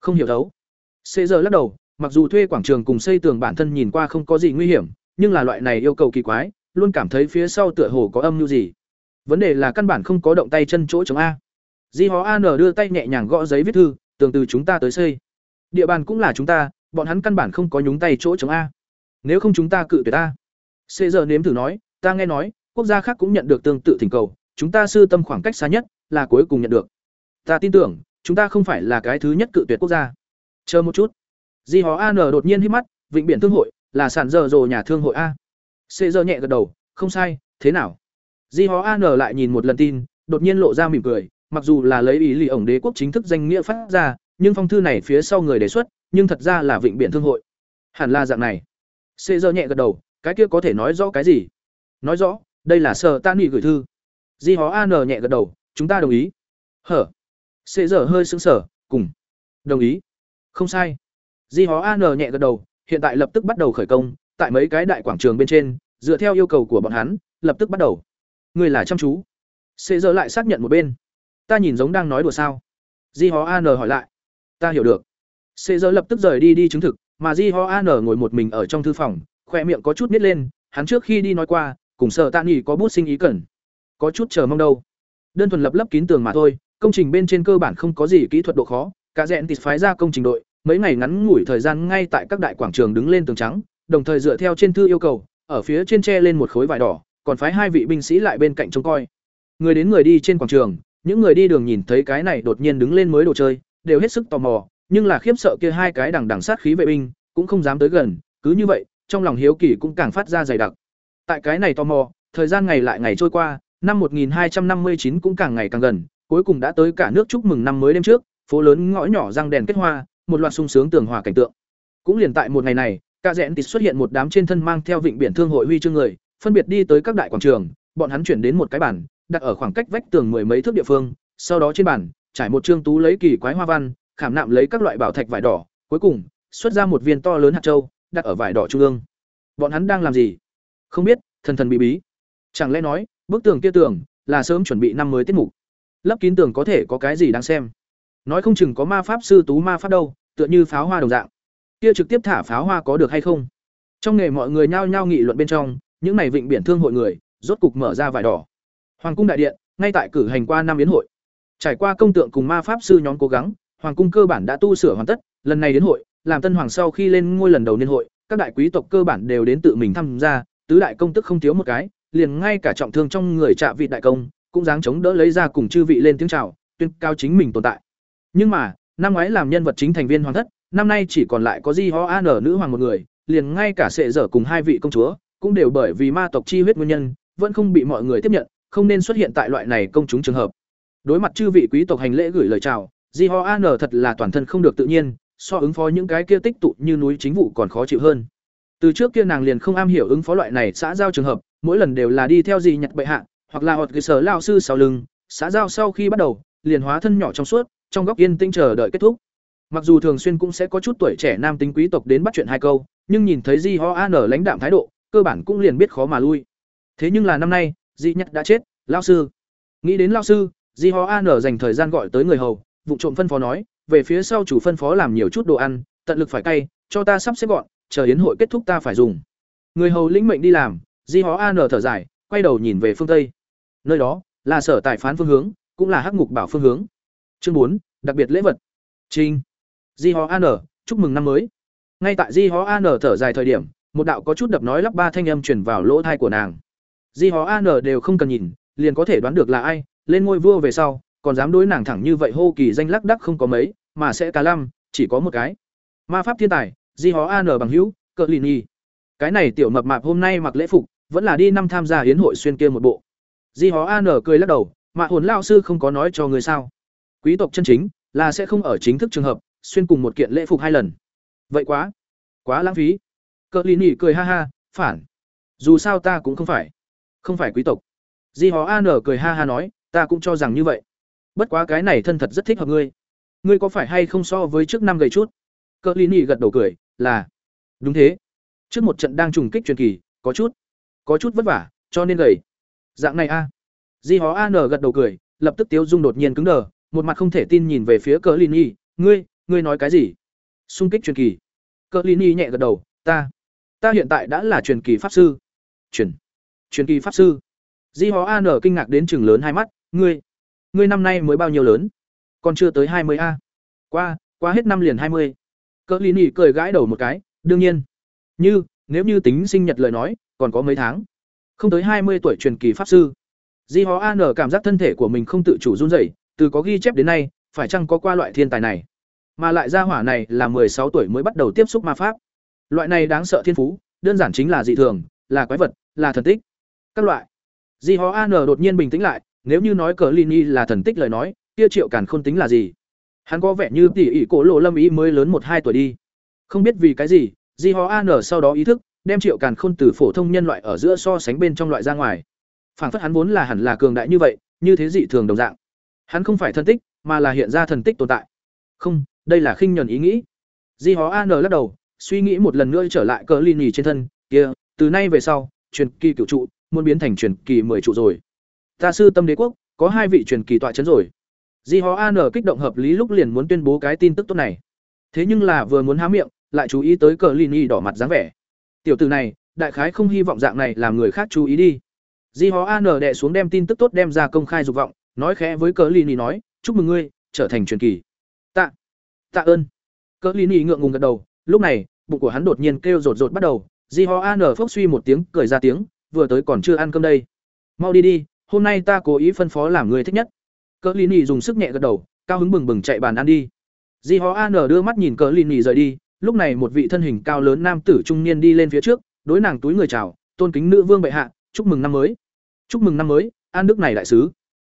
không hiểu thấu. Xế giờ lắc đầu, mặc dù thuê quảng trường cùng xây tường bản thân nhìn qua không có gì nguy hiểm, nhưng là loại này yêu cầu kỳ quái, luôn cảm thấy phía sau tựa hồ có âm mưu gì. Vấn đề là căn bản không có động tay chân chỗ chống a. Di hó an đưa tay nhẹ nhàng gõ giấy viết thư, tường từ chúng ta tới xây. Địa bàn cũng là chúng ta, bọn hắn căn bản không có nhúng tay chỗ chống a. Nếu không chúng ta cự tuyệt ta xế giờ nếm thử nói, ta nghe nói, quốc gia khác cũng nhận được tương tự thỉnh cầu, chúng ta sư tâm khoảng cách xa nhất là cuối cùng nhận được. Ta tin tưởng chúng ta không phải là cái thứ nhất cự tuyệt quốc gia. Chờ một chút. Di hó an đột nhiên hít mắt, vịnh biển thương hội, là sản giờ dồ nhà thương hội a. Xê giờ nhẹ gật đầu, không sai, thế nào? Di hó an lại nhìn một lần tin, đột nhiên lộ ra mỉm cười, mặc dù là lấy ý lì ổng đế quốc chính thức danh nghĩa phát ra, nhưng phong thư này phía sau người đề xuất, nhưng thật ra là vịnh biển thương hội. Hẳn là dạng này. Xê giờ nhẹ gật đầu, cái kia có thể nói rõ cái gì? Nói rõ, đây là sở tan nghị gửi thư. Di hó an nhẹ gật đầu, chúng ta đồng ý. Hở? Sẽ giờ hơi sững sở cùng. Đồng ý. Không sai. Di hó an nhẹ gật đầu, hiện tại lập tức bắt đầu khởi công, tại mấy cái đại quảng trường bên trên, dựa theo yêu cầu của bọn hắn, lập tức bắt đầu. Người là chăm chú. Sẽ giờ lại xác nhận một bên. Ta nhìn giống đang nói đùa sao? Di hó an hỏi lại. Ta hiểu được. Sẽ giờ lập tức rời đi đi chứng thực, mà di ho an ngồi một mình ở trong thư phòng, khoe miệng có chút nít lên, hắn trước khi đi nói qua, cùng sở tạ Nghị có bút sinh ý cần. Có chút chờ mong đâu. Đơn thuần lập lấp kín tường mà thôi công trình bên trên cơ bản không có gì kỹ thuật độ khó, cả rẽn tịt phái ra công trình đội, mấy ngày ngắn ngủi thời gian ngay tại các đại quảng trường đứng lên tường trắng, đồng thời dựa theo trên thư yêu cầu, ở phía trên tre lên một khối vải đỏ, còn phái hai vị binh sĩ lại bên cạnh trông coi. Người đến người đi trên quảng trường, những người đi đường nhìn thấy cái này đột nhiên đứng lên mới đồ chơi, đều hết sức tò mò, nhưng là khiếp sợ kia hai cái đằng đằng sát khí vệ binh, cũng không dám tới gần, cứ như vậy, trong lòng hiếu kỳ cũng càng phát ra dày đặc. Tại cái này tò mò, thời gian ngày lại ngày trôi qua, năm 1259 cũng càng ngày càng gần cuối cùng đã tới cả nước chúc mừng năm mới đêm trước, phố lớn ngõ nhỏ răng đèn kết hoa, một loạt sung sướng tường hòa cảnh tượng. Cũng liền tại một ngày này cả rẽn tịt xuất hiện một đám trên thân mang theo vịnh biển thương hội huy chương người, phân biệt đi tới các đại quảng trường, bọn hắn chuyển đến một cái bản đặt ở khoảng cách vách tường mười mấy thước địa phương, sau đó trên bản trải một trương tú lấy kỳ quái hoa văn, khảm nạm lấy các loại bảo thạch vải đỏ, cuối cùng, xuất ra một viên to lớn hạt châu, đặt ở vải đỏ trung ương. Bọn hắn đang làm gì? Không biết, thần thần bí bí. Chẳng lẽ nói, bức tường kia tường là sớm chuẩn bị năm mới tiết mục? Lấp kín tường có thể có cái gì đáng xem. Nói không chừng có ma pháp sư tú ma pháp đâu, tựa như pháo hoa đồng dạng. Kia trực tiếp thả pháo hoa có được hay không? Trong nghề mọi người nhao nhao nghị luận bên trong, những này vịnh biển thương hội người, rốt cục mở ra vải đỏ. Hoàng cung đại điện, ngay tại cử hành qua năm biến hội. Trải qua công tượng cùng ma pháp sư nhóm cố gắng, hoàng cung cơ bản đã tu sửa hoàn tất, lần này đến hội, làm tân hoàng sau khi lên ngôi lần đầu niên hội, các đại quý tộc cơ bản đều đến tự mình tham gia, tứ đại công tức không thiếu một cái, liền ngay cả trọng thương trong người trạ vị đại công cũng dáng chống đỡ lấy ra cùng chư vị lên tiếng chào, tuyên cao chính mình tồn tại. Nhưng mà, năm ngoái làm nhân vật chính thành viên hoàng thất, năm nay chỉ còn lại có di ho an nữ hoàng một người, liền ngay cả sệ dở cùng hai vị công chúa, cũng đều bởi vì ma tộc chi huyết nguyên nhân, vẫn không bị mọi người tiếp nhận, không nên xuất hiện tại loại này công chúng trường hợp. Đối mặt chư vị quý tộc hành lễ gửi lời chào, di ho an thật là toàn thân không được tự nhiên, so ứng phó những cái kia tích tụ như núi chính vụ còn khó chịu hơn. Từ trước kia nàng liền không am hiểu ứng phó loại này xã giao trường hợp, mỗi lần đều là đi theo gì nhặt bệ hạ hoặc là họt cơ sở lao sư sau lưng, xã giao sau khi bắt đầu, liền hóa thân nhỏ trong suốt, trong góc yên tinh chờ đợi kết thúc. Mặc dù thường xuyên cũng sẽ có chút tuổi trẻ nam tính quý tộc đến bắt chuyện hai câu, nhưng nhìn thấy di ho an lãnh đạm thái độ, cơ bản cũng liền biết khó mà lui. Thế nhưng là năm nay, di nhặt đã chết, lao sư. Nghĩ đến lao sư, di ho an dành thời gian gọi tới người hầu, vụ trộm phân phó nói, về phía sau chủ phân phó làm nhiều chút đồ ăn, tận lực phải cay, cho ta sắp xếp gọn, chờ yến hội kết thúc ta phải dùng. Người hầu lĩnh mệnh đi làm, di ho an thở dài, quay đầu nhìn về phương tây nơi đó là sở tài phán phương hướng, cũng là hắc ngục bảo phương hướng. Chương bốn, đặc biệt lễ vật. Trinh di ho an chúc mừng năm mới. Ngay tại di ho an thở dài thời điểm, một đạo có chút đập nói lắp ba thanh âm truyền vào lỗ thai của nàng. Di ho an đều không cần nhìn, liền có thể đoán được là ai, lên ngôi vua về sau, còn dám đối nàng thẳng như vậy hô kỳ danh lắc đắc không có mấy, mà sẽ cả lăm, chỉ có một cái. Ma pháp thiên tài, di hó an bằng hữu cỡ lì nhi. Cái này tiểu mập mạp hôm nay mặc lễ phục, vẫn là đi năm tham gia hiến hội xuyên kia một bộ di hó an cười lắc đầu, mạ hồn lao sư không có nói cho người sao? Quý tộc chân chính là sẽ không ở chính thức trường hợp, xuyên cùng một kiện lễ phục hai lần. Vậy quá quá lãng phí. Cờ lì nhi cười ha ha, phản. Dù sao ta cũng không phải không phải quý tộc. Di hó an cười ha ha nói, ta cũng cho rằng như vậy. Bất quá cái này thân thật rất thích hợp ngươi. Ngươi có phải hay không so với trước năm gầy chút? Cỡ lý nỉ gật đầu cười, là. Đúng thế. Trước một trận đang trùng kích truyền kỳ, có chút có chút vất vả, cho nên gầy dạng này a. Di hó an gật đầu cười, lập tức tiếu dung đột nhiên cứng đờ, một mặt không thể tin nhìn về phía cờ lini ngươi ngươi nói cái gì? Xung kích truyền kỳ. Cờ lini nhẹ gật đầu, ta ta hiện tại đã là truyền kỳ pháp sư. Truyền truyền kỳ pháp sư? Di hó an kinh ngạc đến chừng lớn hai mắt, ngươi ngươi năm nay mới bao nhiêu lớn? Còn chưa tới hai mươi a. Qua qua hết năm liền hai mươi. Cờ lì cười gãi đầu một cái, đương nhiên. Như, nếu như tính sinh nhật lời nói, còn có mấy tháng? Không tới hai mươi tuổi truyền kỳ pháp sư. Di hó an cảm giác thân thể của mình không tự chủ run rẩy, từ có ghi chép đến nay, phải chăng có qua loại thiên tài này? Mà lại gia hỏa này là sáu tuổi mới bắt đầu tiếp xúc ma pháp. Loại này đáng sợ thiên phú, đơn giản chính là dị thường, là quái vật, là thần tích. Các loại. Di hó an đột nhiên bình tĩnh lại, nếu như nói cờ lini là thần tích lời nói, kia triệu càn không tính là gì? Hắn có vẻ như tỷ ỷ cổ lộ lâm ý mới lớn một hai tuổi đi. Không biết vì cái gì, di hó an sau đó ý thức đem triệu càn khôn từ phổ thông nhân loại ở giữa so sánh bên trong loại ra ngoài. Phảng phất hắn vốn là hẳn là cường đại như vậy, như thế dị thường đồng dạng. Hắn không phải thần tích, mà là hiện ra thần tích tồn tại. Không, đây là khinh nhuần ý nghĩ. Di hó an lắc đầu, suy nghĩ một lần nữa trở lại cờ ly nhì trên thân. Kia, từ nay về sau, truyền kỳ cựu trụ, muốn biến thành truyền kỳ mười trụ rồi. Ta sư tâm đế quốc, có hai vị truyền kỳ tọa chấn rồi. Di hó an kích động hợp lý lúc liền muốn tuyên bố cái tin tức tốt này. Thế nhưng là vừa muốn há miệng, lại chú ý tới cờ ly nhì đỏ mặt dáng vẻ tiểu tử này, đại khái không hy vọng dạng này làm người khác chú ý đi. Di hó an đệ xuống đem tin tức tốt đem ra công khai dục vọng, nói khẽ với cờ lin nhì nói, chúc mừng ngươi, trở thành truyền kỳ. Tạ tạ ơn. Cờ lin nhì ngượng ngùng gật đầu, lúc này, bụng của hắn đột nhiên kêu rột rột bắt đầu. Di ho an phốc suy một tiếng, cười ra tiếng, vừa tới còn chưa ăn cơm đây. Mau đi đi, hôm nay ta cố ý phân phó làm người thích nhất. Cờ lin nhì dùng sức nhẹ gật đầu, cao hứng bừng bừng chạy bàn ăn đi. Di ho an đưa mắt nhìn cờ lin nhì rời đi lúc này một vị thân hình cao lớn nam tử trung niên đi lên phía trước, đối nàng túi người chào, tôn kính nữ vương bệ hạ, chúc mừng năm mới. Chúc mừng năm mới, an đức này đại sứ.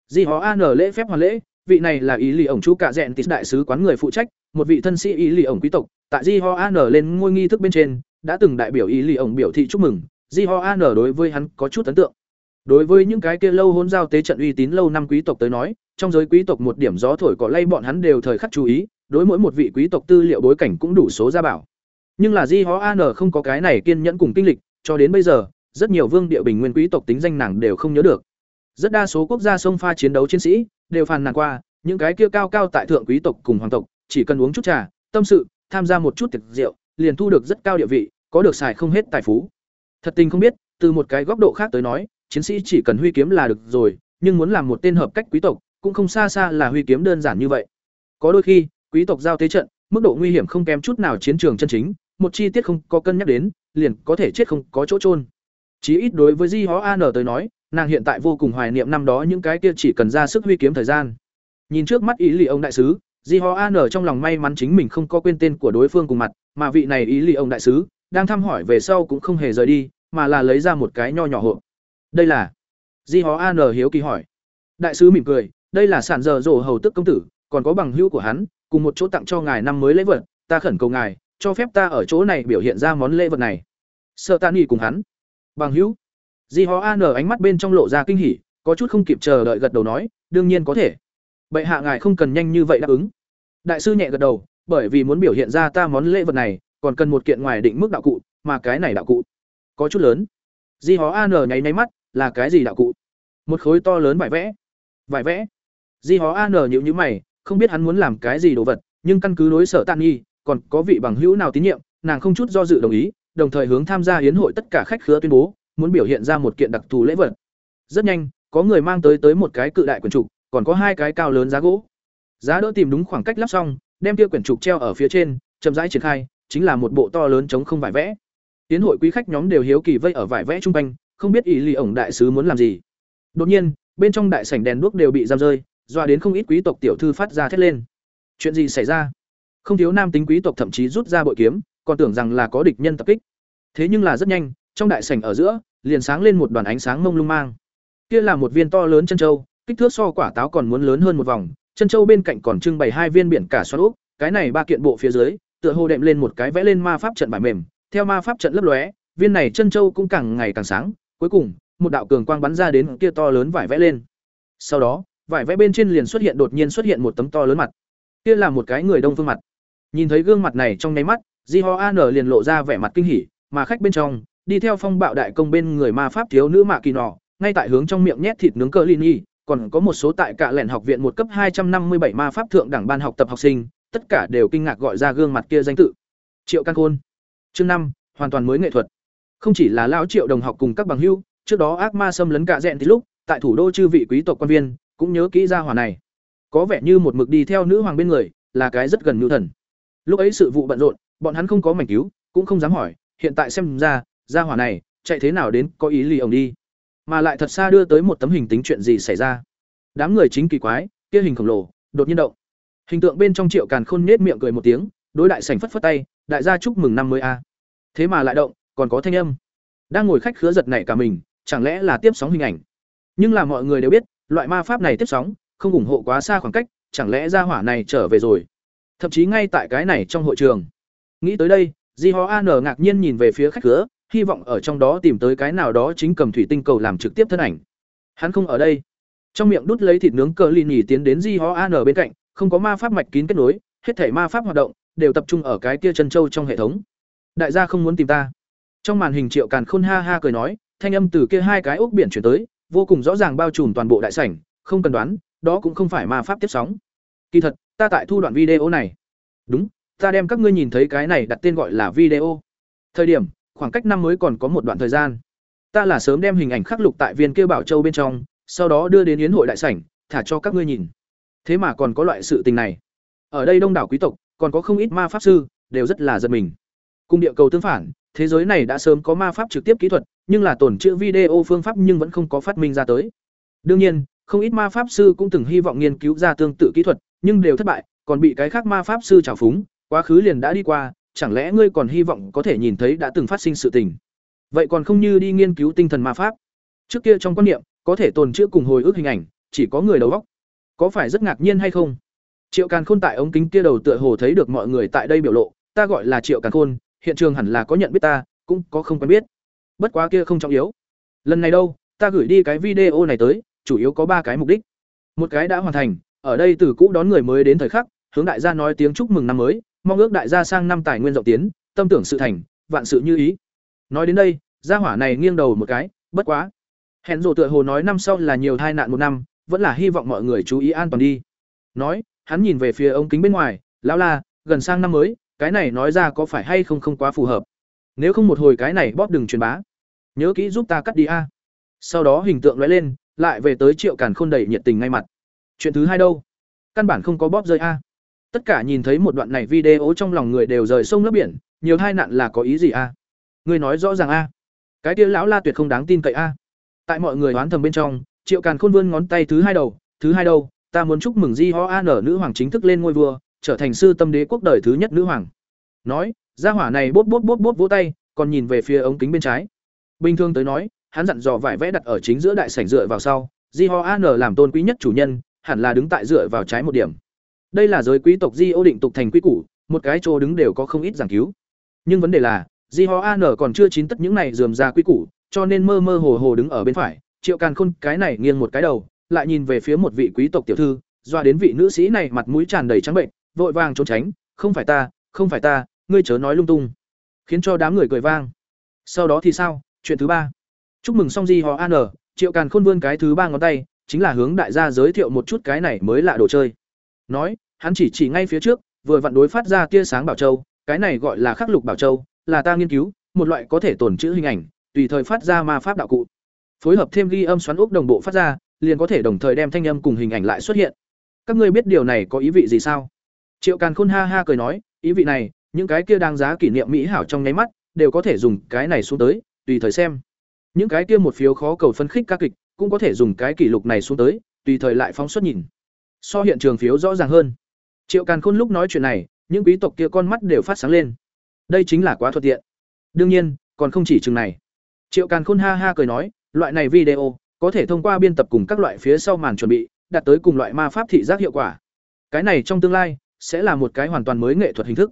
Di hó an lễ phép hoàn lễ, vị này là ý lì ổng chú cả dẹn tít đại sứ quán người phụ trách, một vị thân sĩ ý lì ổng quý tộc. Tại di ho an lên ngôi nghi thức bên trên, đã từng đại biểu ý lì ổng biểu thị chúc mừng. Di ho an đối với hắn có chút ấn tượng. Đối với những cái kia lâu hôn giao tế trận uy tín lâu năm quý tộc tới nói, trong giới quý tộc một điểm gió thổi cỏ lay bọn hắn đều thời khắc chú ý đối mỗi một vị quý tộc tư liệu bối cảnh cũng đủ số gia bảo. Nhưng là di hó an không có cái này kiên nhẫn cùng kinh lịch, cho đến bây giờ, rất nhiều vương địa bình nguyên quý tộc tính danh nàng đều không nhớ được. Rất đa số quốc gia sông pha chiến đấu chiến sĩ, đều phàn nàn qua, những cái kia cao cao tại thượng quý tộc cùng hoàng tộc, chỉ cần uống chút trà, tâm sự, tham gia một chút tiệc rượu, liền thu được rất cao địa vị, có được xài không hết tài phú. Thật tình không biết, từ một cái góc độ khác tới nói, chiến sĩ chỉ cần huy kiếm là được rồi, nhưng muốn làm một tên hợp cách quý tộc, cũng không xa xa là huy kiếm đơn giản như vậy. Có đôi khi quý tộc giao thế trận, mức độ nguy hiểm không kém chút nào chiến trường chân chính, một chi tiết không có cân nhắc đến, liền có thể chết không có chỗ trôn chí ít đối với di hó an tới nói, nàng hiện tại vô cùng hoài niệm năm đó những cái kia chỉ cần ra sức huy kiếm thời gian. Nhìn trước mắt ý lì ông đại sứ, di hó an trong lòng may mắn chính mình không có quên tên của đối phương cùng mặt, mà vị này ý lì ông đại sứ, đang thăm hỏi về sau cũng không hề rời đi, mà là lấy ra một cái nho nhỏ hộp. Đây là? Di hó an hiếu kỳ hỏi. Đại sứ mỉm cười, đây là sản giờ rổ hầu tức công tử, còn có bằng hữu của hắn cùng một chỗ tặng cho ngài năm mới lễ vật, ta khẩn cầu ngài, cho phép ta ở chỗ này biểu hiện ra món lễ vật này. Sợ ta nghỉ cùng hắn. Bằng hữu. Di Hó an ánh mắt bên trong lộ ra kinh hỉ, có chút không kịp chờ đợi gật đầu nói, đương nhiên có thể. Bệ hạ ngài không cần nhanh như vậy đáp ứng. Đại sư nhẹ gật đầu, bởi vì muốn biểu hiện ra ta món lễ vật này, còn cần một kiện ngoài định mức đạo cụ, mà cái này đạo cụ có chút lớn. Di hó an nháy nháy mắt, là cái gì đạo cụ? Một khối to lớn vải vẽ. Vải vẽ. Di hó an nhíu nhữ mày không biết hắn muốn làm cái gì đồ vật, nhưng căn cứ đối sở tàn nghi còn có vị bằng hữu nào tín nhiệm, nàng không chút do dự đồng ý, đồng thời hướng tham gia hiến hội tất cả khách khứa tuyên bố, muốn biểu hiện ra một kiện đặc thù lễ vật. Rất nhanh, có người mang tới tới một cái cự đại quyển trục, còn có hai cái cao lớn giá gỗ. Giá đỡ tìm đúng khoảng cách lắp xong, đem kia quyển trục treo ở phía trên, chậm rãi triển khai, chính là một bộ to lớn chống không vải vẽ. Tiến hội quý khách nhóm đều hiếu kỳ vây ở vải vẽ trung quanh, không biết ỷ lì ổng đại sứ muốn làm gì. Đột nhiên, bên trong đại sảnh đèn đuốc đều bị giam rơi dọa đến không ít quý tộc tiểu thư phát ra thét lên. Chuyện gì xảy ra? Không thiếu nam tính quý tộc thậm chí rút ra bội kiếm, còn tưởng rằng là có địch nhân tập kích. Thế nhưng là rất nhanh, trong đại sảnh ở giữa, liền sáng lên một đoàn ánh sáng mông lung mang. Kia là một viên to lớn chân châu, kích thước so quả táo còn muốn lớn hơn một vòng, chân châu bên cạnh còn trưng bày hai viên biển cả xoắn úp, cái này ba kiện bộ phía dưới, tựa hồ đệm lên một cái vẽ lên ma pháp trận bài mềm, theo ma pháp trận lấp lóe, viên này chân châu cũng càng ngày càng sáng, cuối cùng, một đạo cường quang bắn ra đến kia to lớn vải vẽ lên. Sau đó vải vẽ bên trên liền xuất hiện đột nhiên xuất hiện một tấm to lớn mặt. Kia là một cái người đông phương mặt. Nhìn thấy gương mặt này trong nháy mắt di ho an liền lộ ra vẻ mặt kinh hỉ mà khách bên trong đi theo phong bạo đại công bên người ma pháp thiếu nữ mạ kỳ nọ ngay tại hướng trong miệng nhét thịt nướng cờ lini còn có một số tại cả lẻn học viện một cấp 257 ma pháp thượng đẳng ban học tập học sinh, tất cả đều kinh ngạc gọi ra gương mặt kia danh tự. Triệu căn khôn. Chương năm hoàn toàn mới nghệ thuật. Không chỉ là lão triệu đồng học cùng các bằng hưu trước đó ác ma xâm lấn cả rẽn thì lúc tại thủ đô chư vị quý tộc quan viên cũng nhớ kỹ ra hỏa này. Có vẻ như một mực đi theo nữ hoàng bên người, là cái rất gần nhu thần. Lúc ấy sự vụ bận rộn, bọn hắn không có mảnh cứu, cũng không dám hỏi, hiện tại xem ra ra hỏa này, chạy thế nào đến có ý lì ông đi. Mà lại thật xa đưa tới một tấm hình tính chuyện gì xảy ra. Đám người chính kỳ quái, kia hình khổng lồ, đột nhiên động. Hình tượng bên trong triệu càn khôn nết miệng cười một tiếng, đối đại sảnh phất phất tay, đại gia chúc mừng năm mươi a. Thế mà lại động, còn có thanh âm. Đang ngồi khách khứa giật nảy cả mình, chẳng lẽ là tiếp sóng hình ảnh? Nhưng là mọi người đều biết loại ma pháp này tiếp sóng không ủng hộ quá xa khoảng cách chẳng lẽ ra hỏa này trở về rồi? Thậm chí ngay tại cái này trong hội trường. Nghĩ tới đây di ho an ngạc nhiên nhìn về phía khách cửa, hy vọng ở trong đó tìm tới cái nào đó chính cầm thủy tinh cầu làm trực tiếp thân ảnh. Hắn không ở đây. Trong miệng đút lấy thịt nướng cờ lì nhì tiến đến di ho an bên cạnh không có ma pháp mạch kín kết nối hết thể ma pháp hoạt động đều tập trung ở cái kia chân châu trong hệ thống. Đại gia không muốn tìm ta. Trong màn hình triệu càn khôn ha ha cười nói thanh âm từ kia hai cái ốc biển chuyển tới vô cùng rõ ràng bao trùm toàn bộ đại sảnh, không cần đoán, đó cũng không phải ma pháp tiếp sóng. Kỳ thật, ta tại thu đoạn video này. Đúng, ta đem các ngươi nhìn thấy cái này đặt tên gọi là video. Thời điểm, khoảng cách năm mới còn có một đoạn thời gian. Ta là sớm đem hình ảnh khắc lục tại viên kia bảo châu bên trong, sau đó đưa đến yến hội đại sảnh, thả cho các ngươi nhìn. Thế mà còn có loại sự tình này. Ở đây đông đảo quý tộc, còn có không ít ma pháp sư, đều rất là giật mình. Cung địa cầu tương phản, thế giới này đã sớm có ma pháp trực tiếp kỹ thuật nhưng là tổn chữ video phương pháp nhưng vẫn không có phát minh ra tới. Đương nhiên, không ít ma pháp sư cũng từng hy vọng nghiên cứu ra tương tự kỹ thuật, nhưng đều thất bại, còn bị cái khác ma pháp sư trào phúng, quá khứ liền đã đi qua, chẳng lẽ ngươi còn hy vọng có thể nhìn thấy đã từng phát sinh sự tình? Vậy còn không như đi nghiên cứu tinh thần ma pháp. Trước kia trong quan niệm, có thể tồn chữa cùng hồi ức hình ảnh, chỉ có người đầu óc. Có phải rất ngạc nhiên hay không? Triệu càn khôn tại ống kính kia đầu tựa hồ thấy được mọi người tại đây biểu lộ, ta gọi là triệu càn khôn, hiện trường hẳn là có nhận biết ta, cũng có không quen biết bất quá kia không trọng yếu. Lần này đâu, ta gửi đi cái video này tới, chủ yếu có ba cái mục đích. Một cái đã hoàn thành, ở đây từ cũ đón người mới đến thời khắc, hướng đại gia nói tiếng chúc mừng năm mới, mong ước đại gia sang năm tài nguyên rộng tiến, tâm tưởng sự thành, vạn sự như ý. Nói đến đây, gia hỏa này nghiêng đầu một cái, bất quá. Hẹn rộ tựa hồ nói năm sau là nhiều tai nạn một năm, vẫn là hy vọng mọi người chú ý an toàn đi. Nói, hắn nhìn về phía ống kính bên ngoài, lão la, gần sang năm mới, cái này nói ra có phải hay không không quá phù hợp? Nếu không một hồi cái này bóp đừng truyền bá. Nhớ kỹ giúp ta cắt đi a. Sau đó hình tượng lóe lên, lại về tới triệu càn khôn đầy nhiệt tình ngay mặt. Chuyện thứ hai đâu? Căn bản không có bóp rơi a. Tất cả nhìn thấy một đoạn này video trong lòng người đều rời sông lấp biển, nhiều hai nạn là có ý gì a? Người nói rõ ràng a. Cái tia lão la tuyệt không đáng tin cậy a. Tại mọi người oán thầm bên trong, triệu càn khôn vươn ngón tay thứ hai đầu, thứ hai đâu? Ta muốn chúc mừng di ho an nữ hoàng chính thức lên ngôi vua, trở thành sư tâm đế quốc đời thứ nhất nữ hoàng nói, gia hỏa này bốp bốp bốp bốp vỗ tay, còn nhìn về phía ống kính bên trái. Bình thường tới nói, hắn dặn dò vải vẽ đặt ở chính giữa đại sảnh dựa vào sau di ho an làm tôn quý nhất chủ nhân, hẳn là đứng tại dựa vào trái một điểm. Đây là giới quý tộc di ô định tục thành quý củ, một cái chỗ đứng đều có không ít giảng cứu. Nhưng vấn đề là di ho an còn chưa chín tất những này dườm ra quý củ, cho nên mơ mơ hồ hồ đứng ở bên phải, triệu càn khôn cái này nghiêng một cái đầu, lại nhìn về phía một vị quý tộc tiểu thư, doa đến vị nữ sĩ này mặt mũi tràn đầy trắng bệnh, vội vàng trốn tránh, không phải ta, không phải ta ngươi chớ nói lung tung. Khiến cho đám người cười vang. Sau đó thì sao? Chuyện thứ ba. Chúc mừng song di họ an. Triệu càn khôn vươn cái thứ ba ngón tay, chính là hướng đại gia giới thiệu một chút cái này mới lạ đồ chơi. Nói, hắn chỉ chỉ ngay phía trước, vừa vặn đối phát ra tia sáng bảo châu, cái này gọi là khắc lục bảo châu, là ta nghiên cứu, một loại có thể tồn trữ hình ảnh, tùy thời phát ra ma pháp đạo cụ. Phối hợp thêm ghi âm xoắn ốc đồng bộ phát ra, liền có thể đồng thời đem thanh âm cùng hình ảnh lại xuất hiện. Các ngươi biết điều này có ý vị gì sao? Triệu càn khôn ha ha cười nói, ý vị này những cái kia đang giá kỷ niệm mỹ hảo trong nháy mắt, đều có thể dùng cái này xuống tới, tùy thời xem. Những cái kia một phiếu khó cầu phân khích ca kịch, cũng có thể dùng cái kỷ lục này xuống tới, tùy thời lại phóng xuất nhìn. So hiện trường phiếu rõ ràng hơn. Triệu càn khôn lúc nói chuyện này, những quý tộc kia con mắt đều phát sáng lên. Đây chính là quá thuận tiện. Đương nhiên, còn không chỉ chừng này. Triệu càn khôn ha ha cười nói, loại này video, có thể thông qua biên tập cùng các loại phía sau màn chuẩn bị, đạt tới cùng loại ma pháp thị giác hiệu quả. Cái này trong tương lai, sẽ là một cái hoàn toàn mới nghệ thuật hình thức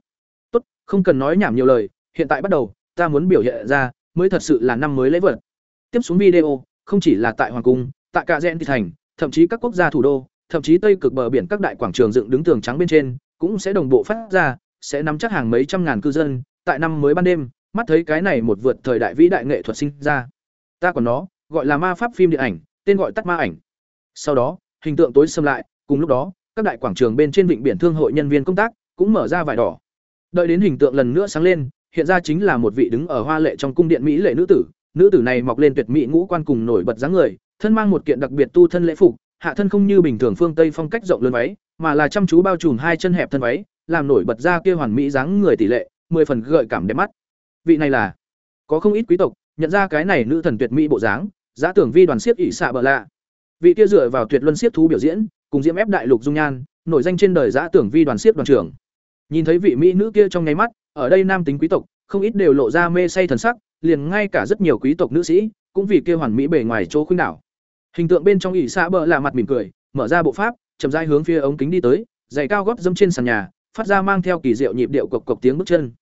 không cần nói nhảm nhiều lời, hiện tại bắt đầu, ta muốn biểu hiện ra, mới thật sự là năm mới lễ vật. Tiếp xuống video, không chỉ là tại hoàng cung, tại cả gen thị thành, thậm chí các quốc gia thủ đô, thậm chí tây cực bờ biển các đại quảng trường dựng đứng tường trắng bên trên, cũng sẽ đồng bộ phát ra, sẽ nắm chắc hàng mấy trăm ngàn cư dân, tại năm mới ban đêm, mắt thấy cái này một vượt thời đại vĩ đại nghệ thuật sinh ra. Ta còn nó, gọi là ma pháp phim điện ảnh, tên gọi tắt ma ảnh. Sau đó, hình tượng tối xâm lại, cùng lúc đó, các đại quảng trường bên trên vịnh biển thương hội nhân viên công tác cũng mở ra vải đỏ. Đợi đến hình tượng lần nữa sáng lên, hiện ra chính là một vị đứng ở hoa lệ trong cung điện mỹ lệ nữ tử, nữ tử này mọc lên tuyệt mỹ ngũ quan cùng nổi bật dáng người, thân mang một kiện đặc biệt tu thân lễ phục, hạ thân không như bình thường phương Tây phong cách rộng lớn váy, mà là chăm chú bao trùm hai chân hẹp thân váy, làm nổi bật ra kia hoàn mỹ dáng người tỷ lệ, mười phần gợi cảm đẹp mắt. Vị này là có không ít quý tộc nhận ra cái này nữ thần tuyệt mỹ bộ dáng, giá tưởng vi đoàn siết ỷ xạ bờ lạ. Vị kia dựa vào tuyệt luân siết thú biểu diễn, cùng diễm ép đại lục dung nhan, nổi danh trên đời giá tưởng vi đoàn siết đoàn trưởng. Nhìn thấy vị mỹ nữ kia trong nháy mắt, ở đây nam tính quý tộc, không ít đều lộ ra mê say thần sắc, liền ngay cả rất nhiều quý tộc nữ sĩ, cũng vì kia hoàn mỹ bề ngoài chỗ khuynh đảo. Hình tượng bên trong ỷ xã bờ là mặt mỉm cười, mở ra bộ pháp, chậm rãi hướng phía ống kính đi tới, giày cao gót dẫm trên sàn nhà, phát ra mang theo kỳ diệu nhịp điệu cộc cộc tiếng bước chân.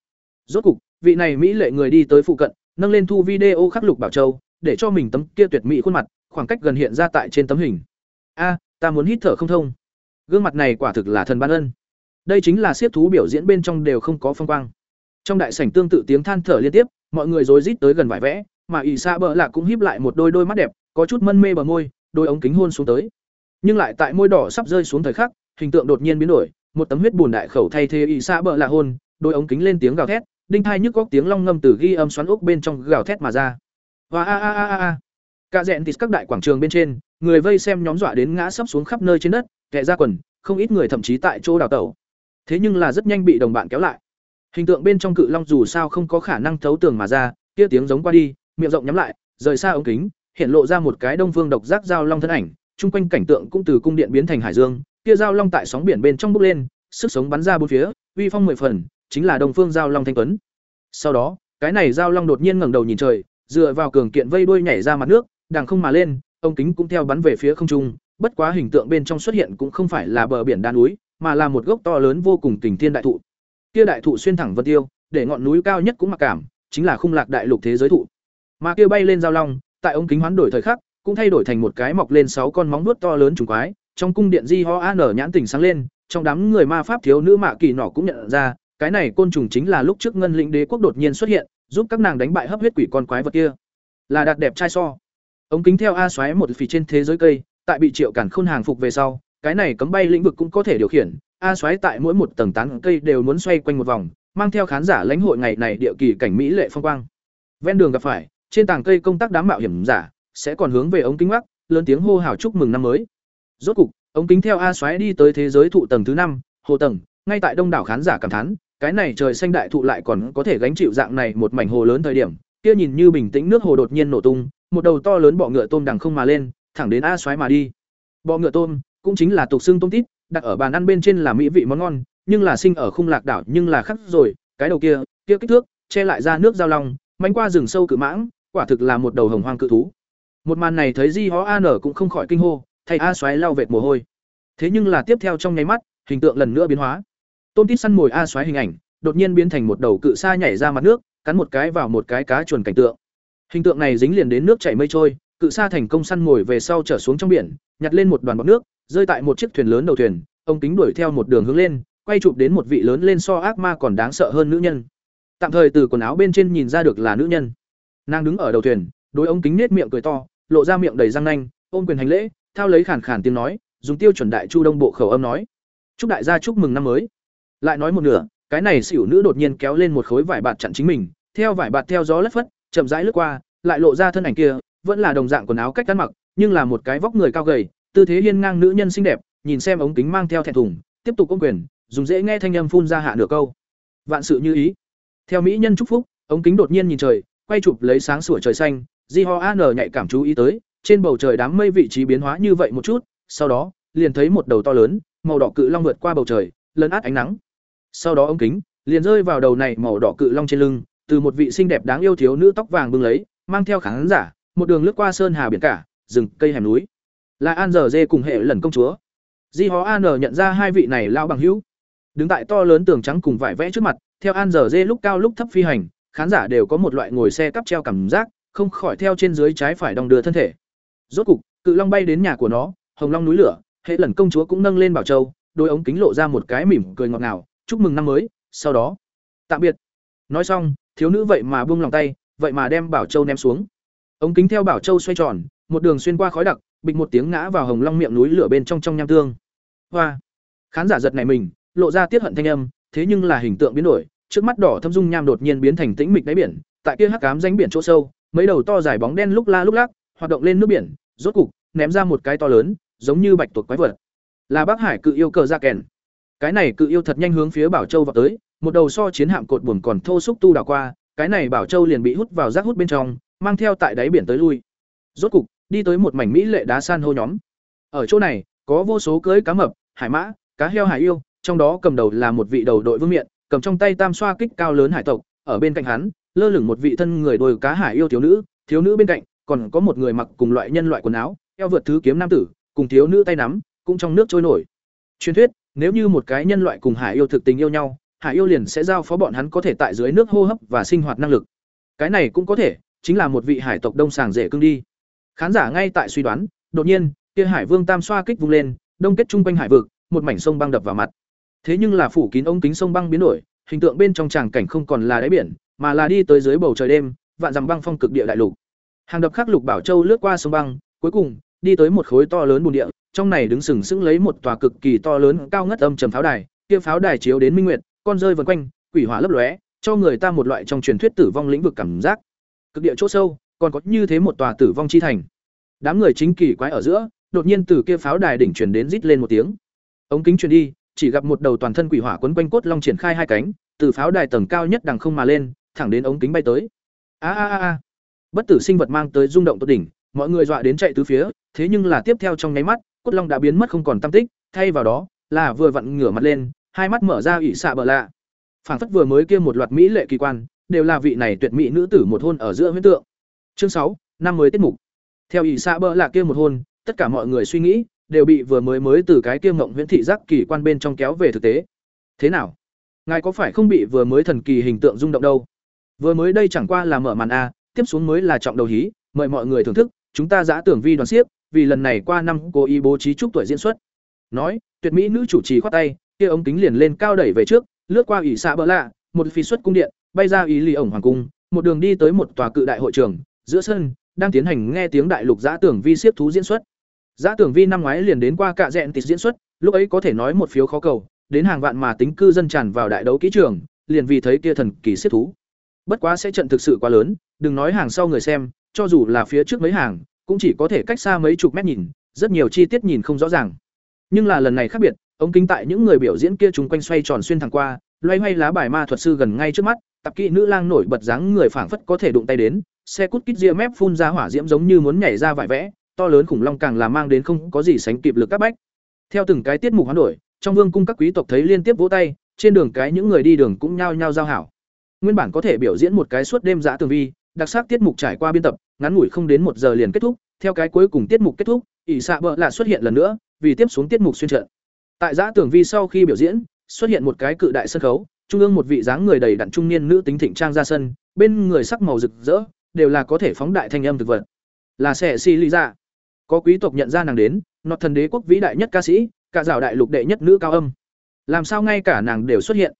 Rốt cục, vị này mỹ lệ người đi tới phụ cận, nâng lên thu video khắc lục bảo châu, để cho mình tấm kia tuyệt mỹ khuôn mặt, khoảng cách gần hiện ra tại trên tấm hình. A, ta muốn hít thở không thông. Gương mặt này quả thực là thần ban ân. Đây chính là siết thú biểu diễn bên trong đều không có phong quang. Trong đại sảnh tương tự tiếng than thở liên tiếp, mọi người rối rít tới gần vải vẽ, mà ỷ xa bờ lạ cũng híp lại một đôi đôi mắt đẹp, có chút mân mê bờ môi, đôi ống kính hôn xuống tới. Nhưng lại tại môi đỏ sắp rơi xuống thời khắc, hình tượng đột nhiên biến đổi, một tấm huyết bùn đại khẩu thay thế ỷ xa bờ lạ hôn, đôi ống kính lên tiếng gào thét, đinh thai nhức góc tiếng long ngâm từ ghi âm xoắn ốc bên trong gào thét mà ra. Và a a a a a. Cả rèn tịt các đại quảng trường bên trên, người vây xem nhóm dọa đến ngã sấp xuống khắp nơi trên đất, kẻ ra quần, không ít người thậm chí tại chỗ đào tẩu. Thế nhưng là rất nhanh bị đồng bạn kéo lại. Hình tượng bên trong cự long dù sao không có khả năng thấu tường mà ra, kia tiếng giống qua đi, miệng rộng nhắm lại, rời xa ống kính, hiện lộ ra một cái đông phương độc giác giao long thân ảnh, chung quanh cảnh tượng cũng từ cung điện biến thành hải dương, kia giao long tại sóng biển bên trong bốc lên, sức sống bắn ra bốn phía, uy phong mười phần, chính là đông phương giao long thanh tuấn. Sau đó, cái này giao long đột nhiên ngẩng đầu nhìn trời, dựa vào cường kiện vây đuôi nhảy ra mặt nước, đằng không mà lên, ống kính cũng theo bắn về phía không trung, bất quá hình tượng bên trong xuất hiện cũng không phải là bờ biển đá núi, mà là một gốc to lớn vô cùng tình thiên đại thụ. Kia đại thụ xuyên thẳng vân tiêu, để ngọn núi cao nhất cũng mặc cảm, chính là khung lạc đại lục thế giới thụ. Mà kia bay lên giao long, tại ống kính hoán đổi thời khắc, cũng thay đổi thành một cái mọc lên sáu con móng vuốt to lớn trùng quái, trong cung điện Di Ho An nhãn tỉnh sáng lên, trong đám người ma pháp thiếu nữ mạ kỳ nỏ cũng nhận ra, cái này côn trùng chính là lúc trước ngân lĩnh đế quốc đột nhiên xuất hiện, giúp các nàng đánh bại hấp huyết quỷ con quái vật kia. Là đạt đẹp trai so. Ống kính theo A xoáy một phỉ trên thế giới cây, tại bị Triệu Cản Khôn hàng phục về sau, cái này cấm bay lĩnh vực cũng có thể điều khiển, A xoáy tại mỗi một tầng tán cây đều muốn xoay quanh một vòng, mang theo khán giả lãnh hội ngày này địa kỳ cảnh mỹ lệ phong quang. Ven đường gặp phải, trên tảng cây công tác đám mạo hiểm giả sẽ còn hướng về ống kính mắc, lớn tiếng hô hào chúc mừng năm mới. Rốt cục, ống kính theo A xoáy đi tới thế giới thụ tầng thứ năm, hồ tầng, ngay tại đông đảo khán giả cảm thán, cái này trời xanh đại thụ lại còn có thể gánh chịu dạng này một mảnh hồ lớn thời điểm, kia nhìn như bình tĩnh nước hồ đột nhiên nổ tung, một đầu to lớn bọ ngựa tôm đằng không mà lên, thẳng đến A xoáy mà đi. Bọ ngựa tôm cũng chính là tục xương tôm tít, đặt ở bàn ăn bên trên là mỹ vị món ngon, nhưng là sinh ở khung lạc đảo nhưng là khắc rồi, cái đầu kia, kia kích thước, che lại ra nước giao long, mánh qua rừng sâu cự mãng, quả thực là một đầu hồng hoang cự thú. Một màn này thấy Di Hó An cũng không khỏi kinh hô, thầy A xoáy lau vệt mồ hôi. Thế nhưng là tiếp theo trong nháy mắt, hình tượng lần nữa biến hóa. Tôn Tít săn mồi A xoáy hình ảnh, đột nhiên biến thành một đầu cự sa nhảy ra mặt nước, cắn một cái vào một cái cá chuồn cảnh tượng. Hình tượng này dính liền đến nước chảy mây trôi, cự sa thành công săn mồi về sau trở xuống trong biển, nhặt lên một đoàn bọt nước, rơi tại một chiếc thuyền lớn đầu thuyền, ông kính đuổi theo một đường hướng lên, quay chụp đến một vị lớn lên so ác ma còn đáng sợ hơn nữ nhân. Tạm thời từ quần áo bên trên nhìn ra được là nữ nhân. Nàng đứng ở đầu thuyền, đối ông kính nết miệng cười to, lộ ra miệng đầy răng nanh, ôm quyền hành lễ, thao lấy khản khản tiếng nói, dùng tiêu chuẩn đại chu đông bộ khẩu âm nói: "Chúc đại gia chúc mừng năm mới." Lại nói một nửa, cái này xỉu nữ đột nhiên kéo lên một khối vải bạt chặn chính mình, theo vải bạt theo gió lất phất, chậm rãi lướt qua, lại lộ ra thân ảnh kia, vẫn là đồng dạng quần áo cách ăn mặc, nhưng là một cái vóc người cao gầy, tư thế hiên ngang nữ nhân xinh đẹp, nhìn xem ống kính mang theo thẹn thùng, tiếp tục ôm quyền, dùng dễ nghe thanh âm phun ra hạ nửa câu. Vạn sự như ý. Theo mỹ nhân chúc phúc, ống kính đột nhiên nhìn trời, quay chụp lấy sáng sủa trời xanh, Di Ho An nhạy cảm chú ý tới, trên bầu trời đám mây vị trí biến hóa như vậy một chút, sau đó, liền thấy một đầu to lớn, màu đỏ cự long vượt qua bầu trời, lấn át ánh nắng. Sau đó ống kính liền rơi vào đầu này màu đỏ cự long trên lưng, từ một vị xinh đẹp đáng yêu thiếu nữ tóc vàng bưng lấy, mang theo khán giả, một đường lướt qua sơn hà biển cả, rừng cây hẻm núi. Là An giờ dê cùng hệ lần công chúa. Di Hó An nhận ra hai vị này lao bằng hữu. Đứng tại to lớn tường trắng cùng vải vẽ trước mặt, theo An giờ dê lúc cao lúc thấp phi hành, khán giả đều có một loại ngồi xe cắp treo cảm giác, không khỏi theo trên dưới trái phải đong đưa thân thể. Rốt cục, cự long bay đến nhà của nó, hồng long núi lửa, hệ lần công chúa cũng nâng lên bảo châu, đôi ống kính lộ ra một cái mỉm cười ngọt ngào, chúc mừng năm mới, sau đó, tạm biệt. Nói xong, thiếu nữ vậy mà buông lòng tay, vậy mà đem bảo châu ném xuống. Ống kính theo bảo châu xoay tròn, một đường xuyên qua khói đặc, bịch một tiếng ngã vào hồng long miệng núi lửa bên trong trong nham tương. Hoa. Khán giả giật này mình, lộ ra tiết hận thanh âm, thế nhưng là hình tượng biến đổi, trước mắt đỏ thâm dung nham đột nhiên biến thành tĩnh mịch đáy biển, tại kia hắc cám danh biển chỗ sâu, mấy đầu to dài bóng đen lúc la lúc lắc, hoạt động lên nước biển, rốt cục ném ra một cái to lớn, giống như bạch tuộc quái vật. Là Bắc Hải cự yêu cờ ra kèn. Cái này cự yêu thật nhanh hướng phía Bảo Châu vào tới, một đầu so chiến hạm cột buồm còn thô xúc tu đảo qua, cái này Bảo Châu liền bị hút vào rác hút bên trong, mang theo tại đáy biển tới lui. Rốt cục, đi tới một mảnh mỹ lệ đá san hô nhóm. Ở chỗ này, có vô số cưới cá mập, hải mã, cá heo hải yêu, trong đó cầm đầu là một vị đầu đội vương miện, cầm trong tay tam xoa kích cao lớn hải tộc, ở bên cạnh hắn, lơ lửng một vị thân người đôi cá hải yêu thiếu nữ, thiếu nữ bên cạnh còn có một người mặc cùng loại nhân loại quần áo, eo vượt thứ kiếm nam tử, cùng thiếu nữ tay nắm, cũng trong nước trôi nổi. Truyền thuyết, nếu như một cái nhân loại cùng hải yêu thực tình yêu nhau, hải yêu liền sẽ giao phó bọn hắn có thể tại dưới nước hô hấp và sinh hoạt năng lực. Cái này cũng có thể, chính là một vị hải tộc đông sàng rể cương đi. Khán giả ngay tại suy đoán, đột nhiên, kia hải vương tam xoa kích vung lên, đông kết trung quanh hải vực, một mảnh sông băng đập vào mặt. Thế nhưng là phủ kín ống kính sông băng biến đổi, hình tượng bên trong tràng cảnh không còn là đáy biển, mà là đi tới dưới bầu trời đêm, vạn dằm băng phong cực địa đại lục. Hàng đập khắc lục bảo châu lướt qua sông băng, cuối cùng đi tới một khối to lớn bùn địa, trong này đứng sừng sững lấy một tòa cực kỳ to lớn cao ngất âm trầm pháo đài, kia pháo đài chiếu đến minh nguyệt, con rơi vần quanh, quỷ hỏa lấp lóe, cho người ta một loại trong truyền thuyết tử vong lĩnh vực cảm giác. Cực địa chỗ sâu, còn có như thế một tòa tử vong chi thành. Đám người chính kỳ quái ở giữa, đột nhiên từ kia pháo đài đỉnh truyền đến rít lên một tiếng. Ống kính truyền đi, chỉ gặp một đầu toàn thân quỷ hỏa quấn quanh cốt long triển khai hai cánh, từ pháo đài tầng cao nhất đằng không mà lên, thẳng đến ống kính bay tới. A a a a. Bất tử sinh vật mang tới rung động tột đỉnh, mọi người dọa đến chạy tứ phía, thế nhưng là tiếp theo trong nháy mắt, cốt long đã biến mất không còn tăm tích, thay vào đó là vừa vặn ngửa mặt lên, hai mắt mở ra ủy xạ bờ lạ. Phảng phất vừa mới kia một loạt mỹ lệ kỳ quan, đều là vị này tuyệt mỹ nữ tử một hôn ở giữa huyễn tượng. Chương sáu năm mới tiết mục. Theo ủy xạ bỡ là kia một hôn, tất cả mọi người suy nghĩ đều bị vừa mới mới từ cái kia ngộng huyễn thị giác kỳ quan bên trong kéo về thực tế. Thế nào? Ngài có phải không bị vừa mới thần kỳ hình tượng rung động đâu? Vừa mới đây chẳng qua là mở màn a, tiếp xuống mới là trọng đầu hí, mời mọi người thưởng thức, chúng ta giã tưởng vi đoàn siếp vì lần này qua năm cố ý bố trí chúc tuổi diễn xuất. Nói, tuyệt mỹ nữ chủ trì khoát tay, kia ống kính liền lên cao đẩy về trước, lướt qua ủy xạ bỡ lạ, một phi xuất cung điện, bay ra ý lì ổng hoàng cung, một đường đi tới một tòa cự đại hội trường, giữa sân đang tiến hành nghe tiếng đại lục giã tưởng vi siết thú diễn xuất. Giã tưởng vi năm ngoái liền đến qua cạ rẽn tịt diễn xuất, lúc ấy có thể nói một phiếu khó cầu, đến hàng vạn mà tính cư dân tràn vào đại đấu kỹ trường, liền vì thấy kia thần kỳ siết thú. Bất quá sẽ trận thực sự quá lớn, đừng nói hàng sau người xem, cho dù là phía trước mấy hàng, cũng chỉ có thể cách xa mấy chục mét nhìn, rất nhiều chi tiết nhìn không rõ ràng. Nhưng là lần này khác biệt, ống kính tại những người biểu diễn kia chúng quanh xoay tròn xuyên thẳng qua, loay hoay lá bài ma thuật sư gần ngay trước mắt, tập kỹ nữ lang nổi bật dáng người phảng phất có thể đụng tay đến, xe cút kít ria mép phun ra hỏa diễm giống như muốn nhảy ra vải vẽ, to lớn khủng long càng là mang đến không có gì sánh kịp lực các bách. Theo từng cái tiết mục hoán đổi, trong vương cung các quý tộc thấy liên tiếp vỗ tay, trên đường cái những người đi đường cũng nhao nhao giao hảo. Nguyên bản có thể biểu diễn một cái suốt đêm dã tường vi, đặc sắc tiết mục trải qua biên tập, ngắn ngủi không đến một giờ liền kết thúc, theo cái cuối cùng tiết mục kết thúc, ỷ xạ bợ lạ xuất hiện lần nữa, vì tiếp xuống tiết mục xuyên trận. Tại dã tường vi sau khi biểu diễn, xuất hiện một cái cự đại sân khấu, trung ương một vị dáng người đầy đặn trung niên nữ tính thịnh trang ra sân, bên người sắc màu rực rỡ, đều là có thể phóng đại thanh âm thực vật. Là sẽ si lý ra. Có quý tộc nhận ra nàng đến, nọt thần đế quốc vĩ đại nhất ca sĩ, cả rào đại lục đệ nhất nữ cao âm. Làm sao ngay cả nàng đều xuất hiện?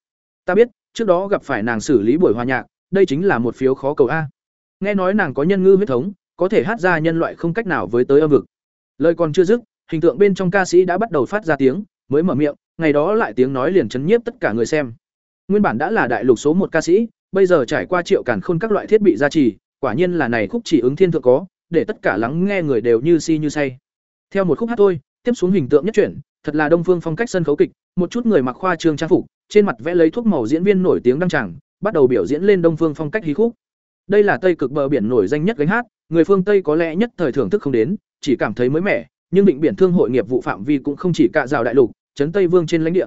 Ta biết, trước đó gặp phải nàng xử lý buổi hòa nhạc, đây chính là một phiếu khó cầu a. Nghe nói nàng có nhân ngư huyết thống, có thể hát ra nhân loại không cách nào với tới âm vực. Lời còn chưa dứt, hình tượng bên trong ca sĩ đã bắt đầu phát ra tiếng, mới mở miệng, ngày đó lại tiếng nói liền chấn nhiếp tất cả người xem. Nguyên bản đã là đại lục số một ca sĩ, bây giờ trải qua triệu càn khôn các loại thiết bị gia trì, quả nhiên là này khúc chỉ ứng thiên thượng có, để tất cả lắng nghe người đều như si như say. Theo một khúc hát thôi, tiếp xuống hình tượng nhất chuyển, thật là đông phương phong cách sân khấu kịch, một chút người mặc khoa trương trang phục, trên mặt vẽ lấy thuốc màu diễn viên nổi tiếng đăng tràng, bắt đầu biểu diễn lên đông phương phong cách hí khúc. Đây là Tây cực bờ biển nổi danh nhất gánh hát, người phương Tây có lẽ nhất thời thưởng thức không đến, chỉ cảm thấy mới mẻ, nhưng định biển thương hội nghiệp vụ phạm vi cũng không chỉ cả rào đại lục, trấn Tây Vương trên lãnh địa,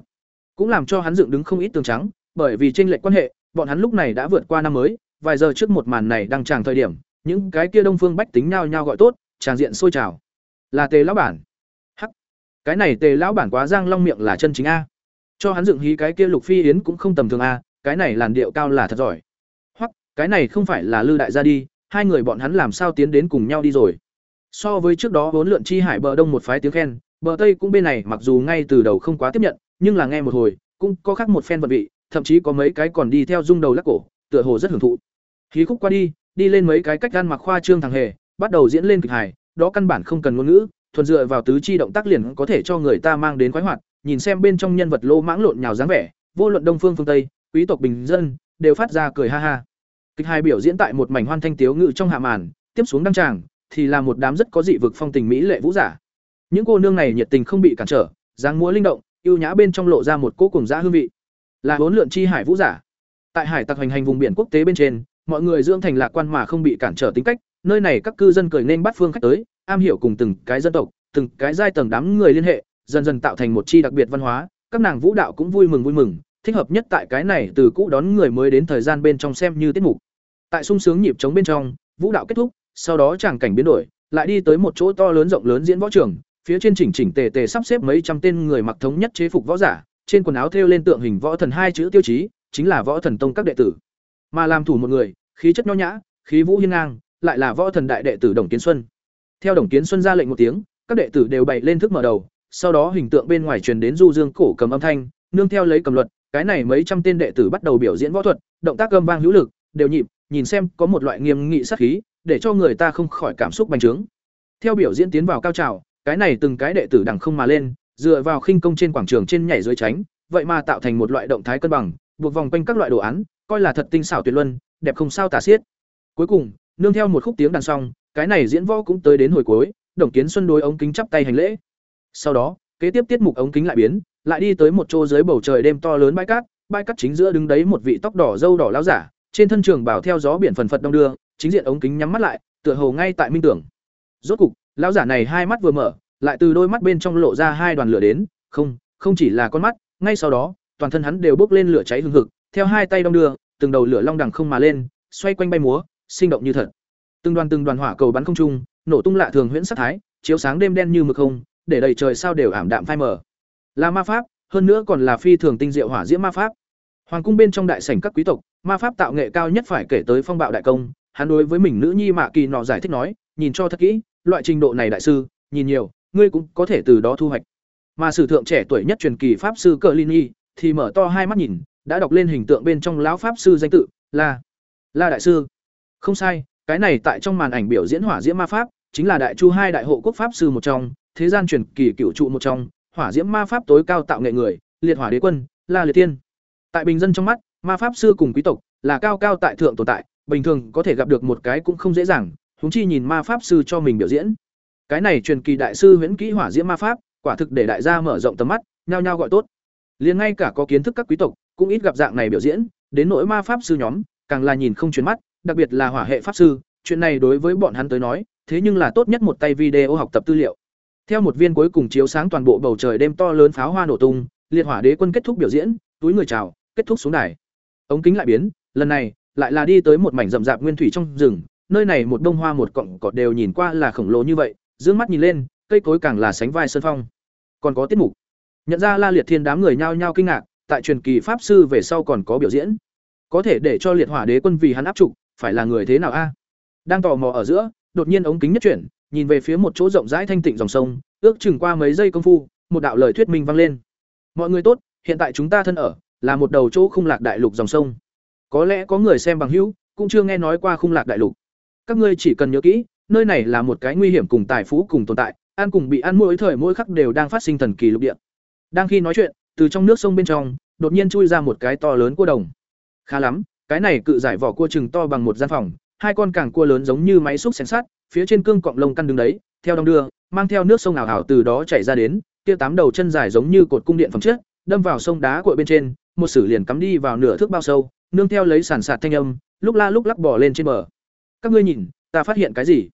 cũng làm cho hắn dựng đứng không ít tường trắng, bởi vì trên lệch quan hệ, bọn hắn lúc này đã vượt qua năm mới, vài giờ trước một màn này đang tràng thời điểm, những cái kia đông phương bách tính nhao nhao gọi tốt, tràng diện sôi trào. Là Tề lão bản. Hắc. Cái này Tề lão bản quá giang long miệng là chân chính a. Cho hắn dựng hí cái kia Lục Phi Yến cũng không tầm thường a, cái này làn điệu cao là thật giỏi. Hoặc, cái này không phải là Lư đại gia đi, hai người bọn hắn làm sao tiến đến cùng nhau đi rồi. So với trước đó vốn lượn chi hải bờ đông một phái tiếng khen, bờ tây cũng bên này mặc dù ngay từ đầu không quá tiếp nhận, nhưng là nghe một hồi, cũng có khác một phen vận vị, thậm chí có mấy cái còn đi theo rung đầu lắc cổ, tựa hồ rất hưởng thụ. Hí khúc qua đi, đi lên mấy cái cách gan mặc khoa trương thằng hề, bắt đầu diễn lên kịch hài, đó căn bản không cần ngôn ngữ, thuần dựa vào tứ chi động tác liền có thể cho người ta mang đến khoái hoạt, nhìn xem bên trong nhân vật lô mãng lộn nhào dáng vẻ, vô luận đông phương phương tây quý tộc bình dân đều phát ra cười ha ha. Kịch hài biểu diễn tại một mảnh hoan thanh tiếu ngự trong hạ màn tiếp xuống đăng tràng thì là một đám rất có dị vực phong tình mỹ lệ vũ giả. Những cô nương này nhiệt tình không bị cản trở dáng múa linh động ưu nhã bên trong lộ ra một cỗ cùng dã hương vị. Là huấn lượn chi hải vũ giả. Tại hải tặc hành hành vùng biển quốc tế bên trên mọi người dưỡng thành lạc quan mà không bị cản trở tính cách, nơi này các cư dân cười nên bắt phương khách tới, am hiểu cùng từng cái dân tộc, từng cái giai tầng đám người liên hệ, dần dần tạo thành một chi đặc biệt văn hóa, các nàng vũ đạo cũng vui mừng vui mừng, thích hợp nhất tại cái này từ cũ đón người mới đến thời gian bên trong xem như tiết mục. Tại sung sướng nhịp trống bên trong, vũ đạo kết thúc, sau đó tràng cảnh biến đổi, lại đi tới một chỗ to lớn rộng lớn diễn võ trường, phía trên chỉnh chỉnh tề tề sắp xếp mấy trăm tên người mặc thống nhất chế phục võ giả, trên quần áo thêu lên tượng hình võ thần hai chữ tiêu chí, chính là võ thần tông các đệ tử. Mà làm thủ một người khí chất nho nhã, khí vũ hiên ngang, lại là võ thần đại đệ tử đồng kiến xuân. Theo đồng kiến xuân ra lệnh một tiếng, các đệ tử đều bày lên thức mở đầu, sau đó hình tượng bên ngoài truyền đến du dương cổ cầm âm thanh, nương theo lấy cầm luật, cái này mấy trăm tên đệ tử bắt đầu biểu diễn võ thuật, động tác gầm vang hữu lực, đều nhịp, nhìn xem có một loại nghiêm nghị sát khí, để cho người ta không khỏi cảm xúc bành trướng. Theo biểu diễn tiến vào cao trào, cái này từng cái đệ tử đằng không mà lên, dựa vào khinh công trên quảng trường trên nhảy dưới tránh, vậy mà tạo thành một loại động thái cân bằng, buộc vòng quanh các loại đồ án, coi là thật tinh xảo tuyệt luân đẹp không sao tả xiết. Cuối cùng, nương theo một khúc tiếng đàn xong, cái này diễn võ cũng tới đến hồi cuối, đồng kiến xuân đối ống kính chắp tay hành lễ. Sau đó, kế tiếp tiết mục ống kính lại biến, lại đi tới một chỗ dưới bầu trời đêm to lớn bãi cát bãi cát chính giữa đứng đấy một vị tóc đỏ râu đỏ lão giả, trên thân trường bảo theo gió biển phần phật đông đưa, chính diện ống kính nhắm mắt lại, tựa hồ ngay tại minh tưởng. Rốt cục, lão giả này hai mắt vừa mở, lại từ đôi mắt bên trong lộ ra hai đoàn lửa đến, không không chỉ là con mắt, ngay sau đó, toàn thân hắn đều bốc lên lửa cháy hừng hực, theo hai tay đông đưa từng đầu lửa long đằng không mà lên, xoay quanh bay múa, sinh động như thật. Từng đoàn từng đoàn hỏa cầu bắn không trung, nổ tung lạ thường huyễn sắc thái, chiếu sáng đêm đen như mực không, để đầy trời sao đều ảm đạm phai mờ. Là ma pháp, hơn nữa còn là phi thường tinh diệu hỏa diễm ma pháp. Hoàng cung bên trong đại sảnh các quý tộc, ma pháp tạo nghệ cao nhất phải kể tới phong bạo đại công. Hắn đối với mình nữ nhi mạ kỳ nọ giải thích nói, nhìn cho thật kỹ, loại trình độ này đại sư, nhìn nhiều, ngươi cũng có thể từ đó thu hoạch. Mà sử thượng trẻ tuổi nhất truyền kỳ pháp sư cờ lini thì mở to hai mắt nhìn đã đọc lên hình tượng bên trong lão pháp sư danh tự, là la đại sư. Không sai, cái này tại trong màn ảnh biểu diễn hỏa diễm ma pháp, chính là đại chu hai đại hộ quốc pháp sư một trong, thế gian truyền kỳ cựu trụ một trong, hỏa diễm ma pháp tối cao tạo nghệ người, liệt hỏa đế quân, la liệt tiên. Tại bình dân trong mắt, ma pháp sư cùng quý tộc là cao cao tại thượng tồn tại, bình thường có thể gặp được một cái cũng không dễ dàng húng chi nhìn ma pháp sư cho mình biểu diễn. Cái này truyền kỳ đại sư huyễn kỹ hỏa diễm ma pháp, quả thực để đại gia mở rộng tầm mắt, nhao nhao gọi tốt. Liền ngay cả có kiến thức các quý tộc cũng ít gặp dạng này biểu diễn, đến nỗi ma pháp sư nhóm, càng là nhìn không chuyển mắt, đặc biệt là hỏa hệ pháp sư, chuyện này đối với bọn hắn tới nói, thế nhưng là tốt nhất một tay video học tập tư liệu. Theo một viên cuối cùng chiếu sáng toàn bộ bầu trời đêm to lớn pháo hoa nổ tung, liệt hỏa đế quân kết thúc biểu diễn, túi người chào, kết thúc xuống đài. Ống kính lại biến, lần này, lại là đi tới một mảnh rậm rạp nguyên thủy trong rừng, nơi này một đông hoa một cọng cỏ đều nhìn qua là khổng lồ như vậy, dương mắt nhìn lên, cây cối càng là sánh vai sơn phong. Còn có tiết mục. Nhận ra la liệt thiên đám người nhao nhao kinh ngạc tại truyền kỳ pháp sư về sau còn có biểu diễn. Có thể để cho liệt hỏa đế quân vì hắn áp trục, phải là người thế nào a? Đang tò mò ở giữa, đột nhiên ống kính nhất chuyển, nhìn về phía một chỗ rộng rãi thanh tịnh dòng sông, ước chừng qua mấy giây công phu, một đạo lời thuyết minh vang lên. Mọi người tốt, hiện tại chúng ta thân ở, là một đầu chỗ khung lạc đại lục dòng sông. Có lẽ có người xem bằng hữu, cũng chưa nghe nói qua khung lạc đại lục. Các ngươi chỉ cần nhớ kỹ, nơi này là một cái nguy hiểm cùng tài phú cùng tồn tại ăn cùng bị ăn mỗi thời mỗi khắc đều đang phát sinh thần kỳ lục địa. Đang khi nói chuyện từ trong nước sông bên trong, đột nhiên chui ra một cái to lớn cua đồng. Khá lắm, cái này cự giải vỏ cua chừng to bằng một gian phòng, hai con càng cua lớn giống như máy xúc xén sát phía trên cương cọng lông căn đứng đấy, theo đong đưa, mang theo nước sông ảo ảo từ đó chảy ra đến, kia tám đầu chân dài giống như cột cung điện phẩm chất, đâm vào sông đá cội bên trên, một sử liền cắm đi vào nửa thước bao sâu, nương theo lấy sản sạt thanh âm, lúc la lúc lắc bỏ lên trên bờ. Các ngươi nhìn, ta phát hiện cái gì?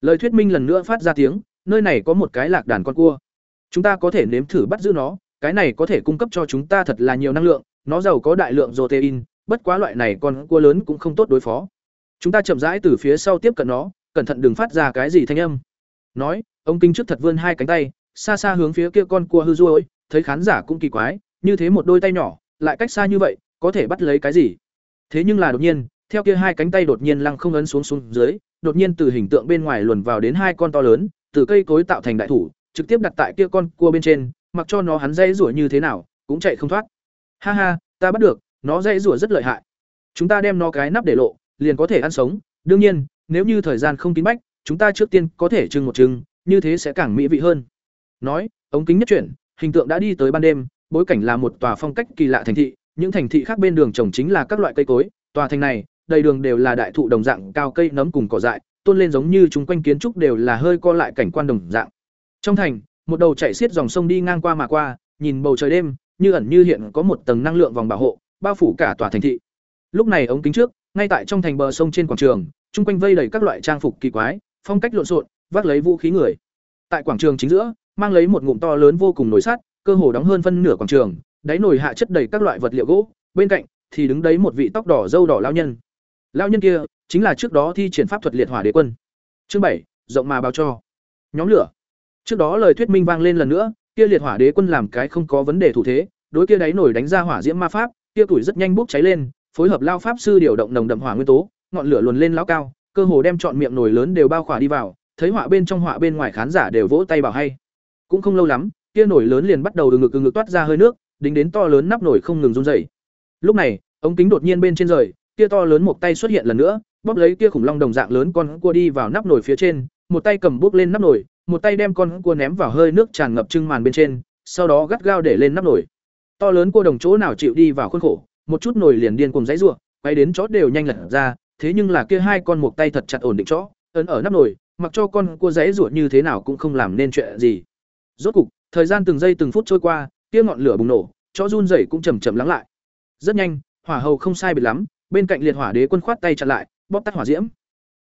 Lời thuyết minh lần nữa phát ra tiếng, nơi này có một cái lạc đàn con cua. Chúng ta có thể nếm thử bắt giữ nó cái này có thể cung cấp cho chúng ta thật là nhiều năng lượng, nó giàu có đại lượng protein, bất quá loại này con cua lớn cũng không tốt đối phó. Chúng ta chậm rãi từ phía sau tiếp cận nó, cẩn thận đừng phát ra cái gì thanh âm. Nói, ông kinh trước thật vươn hai cánh tay, xa xa hướng phía kia con cua hư ruôi thấy khán giả cũng kỳ quái, như thế một đôi tay nhỏ, lại cách xa như vậy, có thể bắt lấy cái gì? Thế nhưng là đột nhiên, theo kia hai cánh tay đột nhiên lăng không ấn xuống xuống dưới, đột nhiên từ hình tượng bên ngoài luồn vào đến hai con to lớn, từ cây cối tạo thành đại thủ, trực tiếp đặt tại kia con cua bên trên mặc cho nó hắn dây rủa như thế nào cũng chạy không thoát. Ha ha ta bắt được nó dây rủa rất lợi hại. Chúng ta đem nó cái nắp để lộ liền có thể ăn sống. Đương nhiên nếu như thời gian không kín bách chúng ta trước tiên có thể trưng một trưng như thế sẽ càng mỹ vị hơn. Nói ống kính nhất chuyển hình tượng đã đi tới ban đêm bối cảnh là một tòa phong cách kỳ lạ thành thị những thành thị khác bên đường trồng chính là các loại cây cối, tòa thành này, đầy đường đều là đại thụ đồng dạng cao cây nấm cùng cỏ dại, tôn lên giống như chúng quanh kiến trúc đều là hơi co lại cảnh quan đồng dạng. Trong thành, một đầu chạy xiết dòng sông đi ngang qua mà qua, nhìn bầu trời đêm, như ẩn như hiện có một tầng năng lượng vòng bảo hộ, bao phủ cả tòa thành thị. Lúc này ống kính trước, ngay tại trong thành bờ sông trên quảng trường, chung quanh vây đầy các loại trang phục kỳ quái, phong cách lộn xộn, vác lấy vũ khí người. Tại quảng trường chính giữa, mang lấy một ngụm to lớn vô cùng nồi sắt, cơ hồ đóng hơn phân nửa quảng trường, đáy nồi hạ chất đầy các loại vật liệu gỗ, bên cạnh thì đứng đấy một vị tóc đỏ râu đỏ lão nhân. Lão nhân kia chính là trước đó thi triển pháp thuật liệt hỏa đế quân. Chương bảy, rộng mà báo cho. Nhóm lửa. Trước đó lời thuyết minh vang lên lần nữa, kia liệt hỏa đế quân làm cái không có vấn đề thủ thế, đối kia đáy nổi đánh ra hỏa diễm ma pháp, kia tuổi rất nhanh bốc cháy lên, phối hợp lao pháp sư điều động nồng đậm hỏa nguyên tố, ngọn lửa luồn lên lão cao, cơ hồ đem trọn miệng nồi lớn đều bao khỏa đi vào, thấy họa bên trong họa bên ngoài khán giả đều vỗ tay bảo hay. Cũng không lâu lắm, kia nồi lớn liền bắt đầu từ ngực từ ngực toát ra hơi nước, đính đến to lớn nắp nồi không ngừng run rẩy. Lúc này, ống kính đột nhiên bên trên rời, kia to lớn một tay xuất hiện lần nữa, bóp lấy kia khủng long đồng dạng lớn con cua đi vào nắp nồi phía trên, một tay cầm bốc lên nắp nồi, một tay đem con cua ném vào hơi nước tràn ngập trưng màn bên trên, sau đó gắt gao để lên nắp nồi. To lớn cua đồng chỗ nào chịu đi vào khuôn khổ, một chút nồi liền điên cùng dãy rủa, quay đến chó đều nhanh lật ra, thế nhưng là kia hai con một tay thật chặt ổn định chó, ấn ở nắp nồi, mặc cho con cua dãy rủa như thế nào cũng không làm nên chuyện gì. Rốt cục, thời gian từng giây từng phút trôi qua, kia ngọn lửa bùng nổ, chó run rẩy cũng chậm chậm lắng lại. Rất nhanh, hỏa hầu không sai biệt lắm, bên cạnh liệt hỏa đế quân khoát tay chặn lại, bóp tắt hỏa diễm.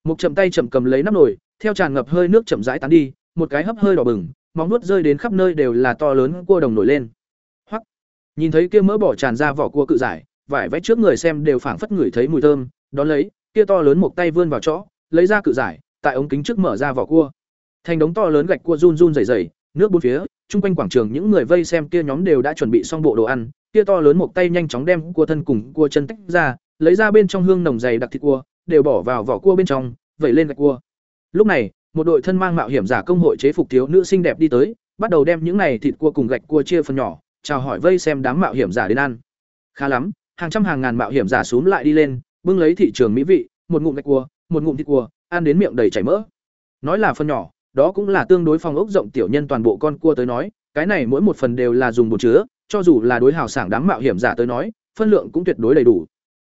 Một chậm tay chậm cầm lấy nắp nồi, theo tràn ngập hơi nước chậm rãi tán đi, một cái hấp hơi đỏ bừng, móng nuốt rơi đến khắp nơi đều là to lớn cua đồng nổi lên. Hoắc. Nhìn thấy kia mỡ bỏ tràn ra vỏ cua cự giải, vải vẽ trước người xem đều phảng phất ngửi thấy mùi thơm, đón lấy, kia to lớn một tay vươn vào chỗ lấy ra cự giải, tại ống kính trước mở ra vỏ cua. Thành đống to lớn gạch cua run run rẩy rẩy, nước bốn phía, chung quanh quảng trường những người vây xem kia nhóm đều đã chuẩn bị xong bộ đồ ăn, kia to lớn một tay nhanh chóng đem cua thân cùng cua chân tách ra, lấy ra bên trong hương nồng dày đặc thịt cua, đều bỏ vào vỏ cua bên trong, vẩy lên gạch cua. Lúc này, một đội thân mang mạo hiểm giả công hội chế phục thiếu nữ xinh đẹp đi tới, bắt đầu đem những này thịt cua cùng gạch cua chia phần nhỏ, chào hỏi vây xem đám mạo hiểm giả đến ăn. Khá lắm, hàng trăm hàng ngàn mạo hiểm giả xuống lại đi lên, bưng lấy thị trường mỹ vị, một ngụm gạch cua, một ngụm thịt cua, ăn đến miệng đầy chảy mỡ. Nói là phần nhỏ, đó cũng là tương đối phòng ốc rộng tiểu nhân toàn bộ con cua tới nói, cái này mỗi một phần đều là dùng bột chứa, cho dù là đối hào sảng đám mạo hiểm giả tới nói, phân lượng cũng tuyệt đối đầy đủ.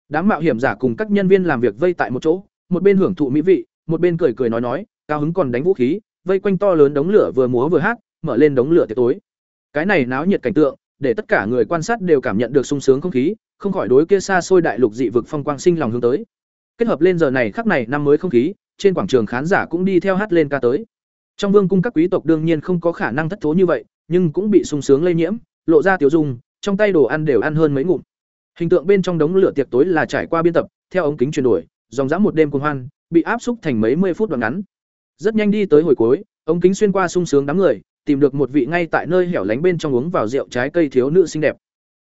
Đám mạo hiểm giả cùng các nhân viên làm việc vây tại một chỗ, một bên hưởng thụ mỹ vị, một bên cười cười nói nói, cao hứng còn đánh vũ khí, vây quanh to lớn đống lửa vừa múa vừa hát, mở lên đống lửa tiệc tối. Cái này náo nhiệt cảnh tượng, để tất cả người quan sát đều cảm nhận được sung sướng không khí, không khỏi đối kia xa xôi đại lục dị vực phong quang sinh lòng hướng tới. Kết hợp lên giờ này khắc này năm mới không khí, trên quảng trường khán giả cũng đi theo hát lên ca tới. Trong vương cung các quý tộc đương nhiên không có khả năng thất thố như vậy, nhưng cũng bị sung sướng lây nhiễm, lộ ra tiểu dung, trong tay đồ ăn đều ăn hơn mấy ngụm. Hình tượng bên trong đống lửa tiệc tối là trải qua biên tập, theo ống kính chuyển đổi, dòng dã một đêm cuồng hoan, bị áp xúc thành mấy mươi phút đoạn ngắn. Rất nhanh đi tới hồi cuối, ống kính xuyên qua sung sướng đám người, tìm được một vị ngay tại nơi hẻo lánh bên trong uống vào rượu trái cây thiếu nữ xinh đẹp.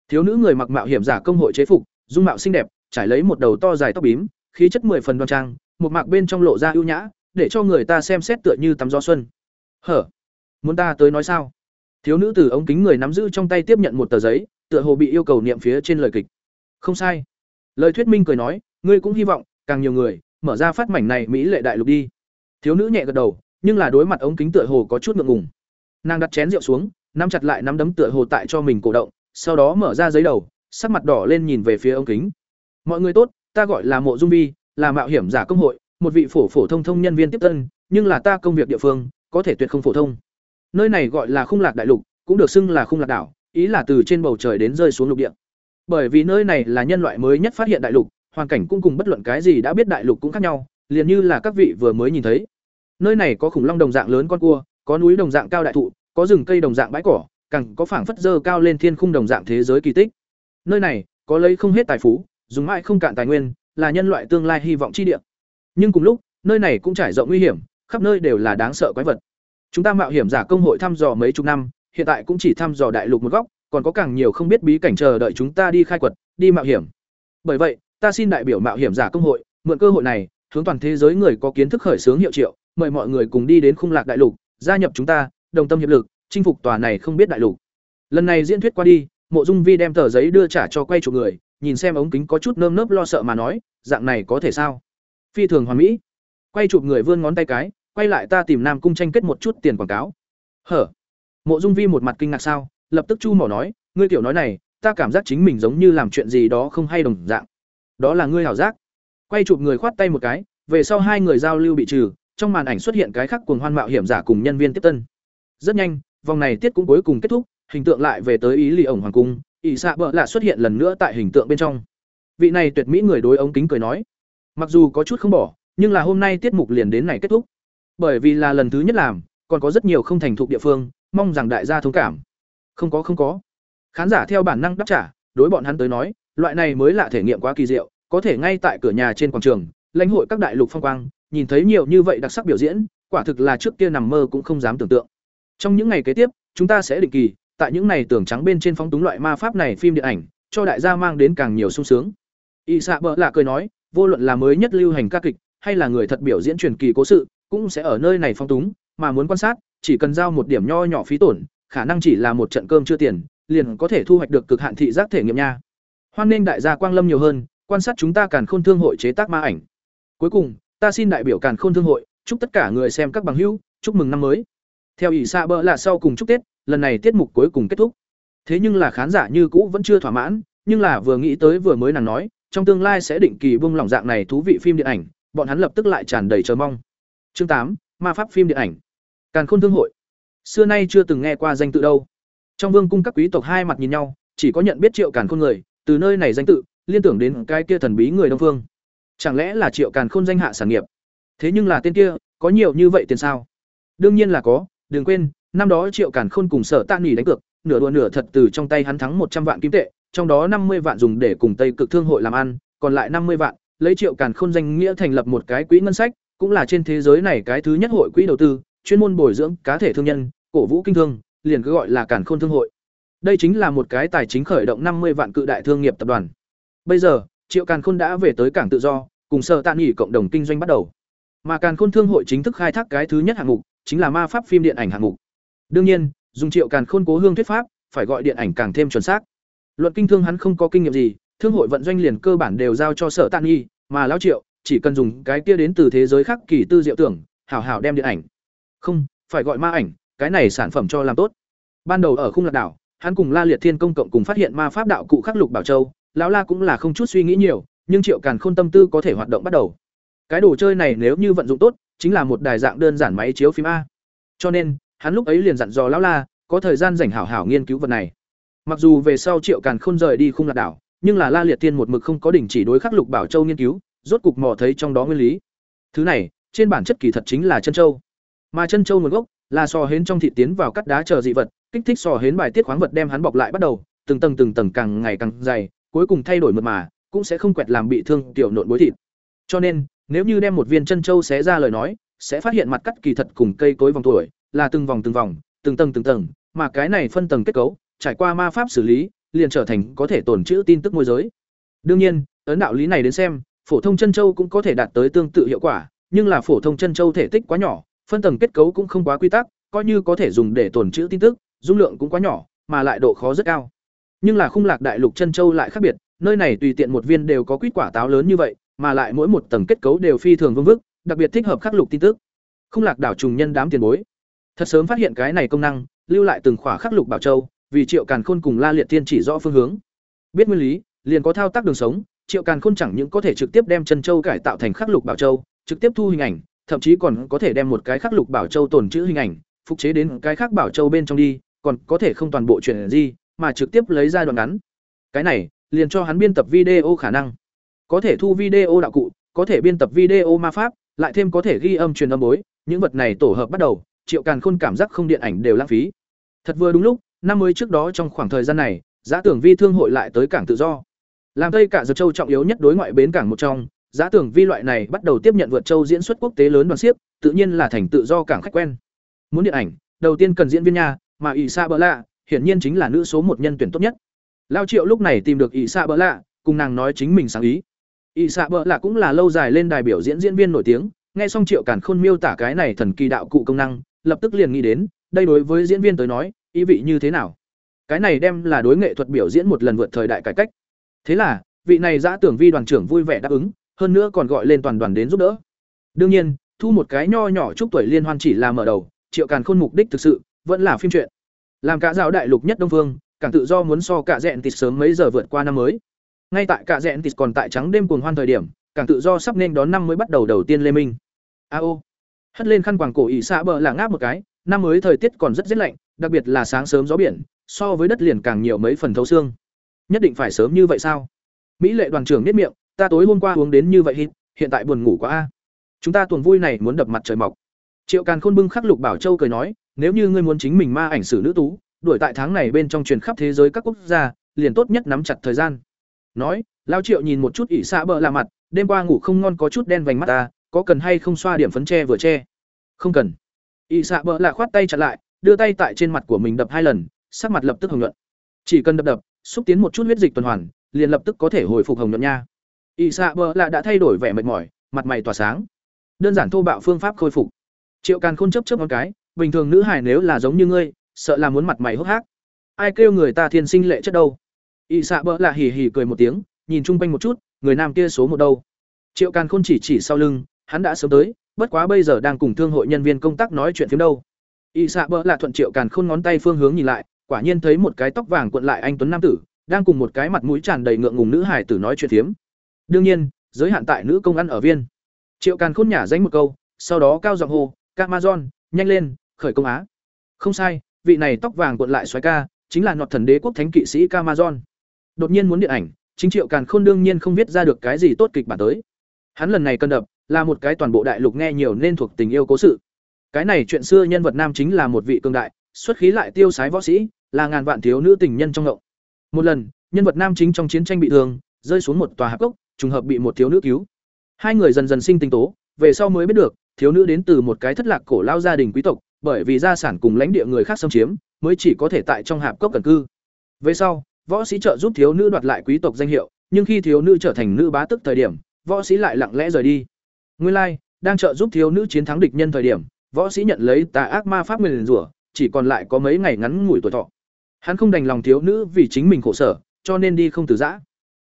Thiếu nữ người mặc mạo hiểm giả công hội chế phục, dung mạo xinh đẹp, trải lấy một đầu to dài tóc bím, khí chất mười phần đoan trang, một mạc bên trong lộ ra ưu nhã, để cho người ta xem xét tựa như tắm gió xuân. Hở, muốn ta tới nói sao? Thiếu nữ từ ống kính người nắm giữ trong tay tiếp nhận một tờ giấy, tựa hồ bị yêu cầu niệm phía trên lời kịch. Không sai. Lời thuyết minh cười nói, ngươi cũng hy vọng càng nhiều người mở ra phát mảnh này mỹ lệ đại lục đi. Thiếu nữ nhẹ gật đầu, nhưng là đối mặt ống kính tựa hồ có chút ngượng ngùng. Nàng đặt chén rượu xuống, nắm chặt lại nắm đấm tựa hồ tại cho mình cổ động, sau đó mở ra giấy đầu, sắc mặt đỏ lên nhìn về phía ống kính. "Mọi người tốt, ta gọi là Mộ Dung Vi, là mạo hiểm giả công hội, một vị phổ phổ thông thông nhân viên tiếp tân, nhưng là ta công việc địa phương, có thể tuyệt không phổ thông. Nơi này gọi là Khung Lạc Đại Lục, cũng được xưng là Khung Lạc đảo, ý là từ trên bầu trời đến rơi xuống lục địa. Bởi vì nơi này là nhân loại mới nhất phát hiện đại lục, hoàn cảnh cũng cùng bất luận cái gì đã biết đại lục cũng khác nhau, liền như là các vị vừa mới nhìn thấy. Nơi này có khủng long đồng dạng lớn con cua, có núi đồng dạng cao đại thụ, có rừng cây đồng dạng bãi cỏ, càng có phảng phất dơ cao lên thiên khung đồng dạng thế giới kỳ tích. Nơi này có lấy không hết tài phú, dùng mãi không cạn tài nguyên, là nhân loại tương lai hy vọng chi địa. Nhưng cùng lúc, nơi này cũng trải rộng nguy hiểm, khắp nơi đều là đáng sợ quái vật. Chúng ta mạo hiểm giả công hội thăm dò mấy chục năm, hiện tại cũng chỉ thăm dò đại lục một góc, còn có càng nhiều không biết bí cảnh chờ đợi chúng ta đi khai quật, đi mạo hiểm. Bởi vậy, ta xin đại biểu mạo hiểm giả công hội, mượn cơ hội này, hướng toàn thế giới người có kiến thức khởi xướng hiệu triệu, mời mọi người cùng đi đến khung lạc đại lục, gia nhập chúng ta, đồng tâm hiệp lực, chinh phục tòa này không biết đại lục. Lần này diễn thuyết qua đi, Mộ Dung Vi đem tờ giấy đưa trả cho quay chủ người, nhìn xem ống kính có chút nơm nớp lo sợ mà nói, dạng này có thể sao? Phi thường hoàn mỹ. Quay chụp người vươn ngón tay cái, quay lại ta tìm Nam cung tranh kết một chút tiền quảng cáo. Hở? Mộ Dung Vi một mặt kinh ngạc sao, lập tức chu mỏ nói, ngươi tiểu nói này, ta cảm giác chính mình giống như làm chuyện gì đó không hay đồng dạng đó là ngươi hảo giác quay chụp người khoát tay một cái, về sau hai người giao lưu bị trừ, trong màn ảnh xuất hiện cái khắc cuồng hoan mạo hiểm giả cùng nhân viên tiếp tân. Rất nhanh, vòng này tiết cũng cuối cùng kết thúc, hình tượng lại về tới ý lì ổng hoàng cung ỷ xạ bợ lạ xuất hiện lần nữa tại hình tượng bên trong. Vị này tuyệt mỹ người đối ống kính cười nói, mặc dù có chút không bỏ, nhưng là hôm nay tiết mục liền đến này kết thúc. Bởi vì là lần thứ nhất làm, còn có rất nhiều không thành thục địa phương, mong rằng đại gia thông cảm. Không có không có. Khán giả theo bản năng đáp trả, đối bọn hắn tới nói, loại này mới là thể nghiệm quá kỳ diệu có thể ngay tại cửa nhà trên quảng trường, lãnh hội các đại lục phong quang, nhìn thấy nhiều như vậy đặc sắc biểu diễn, quả thực là trước kia nằm mơ cũng không dám tưởng tượng. Trong những ngày kế tiếp, chúng ta sẽ định kỳ, tại những ngày tưởng trắng bên trên phóng túng loại ma pháp này phim điện ảnh, cho đại gia mang đến càng nhiều sung sướng. Y xạ bợ lạ cười nói, vô luận là mới nhất lưu hành ca kịch, hay là người thật biểu diễn truyền kỳ cố sự, cũng sẽ ở nơi này phong túng, mà muốn quan sát, chỉ cần giao một điểm nho nhỏ phí tổn, khả năng chỉ là một trận cơm chưa tiền, liền có thể thu hoạch được cực hạn thị giác thể nghiệm nha. Hoan nên đại gia quang lâm nhiều hơn quan sát chúng ta càn khôn thương hội chế tác ma ảnh. Cuối cùng, ta xin đại biểu càn khôn thương hội, chúc tất cả người xem các bằng hữu, chúc mừng năm mới. Theo ỷ xạ bỡ là sau cùng chúc tết, lần này tiết mục cuối cùng kết thúc. Thế nhưng là khán giả như cũ vẫn chưa thỏa mãn, nhưng là vừa nghĩ tới vừa mới nàng nói, trong tương lai sẽ định kỳ bung lỏng dạng này thú vị phim điện ảnh, bọn hắn lập tức lại tràn đầy chờ mong. Chương tám, ma pháp phim điện ảnh. Càn khôn thương hội. Xưa nay chưa từng nghe qua danh tự đâu. Trong vương cung các quý tộc hai mặt nhìn nhau, chỉ có nhận biết triệu càn khôn người, từ nơi này danh tự liên tưởng đến cái kia thần bí người đông phương. Chẳng lẽ là triệu càn khôn danh hạ sản nghiệp? Thế nhưng là tên kia, có nhiều như vậy tiền sao? Đương nhiên là có, đừng quên, năm đó triệu càn khôn cùng sở tạ nghỉ đánh cược, nửa đùa nửa thật từ trong tay hắn thắng một trăm vạn kim tệ, trong đó năm mươi vạn dùng để cùng tây cực thương hội làm ăn, còn lại năm mươi vạn lấy triệu càn khôn danh nghĩa thành lập một cái quỹ ngân sách, cũng là trên thế giới này cái thứ nhất hội quỹ đầu tư, chuyên môn bồi dưỡng cá thể thương nhân, cổ vũ kinh thương, liền cứ gọi là càn khôn thương hội. Đây chính là một cái tài chính khởi động năm mươi vạn cự đại thương nghiệp tập đoàn bây giờ, triệu càn khôn đã về tới cảng tự do, cùng sở tạ nghỉ cộng đồng kinh doanh bắt đầu. Mà càn khôn thương hội chính thức khai thác cái thứ nhất hạng mục, chính là ma pháp phim điện ảnh hạng mục. Đương nhiên, dùng triệu càn khôn cố hương thuyết pháp, phải gọi điện ảnh càng thêm chuẩn xác. Luận kinh thương hắn không có kinh nghiệm gì, thương hội vận doanh liền cơ bản đều giao cho sở tạ nghi mà lão triệu chỉ cần dùng cái kia đến từ thế giới khác kỳ tư diệu tưởng, hảo hảo đem điện ảnh. Không, phải gọi ma ảnh, cái này sản phẩm cho làm tốt. Ban đầu ở khung lạc đảo, hắn cùng la liệt thiên công cộng cùng phát hiện ma pháp đạo cụ khắc lục bảo châu lão la cũng là không chút suy nghĩ nhiều, nhưng triệu càn khôn tâm tư có thể hoạt động bắt đầu. Cái đồ chơi này nếu như vận dụng tốt, chính là một đài dạng đơn giản máy chiếu phim a. Cho nên, hắn lúc ấy liền dặn dò lão la, có thời gian rảnh hảo hảo nghiên cứu vật này. Mặc dù về sau triệu càn khôn rời đi khung lạc đảo, nhưng là la liệt tiên một mực không có đỉnh chỉ đối khắc lục bảo châu nghiên cứu, rốt cục mò thấy trong đó nguyên lý. Thứ này, trên bản chất kỳ thật chính là chân châu. Mà chân châu nguồn gốc là sò hến trong thị tiến vào cắt đá chờ dị vật, kích thích sò hến bài tiết khoáng vật đem hắn bọc lại bắt đầu, từng tầng từng tầng càng ngày càng dày cuối cùng thay đổi mật mà, cũng sẽ không quẹt làm bị thương tiểu nộn bối thịt. Cho nên, nếu như đem một viên chân châu xé ra lời nói, sẽ phát hiện mặt cắt kỳ thật cùng cây cối vòng tuổi, là từng vòng từng vòng, từng tầng từng tầng, mà cái này phân tầng kết cấu, trải qua ma pháp xử lý, liền trở thành có thể tồn trữ tin tức môi giới. Đương nhiên, ấn đạo lý này đến xem, phổ thông chân châu cũng có thể đạt tới tương tự hiệu quả, nhưng là phổ thông chân châu thể tích quá nhỏ, phân tầng kết cấu cũng không quá quy tắc, coi như có thể dùng để tồn trữ tin tức, dung lượng cũng quá nhỏ, mà lại độ khó rất cao nhưng là khung lạc đại lục chân châu lại khác biệt, nơi này tùy tiện một viên đều có quýt quả táo lớn như vậy, mà lại mỗi một tầng kết cấu đều phi thường vương vức, đặc biệt thích hợp khắc lục tin tức. Khung lạc đảo trùng nhân đám tiền bối. Thật sớm phát hiện cái này công năng, lưu lại từng khỏa khắc lục bảo châu, vì triệu càn khôn cùng la liệt tiên chỉ rõ phương hướng. Biết nguyên lý, liền có thao tác đường sống, triệu càn khôn chẳng những có thể trực tiếp đem chân châu cải tạo thành khắc lục bảo châu, trực tiếp thu hình ảnh, thậm chí còn có thể đem một cái khắc lục bảo châu tồn chữ hình ảnh, phục chế đến cái khác bảo châu bên trong đi, còn có thể không toàn bộ chuyển di mà trực tiếp lấy ra đoạn ngắn. Cái này, liền cho hắn biên tập video khả năng. Có thể thu video đạo cụ, có thể biên tập video ma pháp, lại thêm có thể ghi âm truyền âm bối, những vật này tổ hợp bắt đầu, triệu càn khôn cảm giác không điện ảnh đều lãng phí. Thật vừa đúng lúc, năm mới trước đó trong khoảng thời gian này, giá tưởng vi thương hội lại tới cảng tự do. Làm tây cả dược châu trọng yếu nhất đối ngoại bến cảng một trong, giá tưởng vi loại này bắt đầu tiếp nhận vượt châu diễn xuất quốc tế lớn đoàn siếc tự nhiên là thành tự do cảng khách quen. Muốn điện ảnh, đầu tiên cần diễn viên nha, mà ỷ sa bỡ lạ hiển nhiên chính là nữ số một nhân tuyển tốt nhất. Lao triệu lúc này tìm được Y sa bỡ lạ, cùng nàng nói chính mình sáng ý. Y sa bỡ lạ cũng là lâu dài lên đài biểu diễn diễn viên nổi tiếng, nghe xong triệu cản khôn miêu tả cái này thần kỳ đạo cụ công năng, lập tức liền nghĩ đến, đây đối với diễn viên tới nói, ý vị như thế nào? Cái này đem là đối nghệ thuật biểu diễn một lần vượt thời đại cải cách. Thế là, vị này giã tưởng vi đoàn trưởng vui vẻ đáp ứng, hơn nữa còn gọi lên toàn đoàn đến giúp đỡ. Đương nhiên, thu một cái nho nhỏ chúc tuổi liên hoan chỉ là mở đầu, triệu càn khôn mục đích thực sự vẫn là phim truyện làm cả giáo đại lục nhất đông phương cảng tự do muốn so cả dẹn tịt sớm mấy giờ vượt qua năm mới. Ngay tại cả dẹn tịt còn tại trắng đêm cuồng hoan thời điểm cảng tự do sắp nên đón năm mới bắt đầu đầu tiên lê minh. A ô. Hất lên khăn quàng cổ ỉ xạ bờ là ngáp một cái, năm mới thời tiết còn rất rét lạnh, đặc biệt là sáng sớm gió biển, so với đất liền càng nhiều mấy phần thấu xương. Nhất định phải sớm như vậy sao? Mỹ lệ đoàn trưởng biết miệng, ta tối hôm qua uống đến như vậy hít, hiện tại buồn ngủ quá a. Chúng ta tuần vui này muốn đập mặt trời mọc. Triệu càn khôn bưng khắc lục bảo châu cười nói nếu như ngươi muốn chính mình ma ảnh sử nữ tú, đuổi tại tháng này bên trong truyền khắp thế giới các quốc gia, liền tốt nhất nắm chặt thời gian. Nói, lao triệu nhìn một chút ỉ xạ bờ lạ mặt, đêm qua ngủ không ngon có chút đen vành mắt ta, có cần hay không xoa điểm phấn che vừa che? Không cần. Ỉ xạ bờ lạ khoát tay chặt lại, đưa tay tại trên mặt của mình đập hai lần, sắc mặt lập tức hồng nhuận. Chỉ cần đập đập, xúc tiến một chút huyết dịch tuần hoàn, liền lập tức có thể hồi phục hồng nhuận nha. Ỉ xạ bờ lạ đã thay đổi vẻ mệt mỏi, mặt mày tỏa sáng. Đơn giản thô bạo phương pháp khôi phục. Triệu càn khôn chớp chớp một cái bình thường nữ hải nếu là giống như ngươi sợ là muốn mặt mày hốc hác. Ai kêu người ta thiên sinh lệ chất đâu? Ỵ xạ bỡ lạ hỉ hỉ cười một tiếng nhìn chung quanh một chút người nam kia số một đâu? Triệu càn khôn chỉ chỉ sau lưng hắn đã sớm tới bất quá bây giờ đang cùng thương hội nhân viên công tác nói chuyện phiếm đâu. Ỵ xạ bỡ lạ thuận triệu càn khôn ngón tay phương hướng nhìn lại quả nhiên thấy một cái tóc vàng cuộn lại anh tuấn nam tử đang cùng một cái mặt mũi tràn đầy ngượng ngùng nữ hải tử nói chuyện phiếm. Đương nhiên giới hạn tại nữ công ăn ở viên. Triệu càn khôn nhả danh một câu sau đó cao giọng hô Camazon, nhanh lên, khởi công á. Không sai, vị này tóc vàng cuộn lại xoáy ca, chính là nọt thần đế quốc thánh kỵ sĩ Camazon. Đột nhiên muốn điện ảnh, chính Triệu Càn Khôn đương nhiên không viết ra được cái gì tốt kịch bản tới. Hắn lần này cân đập, là một cái toàn bộ đại lục nghe nhiều nên thuộc tình yêu cố sự. Cái này chuyện xưa nhân vật nam chính là một vị cường đại, xuất khí lại tiêu sái võ sĩ, là ngàn vạn thiếu nữ tình nhân trong ngộng. Một lần, nhân vật nam chính trong chiến tranh bị thương, rơi xuống một tòa hạp cốc, trùng hợp bị một thiếu nữ cứu. Hai người dần dần sinh tình tố, về sau mới biết được, thiếu nữ đến từ một cái thất lạc cổ lao gia đình quý tộc, bởi vì gia sản cùng lãnh địa người khác xâm chiếm, mới chỉ có thể tại trong hạp cốc cần cư. Về sau, võ sĩ trợ giúp thiếu nữ đoạt lại quý tộc danh hiệu, nhưng khi thiếu nữ trở thành nữ bá tức thời điểm, võ sĩ lại lặng lẽ rời đi. Nguyên lai, like, đang trợ giúp thiếu nữ chiến thắng địch nhân thời điểm, võ sĩ nhận lấy tà ác ma pháp nguyền rủa, chỉ còn lại có mấy ngày ngắn ngủi tuổi thọ. Hắn không đành lòng thiếu nữ vì chính mình khổ sở, cho nên đi không từ giã.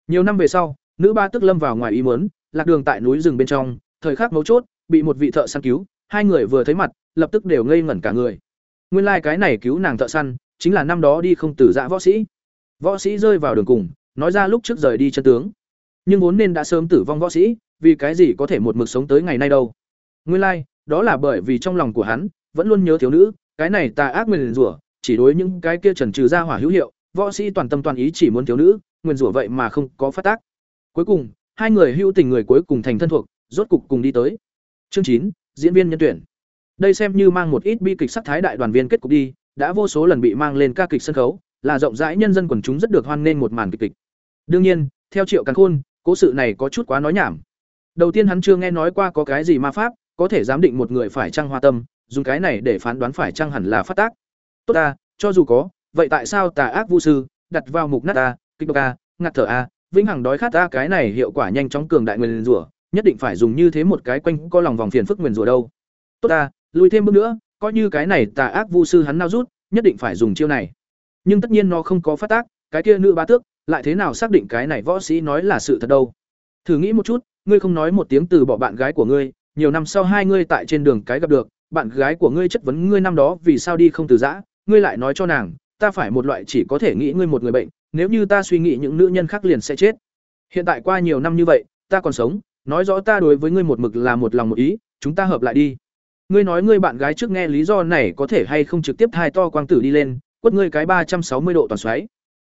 Nhiều năm về sau, nữ ba tức lâm vào ngoài ý muốn, lạc đường tại núi rừng bên trong, thời khắc mấu chốt, bị một vị thợ săn cứu, hai người vừa thấy mặt, lập tức đều ngây ngẩn cả người. Nguyên lai like cái này cứu nàng thợ săn, chính là năm đó đi không tử dạ võ sĩ. Võ sĩ rơi vào đường cùng, nói ra lúc trước rời đi chân tướng. Nhưng vốn nên đã sớm tử vong võ sĩ, vì cái gì có thể một mực sống tới ngày nay đâu? Nguyên lai, like, đó là bởi vì trong lòng của hắn vẫn luôn nhớ thiếu nữ, cái này tà ác nguyên rủa, chỉ đối những cái kia trần trừ ra hỏa hữu hiệu, võ sĩ toàn tâm toàn ý chỉ muốn thiếu nữ, nguyên rủa vậy mà không có phát tác. Cuối cùng, hai người hữu tình người cuối cùng thành thân thuộc, rốt cục cùng đi tới. Chương chín diễn viên nhân tuyển. Đây xem như mang một ít bi kịch sắc thái đại đoàn viên kết cục đi, đã vô số lần bị mang lên ca kịch sân khấu, là rộng rãi nhân dân quần chúng rất được hoan nghênh một màn kịch kịch. Đương nhiên, theo Triệu Càn Khôn, cố sự này có chút quá nói nhảm. Đầu tiên hắn chưa nghe nói qua có cái gì ma pháp, có thể giám định một người phải trăng hoa tâm, dùng cái này để phán đoán phải trăng hẳn là phát tác. Tốt ta, cho dù có, vậy tại sao tà ác vu sư đặt vào mục nát ta, kịch độc a, ngạt thở a, vĩnh hằng đói khát ta cái này hiệu quả nhanh chóng cường đại nguyên rủa, nhất định phải dùng như thế một cái quanh co lòng vòng phiền phức nguyền rủa đâu. Tốt ta, lùi thêm bước nữa, coi như cái này tà ác vu sư hắn nao rút, nhất định phải dùng chiêu này. Nhưng tất nhiên nó không có phát tác, cái kia nữ bá tước, lại thế nào xác định cái này võ sĩ nói là sự thật đâu? Thử nghĩ một chút, ngươi không nói một tiếng từ bỏ bạn gái của ngươi, nhiều năm sau hai ngươi tại trên đường cái gặp được, bạn gái của ngươi chất vấn ngươi năm đó vì sao đi không từ giã, ngươi lại nói cho nàng, ta phải một loại chỉ có thể nghĩ ngươi một người bệnh, nếu như ta suy nghĩ những nữ nhân khác liền sẽ chết. Hiện tại qua nhiều năm như vậy, ta còn sống nói rõ ta đối với ngươi một mực là một lòng một ý, chúng ta hợp lại đi. Ngươi nói ngươi bạn gái trước nghe lý do này có thể hay không trực tiếp thai to quang tử đi lên, quất ngươi cái ba trăm sáu mươi độ toàn xoáy.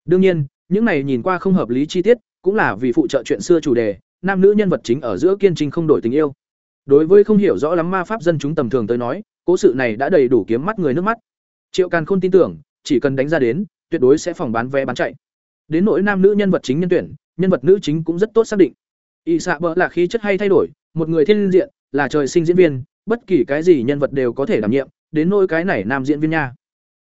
Đương nhiên, những này nhìn qua không hợp lý chi tiết, cũng là vì phụ trợ chuyện xưa chủ đề, nam nữ nhân vật chính ở giữa kiên trinh không đổi tình yêu. Đối với không hiểu rõ lắm ma pháp dân chúng tầm thường tới nói, cố sự này đã đầy đủ kiếm mắt người nước mắt. Triệu càn khôn tin tưởng, chỉ cần đánh ra đến, tuyệt đối sẽ phòng bán vé bán chạy. Đến nỗi nam nữ nhân vật chính nhân tuyển, nhân vật nữ chính cũng rất tốt xác định y xạ bỡ là khí chất hay thay đổi, một người thiên diện, là trời sinh diễn viên, bất kỳ cái gì nhân vật đều có thể đảm nhiệm, đến nỗi cái này nam diễn viên nha.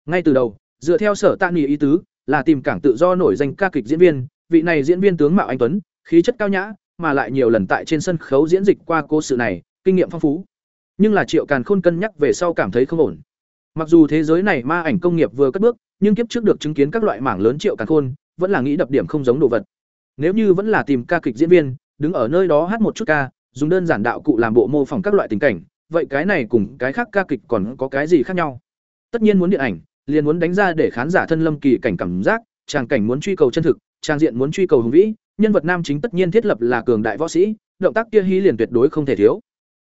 Ngay từ đầu, dựa theo sở tạ nghỉ ý tứ, là tìm cảng tự do nổi danh ca kịch diễn viên, vị này diễn viên tướng mạo anh tuấn, khí chất cao nhã, mà lại nhiều lần tại trên sân khấu diễn dịch qua cố sự này, kinh nghiệm phong phú. Nhưng là triệu càn khôn cân nhắc về sau cảm thấy không ổn. Mặc dù thế giới này ma ảnh công nghiệp vừa cất bước, nhưng kiếp trước được chứng kiến các loại mảng lớn triệu càn khôn, vẫn là nghĩ đập điểm không giống đồ vật. Nếu như vẫn là tìm ca kịch diễn viên đứng ở nơi đó hát một chút ca dùng đơn giản đạo cụ làm bộ mô phỏng các loại tình cảnh vậy cái này cùng cái khác ca kịch còn có cái gì khác nhau tất nhiên muốn điện ảnh liền muốn đánh ra để khán giả thân lâm kỳ cảnh cảm giác, tràng cảnh muốn truy cầu chân thực, trang diện muốn truy cầu hùng vĩ, nhân vật nam chính tất nhiên thiết lập là cường đại võ sĩ, động tác kia hí liền tuyệt đối không thể thiếu.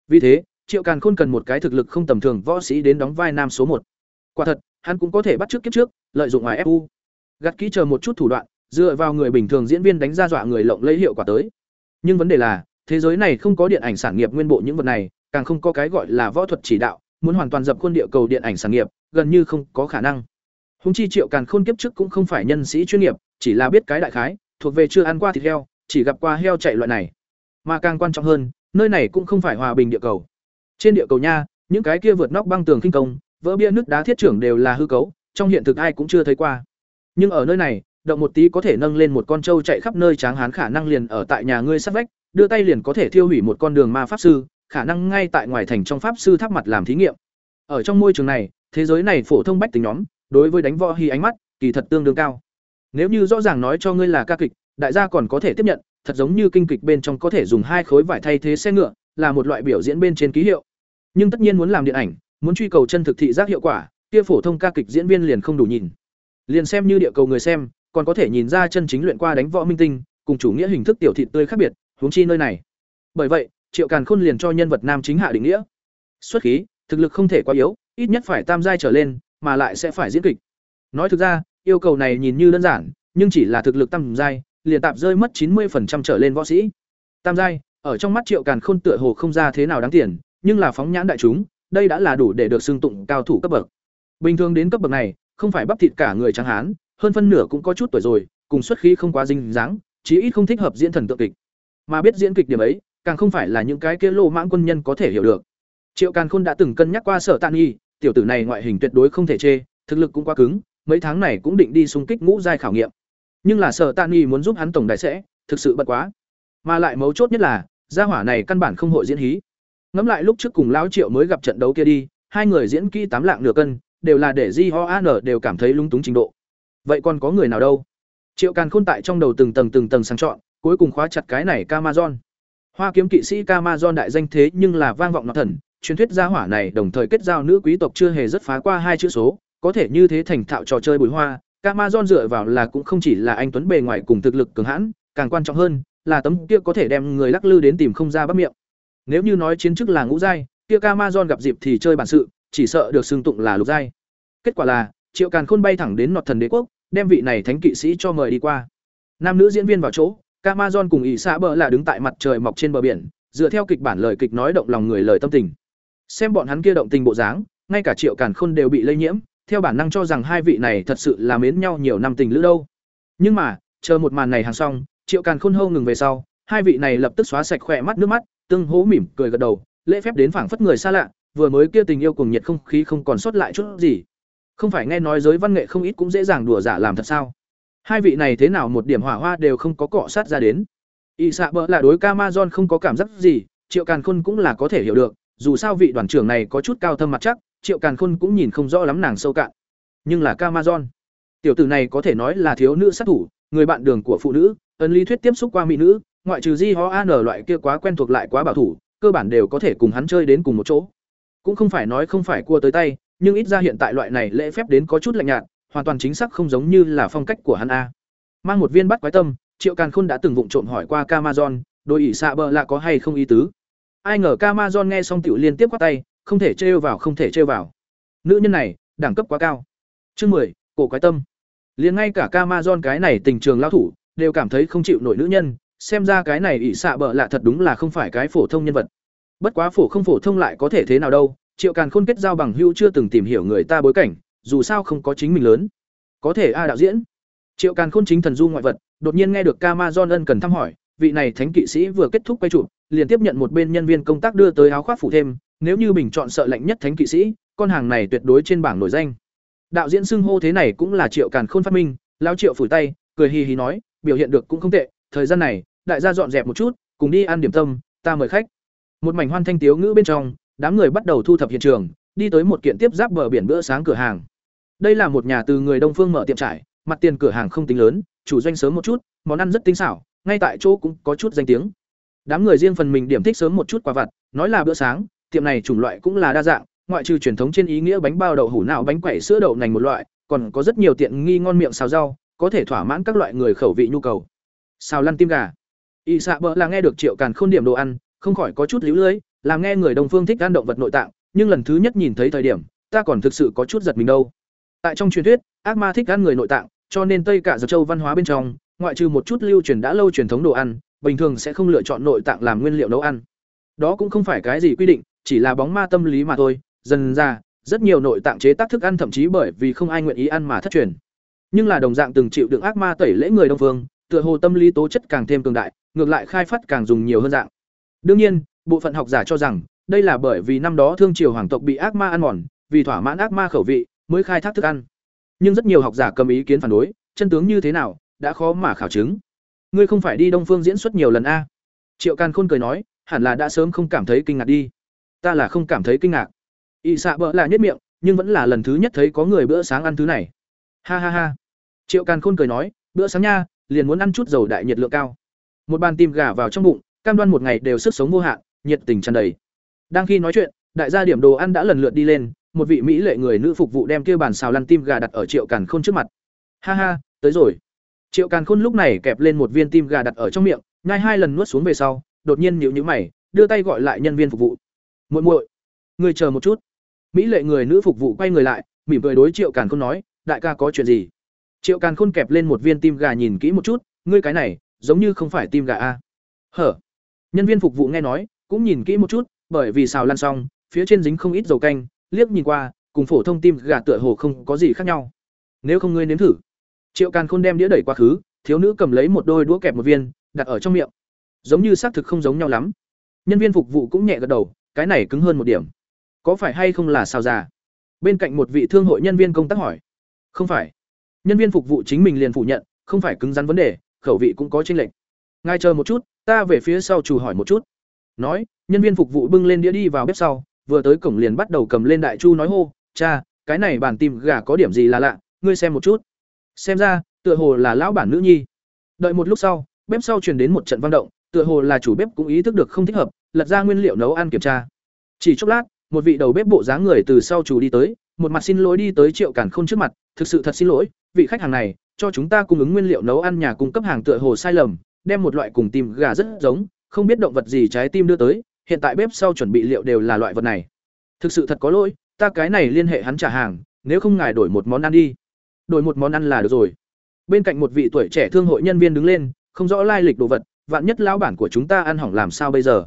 Vì thế, Triệu Càn Khôn cần một cái thực lực không tầm thường võ sĩ đến đóng vai nam số một. Quả thật, hắn cũng có thể bắt trước kiếp trước, lợi dụng ngoài FU. gặt kỹ chờ một chút thủ đoạn, dựa vào người bình thường diễn viên đánh ra dọa người lộng lấy hiệu quả tới. Nhưng vấn đề là, thế giới này không có điện ảnh sản nghiệp nguyên bộ những vật này, càng không có cái gọi là võ thuật chỉ đạo, muốn hoàn toàn dập khuôn địa cầu điện ảnh sản nghiệp, gần như không có khả năng. Hùng chi Triệu Càn Khôn kiếp trước cũng không phải nhân sĩ chuyên nghiệp, chỉ là biết cái đại khái, thuộc về chưa ăn qua thịt heo, chỉ gặp qua heo chạy loại này. Mà càng quan trọng hơn, nơi này cũng không phải hòa bình địa cầu. Trên địa cầu nha, những cái kia vượt nóc băng tường kinh công, vỡ bia nước đá thiết trưởng đều là hư cấu, trong hiện thực ai cũng chưa thấy qua. Nhưng ở nơi này, động một tí có thể nâng lên một con trâu chạy khắp nơi tráng hán khả năng liền ở tại nhà ngươi sát vách, đưa tay liền có thể thiêu hủy một con đường ma pháp sư, khả năng ngay tại ngoài thành trong pháp sư tháp mặt làm thí nghiệm. Ở trong môi trường này, thế giới này phổ thông bách tính nhóm, đối với đánh võ hy ánh mắt, kỳ thật tương đương cao. Nếu như rõ ràng nói cho ngươi là ca kịch, đại gia còn có thể tiếp nhận, thật giống như kinh kịch bên trong có thể dùng hai khối vải thay thế xe ngựa, là một loại biểu diễn bên trên ký hiệu. Nhưng tất nhiên muốn làm điện ảnh, muốn truy cầu chân thực thị giác hiệu quả, kia phổ thông ca kịch diễn viên liền không đủ nhìn. Liền xem như địa cầu người xem, còn có thể nhìn ra chân chính luyện qua đánh võ minh tinh, cùng chủ nghĩa hình thức tiểu thị tươi khác biệt, huống chi nơi này. Bởi vậy, Triệu Càn Khôn liền cho nhân vật nam chính hạ định nghĩa. Xuất khí, thực lực không thể quá yếu, ít nhất phải tam giai trở lên, mà lại sẽ phải diễn kịch. Nói thực ra, yêu cầu này nhìn như đơn giản, nhưng chỉ là thực lực tam giai, liền tạm rơi mất chín 90% trở lên võ sĩ. Tam giai, ở trong mắt Triệu Càn Khôn tựa hồ không ra thế nào đáng tiền, nhưng là phóng nhãn đại chúng, đây đã là đủ để được xưng tụng cao thủ cấp bậc. Bình thường đến cấp bậc này, không phải bắp thịt cả người trắng hán, hơn phân nửa cũng có chút tuổi rồi, cùng xuất khí không quá dinh dáng, chí ít không thích hợp diễn thần tượng kịch. Mà biết diễn kịch điểm ấy, càng không phải là những cái kia lô mãng quân nhân có thể hiểu được. Triệu Càn Khôn đã từng cân nhắc qua Sở Tạn Nghi, tiểu tử này ngoại hình tuyệt đối không thể chê, thực lực cũng quá cứng, mấy tháng này cũng định đi xung kích ngũ giai khảo nghiệm. Nhưng là Sở Tạn Nghi muốn giúp hắn tổng đại sẽ, thực sự bất quá. Mà lại mấu chốt nhất là, gia hỏa này căn bản không hội diễn hí. Ngẫm lại lúc trước cùng lão Triệu mới gặp trận đấu kia đi, hai người diễn kỹ tám lạng nửa cân, đều là để Di Ho An đều cảm thấy lung túng trình độ. Vậy còn có người nào đâu? Triệu Càn Khôn tại trong đầu từng tầng từng tầng sang chọn, cuối cùng khóa chặt cái này Camazon. Hoa kiếm kỵ sĩ Camazon đại danh thế nhưng là vang vọng nọ thần, truyền thuyết gia hỏa này đồng thời kết giao nữ quý tộc chưa hề rất phá qua hai chữ số, có thể như thế thành thạo trò chơi bùi hoa, Camazon dựa vào là cũng không chỉ là anh tuấn bề ngoài cùng thực lực cường hãn, càng quan trọng hơn là tấm kia có thể đem người lắc lư đến tìm không ra bắt miệng. Nếu như nói chiến chức là ngũ giai, kia Camazon gặp dịp thì chơi bản sự, chỉ sợ được xưng tụng là lục giai. Kết quả là, Triệu Càn Khôn bay thẳng đến Nọt Thần Đế quốc, đem vị này thánh kỵ sĩ cho mời đi qua. Nam nữ diễn viên vào chỗ, Camazon cùng ỷ xã bờ là đứng tại mặt trời mọc trên bờ biển, dựa theo kịch bản lời kịch nói động lòng người lời tâm tình. Xem bọn hắn kia động tình bộ dáng, ngay cả Triệu Càn Khôn đều bị lây nhiễm, theo bản năng cho rằng hai vị này thật sự là mến nhau nhiều năm tình lữ đâu. Nhưng mà, chờ một màn này hàng xong, Triệu Càn Khôn hâu ngừng về sau, hai vị này lập tức xóa sạch khỏe mắt nước mắt, tương hố mỉm cười gật đầu, lễ phép đến phảng phất người xa lạ, vừa mới kia tình yêu cùng nhiệt không khí không còn sót lại chút gì. Không phải nghe nói giới văn nghệ không ít cũng dễ dàng đùa giả làm thật sao? Hai vị này thế nào một điểm hỏa hoa đều không có cọ sát ra đến. Y xạ bỡ là đối Camazon không có cảm giác gì, Triệu Càn Khôn cũng là có thể hiểu được, dù sao vị đoàn trưởng này có chút cao thâm mặt chắc, Triệu Càn Khôn cũng nhìn không rõ lắm nàng sâu cạn. Nhưng là Camazon, tiểu tử này có thể nói là thiếu nữ sát thủ, người bạn đường của phụ nữ, ân lý thuyết tiếp xúc qua mỹ nữ, ngoại trừ Di Ho An loại kia quá quen thuộc lại quá bảo thủ, cơ bản đều có thể cùng hắn chơi đến cùng một chỗ. Cũng không phải nói không phải cua tới tay, nhưng ít ra hiện tại loại này lễ phép đến có chút lạnh nhạt, hoàn toàn chính xác không giống như là phong cách của hắn a. Mang một viên bắt quái tâm, Triệu Càn Khôn đã từng vụng trộm hỏi qua Camazon, đôi ỷ xạ bờ là có hay không ý tứ. Ai ngờ Camazon nghe xong tiểu liên tiếp quát tay, không thể trêu vào không thể trêu vào. Nữ nhân này, đẳng cấp quá cao. Chương mười, cổ quái tâm. Liền ngay cả Camazon cái này tình trường lao thủ, đều cảm thấy không chịu nổi nữ nhân, xem ra cái này ỷ xạ bờ lạ thật đúng là không phải cái phổ thông nhân vật. Bất quá phổ không phổ thông lại có thể thế nào đâu, Triệu Càn Khôn kết giao bằng hữu chưa từng tìm hiểu người ta bối cảnh, dù sao không có chính mình lớn. Có thể a đạo diễn. Triệu Càn Khôn chính thần du ngoại vật, đột nhiên nghe được Camazon ân cần thăm hỏi, vị này thánh kỵ sĩ vừa kết thúc quay chụp, liền tiếp nhận một bên nhân viên công tác đưa tới áo khoác phủ thêm, nếu như bình chọn sợ lạnh nhất thánh kỵ sĩ, con hàng này tuyệt đối trên bảng nổi danh. Đạo diễn xưng hô thế này cũng là Triệu Càn Khôn phát minh, lão Triệu phủi tay, cười hì hì nói, biểu hiện được cũng không tệ, thời gian này, đại gia dọn dẹp một chút, cùng đi ăn điểm tâm, ta mời khách. Một mảnh hoan thanh tiếu ngữ bên trong, đám người bắt đầu thu thập hiện trường, đi tới một kiện tiếp giáp bờ biển bữa sáng cửa hàng. Đây là một nhà từ người Đông phương mở tiệm trải, mặt tiền cửa hàng không tính lớn, chủ doanh sớm một chút, món ăn rất tinh xảo, ngay tại chỗ cũng có chút danh tiếng. Đám người riêng phần mình điểm thích sớm một chút quà vặt, nói là bữa sáng, tiệm này chủng loại cũng là đa dạng, ngoại trừ truyền thống trên ý nghĩa bánh bao đậu hủ nào bánh quẩy sữa đậu nành một loại, còn có rất nhiều tiện nghi ngon miệng xào rau, có thể thỏa mãn các loại người khẩu vị nhu cầu. Xào lăn tim gà. Y Sạ Bợ là nghe được Triệu Càn Khôn điểm đồ ăn, không khỏi có chút líu lưỡi làm nghe người Đông phương thích ăn động vật nội tạng, nhưng lần thứ nhất nhìn thấy thời điểm, ta còn thực sự có chút giật mình đâu. Tại trong truyền thuyết, ác ma thích ăn người nội tạng, cho nên Tây cả Dược Châu văn hóa bên trong, ngoại trừ một chút lưu truyền đã lâu truyền thống đồ ăn, bình thường sẽ không lựa chọn nội tạng làm nguyên liệu nấu ăn. Đó cũng không phải cái gì quy định, chỉ là bóng ma tâm lý mà thôi, dần ra, rất nhiều nội tạng chế tác thức ăn thậm chí bởi vì không ai nguyện ý ăn mà thất truyền. Nhưng là đồng dạng từng chịu đựng ác ma tẩy lễ người Đông phương, tựa hồ tâm lý tố chất càng thêm cường đại, ngược lại khai phát càng dùng nhiều hơn dạng. Đương nhiên, bộ phận học giả cho rằng, đây là bởi vì năm đó thương triều hoàng tộc bị ác ma ăn mòn, vì thỏa mãn ác ma khẩu vị, mới khai thác thức ăn. Nhưng rất nhiều học giả cầm ý kiến phản đối, chân tướng như thế nào, đã khó mà khảo chứng. Ngươi không phải đi Đông Phương diễn xuất nhiều lần a? Triệu Càn Khôn cười nói, hẳn là đã sớm không cảm thấy kinh ngạc đi. Ta là không cảm thấy kinh ngạc. Y xạ bỡ là nhất miệng, nhưng vẫn là lần thứ nhất thấy có người bữa sáng ăn thứ này. Ha ha ha. Triệu Càn Khôn cười nói, bữa sáng nha, liền muốn ăn chút dầu đại nhiệt lượng cao. Một bàn tim gà vào trong bụng, cam đoan một ngày đều sức sống vô hạn, nhiệt tình tràn đầy. Đang khi nói chuyện, đại gia điểm đồ ăn đã lần lượt đi lên, một vị mỹ lệ người nữ phục vụ đem kia bàn xào lăn tim gà đặt ở Triệu Càn Khôn trước mặt. Ha ha, tới rồi. Triệu Càn Khôn lúc này kẹp lên một viên tim gà đặt ở trong miệng, nhai hai lần nuốt xuống về sau, đột nhiên nhíu nhíu mày, đưa tay gọi lại nhân viên phục vụ. "Muội muội, người chờ một chút." Mỹ lệ người nữ phục vụ quay người lại, mỉm cười đối Triệu Càn Khôn nói, "Đại ca có chuyện gì?" Triệu Càn Khôn kẹp lên một viên tim gà nhìn kỹ một chút, "Ngươi cái này, giống như không phải tim gà a." "Hở?" Nhân viên phục vụ nghe nói, cũng nhìn kỹ một chút, bởi vì xào lăn xong, phía trên dính không ít dầu canh, liếc nhìn qua, cùng phổ thông tim gà tựa hồ không có gì khác nhau. "Nếu không ngươi nếm thử." Triệu Càn Khôn đem đĩa đẩy qua khứ, thiếu nữ cầm lấy một đôi đũa kẹp một viên, đặt ở trong miệng. Giống như xác thực không giống nhau lắm. Nhân viên phục vụ cũng nhẹ gật đầu, cái này cứng hơn một điểm. Có phải hay không là xào già? Bên cạnh một vị thương hội nhân viên công tác hỏi. Không phải. Nhân viên phục vụ chính mình liền phủ nhận, không phải cứng rắn vấn đề, khẩu vị cũng có chênh lệch. ngay chờ một chút, ta về phía sau chủ hỏi một chút. Nói, nhân viên phục vụ bưng lên đĩa đi vào bếp sau, vừa tới cổng liền bắt đầu cầm lên đại chu nói hô, "Cha, cái này bản tìm gà có điểm gì là lạ, ngươi xem một chút." xem ra tựa hồ là lão bản nữ nhi đợi một lúc sau bếp sau truyền đến một trận văn động tựa hồ là chủ bếp cũng ý thức được không thích hợp lật ra nguyên liệu nấu ăn kiểm tra chỉ chốc lát một vị đầu bếp bộ dáng người từ sau chủ đi tới một mặt xin lỗi đi tới triệu cản khôn trước mặt thực sự thật xin lỗi vị khách hàng này cho chúng ta cung ứng nguyên liệu nấu ăn nhà cung cấp hàng tựa hồ sai lầm đem một loại cùng tìm gà rất giống không biết động vật gì trái tim đưa tới, hiện tại bếp sau chuẩn bị liệu đều là loại vật này. Thực sự thật có lỗi, ta cái này liên hệ hắn trả hàng, nếu không ngài đổi một món ăn đi. Đổi một món ăn là được rồi. Bên cạnh một vị tuổi trẻ thương hội nhân viên đứng lên, không rõ lai lịch đồ vật, vạn nhất lão bản của chúng ta ăn hỏng làm sao bây giờ?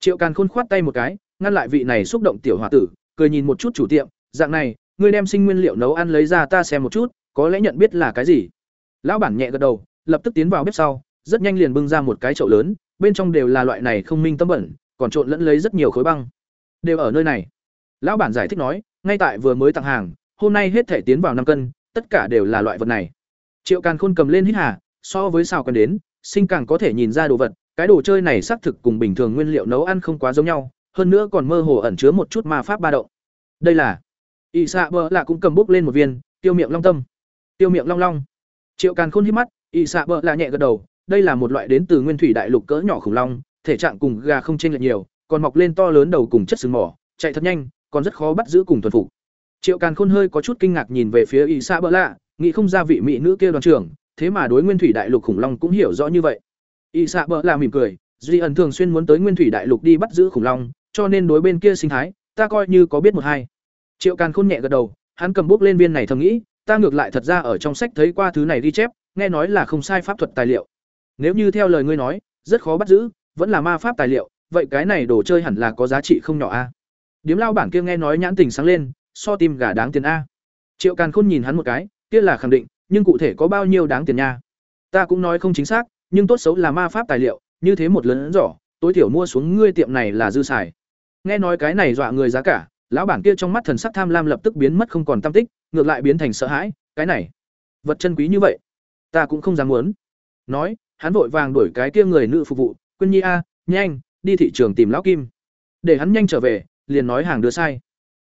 Triệu càn khôn khoát tay một cái, ngăn lại vị này xúc động tiểu h tử, cười nhìn một chút chủ tiệm, dạng này, ngươi đem sinh nguyên liệu nấu ăn lấy ra ta xem một chút, có lẽ nhận biết là cái gì? Lão bản nhẹ gật đầu, lập tức tiến vào bếp sau, rất nhanh liền bưng ra một cái chậu lớn bên trong đều là loại này không minh tâm bẩn, còn trộn lẫn lấy rất nhiều khối băng. Đều ở nơi này. Lão bản giải thích nói, ngay tại vừa mới tặng hàng, hôm nay hết thể tiến vào năm cân, tất cả đều là loại vật này. Triệu càn khôn cầm lên hít hà, so với sao cần đến, sinh càng có thể nhìn ra đồ vật, cái đồ chơi này xác thực cùng bình thường nguyên liệu nấu ăn không quá giống nhau, hơn nữa còn mơ hồ ẩn chứa một chút ma pháp ba động. Đây là ỵ xạ bơ lạ cũng cầm bút lên một viên, tiêu miệng long tâm. Tiêu miệng long long. Triệu càn khôn hít mắt ỵ xạ bơ lạ nhẹ gật đầu đây là một loại đến từ nguyên thủy đại lục cỡ nhỏ khủng long, thể trạng cùng gà không chênh lệch nhiều, còn mọc lên to lớn đầu cùng chất sừng mỏ, chạy thật nhanh, còn rất khó bắt giữ cùng thuần phục. Triệu càn khôn hơi có chút kinh ngạc nhìn về phía y sa bỡ lạ, nghĩ không ra vị mỹ nữ kia đoàn trưởng, thế mà đối nguyên thủy đại lục khủng long cũng hiểu rõ như vậy. Y sa bỡ lạ mỉm cười, duy ẩn thường xuyên muốn tới nguyên thủy đại lục đi bắt giữ khủng long, cho nên đối bên kia sinh thái, ta coi như có biết một hai. Triệu càn khôn nhẹ gật đầu, hắn cầm bút lên viên này thầm nghĩ, ta ngược lại thật ra ở trong sách thấy qua thứ này ghi chép, nghe nói là không sai pháp thuật tài liệu nếu như theo lời ngươi nói rất khó bắt giữ vẫn là ma pháp tài liệu vậy cái này đồ chơi hẳn là có giá trị không nhỏ a. Điếm lao bản kia nghe nói nhãn tình sáng lên so tim gà đáng tiền a. Triệu càn khôn nhìn hắn một cái kia là khẳng định nhưng cụ thể có bao nhiêu đáng tiền nha? Ta cũng nói không chính xác nhưng tốt xấu là ma pháp tài liệu như thế một lớn rõ, tối thiểu mua xuống ngươi tiệm này là dư xài. Nghe nói cái này dọa người giá cả lão bản kia trong mắt thần sắc tham lam lập tức biến mất không còn tâm tích ngược lại biến thành sợ hãi cái này vật chân quý như vậy ta cũng không dám muốn. Nói hắn vội vàng đuổi cái kia người nữ phục vụ quyên nhi a nhanh đi thị trường tìm lão kim. Để hắn nhanh trở về liền nói hàng đưa sai.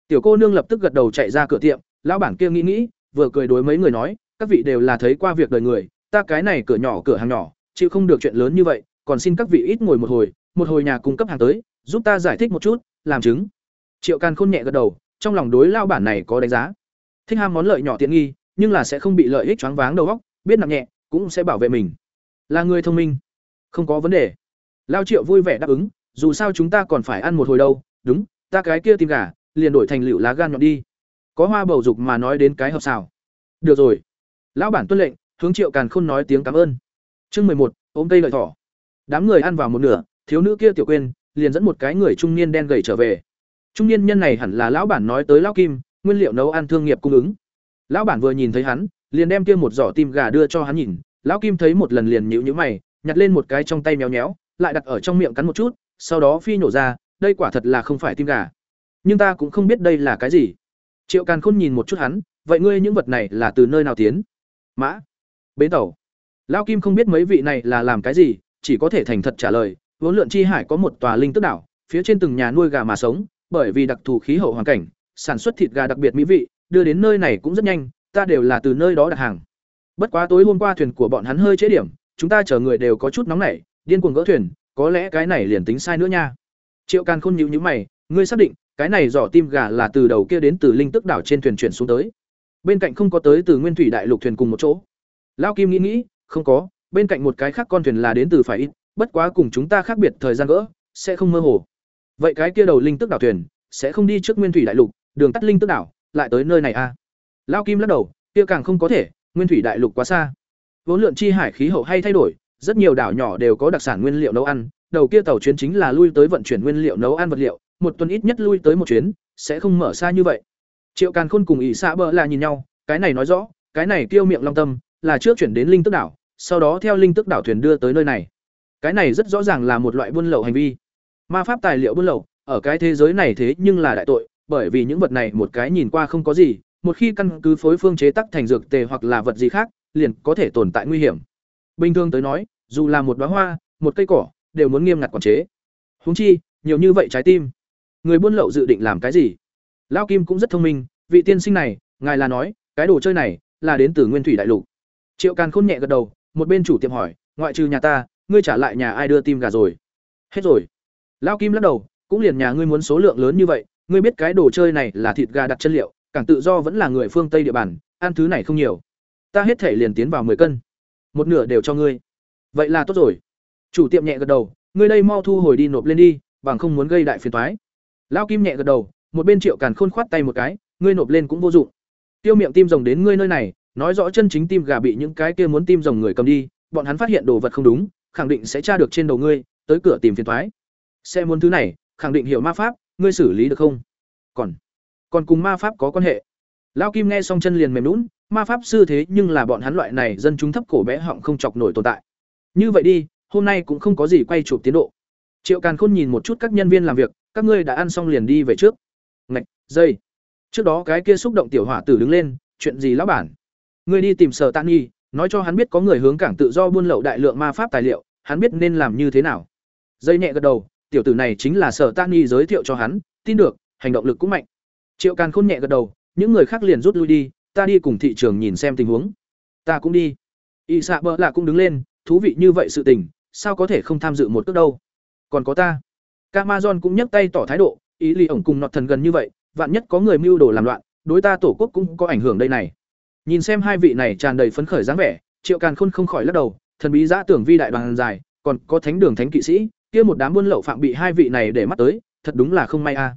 Tiểu cô nương lập tức gật đầu chạy ra cửa tiệm, lão bản kia nghĩ nghĩ, vừa cười đối mấy người nói, các vị đều là thấy qua việc đời người, ta cái này cửa nhỏ cửa hàng nhỏ, chịu không được chuyện lớn như vậy, còn xin các vị ít ngồi một hồi, một hồi nhà cung cấp hàng tới, giúp ta giải thích một chút, làm chứng. Triệu Càn Khôn nhẹ gật đầu, trong lòng đối lao bản này có đánh giá. Thích ham món lợi nhỏ tiện nghi nhưng là sẽ không bị lợi ích choáng váng đầu óc biết nặng nhẹ cũng sẽ bảo vệ mình là người thông minh. Không có vấn đề. Lao triệu vui vẻ đáp ứng, dù sao chúng ta còn phải ăn một hồi đâu. Đúng, ta cái kia tìm gà, liền đổi thành lựu lá gan nhọn đi. Có hoa bầu dục mà nói đến cái hợp xào. Được rồi. Lão bản tuân lệnh, hướng triệu càn khôn nói tiếng cảm ơn. Chương mười một, ôm cây lợi thỏ. Đám người ăn vào một nửa, thiếu nữ kia tiểu quên, liền dẫn một cái người trung niên đen gầy trở về. Trung niên nhân này hẳn là lão bản nói tới lão kim, nguyên liệu nấu ăn thương nghiệp cung ứng. Lão bản vừa nhìn thấy hắn, liền đem kia một giỏ tim gà đưa cho hắn nhìn lão kim thấy một lần liền nhíu nhíu mày, nhặt lên một cái trong tay méo méo, lại đặt ở trong miệng cắn một chút, sau đó phi nhổ ra, đây quả thật là không phải tim gà. Nhưng ta cũng không biết đây là cái gì. Triệu càn khôn nhìn một chút hắn, vậy ngươi những vật này là từ nơi nào tiến? Mã. Bến tàu. Lão kim không biết mấy vị này là làm cái gì, chỉ có thể thành thật trả lời, vốn lượn chi hải có một tòa linh tức đảo, phía trên từng nhà nuôi gà mà sống, bởi vì đặc thù khí hậu hoàn cảnh, sản xuất thịt gà đặc biệt mỹ vị, đưa đến nơi này cũng rất nhanh, ta đều là từ nơi đó đặt hàng bất quá tối hôm qua thuyền của bọn hắn hơi chế điểm, chúng ta chở người đều có chút nóng nảy, điên cuồng gỡ thuyền, có lẽ cái này liền tính sai nữa nha. Triệu càn khôn nhịu nhữ mày, ngươi xác định, cái này giỏ tim gà là từ đầu kia đến từ linh tức đảo trên thuyền chuyển xuống tới. Bên cạnh không có tới từ nguyên thủy đại lục thuyền cùng một chỗ. Lao kim nghĩ nghĩ, không có, bên cạnh một cái khác con thuyền là đến từ phải ít, bất quá cùng chúng ta khác biệt thời gian gỡ, sẽ không mơ hồ. Vậy cái kia đầu linh tức đảo thuyền, sẽ không đi trước nguyên thủy đại lục, đường tắt linh tức đảo, lại tới nơi này à? Lao kim lắc đầu, kia càng không có thể nguyên thủy đại lục quá xa. Vốn lượn chi hải khí hậu hay thay đổi, rất nhiều đảo nhỏ đều có đặc sản nguyên liệu nấu ăn. Đầu kia tàu chuyến chính là lui tới vận chuyển nguyên liệu nấu ăn vật liệu, một tuần ít nhất lui tới một chuyến, sẽ không mở xa như vậy. Triệu càn khôn cùng ỷ xạ bờ là nhìn nhau, cái này nói rõ, cái này tiêu miệng long tâm, là trước chuyển đến linh tức đảo, sau đó theo linh tức đảo thuyền đưa tới nơi này. Cái này rất rõ ràng là một loại buôn lậu hành vi. Ma pháp tài liệu buôn lậu, ở cái thế giới này thế nhưng là đại tội, bởi vì những vật này một cái nhìn qua không có gì một khi căn cứ phối phương chế tắc thành dược tề hoặc là vật gì khác, liền có thể tồn tại nguy hiểm. Bình thường tới nói, dù là một đóa hoa, một cây cỏ, đều muốn nghiêm ngặt quản chế. Húng chi, nhiều như vậy trái tim. Người buôn lậu dự định làm cái gì? Lao kim cũng rất thông minh, vị tiên sinh này, ngài là nói, cái đồ chơi này là đến từ nguyên thủy đại lục. Triệu càn khôn nhẹ gật đầu, một bên chủ tiệm hỏi, ngoại trừ nhà ta, ngươi trả lại nhà ai đưa tim gà rồi? Hết rồi. Lao kim lắc đầu, cũng liền nhà ngươi muốn số lượng lớn như vậy, ngươi biết cái đồ chơi này là thịt gà đặt chân liệu càng tự do vẫn là người phương tây địa bàn, ăn thứ này không nhiều. Ta hết thể liền tiến vào 10 cân. Một nửa đều cho ngươi. Vậy là tốt rồi. Chủ tiệm nhẹ gật đầu, ngươi đây mau thu hồi đi nộp lên đi, bằng không muốn gây đại phiền toái. Lao kim nhẹ gật đầu, một bên triệu càn khôn khoát tay một cái, ngươi nộp lên cũng vô dụng. Tiêu miệng tim rồng đến ngươi nơi này, nói rõ chân chính tim gà bị những cái kia muốn tim rồng người cầm đi, bọn hắn phát hiện đồ vật không đúng, khẳng định sẽ tra được trên đầu ngươi, tới cửa tìm phiền toái. Sẽ muốn thứ này, khẳng định hiểu ma pháp, ngươi xử lý được không? Còn còn cùng ma pháp có quan hệ. Lao kim nghe xong chân liền mềm lún ma pháp sư thế nhưng là bọn hắn loại này dân chúng thấp cổ bé họng không chọc nổi tồn tại. Như vậy đi, hôm nay cũng không có gì quay chụp tiến độ. Triệu càn khôn nhìn một chút các nhân viên làm việc, các ngươi đã ăn xong liền đi về trước. Ngạch, dây. Trước đó cái kia xúc động tiểu hỏa tử đứng lên, chuyện gì lão bản? Ngươi đi tìm sở tạn nghi nói cho hắn biết có người hướng cảng tự do buôn lậu đại lượng ma pháp tài liệu, hắn biết nên làm như thế nào. Dây nhẹ gật đầu, tiểu tử này chính là sở tạn nghi giới thiệu cho hắn, tin được, hành động lực cũng mạnh triệu càn khôn nhẹ gật đầu, những người khác liền rút lui đi, ta đi cùng thị trường nhìn xem tình huống. Ta cũng đi. Y xạ bỡ lạ cũng đứng lên, thú vị như vậy sự tình, sao có thể không tham dự một cước đâu? Còn có ta. Camazon cũng nhấc tay tỏ thái độ, ý lì ổng cùng nọt thần gần như vậy, vạn nhất có người mưu đồ làm loạn, đối ta tổ quốc cũng có ảnh hưởng đây này. Nhìn xem hai vị này tràn đầy phấn khởi dáng vẻ, triệu càn khôn không khỏi lắc đầu, thần bí giã tưởng vi đại đoàn dài, còn có thánh đường thánh kỵ sĩ, kia một đám buôn lậu phạm bị hai vị này để mắt tới, thật đúng là không may a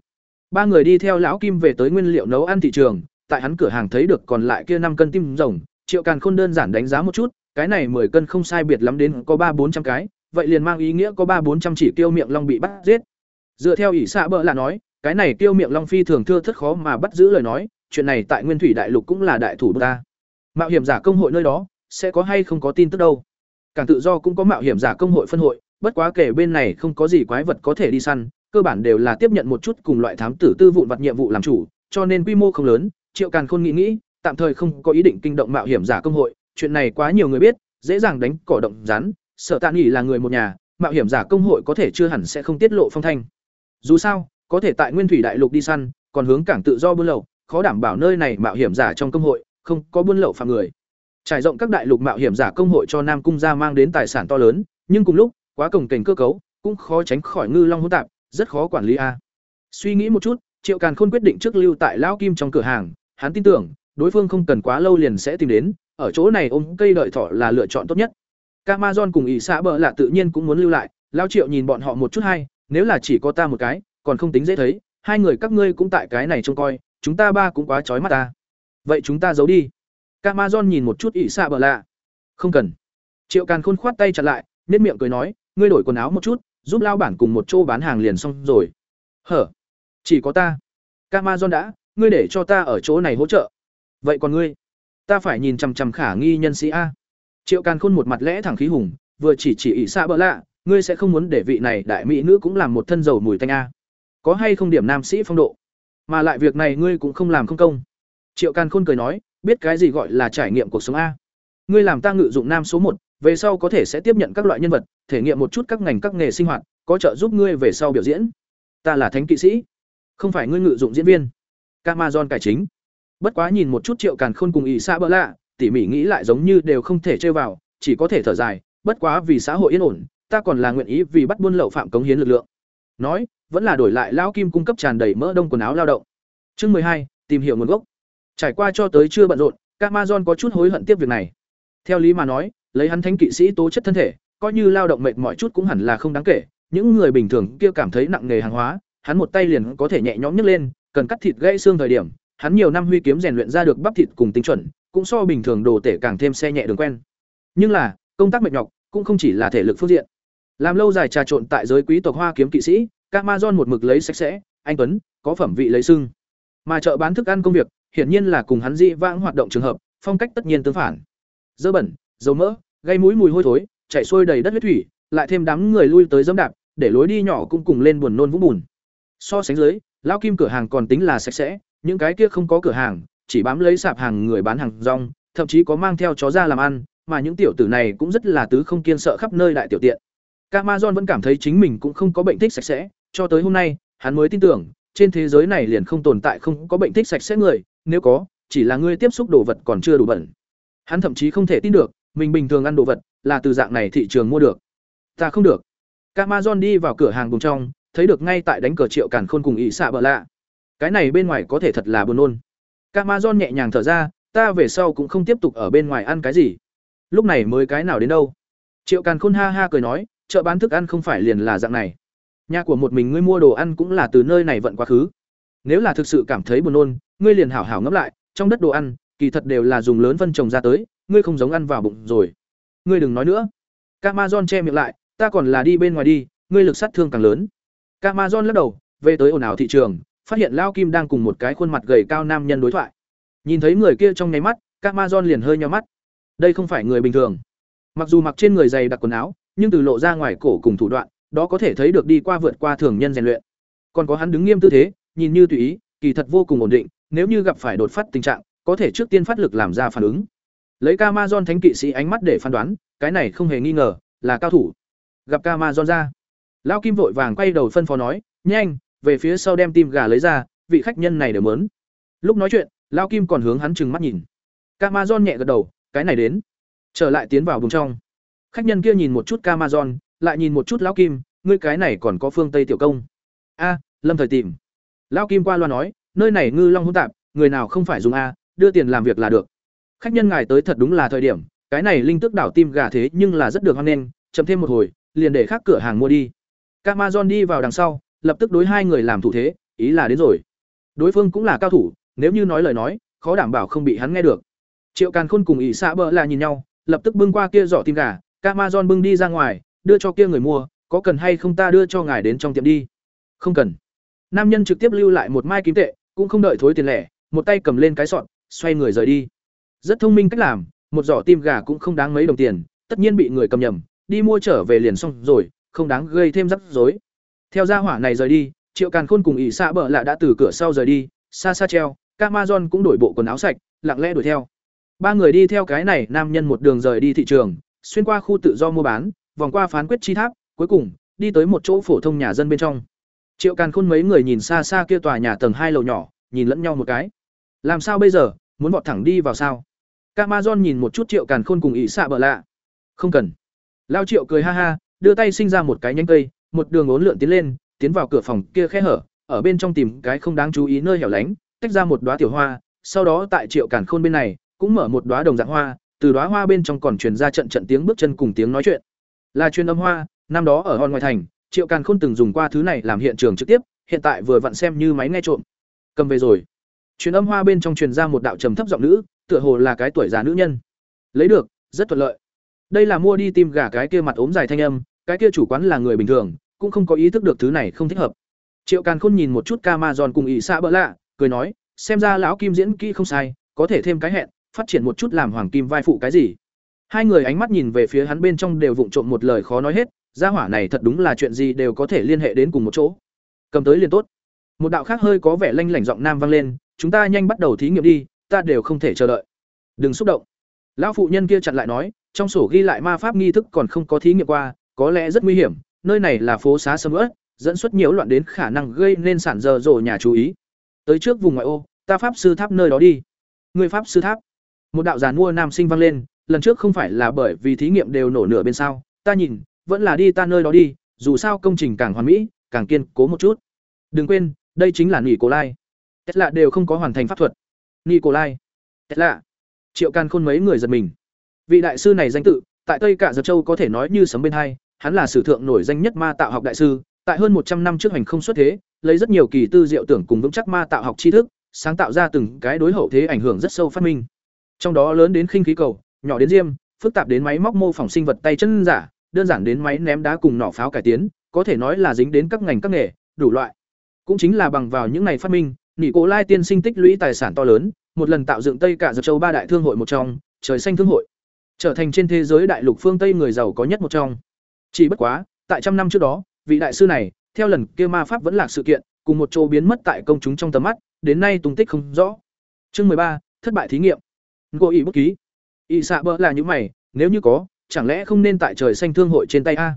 ba người đi theo lão kim về tới nguyên liệu nấu ăn thị trường, tại hắn cửa hàng thấy được còn lại kia năm cân tim rồng, triệu càn khôn đơn giản đánh giá một chút, cái này 10 cân không sai biệt lắm đến có ba bốn trăm cái, vậy liền mang ý nghĩa có ba bốn trăm chỉ tiêu miệng long bị bắt giết. Dựa theo ỷ xạ bỡ là nói, cái này tiêu miệng long phi thường thưa thất khó mà bắt giữ lời nói, chuyện này tại nguyên thủy đại lục cũng là đại thủ ta. Mạo hiểm giả công hội nơi đó, sẽ có hay không có tin tức đâu? Càng tự do cũng có mạo hiểm giả công hội phân hội, bất quá kể bên này không có gì quái vật có thể đi săn cơ bản đều là tiếp nhận một chút cùng loại thám tử tư vụn vặt nhiệm vụ làm chủ, cho nên quy mô không lớn, triệu càn khôn nghĩ nghĩ, tạm thời không có ý định kinh động mạo hiểm giả công hội, chuyện này quá nhiều người biết, dễ dàng đánh cỏ động rắn, sợ tạ Nghị là người một nhà, mạo hiểm giả công hội có thể chưa hẳn sẽ không tiết lộ phong thanh. Dù sao, có thể tại nguyên thủy đại lục đi săn, còn hướng cảng tự do buôn lậu, khó đảm bảo nơi này mạo hiểm giả trong công hội, không có buôn lậu phạm người. Trải rộng các đại lục mạo hiểm giả công hội cho nam cung gia mang đến tài sản to lớn, nhưng cùng lúc, quá cồng kềnh cơ cấu, cũng khó tránh khỏi ngư long hỗn tạp rất khó quản lý a. Suy nghĩ một chút, triệu càn khôn quyết định trước lưu tại lão kim trong cửa hàng, hắn tin tưởng, đối phương không cần quá lâu liền sẽ tìm đến, ở chỗ này ôm cây đợi thỏ là lựa chọn tốt nhất. Camazon cùng ỷ xã bờ lạ tự nhiên cũng muốn lưu lại lao triệu nhìn bọn họ một chút hay, nếu là chỉ có ta một cái, còn không tính dễ thấy, hai người các ngươi cũng tại cái này trông coi, chúng ta ba cũng quá trói mắt ta. Vậy chúng ta giấu đi. Camazon nhìn một chút ỷ xã bờ lạ. Không cần. Triệu càn khôn khoát tay chặt lại nết miệng cười nói, ngươi đổi quần áo một chút giúp lao bản cùng một chỗ bán hàng liền xong rồi. Hở? Chỉ có ta. Camazon đã, ngươi để cho ta ở chỗ này hỗ trợ. Vậy còn ngươi? Ta phải nhìn chằm chằm khả nghi nhân sĩ a. Triệu càn khôn một mặt lẽ thẳng khí hùng, vừa chỉ chỉ ỷ xa bỡ lạ, ngươi sẽ không muốn để vị này đại mỹ nữ cũng làm một thân dầu mùi tanh a. Có hay không điểm nam sĩ phong độ? Mà lại việc này ngươi cũng không làm không công. Triệu càn khôn cười nói, biết cái gì gọi là trải nghiệm cuộc sống a? Ngươi làm ta ngự dụng nam số một về sau có thể sẽ tiếp nhận các loại nhân vật, thể nghiệm một chút các ngành các nghề sinh hoạt, có trợ giúp ngươi về sau biểu diễn. Ta là thánh kỵ sĩ, không phải ngươi ngự dụng diễn viên. Camazon cải chính. Bất quá nhìn một chút triệu càn khôn cùng ỷ xa bỡ lạ, tỉ mỉ nghĩ lại giống như đều không thể chơi vào, chỉ có thể thở dài, bất quá vì xã hội yên ổn, ta còn là nguyện ý vì bắt buôn lậu phạm cống hiến lực lượng. Nói, vẫn là đổi lại lao kim cung cấp tràn đầy mỡ đông quần áo lao động. Chương mười hai, tìm hiểu nguồn gốc. Trải qua cho tới chưa bận rộn các amazon có chút hối hận tiếp việc này. Theo lý mà nói lấy hắn thánh kỵ sĩ tố chất thân thể coi như lao động mệt mỏi chút cũng hẳn là không đáng kể những người bình thường kia cảm thấy nặng nghề hàng hóa hắn một tay liền có thể nhẹ nhõm nhấc lên cần cắt thịt gãy xương thời điểm hắn nhiều năm huy kiếm rèn luyện ra được bắp thịt cùng tinh chuẩn, cũng so bình thường đồ tể càng thêm xe nhẹ đường quen. Nhưng là, công tác mệt nhọc cũng không chỉ là thể lực phương diện. Làm lâu dài trà trộn tại giới quý tộc hoa kiếm kỵ sĩ, Camazon một mực lấy sạch sẽ, anh tuấn, có phẩm vị lấy sưng. Mà chợ bán thức ăn công việc, hiển nhiên là cùng hắn dị vãng hoạt động trường hợp, phong cách tất nhiên tương phản. Dơ bẩn, dầu mỡ, gây mũi mùi hôi thối, chảy xuôi đầy đất huyết thủy, lại thêm đám người lui tới dẫm đạp, để lối đi nhỏ cũng cùng lên buồn nôn vũng bùn. So sánh dưới, lão kim cửa hàng còn tính là sạch sẽ, những cái kia không có cửa hàng chỉ bám lấy sạp hàng người bán hàng rong thậm chí có mang theo chó ra làm ăn mà những tiểu tử này cũng rất là tứ không kiên sợ khắp nơi đại tiểu tiện Camazon vẫn cảm thấy chính mình cũng không có bệnh thích sạch sẽ cho tới hôm nay hắn mới tin tưởng trên thế giới này liền không tồn tại không có bệnh thích sạch sẽ người nếu có chỉ là ngươi tiếp xúc đồ vật còn chưa đủ bẩn hắn thậm chí không thể tin được mình bình thường ăn đồ vật là từ dạng này thị trường mua được. Ta không được. Camazon đi vào cửa hàng cùng trong, thấy được ngay tại đánh cờ triệu càn khôn cùng ỷ xạ bợ lạ. Cái này bên ngoài có thể thật là buồn nôn. Camazon nhẹ nhàng thở ra, ta về sau cũng không tiếp tục ở bên ngoài ăn cái gì. Lúc này mới cái nào đến đâu? Triệu càn khôn ha ha cười nói, chợ bán thức ăn không phải liền là dạng này. Nhà của một mình ngươi mua đồ ăn cũng là từ nơi này vận quá khứ. Nếu là thực sự cảm thấy buồn nôn, ngươi liền hảo hảo ngẫm lại, trong đất đồ ăn, kỳ thật đều là dùng lớn phân trồng ra tới ngươi không giống ăn vào bụng rồi ngươi đừng nói nữa Camazon che miệng lại ta còn là đi bên ngoài đi ngươi lực sát thương càng lớn Camazon lắc đầu về tới ồn ào thị trường phát hiện Lao Kim đang cùng một cái khuôn mặt gầy cao nam nhân đối thoại. Nhìn thấy người kia trong nháy mắt, Camazon liền hơi nhíu mắt. Đây không phải người bình thường. Mặc dù mặc trên người dày đặc quần áo, nhưng từ lộ ra ngoài cổ cùng thủ đoạn, đó có thể thấy được đi qua vượt qua thường nhân rèn luyện. Còn có hắn đứng nghiêm tư thế, nhìn như tùy ý, kỳ thật vô cùng ổn định, nếu như gặp phải đột phát tình trạng, có thể trước tiên phát lực làm ra phản ứng. Lấy Camazon thánh kỵ sĩ ánh mắt để phán đoán, cái này không hề nghi ngờ, là cao thủ. Gặp Camazon ra, Lão Kim vội vàng quay đầu phân phó nói, "Nhanh, về phía sau đem tim gà lấy ra, vị khách nhân này đều mớn. Lúc nói chuyện, Lão Kim còn hướng hắn trừng mắt nhìn. Camazon nhẹ gật đầu, cái này đến. Trở lại tiến vào vùng trong. Khách nhân kia nhìn một chút Camazon, lại nhìn một chút Lão Kim, ngươi cái này còn có phương Tây tiểu công. A, Lâm thời tìm. Lão Kim qua loa nói, nơi này ngư long hỗn tạp, người nào không phải dùng a, đưa tiền làm việc là được. Khách nhân ngài tới thật đúng là thời điểm, cái này linh tức đảo tim gà thế nhưng là rất được hoan nghênh, chậm thêm một hồi, liền để khác cửa hàng mua đi. Camazon đi vào đằng sau, lập tức đối hai người làm thủ thế ý là đến rồi. Đối phương cũng là cao thủ nếu như nói lời nói khó đảm bảo không bị hắn nghe được. Triệu càn khôn cùng ỷ xạ bỡ là nhìn nhau lập tức bưng qua kia giỏ tim gà Camazon bưng đi ra ngoài đưa cho kia người mua có cần hay không ta đưa cho ngài đến trong tiệm đi? Không cần. Nam nhân trực tiếp lưu lại một mai kim tệ cũng không đợi thối tiền lẻ một tay cầm lên cái sọn xoay người rời đi rất thông minh cách làm một giỏ tim gà cũng không đáng mấy đồng tiền tất nhiên bị người cầm nhầm đi mua trở về liền xong rồi không đáng gây thêm rắc rối theo gia hỏa này rời đi, Triệu Càn Khôn cùng ỷ xạ bợ lạ đã từ cửa sau rời đi, xa xa treo, Camazon cũng đổi bộ quần áo sạch, lặng lẽ đuổi theo. Ba người đi theo cái này, nam nhân một đường rời đi thị trường, xuyên qua khu tự do mua bán, vòng qua phán quyết chi tháp, cuối cùng đi tới một chỗ phổ thông nhà dân bên trong. Triệu Càn Khôn mấy người nhìn xa xa kia tòa nhà tầng hai lầu nhỏ, nhìn lẫn nhau một cái. Làm sao bây giờ, muốn vọt thẳng đi vào sao? Camazon nhìn một chút Triệu Càn Khôn cùng ỷ xạ bờ lạ. Không cần. Lao Triệu cười ha ha, đưa tay sinh ra một cái nhánh cây, một đường ốn lượn tiến lên, tiến vào cửa phòng kia khe hở, ở bên trong tìm cái không đáng chú ý nơi hẻo lánh tách ra một đóa tiểu hoa sau đó tại triệu càn khôn bên này cũng mở một đóa đồng dạng hoa từ đóa hoa bên trong còn truyền ra trận trận tiếng bước chân cùng tiếng nói chuyện là truyền âm hoa năm đó ở hòn ngoài thành triệu càn khôn từng dùng qua thứ này làm hiện trường trực tiếp hiện tại vừa vặn xem như máy nghe trộm cầm về rồi truyền âm hoa bên trong truyền ra một đạo trầm thấp giọng nữ tựa hồ là cái tuổi già nữ nhân. Lấy được, rất thuận lợi. Đây là mua đi tim gà cái kia mặt ốm dài thanh âm, cái kia chủ quán là người bình thường, cũng không có ý thức được thứ này không thích hợp. Triệu càn khôn nhìn một chút ca ma giòn cùng ỷ xạ bỡ lạ, cười nói, xem ra lão kim diễn kỹ không sai, có thể thêm cái hẹn, phát triển một chút làm hoàng kim vai phụ cái gì. Hai người ánh mắt nhìn về phía hắn bên trong đều vụng trộm một lời khó nói hết, gia hỏa này thật đúng là chuyện gì đều có thể liên hệ đến cùng một chỗ. Cầm tới liền tốt. Một đạo khác hơi có vẻ lanh lảnh giọng nam vang lên, chúng ta nhanh bắt đầu thí nghiệm đi ta đều không thể chờ đợi. Đừng xúc động. Lão phụ nhân kia chặn lại nói, trong sổ ghi lại ma pháp nghi thức còn không có thí nghiệm qua, có lẽ rất nguy hiểm, nơi này là phố xá sầm ớt dẫn xuất nhiễu loạn đến khả năng gây nên sản giờ rồ nhà chú ý. Tới trước vùng ngoại ô, ta pháp sư tháp nơi đó đi. Người pháp sư tháp. Một đạo giàn mua nam sinh vang lên, lần trước không phải là bởi vì thí nghiệm đều nổ nửa bên sao ta nhìn, vẫn là đi ta nơi đó đi, dù sao công trình càng hoàn mỹ, càng kiên cố một chút. Đừng quên, đây chính là nghỉ cổ lai. Tất lạ đều không có hoàn thành pháp thuật nikolai. Tesla lạ. Triệu can khôn mấy người giật mình. Vị đại sư này danh tự, tại tây cả giật châu có thể nói như sấm bên hai, hắn là sử thượng nổi danh nhất ma tạo học đại sư, tại hơn một trăm năm trước hành không xuất thế, lấy rất nhiều kỳ tư diệu tưởng cùng vững chắc ma tạo học tri thức, sáng tạo ra từng cái đối hậu thế ảnh hưởng rất sâu phát minh. Trong đó lớn đến khinh khí cầu, nhỏ đến diêm, phức tạp đến máy móc mô phỏng sinh vật tay chân giả, đơn giản đến máy ném đá cùng nỏ pháo cải tiến, có thể nói là dính đến các ngành các nghề, đủ loại. Cũng chính là bằng vào những này phát minh nỉ cổ lai tiên sinh tích lũy tài sản to lớn, một lần tạo dựng tây cả dược châu ba đại thương hội một trong, trời xanh thương hội. Trở thành trên thế giới đại lục phương tây người giàu có nhất một trong. Chỉ bất quá, tại trăm năm trước đó, vị đại sư này, theo lần kia ma pháp vẫn là sự kiện, cùng một chỗ biến mất tại công chúng trong tầm mắt, đến nay tung tích không rõ. Chương mười ba, thất bại thí nghiệm. Ngô ý bút ký. Y xạ bỡ là những mày, nếu như có, chẳng lẽ không nên tại trời xanh thương hội trên tay a?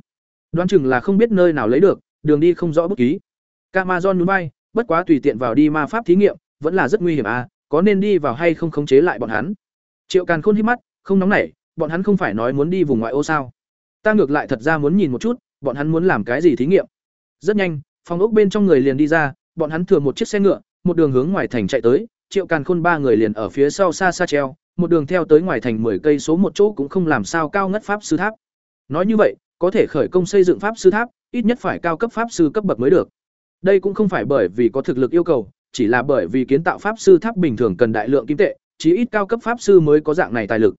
Đoán chừng là không biết nơi nào lấy được, đường đi không rõ bút ký. Camazon núi bay bất quá tùy tiện vào đi ma pháp thí nghiệm vẫn là rất nguy hiểm à? có nên đi vào hay không khống chế lại bọn hắn triệu càn khôn hít mắt không nóng nảy bọn hắn không phải nói muốn đi vùng ngoại ô sao ta ngược lại thật ra muốn nhìn một chút bọn hắn muốn làm cái gì thí nghiệm rất nhanh phòng ốc bên trong người liền đi ra bọn hắn thừa một chiếc xe ngựa một đường hướng ngoài thành chạy tới triệu càn khôn ba người liền ở phía sau xa xa treo một đường theo tới ngoài thành 10 cây số một chỗ cũng không làm sao cao ngất pháp sư tháp. Nói như vậy, có thể khởi công xây dựng pháp sư tháp, ít nhất phải cao cấp pháp sư cấp bậc mới được. Đây cũng không phải bởi vì có thực lực yêu cầu, chỉ là bởi vì kiến tạo pháp sư tháp bình thường cần đại lượng kim tệ, chỉ ít cao cấp pháp sư mới có dạng này tài lực.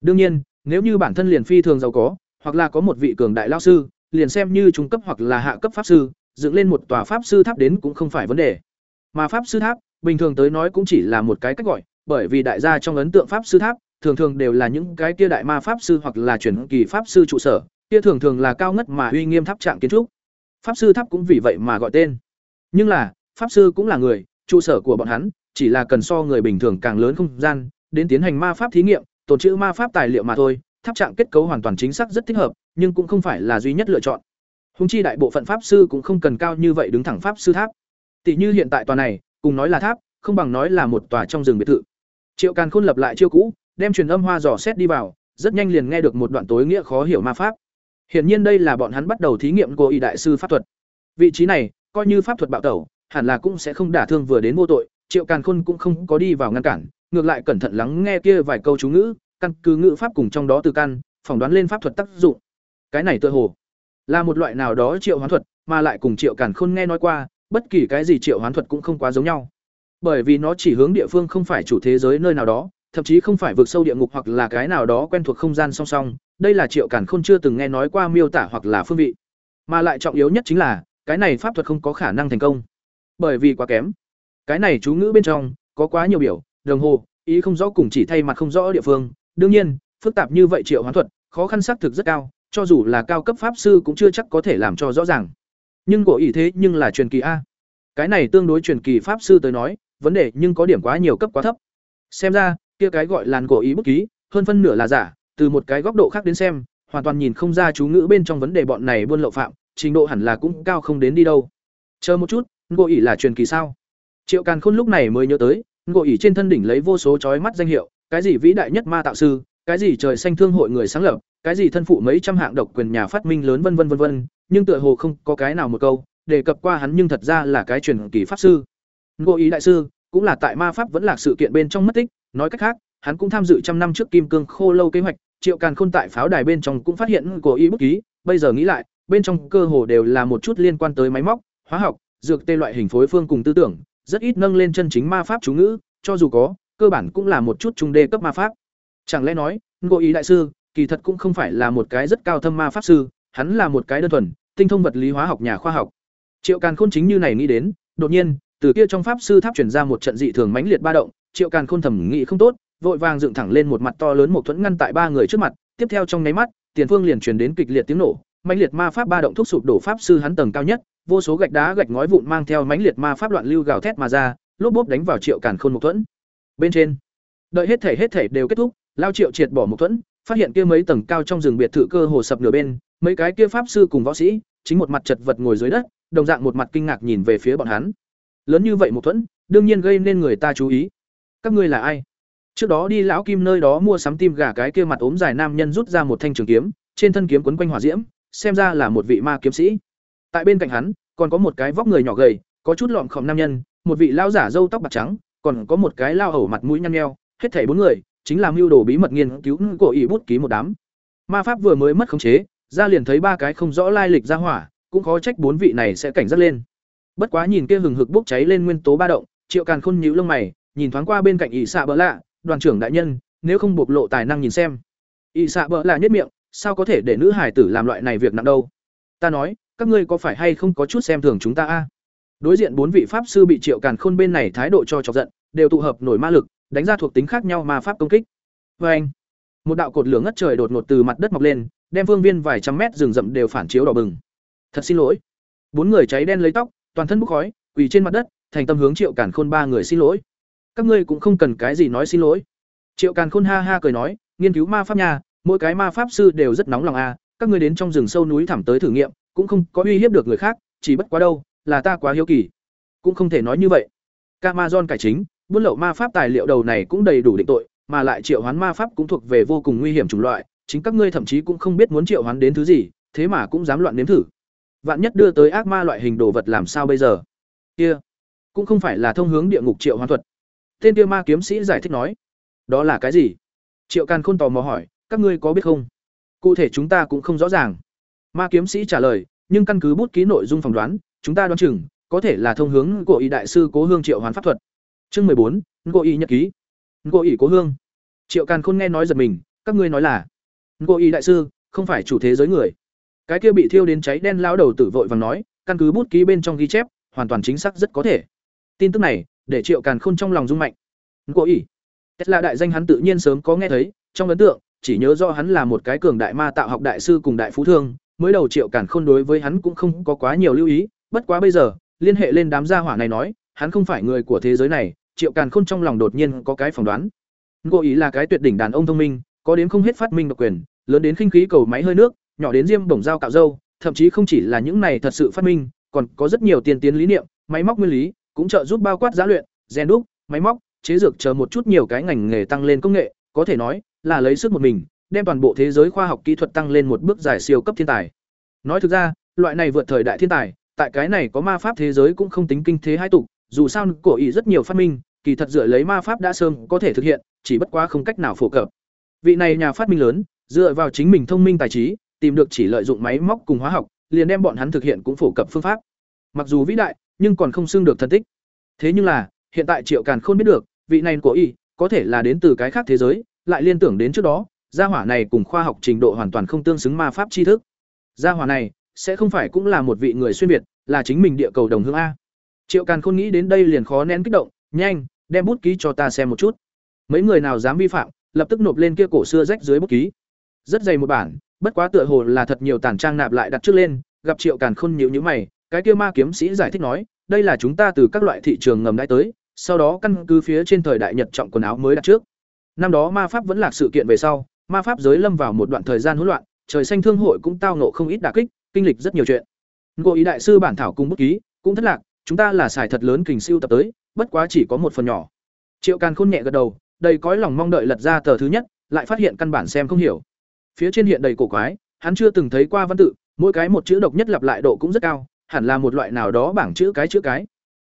Đương nhiên, nếu như bản thân liền phi thường giàu có, hoặc là có một vị cường đại lao sư, liền xem như trung cấp hoặc là hạ cấp pháp sư, dựng lên một tòa pháp sư tháp đến cũng không phải vấn đề. Mà pháp sư tháp, bình thường tới nói cũng chỉ là một cái cách gọi, bởi vì đại gia trong ấn tượng pháp sư tháp thường thường đều là những cái kia đại ma pháp sư hoặc là truyền kỳ pháp sư trụ sở, kia thường thường là cao ngất mà uy nghiêm tháp trạng kiến trúc. Pháp sư tháp cũng vì vậy mà gọi tên. Nhưng là, pháp sư cũng là người, trụ sở của bọn hắn chỉ là cần so người bình thường càng lớn không gian, đến tiến hành ma pháp thí nghiệm, tồn trữ ma pháp tài liệu mà thôi. Tháp trạng kết cấu hoàn toàn chính xác rất thích hợp, nhưng cũng không phải là duy nhất lựa chọn. Hùng chi đại bộ phận pháp sư cũng không cần cao như vậy đứng thẳng pháp sư tháp. Tỷ như hiện tại tòa này, cùng nói là tháp, không bằng nói là một tòa trong rừng biệt thự. Triệu Càn Khôn lập lại chiêu cũ, đem truyền âm hoa dò xét đi vào, rất nhanh liền nghe được một đoạn tối nghĩa khó hiểu ma pháp. Hiển nhiên đây là bọn hắn bắt đầu thí nghiệm của y đại sư pháp thuật. Vị trí này, coi như pháp thuật bạo tẩu, hẳn là cũng sẽ không đả thương vừa đến vô tội, Triệu Càn Khôn cũng không có đi vào ngăn cản, ngược lại cẩn thận lắng nghe kia vài câu chú ngữ, căn cứ ngữ pháp cùng trong đó từ căn, phỏng đoán lên pháp thuật tác dụng. Cái này tựa hồ là một loại nào đó triệu hoán thuật, mà lại cùng Triệu Càn Khôn nghe nói qua, bất kỳ cái gì triệu hoán thuật cũng không quá giống nhau bởi vì nó chỉ hướng địa phương không phải chủ thế giới nơi nào đó thậm chí không phải vượt sâu địa ngục hoặc là cái nào đó quen thuộc không gian song song, đây là triệu cản khôn chưa từng nghe nói qua miêu tả hoặc là phương vị. Mà lại trọng yếu nhất chính là, cái này pháp thuật không có khả năng thành công. Bởi vì quá kém. Cái này chú ngữ bên trong, có quá nhiều biểu, đồng hồ, ý không rõ cùng chỉ thay mặt không rõ địa phương. Đương nhiên, phức tạp như vậy triệu hoán thuật, khó khăn xác thực rất cao, cho dù là cao cấp pháp sư cũng chưa chắc có thể làm cho rõ ràng. Nhưng của ý thế nhưng là truyền kỳ a. Cái này tương đối truyền kỳ pháp sư tới nói, vấn đề nhưng có điểm quá nhiều cấp quá thấp. Xem ra kia cái gọi làn cổ ý bút ký hơn phân nửa là giả từ một cái góc độ khác đến xem hoàn toàn nhìn không ra chú ngữ bên trong vấn đề bọn này buôn lậu phạm trình độ hẳn là cũng cao không đến đi đâu chờ một chút ngộ ỉ là truyền kỳ sao triệu càn khôn lúc này mới nhớ tới ngộ ỉ trên thân đỉnh lấy vô số chói mắt danh hiệu cái gì vĩ đại nhất ma tạo sư cái gì trời xanh thương hội người sáng lập cái gì thân phụ mấy trăm hạng độc quyền nhà phát minh lớn vân vân vân vân nhưng tựa hồ không có cái nào một câu đề cập qua hắn nhưng thật ra là cái truyền kỳ pháp sư. Ngô ý đại sư cũng là tại ma pháp vẫn là sự kiện bên trong mất tích, nói cách khác, hắn cũng tham dự trăm năm trước kim cương khô lâu kế hoạch, Triệu Càn Khôn tại pháo đài bên trong cũng phát hiện cổ ý bút ký, bây giờ nghĩ lại, bên trong cơ hồ đều là một chút liên quan tới máy móc, hóa học, dược tê loại hình phối phương cùng tư tưởng, rất ít nâng lên chân chính ma pháp chú ngữ, cho dù có, cơ bản cũng là một chút trung đê cấp ma pháp. Chẳng lẽ nói, ngộ ý đại sư, kỳ thật cũng không phải là một cái rất cao thâm ma pháp sư, hắn là một cái đơn thuần, tinh thông vật lý hóa học nhà khoa học. Triệu Càn Khôn chính như này nghĩ đến, đột nhiên, từ kia trong pháp sư tháp truyền ra một trận dị thường mãnh liệt ba động, Triệu Càn Khôn thẩm nghĩ không tốt, vội vàng dựng thẳng lên một mặt to lớn một thuẫn ngăn tại ba người trước mặt, tiếp theo trong nháy mắt, tiền phương liền truyền đến kịch liệt tiếng nổ, mãnh liệt ma pháp ba động thúc sụp đổ pháp sư hắn tầng cao nhất, vô số gạch đá gạch ngói vụn mang theo mãnh liệt ma pháp loạn lưu gào thét mà ra, lốp bốp đánh vào Triệu Càn Khôn một thuẫn. Bên trên, đợi hết thể hết thể đều kết thúc, lao Triệu triệt bỏ một thuẫn, phát hiện kia mấy tầng cao trong rừng biệt thự cơ hồ sập nửa bên, mấy cái kia pháp sư cùng võ sĩ, chính một mặt chật vật ngồi dưới đất, đồng dạng một mặt kinh ngạc nhìn về phía bọn hắn. Lớn như vậy một thuẫn, đương nhiên gây nên người ta chú ý. Các ngươi là ai? Trước đó đi lão kim nơi đó mua sắm tim gà cái kia mặt ốm dài nam nhân rút ra một thanh trường kiếm, trên thân kiếm quấn quanh hỏa diễm, xem ra là một vị ma kiếm sĩ. Tại bên cạnh hắn, còn có một cái vóc người nhỏ gầy, có chút lọm khom nam nhân, một vị lao giả râu tóc bạc trắng, còn có một cái lao hầu mặt mũi nhăn nheo, hết thảy bốn người, chính là mưu đồ bí mật nghiên cứu của ỷ bút ký một đám. Ma pháp vừa mới mất khống chế, ra liền thấy ba cái không rõ lai lịch ra hỏa, cũng khó trách bốn vị này sẽ cảnh giác lên. Bất quá nhìn kia hừng hực bốc cháy lên nguyên tố ba động, Triệu Càn Khôn nhíu lông mày, nhìn thoáng qua bên cạnh ỷ xạ bỡ lạ, đoàn trưởng đại nhân, nếu không bộc lộ tài năng nhìn xem. ỷ xạ bỡ lạ nhất miệng, sao có thể để nữ hải tử làm loại này việc nặng đâu? Ta nói, các ngươi có phải hay không có chút xem thường chúng ta a? Đối diện bốn vị pháp sư bị Triệu Càn Khôn bên này thái độ cho chọc giận, đều tụ hợp nổi ma lực, đánh ra thuộc tính khác nhau mà pháp công kích. vê anh, một đạo cột lửa ngất trời đột ngột từ mặt đất mọc lên, đem phương viên vài trăm mét rừng rậm đều phản chiếu đỏ bừng. Thật xin lỗi. Bốn người cháy đen lấy tóc, toàn thân bốc khói, quỳ trên mặt đất, thành tâm hướng Triệu Càn Khôn ba người xin lỗi. Các ngươi cũng không cần cái gì nói xin lỗi. Triệu Càn Khôn ha ha cười nói, nghiên cứu ma pháp nha, mỗi cái ma pháp sư đều rất nóng lòng a, các ngươi đến trong rừng sâu núi thẳm tới thử nghiệm, cũng không có uy hiếp được người khác, chỉ bất quá đâu, là ta quá hiếu kỳ. Cũng không thể nói như vậy. Camazon cải chính, buôn lậu ma pháp tài liệu đầu này cũng đầy đủ định tội, mà lại triệu hoán ma pháp cũng thuộc về vô cùng nguy hiểm chủng loại, chính các ngươi thậm chí cũng không biết muốn triệu hoán đến thứ gì, thế mà cũng dám loạn nếm thử. Vạn nhất đưa tới ác ma loại hình đồ vật làm sao bây giờ? Kia, cũng không phải là thông hướng địa ngục triệu hoán thuật. Tên kia ma kiếm sĩ giải thích nói, đó là cái gì? Triệu Càn Khôn tò mò hỏi, các ngươi có biết không? Cụ thể chúng ta cũng không rõ ràng. Ma kiếm sĩ trả lời, nhưng căn cứ bút ký nội dung phỏng đoán, chúng ta đoán chừng có thể là thông hướng của y đại sư Cố Hương Triệu Hoán pháp thuật. Chương mười bốn, Ngô y nhật ký. Ngô y Cố Hương. Triệu Càn Khôn nghe nói giật mình, các ngươi nói là Ngô y đại sư, không phải chủ thế giới người. Cái kia bị thiêu đến cháy đen lão đầu tử vội vàng nói, căn cứ bút ký bên trong ghi chép, hoàn toàn chính xác rất có thể. Tin tức này, để Triệu Càn Khôn trong lòng rung mạnh. Ngô y. Tesla đại danh hắn tự nhiên sớm có nghe thấy, trong ấn tượng, chỉ nhớ rõ hắn là một cái cường đại ma tạo học đại sư cùng đại phú thương, mới đầu Triệu Càn Khôn đối với hắn cũng không có quá nhiều lưu ý, bất quá bây giờ, liên hệ lên đám gia hỏa này nói, hắn không phải người của thế giới này, Triệu Càn Khôn trong lòng đột nhiên có cái phỏng đoán. Ngô ý là cái tuyệt đỉnh đàn ông thông minh, có đến không hết phát minh độc quyền, lớn đến khinh khí cầu máy hơi nước, nhỏ đến diêm bổng dao cạo râu, thậm chí không chỉ là những này thật sự phát minh, còn có rất nhiều tiên tiến lý niệm, máy móc nguyên lý, cũng trợ giúp bao quát giá luyện, gen đúc, máy móc, chế dược chờ một chút nhiều cái ngành nghề tăng lên công nghệ, có thể nói là lấy sức một mình, đem toàn bộ thế giới khoa học kỹ thuật tăng lên một bước giải siêu cấp thiên tài. Nói thực ra, loại này vượt thời đại thiên tài, tại cái này có ma pháp thế giới cũng không tính kinh thế hai tục, dù sao cổ ý rất nhiều phát minh, kỳ thật dựa lấy ma pháp đã sớm có thể thực hiện, chỉ bất quá không cách nào phổ cập. Vị này nhà phát minh lớn, dựa vào chính mình thông minh tài trí, tìm được chỉ lợi dụng máy móc cùng hóa học, liền đem bọn hắn thực hiện cũng phổ cập phương pháp. Mặc dù vĩ đại, nhưng còn không xưng được thần tích. Thế nhưng là, hiện tại Triệu Càn Khôn biết được, vị này của y có thể là đến từ cái khác thế giới, lại liên tưởng đến trước đó, gia hỏa này cùng khoa học trình độ hoàn toàn không tương xứng ma pháp tri thức. Gia hỏa này sẽ không phải cũng là một vị người xuyên việt, là chính mình địa cầu đồng hương a. Triệu Càn Khôn nghĩ đến đây liền khó nén kích động, nhanh, đem bút ký cho ta xem một chút. Mấy người nào dám vi phạm, lập tức nộp lên kia cổ xưa rách dưới bút ký. Rất dày một bản, bất quá tựa hồ là thật nhiều tàn trang nạp lại đặt trước lên, gặp Triệu Càn Khôn nhíu nhíu mày, cái kia ma kiếm sĩ giải thích nói, đây là chúng ta từ các loại thị trường ngầm đãi tới, sau đó căn cứ phía trên thời đại Nhật trọng quần áo mới đặt trước. Năm đó ma pháp vẫn là sự kiện về sau, ma pháp giới lâm vào một đoạn thời gian hỗn loạn, trời xanh thương hội cũng tao ngộ không ít đả kích, kinh lịch rất nhiều chuyện. Ngô ý đại sư bản thảo cùng bút ký, cũng thất lạc, chúng ta là xài thật lớn kình siêu tập tới, bất quá chỉ có một phần nhỏ. Triệu Càn Khôn nhẹ gật đầu, đầy cõi lòng mong đợi lật ra tờ thứ nhất, lại phát hiện căn bản xem không hiểu. Phía trên hiện đầy cổ quái, hắn chưa từng thấy qua văn tự, mỗi cái một chữ độc nhất lặp lại độ cũng rất cao, hẳn là một loại nào đó bảng chữ cái chữ cái.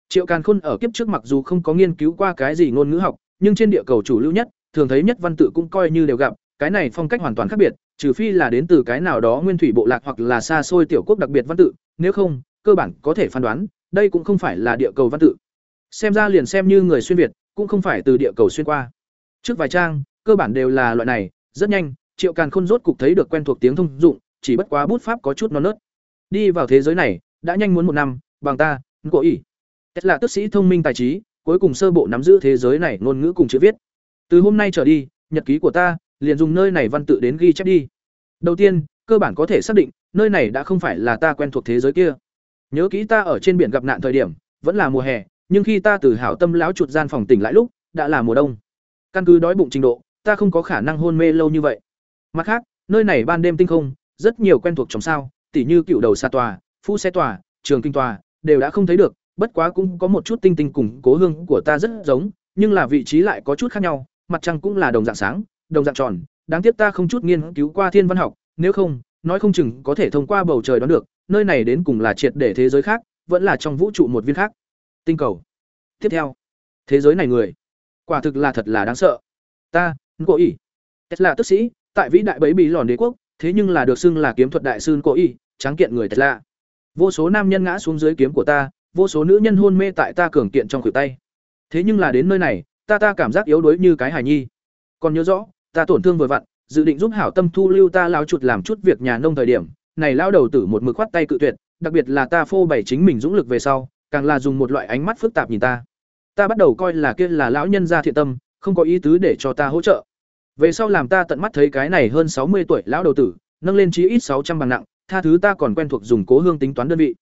Triệu Càn Khôn ở kiếp trước mặc dù không có nghiên cứu qua cái gì ngôn ngữ học, nhưng trên địa cầu chủ lưu nhất, thường thấy nhất văn tự cũng coi như đều gặp, cái này phong cách hoàn toàn khác biệt, trừ phi là đến từ cái nào đó nguyên thủy bộ lạc hoặc là xa xôi tiểu quốc đặc biệt văn tự, nếu không, cơ bản có thể phán đoán, đây cũng không phải là địa cầu văn tự. Xem ra liền xem như người xuyên việt, cũng không phải từ địa cầu xuyên qua. Trước vài trang, cơ bản đều là loại này, rất nhanh, Triệu Càn Khôn rốt cục thấy được quen thuộc tiếng thông dụng, chỉ bất quá bút pháp có chút non nớt. Đi vào thế giới này, đã nhanh muốn một năm, bằng ta, cố ý. là tức sĩ thông minh tài trí, cuối cùng sơ bộ nắm giữ thế giới này ngôn ngữ cùng chữ viết. Từ hôm nay trở đi, nhật ký của ta liền dùng nơi này văn tự đến ghi chép đi. Đầu tiên, cơ bản có thể xác định, nơi này đã không phải là ta quen thuộc thế giới kia. Nhớ kỹ ta ở trên biển gặp nạn thời điểm, vẫn là mùa hè, nhưng khi ta từ hảo tâm lão chuột gian phòng tỉnh lại lúc, đã là mùa đông. Căn cứ đói bụng trình độ, ta không có khả năng hôn mê lâu như vậy. Mặt khác, nơi này ban đêm tinh không, rất nhiều quen thuộc trong sao, tỉ như cựu đầu xa tòa, phu xe tòa, trường kinh tòa, đều đã không thấy được, bất quá cũng có một chút tinh tinh cùng cố hương của ta rất giống, nhưng là vị trí lại có chút khác nhau, mặt trăng cũng là đồng dạng sáng, đồng dạng tròn, đáng tiếc ta không chút nghiên cứu qua thiên văn học, nếu không, nói không chừng có thể thông qua bầu trời đoán được, nơi này đến cùng là triệt để thế giới khác, vẫn là trong vũ trụ một viên khác. Tinh cầu. Tiếp theo, thế giới này người, quả thực là thật là đáng sợ. Ta, cố ý. Tesla tức sĩ, tại vĩ đại bấy bí lòn đế quốc, thế nhưng là được xưng là kiếm thuật đại sư cố ý, tráng kiện người Tesla. Vô số nam nhân ngã xuống dưới kiếm của ta, vô số nữ nhân hôn mê tại ta cường kiện trong khuỷu tay. Thế nhưng là đến nơi này, ta ta cảm giác yếu đuối như cái hài nhi. Còn nhớ rõ, ta tổn thương vừa vặn, dự định giúp hảo tâm thu lưu ta lao chuột làm chút việc nhà nông thời điểm, này lao đầu tử một mực khoát tay cự tuyệt, đặc biệt là ta phô bày chính mình dũng lực về sau, càng là dùng một loại ánh mắt phức tạp nhìn ta. Ta bắt đầu coi là kia là lão nhân gia thiện tâm, không có ý tứ để cho ta hỗ trợ. Về sau làm ta tận mắt thấy cái này hơn sáu mươi tuổi lão đầu tử, nâng lên chí ít sáu trăm bằng nặng, tha thứ ta còn quen thuộc dùng cố hương tính toán đơn vị.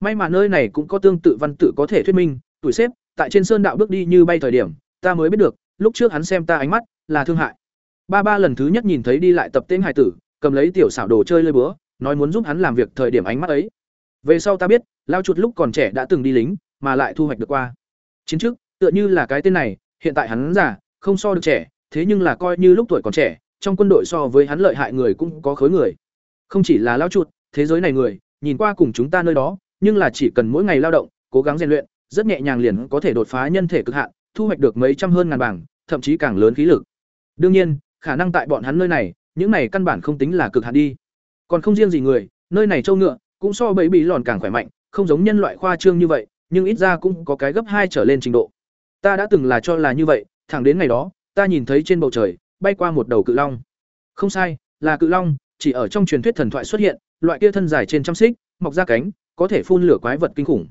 May mà nơi này cũng có tương tự văn tự có thể thuyết minh, tuổi xếp, tại trên sơn đạo bước đi như bay thời điểm, ta mới biết được, lúc trước hắn xem ta ánh mắt là thương hại. Ba ba lần thứ nhất nhìn thấy đi lại tập tên hải tử, cầm lấy tiểu xảo đồ chơi lơi búa, nói muốn giúp hắn làm việc thời điểm ánh mắt ấy. Về sau ta biết, lao chuột lúc còn trẻ đã từng đi lính, mà lại thu hoạch được qua. Chiến trước, tựa như là cái tên này, hiện tại hắn già, không so được trẻ, thế nhưng là coi như lúc tuổi còn trẻ, trong quân đội so với hắn lợi hại người cũng có khối người. Không chỉ là lao chuột, thế giới này người, nhìn qua cùng chúng ta nơi đó, nhưng là chỉ cần mỗi ngày lao động, cố gắng rèn luyện, rất nhẹ nhàng liền có thể đột phá nhân thể cực hạn, thu hoạch được mấy trăm hơn ngàn bảng, thậm chí càng lớn khí lực. Đương nhiên, khả năng tại bọn hắn nơi này, những này căn bản không tính là cực hạn đi. Còn không riêng gì người, nơi này châu ngựa cũng so bẫy bị lòn càng khỏe mạnh, không giống nhân loại khoa trương như vậy, nhưng ít ra cũng có cái gấp hai trở lên trình độ. Ta đã từng là cho là như vậy, thẳng đến ngày đó, ta nhìn thấy trên bầu trời bay qua một đầu cự long. Không sai, là cự long, chỉ ở trong truyền thuyết thần thoại xuất hiện, loại kia thân dài trên trăm xích, mọc ra cánh, có thể phun lửa quái vật kinh khủng.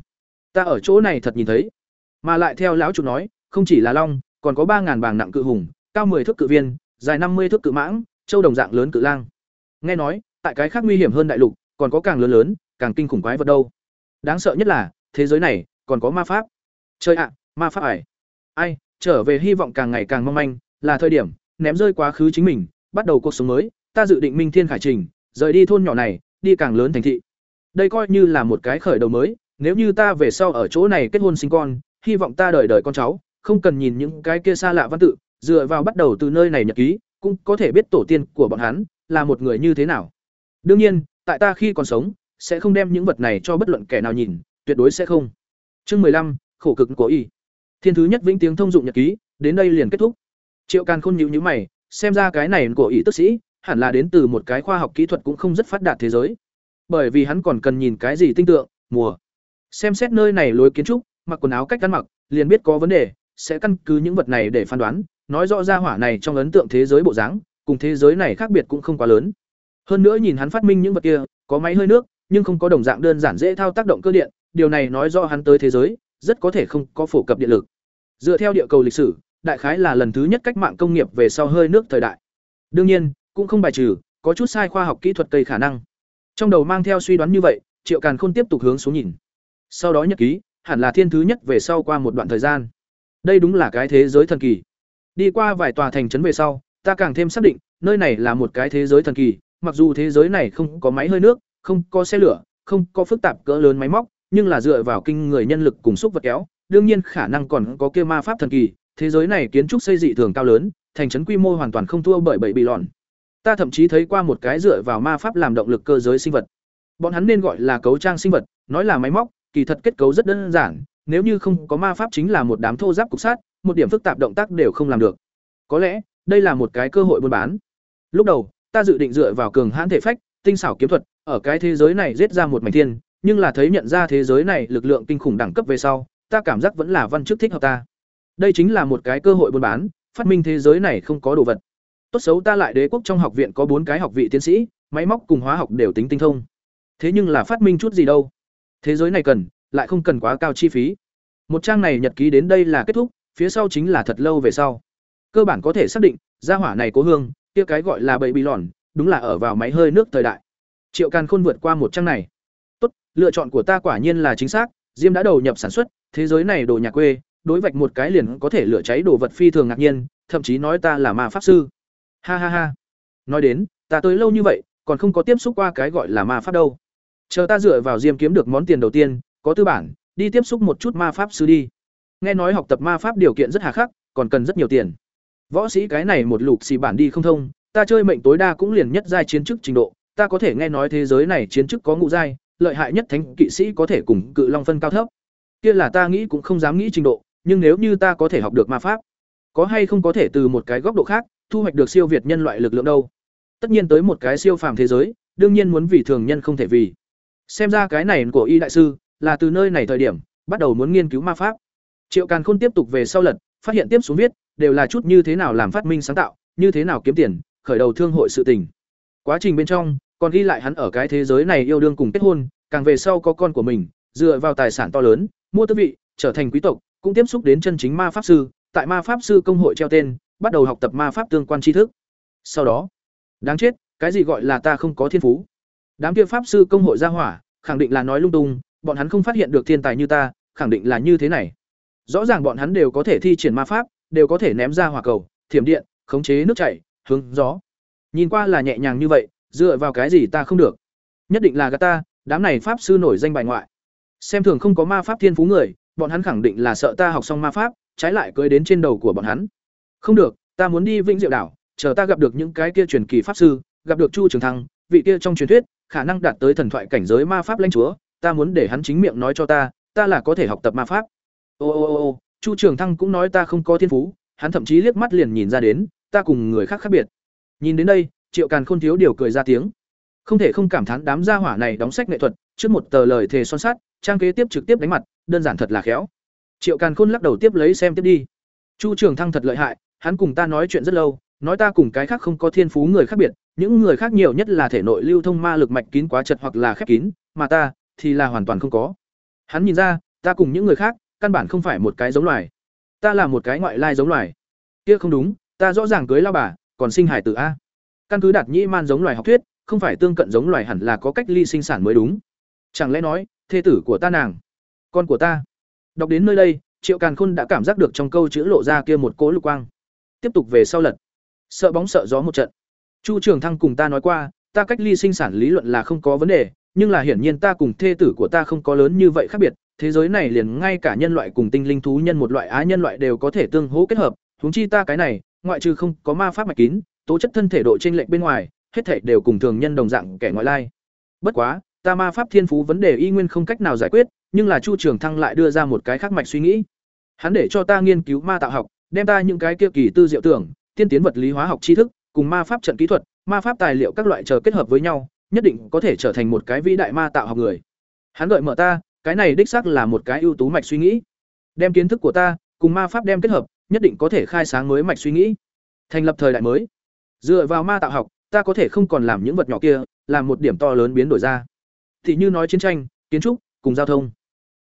Ta ở chỗ này thật nhìn thấy, mà lại theo lão chủ nói, không chỉ là long, còn có ba ngàn bàng nặng cự hùng, cao 10 thước cự viên, dài 50 thước cự mãng, châu đồng dạng lớn cự lang. Nghe nói, tại cái khác nguy hiểm hơn đại lục, còn có càng lớn lớn, càng kinh khủng quái vật đâu. Đáng sợ nhất là, thế giới này còn có ma pháp. Chơi ạ, ma pháp ải. Ai, trở về hy vọng càng ngày càng mong manh, là thời điểm ném rơi quá khứ chính mình, bắt đầu cuộc sống mới, ta dự định minh thiên khải trình, rời đi thôn nhỏ này, đi càng lớn thành thị. Đây coi như là một cái khởi đầu mới, nếu như ta về sau ở chỗ này kết hôn sinh con, hy vọng ta đời đời con cháu, không cần nhìn những cái kia xa lạ văn tự, dựa vào bắt đầu từ nơi này nhật ký, cũng có thể biết tổ tiên của bọn hắn là một người như thế nào. Đương nhiên, tại ta khi còn sống, sẽ không đem những vật này cho bất luận kẻ nào nhìn, tuyệt đối sẽ không. Chương mười lăm, khổ cực của y. Thiên thứ nhất vĩnh tiếng thông dụng nhật ký, đến đây liền kết thúc. Triệu Càn Khôn nhíu nhíu mày, xem ra cái này của y tức sĩ, hẳn là đến từ một cái khoa học kỹ thuật cũng không rất phát đạt thế giới. Bởi vì hắn còn cần nhìn cái gì tinh tượng, mùa. Xem xét nơi này lối kiến trúc, mặc quần áo cách ăn mặc, liền biết có vấn đề, sẽ căn cứ những vật này để phán đoán, nói rõ ra hỏa này trong ấn tượng thế giới bộ dáng, cùng thế giới này khác biệt cũng không quá lớn. Hơn nữa nhìn hắn phát minh những vật kia, có máy hơi nước, nhưng không có đồng dạng đơn giản dễ thao tác động cơ điện, điều này nói rõ hắn tới thế giới, rất có thể không có phổ cập điện lực. Dựa theo địa cầu lịch sử, đại khái là lần thứ nhất cách mạng công nghiệp về sau hơi nước thời đại. Đương nhiên, cũng không bài trừ có chút sai khoa học kỹ thuật cây khả năng. Trong đầu mang theo suy đoán như vậy, Triệu Càn Khôn tiếp tục hướng xuống nhìn. Sau đó nhật ký, hẳn là thiên thứ nhất về sau qua một đoạn thời gian. Đây đúng là cái thế giới thần kỳ. Đi qua vài tòa thành trấn về sau, ta càng thêm xác định, nơi này là một cái thế giới thần kỳ, mặc dù thế giới này không có máy hơi nước, không có xe lửa, không có phức tạp cỡ lớn máy móc, nhưng là dựa vào kinh người nhân lực cùng xúc vật kéo, đương nhiên khả năng còn có kia ma pháp thần kỳ, thế giới này kiến trúc xây dị thường cao lớn, thành trấn quy mô hoàn toàn không thua bởi bảy bị lòn. Ta thậm chí thấy qua một cái dựa vào ma pháp làm động lực cơ giới sinh vật. Bọn hắn nên gọi là cấu trang sinh vật, nói là máy móc, kỳ thật kết cấu rất đơn giản, nếu như không có ma pháp chính là một đám thô giáp cục sát, một điểm phức tạp động tác đều không làm được. Có lẽ, đây là một cái cơ hội buôn bán. Lúc đầu, ta dự định dựa vào cường hãn thể phách, tinh xảo kiếm thuật, ở cái thế giới này giết ra một mảnh thiên, nhưng là thấy nhận ra thế giới này lực lượng kinh khủng đẳng cấp về sau, ta cảm giác vẫn là văn chức thích hợp ta. Đây chính là một cái cơ hội buôn bán, phát minh thế giới này không có đồ vật. Tốt xấu ta lại đế quốc trong học viện có bốn cái học vị tiến sĩ, máy móc cùng hóa học đều tính tinh thông. Thế nhưng là phát minh chút gì đâu? Thế giới này cần, lại không cần quá cao chi phí. Một trang này nhật ký đến đây là kết thúc, phía sau chính là thật lâu về sau. Cơ bản có thể xác định, gia hỏa này cố hương, kia cái gọi là bậy bị lòn, đúng là ở vào máy hơi nước thời đại. Triệu Càn Khôn vượt qua một trang này. Tốt, lựa chọn của ta quả nhiên là chính xác, Diêm đã đầu nhập sản xuất, thế giới này đồ nhà quê, đối vạch một cái liền có thể lửa cháy đồ vật phi thường ngạc nhiên, thậm chí nói ta là ma pháp sư. Ha ha ha. Nói đến, ta tới lâu như vậy, còn không có tiếp xúc qua cái gọi là ma pháp đâu. Chờ ta dựa vào Diêm kiếm được món tiền đầu tiên, có tư bản, đi tiếp xúc một chút ma pháp sư đi. Nghe nói học tập ma pháp điều kiện rất hà khắc, còn cần rất nhiều tiền. Võ sĩ cái này một lục xì bản đi không thông, ta chơi mệnh tối đa cũng liền nhất giai chiến chức trình độ, ta có thể nghe nói thế giới này chiến chức có ngũ giai, lợi hại nhất thánh kỵ sĩ có thể cùng cự long phân cao thấp. Kia là ta nghĩ cũng không dám nghĩ trình độ, nhưng nếu như ta có thể học được ma pháp, có hay không có thể từ một cái góc độ khác, thu hoạch được siêu việt nhân loại lực lượng đâu? Tất nhiên tới một cái siêu phàm thế giới, đương nhiên muốn vì thường nhân không thể vì. Xem ra cái này của y đại sư là từ nơi này thời điểm bắt đầu muốn nghiên cứu ma pháp. Triệu Càn Khôn tiếp tục về sau lật, phát hiện tiếp xuống viết đều là chút như thế nào làm phát minh sáng tạo, như thế nào kiếm tiền, khởi đầu thương hội sự tình. Quá trình bên trong, còn ghi lại hắn ở cái thế giới này yêu đương cùng kết hôn, càng về sau có con của mình, dựa vào tài sản to lớn, mua tước vị, trở thành quý tộc, cũng tiếp xúc đến chân chính ma pháp sư, tại ma pháp sư công hội treo tên, bắt đầu học tập ma pháp tương quan tri thức. Sau đó, đáng chết, cái gì gọi là ta không có thiên phú? Đám kia pháp sư công hội ra hỏa, khẳng định là nói lung tung, bọn hắn không phát hiện được thiên tài như ta, khẳng định là như thế này. Rõ ràng bọn hắn đều có thể thi triển ma pháp, đều có thể ném ra hỏa cầu, thiểm điện, khống chế nước chảy, hướng gió. Nhìn qua là nhẹ nhàng như vậy, dựa vào cái gì ta không được? Nhất định là gạt ta, đám này pháp sư nổi danh bài ngoại. Xem thường không có ma pháp thiên phú người, bọn hắn khẳng định là sợ ta học xong ma pháp, trái lại cưới đến trên đầu của bọn hắn. Không được, ta muốn đi Vĩnh Diệu đảo, chờ ta gặp được những cái kia truyền kỳ pháp sư, gặp được Chu Trường Thăng, vị kia trong truyền thuyết, khả năng đạt tới thần thoại cảnh giới ma pháp lãnh chúa, ta muốn để hắn chính miệng nói cho ta, ta là có thể học tập ma pháp. Ô ô ô ô, Chu Trường Thăng cũng nói ta không có thiên phú, hắn thậm chí liếc mắt liền nhìn ra đến, ta cùng người khác khác biệt. Nhìn đến đây, Triệu Càn Khôn thiếu điều cười ra tiếng. Không thể không cảm thán đám gia hỏa này đóng sách nghệ thuật, trước một tờ lời thề son sắt, trang kế tiếp trực tiếp đánh mặt, đơn giản thật là khéo. Triệu Càn Khôn lắc đầu tiếp lấy xem tiếp đi. Chu Trường Thăng thật lợi hại, hắn cùng ta nói chuyện rất lâu, nói ta cùng cái khác không có thiên phú người khác biệt, những người khác nhiều nhất là thể nội lưu thông ma lực mạch kín quá chật hoặc là khép kín, mà ta thì là hoàn toàn không có. Hắn nhìn ra, ta cùng những người khác, căn bản không phải một cái giống loài. Ta là một cái ngoại lai giống loài. Kia không đúng, ta rõ ràng cưới lao bà, còn sinh hải tử a. Căn cứ đạt nhĩ man giống loài học thuyết, không phải tương cận giống loài hẳn là có cách ly sinh sản mới đúng. Chẳng lẽ nói, thê tử của ta nàng, con của ta. Đọc đến nơi đây, Triệu Càn Khôn đã cảm giác được trong câu chữ lộ ra kia một cỗ lục quang. Tiếp tục về sau lật. Sợ bóng sợ gió một trận. Chu Trường Thăng cùng ta nói qua, ta cách ly sinh sản lý luận là không có vấn đề, nhưng là hiển nhiên ta cùng thê tử của ta không có lớn như vậy khác biệt, thế giới này liền ngay cả nhân loại cùng tinh linh thú nhân một loại á nhân loại đều có thể tương hỗ kết hợp, huống chi ta cái này, ngoại trừ không có ma pháp mạch kín, tố chất thân thể độ chênh lệch bên ngoài, hết thể đều cùng thường nhân đồng dạng kẻ ngoại lai. Bất quá, ta ma pháp thiên phú vấn đề y nguyên không cách nào giải quyết, nhưng là Chu Trường Thăng lại đưa ra một cái khác mạch suy nghĩ. Hắn để cho ta nghiên cứu ma tạo học, đem ta những cái kia kỳ tư diệu tưởng, tiên tiến vật lý hóa học tri thức, cùng ma pháp trận kỹ thuật, ma pháp tài liệu các loại chờ kết hợp với nhau, nhất định có thể trở thành một cái vĩ đại ma tạo học người. Hắn gợi mở ta, cái này đích xác là một cái ưu tú mạch suy nghĩ. Đem kiến thức của ta cùng ma pháp đem kết hợp, nhất định có thể khai sáng mới mạch suy nghĩ, thành lập thời đại mới. Dựa vào ma tạo học, ta có thể không còn làm những vật nhỏ kia, làm một điểm to lớn biến đổi ra. Thì như nói chiến tranh, kiến trúc, cùng giao thông,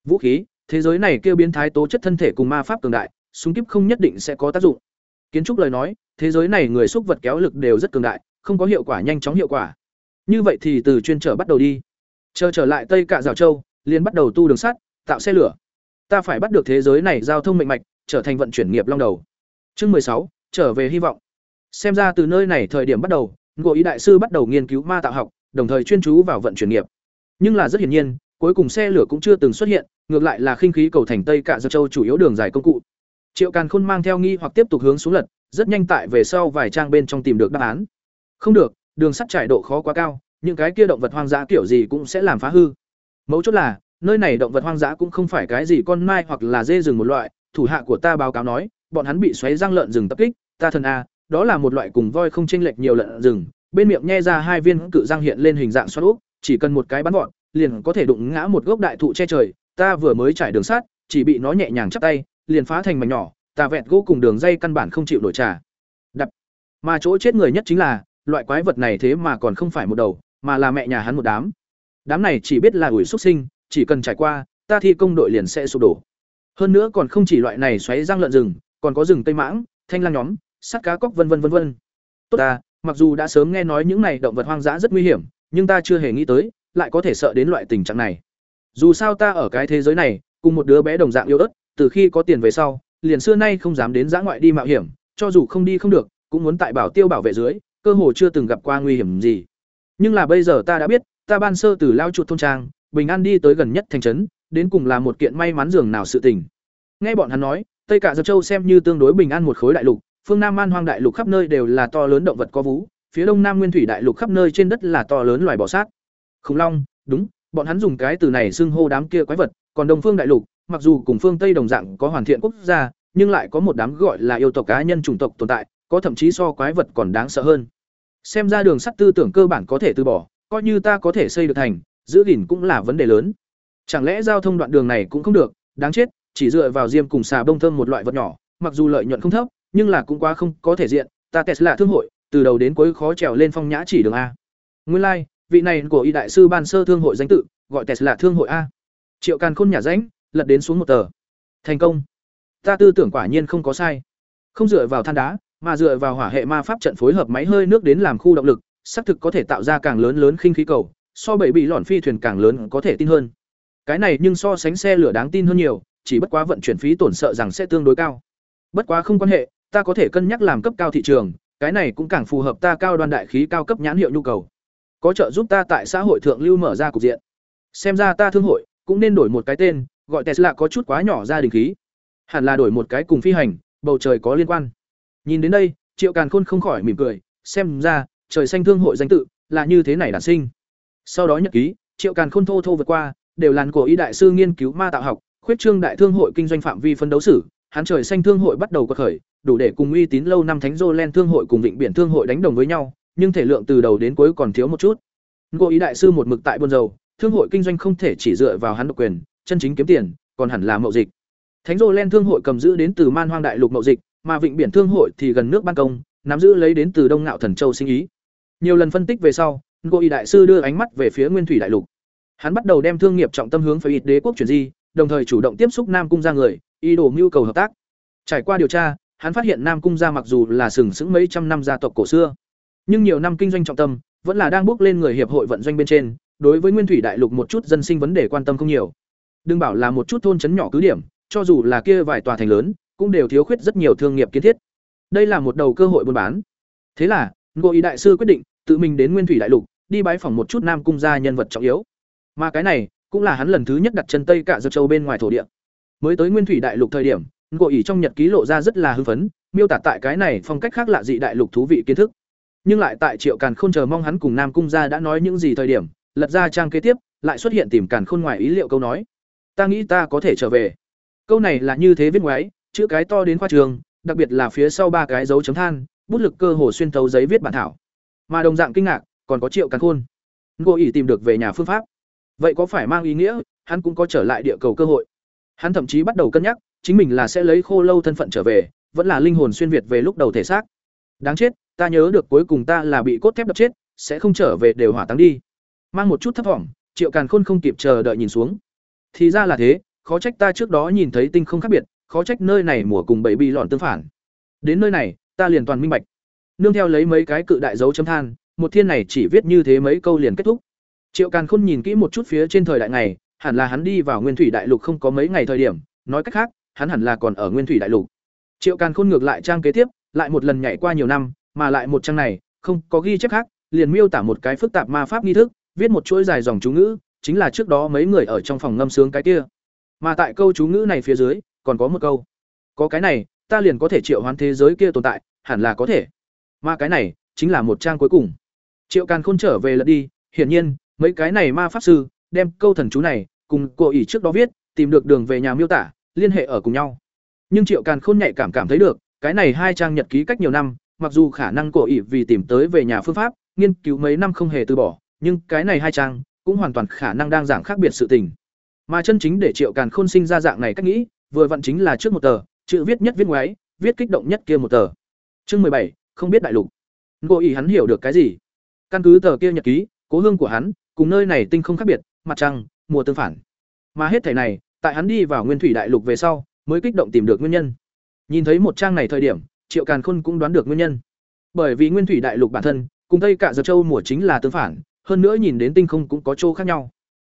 vũ khí, thế giới này kêu biến thái tố chất thân thể cùng ma pháp cường đại, súng kíp không nhất định sẽ có tác dụng. Kiến trúc lời nói, thế giới này người xúc vật kéo lực đều rất cường đại, không có hiệu quả nhanh chóng hiệu quả. Như vậy thì từ chuyên trở bắt đầu đi. Chờ trở lại Tây Cạ Giảo Châu, liền bắt đầu tu đường sắt, tạo xe lửa. Ta phải bắt được thế giới này giao thông mạnh mạch, trở thành vận chuyển nghiệp long đầu. Chương sáu trở về hy vọng. Xem ra từ nơi này thời điểm bắt đầu, Ngộ Ý đại sư bắt đầu nghiên cứu ma tạo học, đồng thời chuyên chú vào vận chuyển nghiệp. Nhưng là rất hiển nhiên, cuối cùng xe lửa cũng chưa từng xuất hiện, ngược lại là khinh khí cầu thành Tây Cạ Giảo Châu chủ yếu đường dài công cụ. Triệu Càn Khôn mang theo nghi hoặc tiếp tục hướng xuống lật, rất nhanh tại về sau vài trang bên trong tìm được đáp án. Không được, đường sắt trải độ khó quá cao, những cái kia động vật hoang dã kiểu gì cũng sẽ làm phá hư. Mấu chốt là, nơi này động vật hoang dã cũng không phải cái gì con mai hoặc là dê rừng một loại, thủ hạ của ta báo cáo nói, bọn hắn bị xoáy răng lợn rừng tập kích, ta thần a, đó là một loại cùng voi không chênh lệch nhiều lợn rừng, bên miệng nhe ra hai viên cự răng hiện lên hình dạng xoắn ốc, chỉ cần một cái bắn gọn, liền có thể đụng ngã một gốc đại thụ che trời, ta vừa mới trải đường sắt, chỉ bị nó nhẹ nhàng chắp tay, liền phá thành mảnh nhỏ, tà vẹt gỗ cùng đường dây căn bản không chịu nổi trả. Đập. Mà chỗ chết người nhất chính là, loại quái vật này thế mà còn không phải một đầu, mà là mẹ nhà hắn một đám. Đám này chỉ biết là ủi xuất sinh, chỉ cần trải qua, ta thi công đội liền sẽ sụp đổ. Hơn nữa còn không chỉ loại này xoáy răng lợn rừng, còn có rừng tây mãng, thanh lang nhóm, sắt cá cóc vân vân vân vân. Tốt ta, mặc dù đã sớm nghe nói những này động vật hoang dã rất nguy hiểm, nhưng ta chưa hề nghĩ tới, lại có thể sợ đến loại tình trạng này. Dù sao ta ở cái thế giới này, cùng một đứa bé đồng dạng yếu ớt, từ khi có tiền về sau, liền xưa nay không dám đến dã ngoại đi mạo hiểm, cho dù không đi không được, cũng muốn tại bảo tiêu bảo vệ dưới, cơ hồ chưa từng gặp qua nguy hiểm gì. Nhưng là bây giờ ta đã biết, ta ban sơ từ lao chuột thôn trang, bình an đi tới gần nhất thành trấn, đến cùng là một kiện may mắn dường nào sự tình. Nghe bọn hắn nói, Tây Cả Giật Châu xem như tương đối bình an một khối đại lục, phương Nam Man Hoang đại lục khắp nơi đều là to lớn động vật có vú, phía Đông Nam Nguyên Thủy đại lục khắp nơi trên đất là to lớn loài bò sát. Khủng long, đúng, bọn hắn dùng cái từ này xưng hô đám kia quái vật, còn Đông Phương đại lục, mặc dù cùng phương Tây đồng dạng có hoàn thiện quốc gia, nhưng lại có một đám gọi là yêu tộc cá nhân chủng tộc tồn tại, có thậm chí so quái vật còn đáng sợ hơn. Xem ra đường sắt tư tưởng cơ bản có thể từ bỏ, coi như ta có thể xây được thành, giữ gìn cũng là vấn đề lớn. Chẳng lẽ giao thông đoạn đường này cũng không được, đáng chết, chỉ dựa vào diêm cùng xà bông thơm một loại vật nhỏ, mặc dù lợi nhuận không thấp, nhưng là cũng quá không có thể diện, ta Tesla thương hội, từ đầu đến cuối khó trèo lên phong nhã chỉ đường a. Nguyên lai, like, vị này của y đại sư ban sơ thương hội danh tự, gọi Tesla thương hội a. Triệu Càn Khôn nhà rảnh, lật đến xuống một tờ. Thành công. Ta tư tưởng quả nhiên không có sai. Không dựa vào than đá, mà dựa vào hỏa hệ ma pháp trận phối hợp máy hơi nước đến làm khu động lực, xác thực có thể tạo ra càng lớn lớn khinh khí cầu, so bảy bị lỏn phi thuyền càng lớn có thể tin hơn. Cái này nhưng so sánh xe lửa đáng tin hơn nhiều, chỉ bất quá vận chuyển phí tổn sợ rằng sẽ tương đối cao. Bất quá không quan hệ, ta có thể cân nhắc làm cấp cao thị trường, cái này cũng càng phù hợp ta cao đoan đại khí cao cấp nhãn hiệu nhu cầu. Có trợ giúp ta tại xã hội thượng lưu mở ra cục diện. Xem ra ta thương hội cũng nên đổi một cái tên, gọi Tesla có chút quá nhỏ ra đình khí. Hẳn là đổi một cái cùng phi hành, bầu trời có liên quan. Nhìn đến đây, Triệu Càn Khôn không khỏi mỉm cười, xem ra, trời xanh thương hội danh tự là như thế này đản sinh. Sau đó nhật ký, Triệu Càn Khôn thô thô vượt qua, đều làn của ý đại sư nghiên cứu ma tạo học, khuyết trương đại thương hội kinh doanh phạm vi phân đấu sử, hắn trời xanh thương hội bắt đầu quật khởi, đủ để cùng uy tín lâu năm Thánh Len thương hội cùng Vịnh Biển thương hội đánh đồng với nhau, nhưng thể lượng từ đầu đến cuối còn thiếu một chút. Ngô ý đại sư một mực tại buôn dầu, thương hội kinh doanh không thể chỉ dựa vào hắn độc quyền, chân chính kiếm tiền, còn hẳn là mậu dịch. Thánh Len thương hội cầm giữ đến từ Man Hoang đại lục mậu dịch, mà Vịnh Biển thương hội thì gần nước ban công, nắm giữ lấy đến từ Đông Ngạo Thần Châu sinh ý. Nhiều lần phân tích về sau, Ngô Y đại sư đưa ánh mắt về phía Nguyên Thủy đại lục. Hắn bắt đầu đem thương nghiệp trọng tâm hướng phải ít đế quốc chuyển di, đồng thời chủ động tiếp xúc Nam cung gia người, ý đồ mưu cầu hợp tác. Trải qua điều tra, hắn phát hiện Nam cung gia mặc dù là sừng sững mấy trăm năm gia tộc cổ xưa, nhưng nhiều năm kinh doanh trọng tâm vẫn là đang bước lên người hiệp hội vận doanh bên trên, đối với Nguyên Thủy đại lục một chút dân sinh vấn đề quan tâm không nhiều. Đừng bảo là một chút thôn trấn nhỏ cứ điểm, cho dù là kia vài tòa thành lớn, cũng đều thiếu khuyết rất nhiều thương nghiệp kiến thiết. Đây là một đầu cơ hội buôn bán. Thế là, Ngô Ý đại sư quyết định tự mình đến Nguyên Thủy đại lục, đi bái phỏng một chút Nam cung gia nhân vật trọng yếu. Mà cái này, cũng là hắn lần thứ nhất đặt chân Tây cả Dược Châu bên ngoài thổ địa. Mới tới Nguyên Thủy đại lục thời điểm, Ngộ ý trong nhật ký lộ ra rất là hưng phấn, miêu tả tại cái này phong cách khác lạ dị đại lục thú vị kiến thức. Nhưng lại tại Triệu Càn Khôn chờ mong hắn cùng Nam cung gia đã nói những gì thời điểm, lật ra trang kế tiếp, lại xuất hiện tìm Càn Khôn ngoài ý liệu câu nói. Ta nghĩ ta có thể trở về. Câu này là như thế viết ngoái, chữ cái to đến khoa trường, đặc biệt là phía sau ba cái dấu chấm than, bút lực cơ hồ xuyên thấu giấy viết bản thảo. Mà đồng dạng kinh ngạc, còn có Triệu Càn Khôn. ngô ỉ tìm được về nhà phương pháp. Vậy có phải mang ý nghĩa, hắn cũng có trở lại địa cầu cơ hội? Hắn thậm chí bắt đầu cân nhắc, chính mình là sẽ lấy khô lâu thân phận trở về, vẫn là linh hồn xuyên việt về lúc đầu thể xác. Đáng chết, ta nhớ được cuối cùng ta là bị cốt thép đập chết, sẽ không trở về đều hỏa táng đi. Mang một chút thấp thỏm, Triệu Càn Khôn không kịp chờ đợi nhìn xuống. Thì ra là thế, khó trách ta trước đó nhìn thấy tinh không khác biệt, khó trách nơi này mùa cùng bảy bị lọn tương phản. Đến nơi này, ta liền toàn minh bạch. Nương theo lấy mấy cái cự đại dấu chấm than, một thiên này chỉ viết như thế mấy câu liền kết thúc. Triệu Càn Khôn nhìn kỹ một chút phía trên thời đại này, hẳn là hắn đi vào Nguyên Thủy Đại Lục không có mấy ngày thời điểm, nói cách khác, hắn hẳn là còn ở Nguyên Thủy Đại Lục. Triệu Càn Khôn ngược lại trang kế tiếp, lại một lần nhảy qua nhiều năm, mà lại một trang này, không có ghi chép khác, liền miêu tả một cái phức tạp ma pháp nghi thức, viết một chuỗi dài dòng chú ngữ, chính là trước đó mấy người ở trong phòng ngâm sướng cái kia. Mà tại câu chú ngữ này phía dưới, còn có một câu. Có cái này, ta liền có thể triệu hoán thế giới kia tồn tại, hẳn là có thể. Mà cái này, chính là một trang cuối cùng. Triệu Càn Khôn trở về lật đi, hiển nhiên mấy cái này ma pháp sư đem câu thần chú này cùng cô ỷ trước đó viết tìm được đường về nhà miêu tả liên hệ ở cùng nhau nhưng triệu càn khôn nhạy cảm cảm thấy được cái này hai trang nhật ký cách nhiều năm mặc dù khả năng cổ ỷ vì tìm tới về nhà phương pháp nghiên cứu mấy năm không hề từ bỏ nhưng cái này hai trang cũng hoàn toàn khả năng đang giảng khác biệt sự tình. Mà chân chính để triệu càn khôn sinh ra dạng này cách nghĩ, vừa vặn chính là trước một tờ, chữ viết nhất viết ngoái viết kích động nhất kia một tờ. Chương mười bảy, không biết đại lục. Ngô ý hắn hiểu được cái gì? Căn cứ tờ kia nhật ký, cố hương của hắn, cùng nơi này tinh không khác biệt, mặt trăng, mùa tương phản. Mà hết thảy này, tại hắn đi vào nguyên thủy đại lục về sau, mới kích động tìm được nguyên nhân. Nhìn thấy một trang này thời điểm, triệu càn khôn cũng đoán được nguyên nhân. Bởi vì nguyên thủy đại lục bản thân, cùng tây cả giật châu mùa chính là tương phản hơn nữa nhìn đến tinh không cũng có chỗ khác nhau.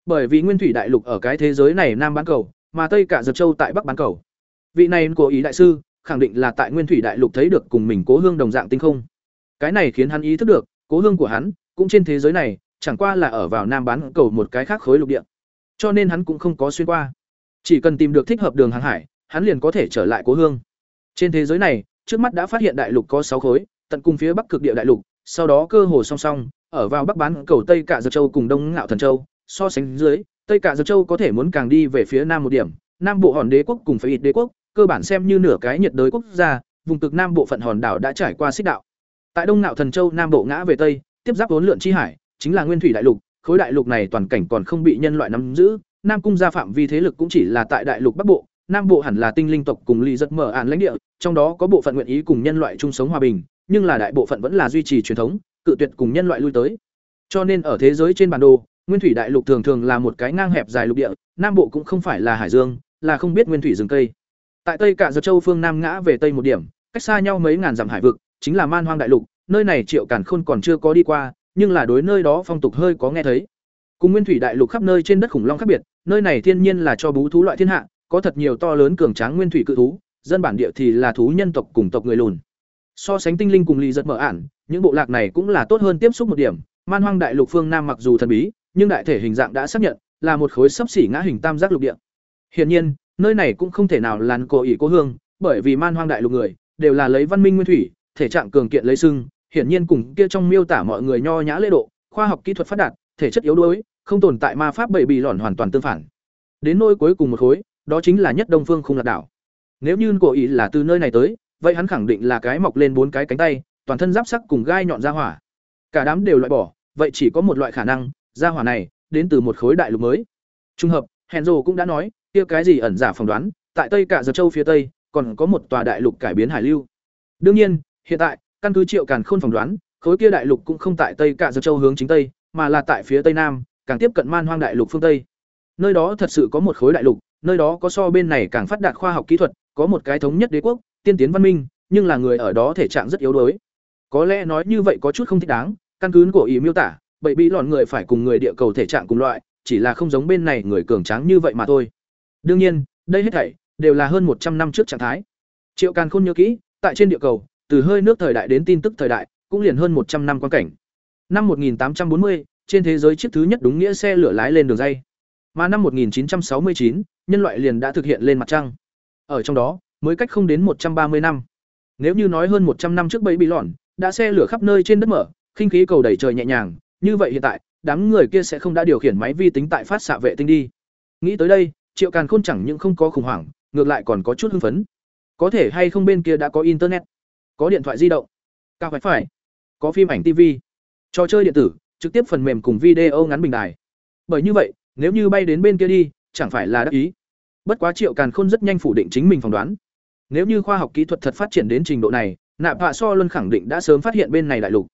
Bởi vì nguyên thủy đại lục ở cái thế giới này nam bán cầu, mà tây cả giật châu tại bắc bán cầu. Vị này của ý đại sư, khẳng định là tại nguyên thủy đại lục thấy được cùng mình cố hương đồng dạng tinh không. Cái này khiến hắn ý thức được, cố hương của hắn, cũng trên thế giới này, chẳng qua là ở vào nam bán cầu một cái khác khối lục địa. Cho nên hắn cũng không có xuyên qua. Chỉ cần tìm được thích hợp đường hàng hải, hắn liền có thể trở lại cố hương. Trên thế giới này, trước mắt đã phát hiện đại lục có sáu khối, tận cùng phía bắc cực địa đại lục, sau đó cơ hồ song song ở vào bắc bán cầu tây cả dược châu cùng đông ngạo thần châu. So sánh dưới, tây cả dược châu có thể muốn càng đi về phía nam một điểm. Nam bộ hòn đế quốc cùng phải ít đế quốc, cơ bản xem như nửa cái nhiệt đới quốc gia, vùng cực nam bộ phận hòn đảo đã trải qua xích đạo. Tại đông ngạo thần châu, nam bộ ngã về tây, tiếp giáp vốn lượn chi hải, chính là nguyên thủy đại lục. Khối đại lục này toàn cảnh còn không bị nhân loại nắm giữ. Nam cung gia phạm vi thế lực cũng chỉ là tại đại lục bắc bộ, nam bộ hẳn là tinh linh tộc cùng ly rất mở ạn lãnh địa, trong đó có bộ phận nguyện ý cùng nhân loại chung sống hòa bình, nhưng là đại bộ phận vẫn là duy trì truyền thống cự tuyệt cùng nhân loại lui tới. Cho nên ở thế giới trên bản đồ, nguyên thủy đại lục thường thường là một cái ngang hẹp dài lục địa, nam bộ cũng không phải là hải dương, là không biết nguyên thủy rừng cây. Tại tây cả giật châu phương nam ngã về tây một điểm, cách xa nhau mấy ngàn dặm hải vực, chính là man hoang đại lục, nơi này triệu cản khôn còn chưa có đi qua, nhưng là đối nơi đó phong tục hơi có nghe thấy. Cùng nguyên thủy đại lục khắp nơi trên đất khủng long khác biệt, nơi này thiên nhiên là cho bú thú loại thiên hạ, có thật nhiều to lớn cường tráng nguyên thủy cự thú, dân bản địa thì là thú nhân tộc cùng tộc người lùn so sánh tinh linh cùng lì giật mở ản, những bộ lạc này cũng là tốt hơn tiếp xúc một điểm. Man hoang đại lục phương nam mặc dù thần bí, nhưng đại thể hình dạng đã xác nhận, là một khối sấp xỉ ngã hình tam giác lục địa. Hiển nhiên, nơi này cũng không thể nào làn cổ ỷ cố hương, bởi vì man hoang đại lục người đều là lấy văn minh nguyên thủy, thể trạng cường kiện lấy sưng hiển nhiên cùng kia trong miêu tả mọi người nho nhã lễ độ, khoa học kỹ thuật phát đạt, thể chất yếu đuối, không tồn tại ma pháp bảy bị lỏn hoàn toàn tương phản. Đến nôi cuối cùng một khối, đó chính là nhất đông phương không lạc đảo. Nếu như cổ ý là từ nơi này tới vậy hắn khẳng định là cái mọc lên bốn cái cánh tay, toàn thân giáp sắc cùng gai nhọn ra hỏa. Cả đám đều loại bỏ, vậy chỉ có một loại khả năng, ra hỏa này đến từ một khối đại lục mới. Trùng hợp, hèn rồ cũng đã nói, kia cái gì ẩn giả phỏng đoán, tại tây cả giật châu phía tây, còn có một tòa đại lục cải biến hải lưu. Đương nhiên, hiện tại, căn cứ triệu càn khôn phỏng đoán, khối kia đại lục cũng không tại tây cả giật châu hướng chính tây, mà là tại phía tây nam, càng tiếp cận man hoang đại lục phương tây. Nơi đó thật sự có một khối đại lục, nơi đó có so bên này càng phát đạt khoa học kỹ thuật, có một cái thống nhất đế quốc tiên tiến văn minh nhưng là người ở đó thể trạng rất yếu đuối. Có lẽ nói như vậy có chút không thích đáng căn cứ của ý miêu tả bậy bị lọn người phải cùng người địa cầu thể trạng cùng loại chỉ là không giống bên này người cường tráng như vậy mà thôi. Đương nhiên đây hết thảy đều là hơn một trăm năm trước trạng thái. Triệu càn khôn nhớ kỹ tại trên địa cầu từ hơi nước thời đại đến tin tức thời đại cũng liền hơn một trăm năm quan cảnh. Năm 1840, trên thế giới chiếc thứ nhất đúng nghĩa xe lửa lái lên đường dây. Mà năm 1969, nhân loại liền đã thực hiện lên mặt trăng. Ở trong đó mới cách không đến một trăm ba mươi năm. Nếu như nói hơn một trăm năm trước bẫy bị lỏn đã xe lửa khắp nơi trên đất mở, khinh khí cầu đẩy trời nhẹ nhàng, như vậy hiện tại, đám người kia sẽ không đã điều khiển máy vi tính tại phát xạ vệ tinh đi. Nghĩ tới đây, triệu càn khôn chẳng những không có khủng hoảng, ngược lại còn có chút hưng phấn. Có thể hay không bên kia đã có internet? Có điện thoại di động? Cao phải phải. Có phim ảnh tv trò chơi điện tử? Trực tiếp phần mềm cùng video ngắn bình đài? Bởi như vậy, nếu như bay đến bên kia đi, chẳng phải là đắc ý. Bất quá triệu càn khôn rất nhanh phủ định chính mình phỏng đoán nếu như khoa học kỹ thuật thật phát triển đến trình độ này, nạp hạ so luân khẳng định đã sớm phát hiện bên này đại lục.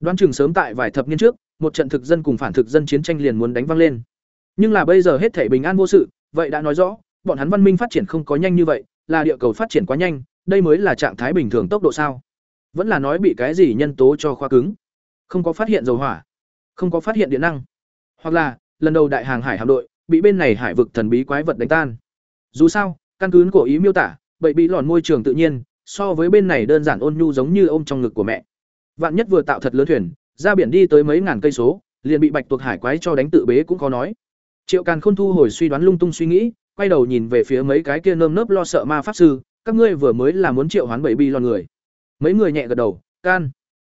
Đoán chừng sớm tại vài thập niên trước, một trận thực dân cùng phản thực dân chiến tranh liền muốn đánh văng lên. Nhưng là bây giờ hết thể bình an vô sự, vậy đã nói rõ, bọn hắn văn minh phát triển không có nhanh như vậy, là địa cầu phát triển quá nhanh, đây mới là trạng thái bình thường tốc độ sao? Vẫn là nói bị cái gì nhân tố cho khoa cứng? Không có phát hiện dầu hỏa, không có phát hiện điện năng. Hoặc là, lần đầu đại hàng hải hạm đội, bị bên này hải vực thần bí quái vật đánh tan. Dù sao, căn cứ của ý miêu tả bậy bị lòn môi trường tự nhiên so với bên này đơn giản ôn nhu giống như ôm trong ngực của mẹ. Vạn nhất vừa tạo thật lớn thuyền ra biển đi tới mấy ngàn cây số liền bị bạch tuộc hải quái cho đánh tự bế cũng khó nói. Triệu càn khôn thu hồi suy đoán lung tung suy nghĩ quay đầu nhìn về phía mấy cái kia nơm nớp lo sợ ma pháp sư các ngươi vừa mới là muốn triệu hoán bảy bi lòn người. Mấy người nhẹ gật đầu can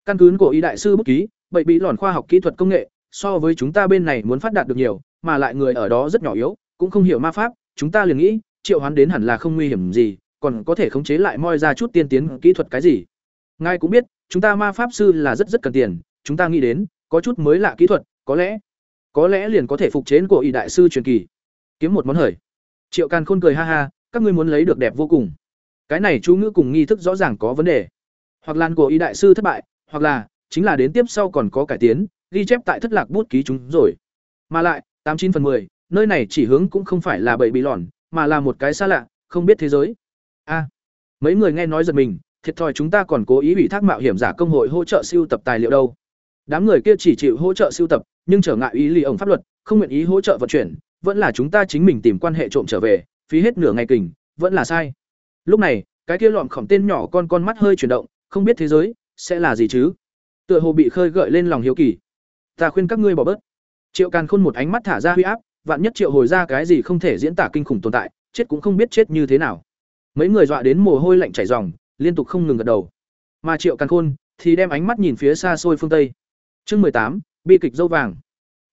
căn cứ của ý đại sư bút ký bảy bị lòn khoa học kỹ thuật công nghệ so với chúng ta bên này muốn phát đạt được nhiều, mà lại người ở đó rất nhỏ yếu, cũng không hiểu ma pháp, chúng ta liền nghĩ, triệu hoán đến hẳn là không nguy hiểm gì, còn có thể khống chế lại moi ra chút tiên tiến kỹ thuật cái gì. Ngài cũng biết, chúng ta ma pháp sư là rất rất cần tiền, chúng ta nghĩ đến, có chút mới lạ kỹ thuật, có lẽ, có lẽ liền có thể phục chế của y đại sư truyền kỳ. Kiếm một món hời. Triệu Càn Khôn cười ha ha, các ngươi muốn lấy được đẹp vô cùng. Cái này chú ngữ cùng nghi thức rõ ràng có vấn đề. Hoặc lan của y đại sư thất bại, hoặc là chính là đến tiếp sau còn có cải tiến, ghi chép tại thất lạc bút ký chúng rồi. Mà lại, tám chín phần 10, nơi này chỉ hướng cũng không phải là bậy bị lòn, mà là một cái xa lạ, không biết thế giới. A. mấy người nghe nói giật mình, thiệt thòi chúng ta còn cố ý ủy thác mạo hiểm giả công hội hỗ trợ siêu tập tài liệu đâu. Đám người kia chỉ chịu hỗ trợ siêu tập, nhưng trở ngại ý lì ổng pháp luật, không nguyện ý hỗ trợ vận chuyển, vẫn là chúng ta chính mình tìm quan hệ trộm trở về, phí hết nửa ngày kình, vẫn là sai. Lúc này, cái kia lọm khổng tên nhỏ con con mắt hơi chuyển động, không biết thế giới sẽ là gì chứ? Tựa hồ bị khơi gợi lên lòng hiếu kỳ. Ta khuyên các ngươi bỏ bớt. Triệu Càn Khôn một ánh mắt thả ra huy áp, vạn nhất triệu hồi ra cái gì không thể diễn tả kinh khủng tồn tại, chết cũng không biết chết như thế nào. Mấy người dọa đến mồ hôi lạnh chảy ròng, liên tục không ngừng gật đầu. Mà Triệu Càn Khôn thì đem ánh mắt nhìn phía xa xôi phương tây. Chương mười tám, bi kịch dâu vàng.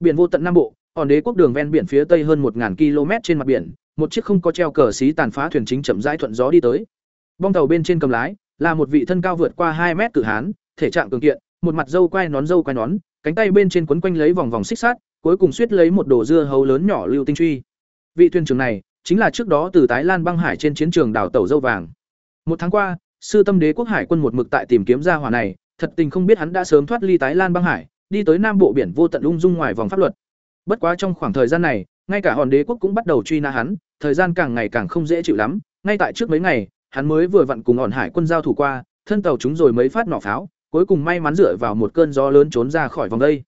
Biển vô tận nam bộ, hòn đế quốc đường ven biển phía tây hơn một km trên mặt biển, một chiếc không có treo cờ xí tàn phá thuyền chính chậm rãi thuận gió đi tới. Bong tàu bên trên cầm lái là một vị thân cao vượt qua hai mét cự hán, thể trạng cường kiện, một mặt dâu quai nón dâu quai nón, cánh tay bên trên quấn quanh lấy vòng vòng xích sắt, cuối cùng suýt lấy một đồ dưa hấu lớn nhỏ lưu tinh truy. Vị thuyền trưởng này chính là trước đó từ Tái Lan băng hải trên chiến trường đảo tàu dâu vàng. Một tháng qua, sư tâm đế quốc hải quân một mực tại tìm kiếm ra hỏa này, thật tình không biết hắn đã sớm thoát ly Tái Lan băng hải, đi tới nam bộ biển vô tận lung dung ngoài vòng pháp luật. Bất quá trong khoảng thời gian này, ngay cả hòn đế quốc cũng bắt đầu truy nã hắn, thời gian càng ngày càng không dễ chịu lắm, ngay tại trước mấy ngày, hắn mới vừa vặn cùng hòn hải quân giao thủ qua, thân tàu chúng rồi mấy phát nỏ pháo, cuối cùng may mắn dựa vào một cơn gió lớn trốn ra khỏi vòng đây.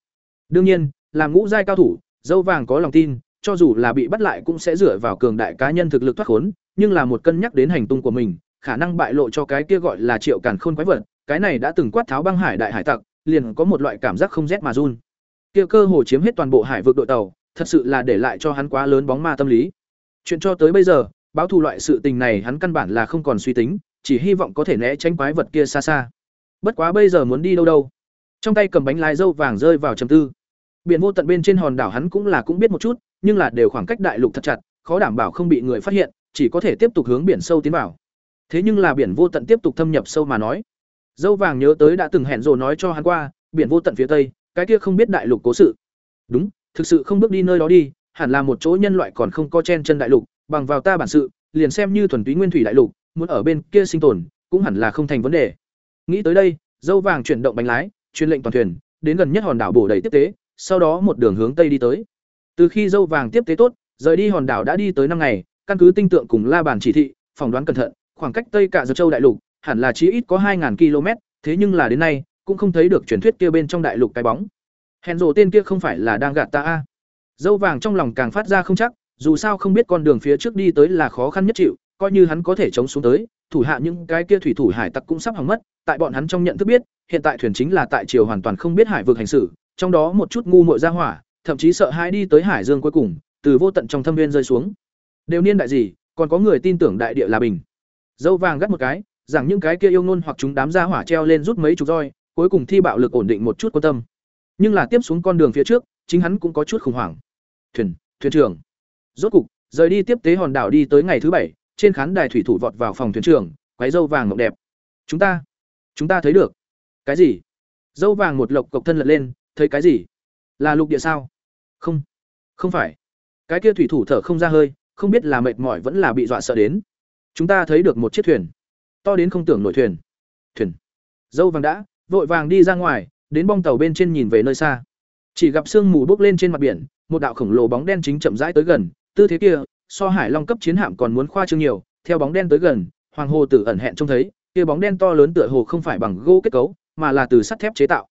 Đương nhiên, làm ngũ giai cao thủ, dâu vàng có lòng tin, cho dù là bị bắt lại cũng sẽ dựa vào cường đại cá nhân thực lực thoát khốn, nhưng là một cân nhắc đến hành tung của mình, khả năng bại lộ cho cái kia gọi là Triệu Càn Khôn quái vật, cái này đã từng quát tháo băng hải đại hải tặc, liền có một loại cảm giác không rét mà run. Kia cơ hồ chiếm hết toàn bộ hải vực đội tàu, thật sự là để lại cho hắn quá lớn bóng ma tâm lý. Chuyện cho tới bây giờ, báo thù loại sự tình này hắn căn bản là không còn suy tính, chỉ hy vọng có thể né tránh quái vật kia xa xa. Bất quá bây giờ muốn đi đâu đâu? Trong tay cầm bánh lái dâu vàng rơi vào trầm tư. Biển vô tận bên trên hòn đảo hắn cũng là cũng biết một chút, nhưng là đều khoảng cách đại lục thật chặt, khó đảm bảo không bị người phát hiện, chỉ có thể tiếp tục hướng biển sâu tiến vào. Thế nhưng là biển vô tận tiếp tục thâm nhập sâu mà nói. Dâu vàng nhớ tới đã từng hẹn rồi nói cho hắn qua, biển vô tận phía tây, cái kia không biết đại lục cố sự. Đúng, thực sự không bước đi nơi đó đi, hẳn là một chỗ nhân loại còn không có chen chân đại lục, bằng vào ta bản sự, liền xem như thuần túy nguyên thủy đại lục, muốn ở bên kia sinh tồn, cũng hẳn là không thành vấn đề. Nghĩ tới đây, dâu vàng chuyển động bánh lái, truyền lệnh toàn thuyền, đến gần nhất hòn đảo bổ đầy tiếp tế, sau đó một đường hướng tây đi tới. Từ khi dâu vàng tiếp tế tốt, rời đi hòn đảo đã đi tới năm ngày, căn cứ tinh tượng cùng la bàn chỉ thị, phỏng đoán cẩn thận, khoảng cách tây cả dược châu đại lục, hẳn là chí ít có 2000 km, thế nhưng là đến nay, cũng không thấy được truyền thuyết kia bên trong đại lục cái bóng. Hèn rồ tên kia không phải là đang gạt ta a. Dâu vàng trong lòng càng phát ra không chắc, dù sao không biết con đường phía trước đi tới là khó khăn nhất chịu, coi như hắn có thể chống xuống tới, thủ hạ những cái kia thủy thủ hải tặc cũng sắp hỏng mất, tại bọn hắn trong nhận thức biết, hiện tại thuyền chính là tại triều hoàn toàn không biết hải vực hành xử, trong đó một chút ngu muội ra hỏa, thậm chí sợ hãi đi tới hải dương cuối cùng, từ vô tận trong thâm viên rơi xuống. Đều niên đại gì, còn có người tin tưởng đại địa là bình. Dâu vàng gắt một cái, rằng những cái kia yêu ngôn hoặc chúng đám ra hỏa treo lên rút mấy chục roi, cuối cùng thi bạo lực ổn định một chút quan tâm. Nhưng là tiếp xuống con đường phía trước, chính hắn cũng có chút khủng hoảng. Thuyền, thuyền trưởng. Rốt cục, rời đi tiếp tế hòn đảo đi tới ngày thứ bảy, trên khán đài thủy thủ vọt vào phòng thuyền trưởng, quái dâu vàng ngọc đẹp. Chúng ta, chúng ta thấy được. Cái gì? Dâu vàng một lộc cộc thân lật lên, thấy cái gì? Là lục địa sao? Không, không phải. Cái kia thủy thủ thở không ra hơi, không biết là mệt mỏi vẫn là bị dọa sợ đến. Chúng ta thấy được một chiếc thuyền, to đến không tưởng nổi thuyền. Thuyền. Dâu vàng đã, vội vàng đi ra ngoài, đến bong tàu bên trên nhìn về nơi xa. Chỉ gặp sương mù bốc lên trên mặt biển, một đạo khổng lồ bóng đen chính chậm rãi tới gần, tư thế kia, so Hải Long cấp chiến hạm còn muốn khoa trương nhiều, theo bóng đen tới gần, Hoàng Hồ Tử ẩn hẹn trông thấy, kia bóng đen to lớn tựa hồ không phải bằng gỗ kết cấu, mà là từ sắt thép chế tạo.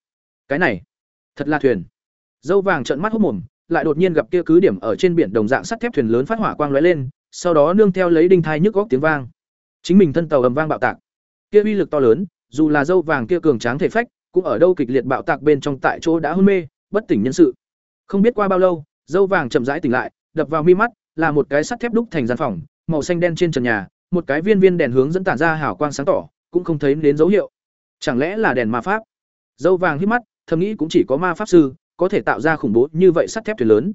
Cái này, thật là thuyền. Dâu vàng trợn mắt hốc mồm, lại đột nhiên gặp kia cứ điểm ở trên biển đồng dạng sắt thép thuyền lớn phát hỏa quang lóe lên, sau đó nương theo lấy đinh thai nhức góc tiếng vang. Chính mình thân tàu ầm vang bạo tạc. Kia uy lực to lớn, dù là dâu vàng kia cường tráng thể phách, cũng ở đâu kịch liệt bạo tạc bên trong tại chỗ đã hôn mê, bất tỉnh nhân sự. Không biết qua bao lâu, dâu vàng chậm rãi tỉnh lại, đập vào mi mắt là một cái sắt thép đúc thành gian phòng, màu xanh đen trên trần nhà, một cái viên viên đèn hướng dẫn tản ra hào quang sáng tỏ, cũng không thấy đến dấu hiệu. Chẳng lẽ là đèn ma pháp? Dâu vàng hít mắt, thầm nghĩ cũng chỉ có ma pháp sư có thể tạo ra khủng bố như vậy sắt thép thuyền lớn.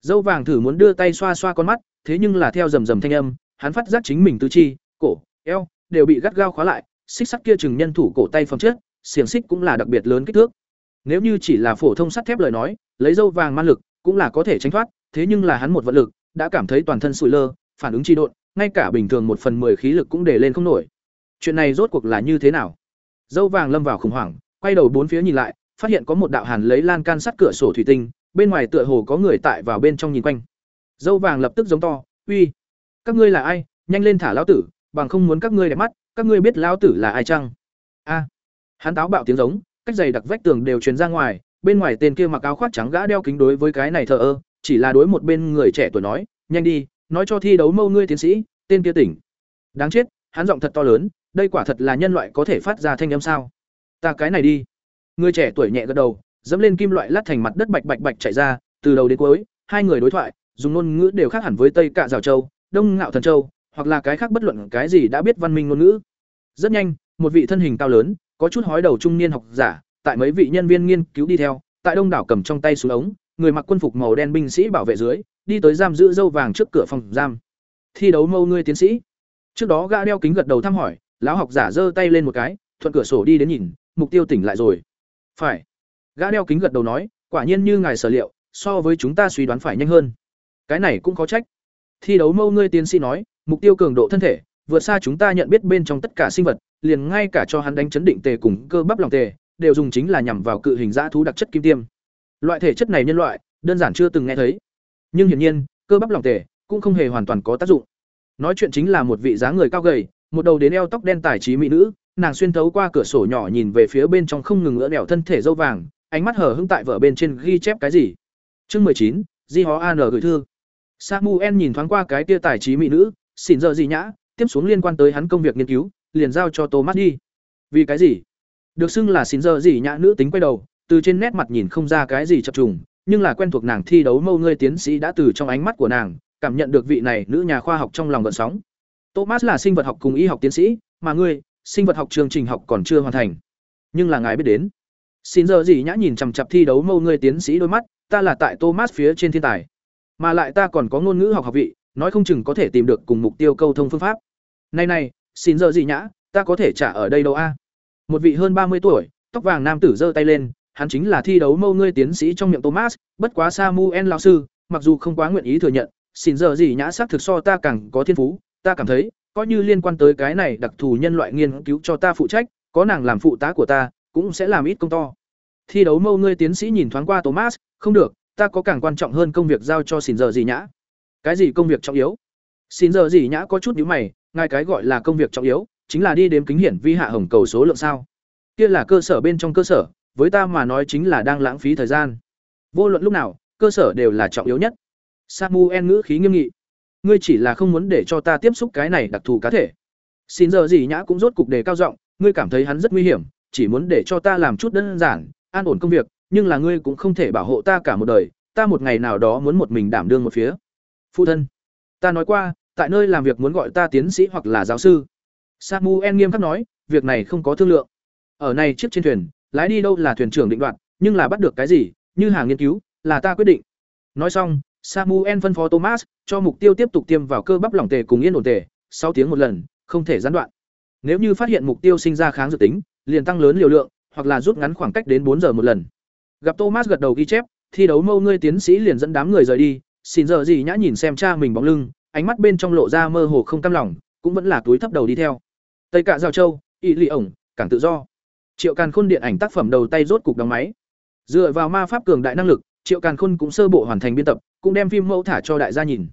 Dâu vàng thử muốn đưa tay xoa xoa con mắt, thế nhưng là theo rầm rầm thanh âm, hắn phát giác chính mình tứ chi, cổ, eo đều bị gắt gao khóa lại, xích sắt kia chừng nhân thủ cổ tay phẩm chất, xiềng xích cũng là đặc biệt lớn kích thước. Nếu như chỉ là phổ thông sắt thép lời nói, lấy dâu vàng man lực cũng là có thể tránh thoát, thế nhưng là hắn một vận lực, đã cảm thấy toàn thân sủi lơ, phản ứng chi độn, ngay cả bình thường một phần mười khí lực cũng để lên không nổi. Chuyện này rốt cuộc là như thế nào? Dâu vàng lâm vào khủng hoảng, quay đầu bốn phía nhìn lại, phát hiện có một đạo hàn lấy lan can sắt cửa sổ thủy tinh, bên ngoài tựa hồ có người tại vào bên trong nhìn quanh. Dâu vàng lập tức giống to, "Uy, các ngươi là ai? Nhanh lên thả lão tử, bằng không muốn các ngươi đẹp mắt, các ngươi biết lão tử là ai chăng?" A. hắn táo bạo tiếng giống, cách giày đặc vách tường đều truyền ra ngoài, bên ngoài tên kia mặc áo khoác trắng gã đeo kính đối với cái này thờ ơ, chỉ là đối một bên người trẻ tuổi nói, "Nhanh đi, nói cho thi đấu mâu ngươi tiến sĩ, tên kia tỉnh." Đáng chết, hắn giọng thật to lớn, đây quả thật là nhân loại có thể phát ra thanh âm sao? Ta cái này đi. Người trẻ tuổi nhẹ gật đầu, dẫm lên kim loại lát thành mặt đất bạch bạch bạch chạy ra, từ đầu đến cuối, hai người đối thoại, dùng ngôn ngữ đều khác hẳn với Tây Cạ Giảo Châu, Đông Ngạo Thần Châu, hoặc là cái khác bất luận cái gì đã biết văn minh ngôn ngữ. Rất nhanh, một vị thân hình cao lớn, có chút hói đầu trung niên học giả, tại mấy vị nhân viên nghiên cứu đi theo, tại đông đảo cầm trong tay xuống ống, người mặc quân phục màu đen binh sĩ bảo vệ dưới, đi tới giam giữ dâu vàng trước cửa phòng giam. Thi đấu mâu ngươi tiến sĩ. Trước đó gã đeo kính gật đầu thăm hỏi, lão học giả giơ tay lên một cái, thuận cửa sổ đi đến nhìn, mục tiêu tỉnh lại rồi. Phải. Gã đeo kính gật đầu nói, quả nhiên như ngài sở liệu, so với chúng ta suy đoán phải nhanh hơn. Cái này cũng có trách. Thi đấu mâu ngươi tiến sĩ nói, mục tiêu cường độ thân thể, vượt xa chúng ta nhận biết bên trong tất cả sinh vật, liền ngay cả cho hắn đánh chấn định tề cùng cơ bắp lòng tề, đều dùng chính là nhằm vào cự hình dã thú đặc chất kim tiêm. Loại thể chất này nhân loại, đơn giản chưa từng nghe thấy. Nhưng hiển nhiên, cơ bắp lòng tề cũng không hề hoàn toàn có tác dụng. Nói chuyện chính là một vị giá người cao gầy, một đầu đến eo tóc đen tài trí mỹ nữ, nàng xuyên thấu qua cửa sổ nhỏ nhìn về phía bên trong không ngừng ngỡ đèo thân thể dâu vàng, ánh mắt hở hững tại vở bên trên ghi chép cái gì. Chương mười chín, Di Hó An gửi thư. Samuel nhìn thoáng qua cái tia tài trí mỹ nữ, xỉn giờ gì nhã, tiếp xuống liên quan tới hắn công việc nghiên cứu, liền giao cho Thomas đi. Vì cái gì? Được xưng là xỉn giờ gì nhã nữ tính quay đầu, từ trên nét mặt nhìn không ra cái gì chập trùng, nhưng là quen thuộc nàng thi đấu mâu ngươi tiến sĩ đã từ trong ánh mắt của nàng, cảm nhận được vị này nữ nhà khoa học trong lòng gợn sóng. Thomas là sinh vật học cùng y học tiến sĩ, mà ngươi, sinh vật học chương trình học còn chưa hoàn thành. Nhưng là ngài biết đến. Xin giờ gì nhã nhìn chằm chặp thi đấu mâu ngươi tiến sĩ đôi mắt, ta là tại Thomas phía trên thiên tài, mà lại ta còn có ngôn ngữ học học vị, nói không chừng có thể tìm được cùng mục tiêu câu thông phương pháp. Này này, xin giờ gì nhã, ta có thể trả ở đây đâu a? Một vị hơn ba mươi tuổi, tóc vàng nam tử giơ tay lên, hắn chính là thi đấu mâu ngươi tiến sĩ trong miệng Thomas, bất quá Samuel lao sư, mặc dù không quá nguyện ý thừa nhận, xin giờ gì nhã xác thực so ta càng có thiên phú, ta cảm thấy, coi như liên quan tới cái này đặc thù nhân loại nghiên cứu cho ta phụ trách, có nàng làm phụ tá của ta, cũng sẽ làm ít công to. Thi đấu mâu ngươi tiến sĩ nhìn thoáng qua Thomas, không được, ta có càng quan trọng hơn công việc giao cho xin giờ gì nhã. Cái gì công việc trọng yếu? Xin giờ gì nhã có chút nhíu mày, ngay cái gọi là công việc trọng yếu, chính là đi đếm kính hiển vi hạ hồng cầu số lượng sao? Kia là cơ sở bên trong cơ sở, với ta mà nói chính là đang lãng phí thời gian. Vô luận lúc nào, cơ sở đều là trọng yếu nhất. Samuel ngữ khí nghiêm nghị. Ngươi chỉ là không muốn để cho ta tiếp xúc cái này đặc thù cá thể. Xin giờ gì nhã cũng rốt cục đề cao giọng, ngươi cảm thấy hắn rất nguy hiểm, chỉ muốn để cho ta làm chút đơn giản, an ổn công việc, nhưng là ngươi cũng không thể bảo hộ ta cả một đời, ta một ngày nào đó muốn một mình đảm đương một phía. Phụ thân, ta nói qua, tại nơi làm việc muốn gọi ta tiến sĩ hoặc là giáo sư. Samuel nghiêm khắc nói, việc này không có thương lượng. Ở này chiếc trên thuyền, lái đi đâu là thuyền trưởng định đoạt, nhưng là bắt được cái gì, như hàng nghiên cứu, là ta quyết định. Nói xong, Samuel phân phó Thomas cho mục tiêu tiếp tục tiêm vào cơ bắp lỏng tề cùng yên ổn tề, sáu tiếng một lần, không thể gián đoạn. Nếu như phát hiện mục tiêu sinh ra kháng dược tính, liền tăng lớn liều lượng, hoặc là rút ngắn khoảng cách đến bốn giờ một lần. Gặp Thomas gật đầu ghi chép, thi đấu mâu ngươi tiến sĩ liền dẫn đám người rời đi, xin giờ gì nhã nhìn xem cha mình bóng lưng, ánh mắt bên trong lộ ra mơ hồ không cam lòng, cũng vẫn là túi thấp đầu đi theo. Tây Cạ Giao Châu, Y Lị ổng, cảng tự do. Triệu Càn Khôn điện ảnh tác phẩm đầu tay rốt cục đóng máy. Dựa vào ma pháp cường đại năng lực, Triệu Càn Khôn cũng sơ bộ hoàn thành biên tập, cũng đem phim mẫu thả cho đại gia nhìn.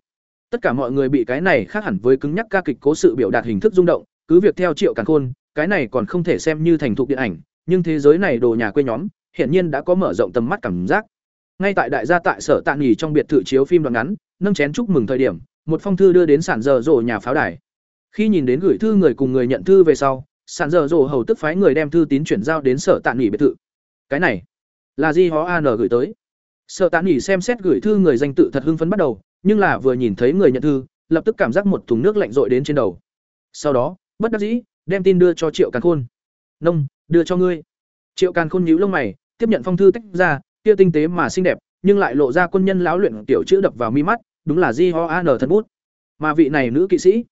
Tất cả mọi người bị cái này khác hẳn với cứng nhắc ca kịch cố sự biểu đạt hình thức rung động, cứ việc theo Triệu Càn Khôn, cái này còn không thể xem như thành thục điện ảnh, nhưng thế giới này đồ nhà quê nhóm, hiển nhiên đã có mở rộng tầm mắt cảm giác. Ngay tại đại gia tại sở tạ nghỉ trong biệt thự chiếu phim đoạn ngắn, nâng chén chúc mừng thời điểm, một phong thư đưa đến sản dở rồ nhà pháo đài. Khi nhìn đến gửi thư người cùng người nhận thư về sau, sản dở rồ hầu tức phái người đem thư tín chuyển giao đến sở tạ nghỉ biệt thự. Cái này là Di Hó An gửi tới. Sở tạm nghỉ xem xét gửi thư người danh tự thật hưng phấn bắt đầu, nhưng là vừa nhìn thấy người nhận thư, lập tức cảm giác một thùng nước lạnh rội đến trên đầu. Sau đó, bất đắc dĩ, đem tin đưa cho Triệu Càn Khôn. "Nông, đưa cho ngươi." Triệu Càn Khôn nhíu lông mày, tiếp nhận phong thư tách ra, kia tinh tế mà xinh đẹp nhưng lại lộ ra quân nhân lão luyện tiểu chữ đập vào mi mắt đúng là di ho an thần bút mà vị này nữ kỵ sĩ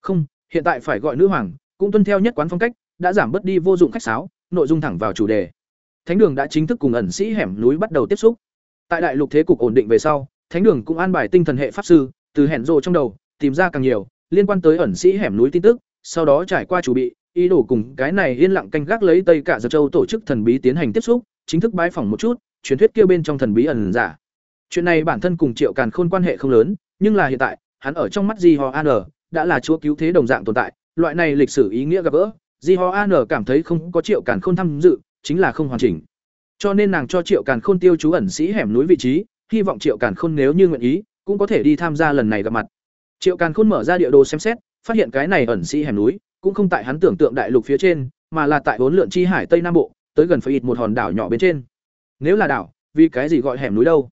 không hiện tại phải gọi nữ hoàng cũng tuân theo nhất quán phong cách đã giảm bớt đi vô dụng khách sáo nội dung thẳng vào chủ đề thánh đường đã chính thức cùng ẩn sĩ hẻm núi bắt đầu tiếp xúc tại đại lục thế cục ổn định về sau, thánh đường cũng an bài tinh thần hệ pháp sư, từ hẻn rồ trong đầu, tìm ra càng nhiều, liên quan tới ẩn sĩ hẻm núi tin tức, sau đó trải qua chủ bị, ý đồ cùng cái này yên lặng canh gác lấy tây cả giật châu tổ chức thần bí tiến hành tiếp xúc, chính thức bái phỏng một chút, truyền thuyết kia bên trong thần bí ẩn giả. Chuyện này bản thân cùng triệu càn khôn quan hệ không lớn, nhưng là hiện tại, hắn ở trong mắt di ho an đã là chúa cứu thế đồng dạng tồn tại, loại này lịch sử ý nghĩa gặp gỡ di ho an cảm thấy không có triệu càn khôn tham dự, chính là không hoàn chỉnh cho nên nàng cho triệu càn khôn tiêu chú ẩn sĩ hẻm núi vị trí, hy vọng triệu càn khôn nếu như nguyện ý, cũng có thể đi tham gia lần này gặp mặt. Triệu càn khôn mở ra địa đồ xem xét, phát hiện cái này ẩn sĩ hẻm núi, cũng không tại hắn tưởng tượng đại lục phía trên, mà là tại bốn lượn chi hải tây nam bộ, tới gần phải ít một hòn đảo nhỏ bên trên. Nếu là đảo, vì cái gì gọi hẻm núi đâu?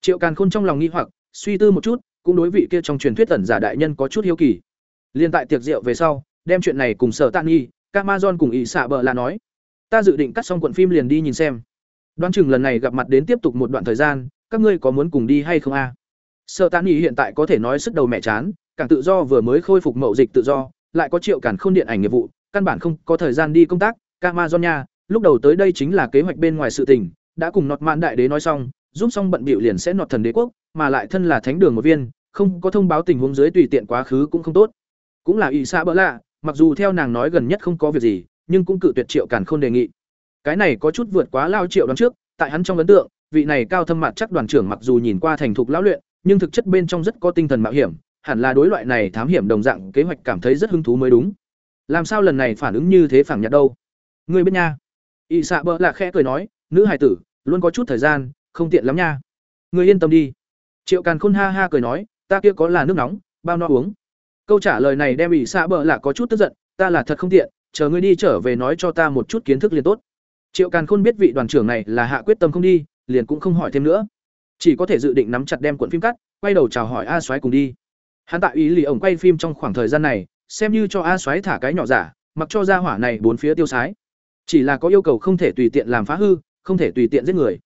Triệu càn khôn trong lòng nghi hoặc, suy tư một chút, cũng đối vị kia trong truyền thuyết ẩn giả đại nhân có chút hiếu kỳ. Liên tại tiệc rượu về sau, đem chuyện này cùng sở tạ nghi Camazon cùng ỷ xạ bờ là nói. Ta dự định cắt xong cuộn phim liền đi nhìn xem đoán chừng lần này gặp mặt đến tiếp tục một đoạn thời gian, các ngươi có muốn cùng đi hay không a? Sợ Tán nghỉ hiện tại có thể nói sức đầu mẹ chán, càng tự do vừa mới khôi phục mậu dịch tự do, lại có triệu cản không điện ảnh nghiệp vụ, căn bản không có thời gian đi công tác. Camazonia, lúc đầu tới đây chính là kế hoạch bên ngoài sự tình, đã cùng nọt mạn đại đế nói xong, giúp xong bận bịu liền sẽ nọt thần đế quốc, mà lại thân là thánh đường một viên, không có thông báo tình huống dưới tùy tiện quá khứ cũng không tốt. Cũng là ỷ xã bỡ lạ, mặc dù theo nàng nói gần nhất không có việc gì, nhưng cũng cự tuyệt triệu cản không đề nghị cái này có chút vượt quá lao triệu đoán trước, tại hắn trong ấn tượng, vị này cao thâm mặt chắc đoàn trưởng mặc dù nhìn qua thành thục lão luyện, nhưng thực chất bên trong rất có tinh thần mạo hiểm, hẳn là đối loại này thám hiểm đồng dạng kế hoạch cảm thấy rất hứng thú mới đúng. Làm sao lần này phản ứng như thế phản nhặt đâu? Ngươi biết nha. Y xạ bỡ lạ khẽ cười nói, nữ hài tử, luôn có chút thời gian, không tiện lắm nha. Ngươi yên tâm đi. Triệu càn khôn ha ha cười nói, ta kia có là nước nóng, bao no uống. Câu trả lời này đem ỵ xạ bỡ lạ có chút tức giận, ta là thật không tiện, chờ ngươi đi trở về nói cho ta một chút kiến thức liền tốt triệu càn khôn biết vị đoàn trưởng này là hạ quyết tâm không đi, liền cũng không hỏi thêm nữa. Chỉ có thể dự định nắm chặt đem cuộn phim cắt, quay đầu chào hỏi a soái cùng đi. Hắn tại ý lì ổng quay phim trong khoảng thời gian này, xem như cho a soái thả cái nhỏ giả, mặc cho ra hỏa này bốn phía tiêu sái. Chỉ là có yêu cầu không thể tùy tiện làm phá hư, không thể tùy tiện giết người.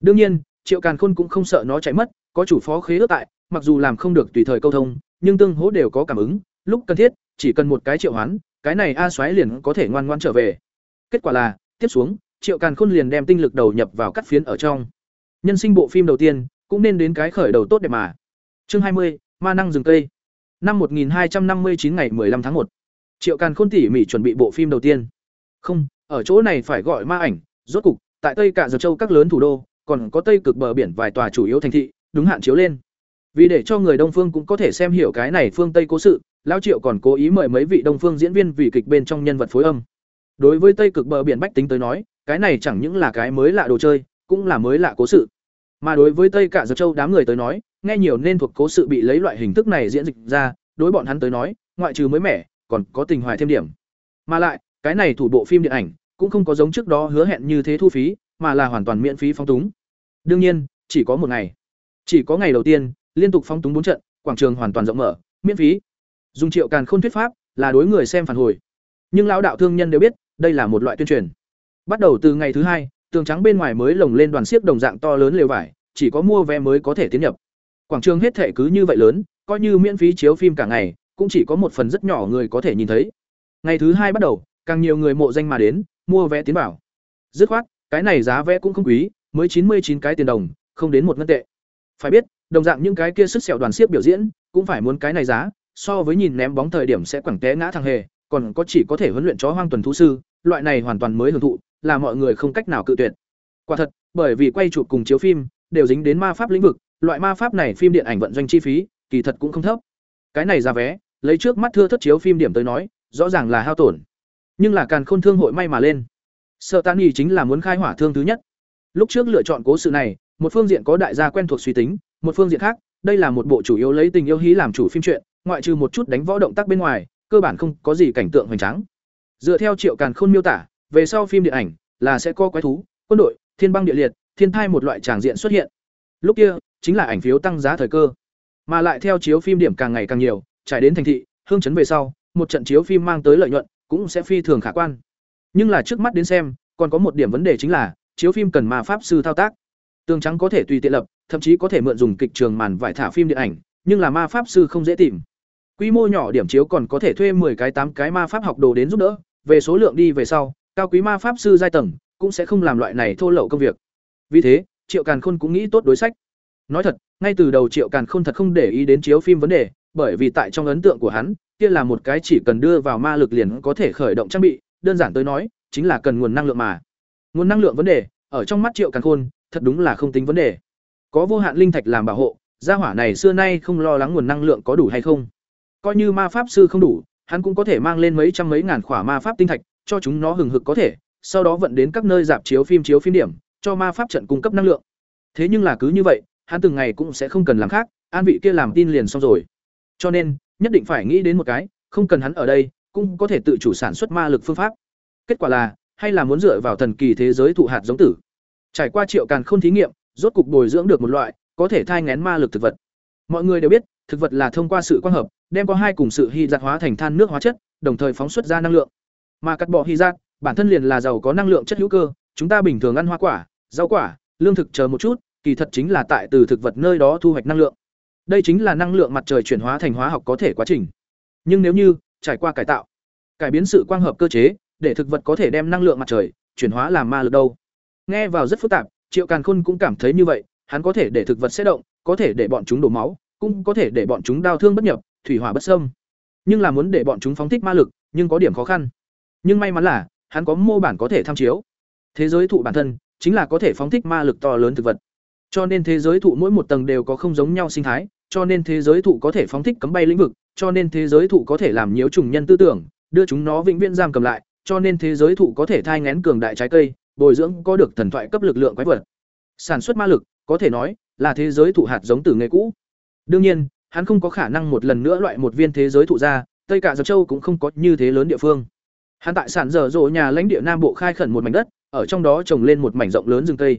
Đương nhiên, triệu càn khôn cũng không sợ nó chạy mất, có chủ phó khế ước tại, mặc dù làm không được tùy thời câu thông, nhưng tương hỗ đều có cảm ứng, lúc cần thiết, chỉ cần một cái triệu hoán, cái này a xoáy liền có thể ngoan ngoan trở về. Kết quả là, tiếp xuống triệu càn khôn liền đem tinh lực đầu nhập vào cắt phiến ở trong. Nhân sinh bộ phim đầu tiên, cũng nên đến cái khởi đầu tốt đẹp mà. Chương hai mươi, ma năng rừng cây. Năm một nghìn hai trăm năm mươi chín ngày 15 tháng một. Triệu càn khôn tỉ mỉ chuẩn bị bộ phim đầu tiên. Không, ở chỗ này phải gọi ma ảnh, rốt cục, tại tây cả dược châu các lớn thủ đô, còn có tây cực bờ biển vài tòa chủ yếu thành thị, đúng hạn chiếu lên. Vì để cho người đông phương cũng có thể xem hiểu cái này phương tây cố sự, lão triệu còn cố ý mời mấy vị đông phương diễn viên vì kịch bên trong nhân vật phối âm. Đối với tây cực bờ biển bách tính tới nói cái này chẳng những là cái mới lạ đồ chơi, cũng là mới lạ cố sự. Mà đối với tây cả dược châu đám người tới nói, nghe nhiều nên thuộc cố sự bị lấy loại hình thức này diễn dịch ra, đối bọn hắn tới nói, ngoại trừ mới mẻ, còn có tình hoài thêm điểm. Mà lại, cái này thủ bộ phim điện ảnh, cũng không có giống trước đó hứa hẹn như thế thu phí, mà là hoàn toàn miễn phí phóng túng. Đương nhiên, chỉ có một ngày. Chỉ có ngày đầu tiên, liên tục phóng túng bốn trận, quảng trường hoàn toàn rộng mở, miễn phí. Dùng triệu càn khôn thuyết pháp là đối người xem phản hồi. Nhưng lão đạo thương nhân đều biết, đây là một loại tuyên truyền bắt đầu từ ngày thứ hai, tường trắng bên ngoài mới lồng lên đoàn xiếc đồng dạng to lớn lều vải, chỉ có mua vé mới có thể tiến nhập. Quảng trường hết thể cứ như vậy lớn, coi như miễn phí chiếu phim cả ngày, cũng chỉ có một phần rất nhỏ người có thể nhìn thấy. Ngày thứ hai bắt đầu, càng nhiều người mộ danh mà đến, mua vé tiến bảo dứt khoát, cái này giá vé cũng không quý, mới chín mươi chín cái tiền đồng, không đến một ngân tệ. Phải biết, đồng dạng những cái kia sức sẹo đoàn xiếc biểu diễn, cũng phải muốn cái này giá, so với nhìn ném bóng thời điểm sẽ quẳng té ngã thằng hề, còn có chỉ có thể huấn luyện chó hoang tuần thú sư, loại này hoàn toàn mới hưởng thụ là mọi người không cách nào cự tuyệt. Quả thật, bởi vì quay chụp cùng chiếu phim đều dính đến ma pháp lĩnh vực, loại ma pháp này phim điện ảnh vận doanh chi phí kỳ thật cũng không thấp. Cái này ra vé, lấy trước mắt thưa thất chiếu phim điểm tới nói, rõ ràng là hao tổn. Nhưng là càn khôn thương hội may mà lên. Sợ tan Nghị chính là muốn khai hỏa thương thứ nhất. Lúc trước lựa chọn cố sự này, một phương diện có đại gia quen thuộc suy tính, một phương diện khác, đây là một bộ chủ yếu lấy tình yêu hí làm chủ phim truyện, ngoại trừ một chút đánh võ động tác bên ngoài, cơ bản không có gì cảnh tượng hoành tráng. Dựa theo triệu càn khôn miêu tả về sau phim điện ảnh là sẽ có quái thú quân đội thiên băng địa liệt thiên thai một loại tràng diện xuất hiện. Lúc kia chính là ảnh phiếu tăng giá thời cơ. Mà lại theo chiếu phim điểm càng ngày càng nhiều trải đến thành thị hương chấn về sau một trận chiếu phim mang tới lợi nhuận cũng sẽ phi thường khả quan. Nhưng là trước mắt đến xem còn có một điểm vấn đề chính là chiếu phim cần ma pháp sư thao tác. Tường trắng có thể tùy tiện lập, thậm chí có thể mượn dùng kịch trường màn vải thả phim điện ảnh, nhưng là ma pháp sư không dễ tìm. Quy mô nhỏ điểm chiếu còn có thể thuê 10 cái 8 cái ma pháp học đồ đến giúp đỡ, về số lượng đi về sau, cao quý ma pháp sư giai tầng cũng sẽ không làm loại này thô lậu công việc. Vì thế, Triệu Càn Khôn cũng nghĩ tốt đối sách. Nói thật, ngay từ đầu Triệu Càn Khôn thật không để ý đến chiếu phim vấn đề, bởi vì tại trong ấn tượng của hắn, kia là một cái chỉ cần đưa vào ma lực liền có thể khởi động trang bị, đơn giản tới nói, chính là cần nguồn năng lượng mà. Nguồn năng lượng vấn đề, ở trong mắt Triệu Càn Khôn, thật đúng là không tính vấn đề. Có vô hạn linh thạch làm bảo hộ, gia hỏa này xưa nay không lo lắng nguồn năng lượng có đủ hay không. Coi như ma pháp sư không đủ, hắn cũng có thể mang lên mấy trăm mấy ngàn khỏa ma pháp tinh thạch, cho chúng nó hừng hực có thể, sau đó vận đến các nơi dạp chiếu phim chiếu phim điểm, cho ma pháp trận cung cấp năng lượng. Thế nhưng là cứ như vậy, hắn từng ngày cũng sẽ không cần làm khác, an vị kia làm tin liền xong rồi. Cho nên, nhất định phải nghĩ đến một cái, không cần hắn ở đây, cũng có thể tự chủ sản xuất ma lực phương pháp. Kết quả là, hay là muốn dựa vào thần kỳ thế giới thụ hạt giống tử. Trải qua triệu càn không thí nghiệm, rốt cục bồi dưỡng được một loại có thể thai ngén ma lực thực vật. Mọi người đều biết, thực vật là thông qua sự quang hợp, đem có hai cùng sự hy giặt hóa thành than nước hóa chất, đồng thời phóng xuất ra năng lượng. Mà cắt bỏ hy giác bản thân liền là giàu có năng lượng chất hữu cơ, chúng ta bình thường ăn hoa quả, rau quả, lương thực chờ một chút, kỳ thật chính là tại từ thực vật nơi đó thu hoạch năng lượng. Đây chính là năng lượng mặt trời chuyển hóa thành hóa học có thể quá trình. Nhưng nếu như trải qua cải tạo, cải biến sự quang hợp cơ chế, để thực vật có thể đem năng lượng mặt trời chuyển hóa làm ma lực đâu. Nghe vào rất phức tạp, Triệu Càn Khôn cũng cảm thấy như vậy, hắn có thể để thực vật sẽ động, có thể để bọn chúng đổ máu, cũng có thể để bọn chúng đau thương bất nhập, thủy hỏa bất sâm. Nhưng là muốn để bọn chúng phóng thích ma lực, nhưng có điểm khó khăn. Nhưng may mắn là, hắn có mô bản có thể tham chiếu. Thế giới thụ bản thân chính là có thể phóng thích ma lực to lớn thực vật. Cho nên thế giới thụ mỗi một tầng đều có không giống nhau sinh thái, cho nên thế giới thụ có thể phóng thích cấm bay lĩnh vực, cho nên thế giới thụ có thể làm nhiễu trùng nhân tư tưởng, đưa chúng nó vĩnh viễn giam cầm lại, cho nên thế giới thụ có thể thai ngén cường đại trái cây, bồi dưỡng có được thần thoại cấp lực lượng quái vật. Sản xuất ma lực, có thể nói là thế giới thụ hạt giống từ nghề cũ. Đương nhiên, hắn không có khả năng một lần nữa loại một viên thế giới thụ ra, Tây cả dập Châu cũng không có như thế lớn địa phương. Hắn tại sản dở dỗ nhà lãnh địa Nam Bộ khai khẩn một mảnh đất, ở trong đó trồng lên một mảnh rộng lớn rừng cây.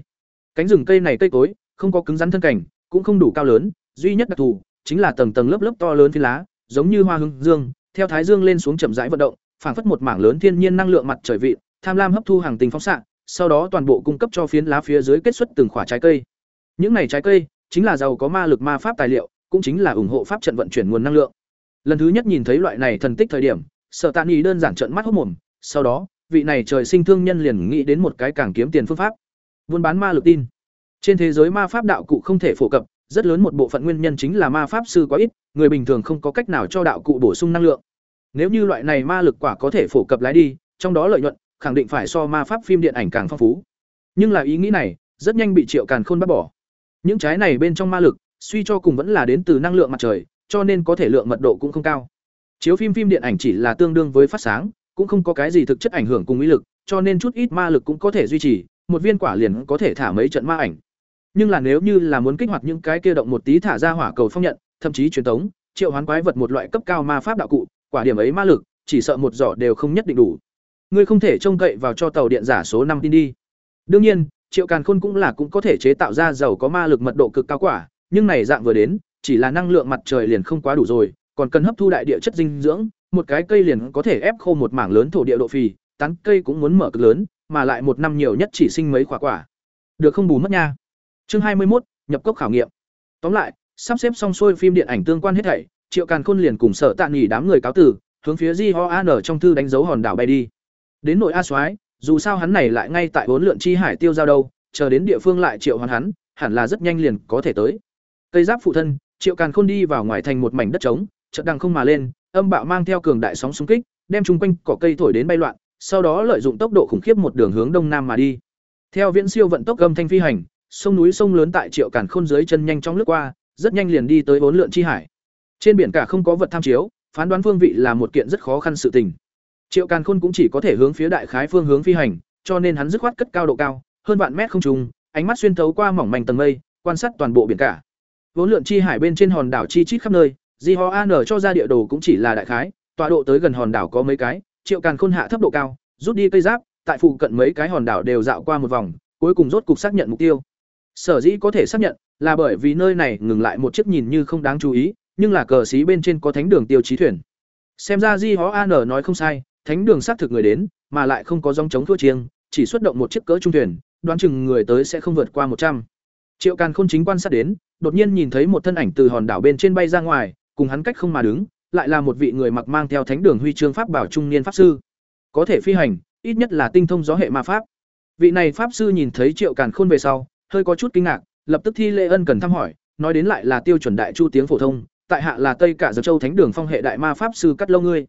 Cánh rừng cây này cây cối, không có cứng rắn thân cảnh, cũng không đủ cao lớn, duy nhất đặc thù chính là tầng tầng lớp lớp to lớn phi lá, giống như hoa hương dương, theo thái dương lên xuống chậm rãi vận động, phảng phất một mảng lớn thiên nhiên năng lượng mặt trời vị, tham lam hấp thu hàng tình phóng xạ, sau đó toàn bộ cung cấp cho phiến lá phía dưới kết xuất từng quả trái cây. Những này trái cây chính là giàu có ma lực ma pháp tài liệu, cũng chính là ủng hộ pháp trận vận chuyển nguồn năng lượng. Lần thứ nhất nhìn thấy loại này thần tích thời điểm, Sở Tạ Nghị đơn giản trợn mắt hốt mồm, sau đó, vị này trời sinh thương nhân liền nghĩ đến một cái càng kiếm tiền phương pháp. Buôn bán ma lực tin. Trên thế giới ma pháp đạo cụ không thể phổ cập, rất lớn một bộ phận nguyên nhân chính là ma pháp sư quá ít, người bình thường không có cách nào cho đạo cụ bổ sung năng lượng. Nếu như loại này ma lực quả có thể phổ cập lái đi, trong đó lợi nhuận khẳng định phải so ma pháp phim điện ảnh càng phong phú. Nhưng là ý nghĩ này, rất nhanh bị Triệu Càn Khôn bắt bỏ. Những trái này bên trong ma lực, suy cho cùng vẫn là đến từ năng lượng mặt trời, cho nên có thể lượng mật độ cũng không cao. Chiếu phim phim điện ảnh chỉ là tương đương với phát sáng, cũng không có cái gì thực chất ảnh hưởng cùng ý lực, cho nên chút ít ma lực cũng có thể duy trì, một viên quả liền có thể thả mấy trận ma ảnh. Nhưng là nếu như là muốn kích hoạt những cái kia động một tí thả ra hỏa cầu phong nhận, thậm chí truyền tống, triệu hoán quái vật một loại cấp cao ma pháp đạo cụ, quả điểm ấy ma lực, chỉ sợ một giỏ đều không nhất định đủ. Ngươi không thể trông cậy vào cho tàu điện giả số năm tin đi. Đương nhiên, Triệu Càn Khôn cũng là cũng có thể chế tạo ra dầu có ma lực mật độ cực cao quả, nhưng này dạng vừa đến, chỉ là năng lượng mặt trời liền không quá đủ rồi, còn cần hấp thu đại địa chất dinh dưỡng, một cái cây liền có thể ép khô một mảng lớn thổ địa độ phì, tán cây cũng muốn mở cực lớn, mà lại một năm nhiều nhất chỉ sinh mấy quả quả. Được không bù mất nha. Chương hai mươi 21, nhập cốc khảo nghiệm. Tóm lại, sắp xếp xong xuôi phim điện ảnh tương quan hết thảy, Triệu Càn Khôn liền cùng Sở Tạ Nghị đám người cáo tử, hướng phía Di Ho An trong thư đánh dấu hòn đảo bay đi. Đến nội A Soái, dù sao hắn này lại ngay tại bốn lượn chi hải tiêu giao đâu, chờ đến địa phương lại triệu hoàn hắn, hẳn là rất nhanh liền có thể tới. Cây giáp phụ thân, Triệu Càn Khôn đi vào ngoài thành một mảnh đất trống, chợt đằng không mà lên, âm bạo mang theo cường đại sóng xung kích, đem chung quanh cỏ cây thổi đến bay loạn, sau đó lợi dụng tốc độ khủng khiếp một đường hướng đông nam mà đi. Theo viễn siêu vận tốc gầm thanh phi hành, sông núi sông lớn tại Triệu Càn Khôn dưới chân nhanh chóng lướt qua, rất nhanh liền đi tới bốn lượn chi hải. Trên biển cả không có vật tham chiếu, phán đoán phương vị là một kiện rất khó khăn sự tình. Triệu Càn Khôn cũng chỉ có thể hướng phía đại khái phương hướng phi hành, cho nên hắn dứt khoát cất cao độ cao, hơn vạn mét không trung, ánh mắt xuyên thấu qua mỏng manh tầng mây, quan sát toàn bộ biển cả. Vốn lượn chi hải bên trên hòn đảo chi chít khắp nơi, Di Ho An cho ra địa đồ cũng chỉ là đại khái, tọa độ tới gần hòn đảo có mấy cái, Triệu Càn Khôn hạ thấp độ cao, rút đi cây giáp, tại phụ cận mấy cái hòn đảo đều dạo qua một vòng, cuối cùng rốt cục xác nhận mục tiêu. Sở dĩ có thể xác nhận, là bởi vì nơi này ngừng lại một chiếc nhìn như không đáng chú ý, nhưng là cờ xí bên trên có thánh đường tiêu chí thuyền. Xem ra Di hó An nói không sai, thánh đường xác thực người đến, mà lại không có dòng chống thua chiêng, chỉ xuất động một chiếc cỡ trung thuyền, đoán chừng người tới sẽ không vượt qua một trăm. Triệu Càn Khôn chính quan sát đến, đột nhiên nhìn thấy một thân ảnh từ hòn đảo bên trên bay ra ngoài, cùng hắn cách không mà đứng, lại là một vị người mặc mang theo thánh đường huy chương pháp bảo trung niên pháp sư. Có thể phi hành, ít nhất là tinh thông gió hệ ma pháp. Vị này pháp sư nhìn thấy Triệu Càn Khôn về sau, hơi có chút kinh ngạc, lập tức thi lễ ân cần thăm hỏi, nói đến lại là tiêu chuẩn đại chu tiếng phổ thông, tại hạ là Tây Cả Giật Châu Thánh Đường Phong hệ đại ma pháp sư Cắt Lâu ngươi.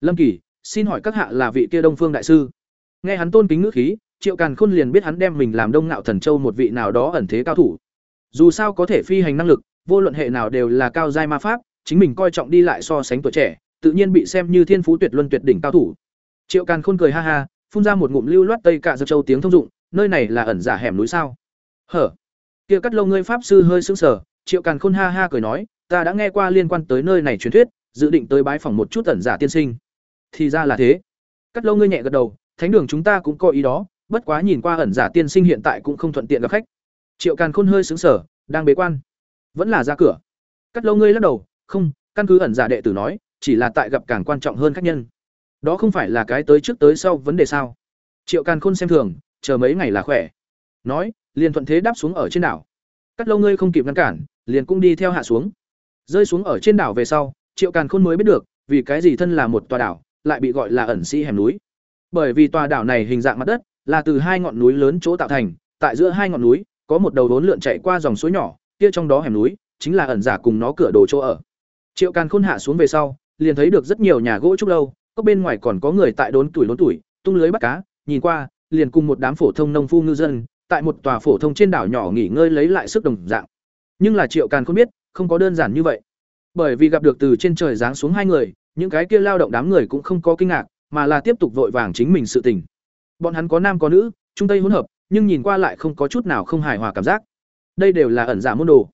Lâm Kỳ, xin hỏi các hạ là vị kia Đông Phương đại sư. Nghe hắn tôn kính ngữ khí, Triệu Càn Khôn liền biết hắn đem mình làm Đông Ngạo Thần Châu một vị nào đó ẩn thế cao thủ. Dù sao có thể phi hành năng lực, vô luận hệ nào đều là cao giai ma pháp, chính mình coi trọng đi lại so sánh tuổi trẻ, tự nhiên bị xem như thiên phú tuyệt luân tuyệt đỉnh cao thủ. Triệu Càn Khôn cười ha ha, phun ra một ngụm lưu loát tây cả giật châu tiếng thông dụng, nơi này là ẩn giả hẻm núi sao? Hở. Kia cắt lâu ngươi pháp sư hơi sững sờ, Triệu Càn Khôn ha ha cười nói, ta đã nghe qua liên quan tới nơi này truyền thuyết, dự định tới bái phỏng một chút ẩn giả tiên sinh. Thì ra là thế. Cắt lâu ngươi nhẹ gật đầu, thánh đường chúng ta cũng có ý đó, bất quá nhìn qua ẩn giả tiên sinh hiện tại cũng không thuận tiện gặp khách. Triệu Càn Khôn hơi sững sờ, đang bế quan, vẫn là ra cửa. Cắt lâu ngươi lắc đầu, không, căn cứ ẩn giả đệ tử nói, chỉ là tại gặp càng quan trọng hơn khách nhân. Đó không phải là cái tới trước tới sau vấn đề sao? Triệu Càn Khôn xem thường, chờ mấy ngày là khỏe. Nói, liền thuận thế đáp xuống ở trên đảo. Cắt lâu ngươi không kịp ngăn cản, liền cũng đi theo hạ xuống. Rơi xuống ở trên đảo về sau, Triệu Càn Khôn mới biết được, vì cái gì thân là một tòa đảo, lại bị gọi là ẩn sĩ hẻm núi. Bởi vì tòa đảo này hình dạng mặt đất là từ hai ngọn núi lớn chỗ tạo thành, tại giữa hai ngọn núi có một đầu đốn lượn chạy qua dòng suối nhỏ, kia trong đó hẻm núi chính là ẩn giả cùng nó cửa đồ chỗ ở. Triệu Càn Khôn hạ xuống về sau, liền thấy được rất nhiều nhà gỗ trúc lâu, có bên ngoài còn có người tại đốn tuổi đốn tuổi, tung lưới bắt cá, nhìn qua, liền cùng một đám phổ thông nông phu ngư dân, tại một tòa phổ thông trên đảo nhỏ nghỉ ngơi lấy lại sức đồng dạng. Nhưng là Triệu Càn Khôn biết, không có đơn giản như vậy. Bởi vì gặp được từ trên trời giáng xuống hai người, những cái kia lao động đám người cũng không có kinh ngạc, mà là tiếp tục vội vàng chính mình sự tình. Bọn hắn có nam có nữ, trung tây hỗn hợp, nhưng nhìn qua lại không có chút nào không hài hòa cảm giác. Đây đều là ẩn giả môn đồ.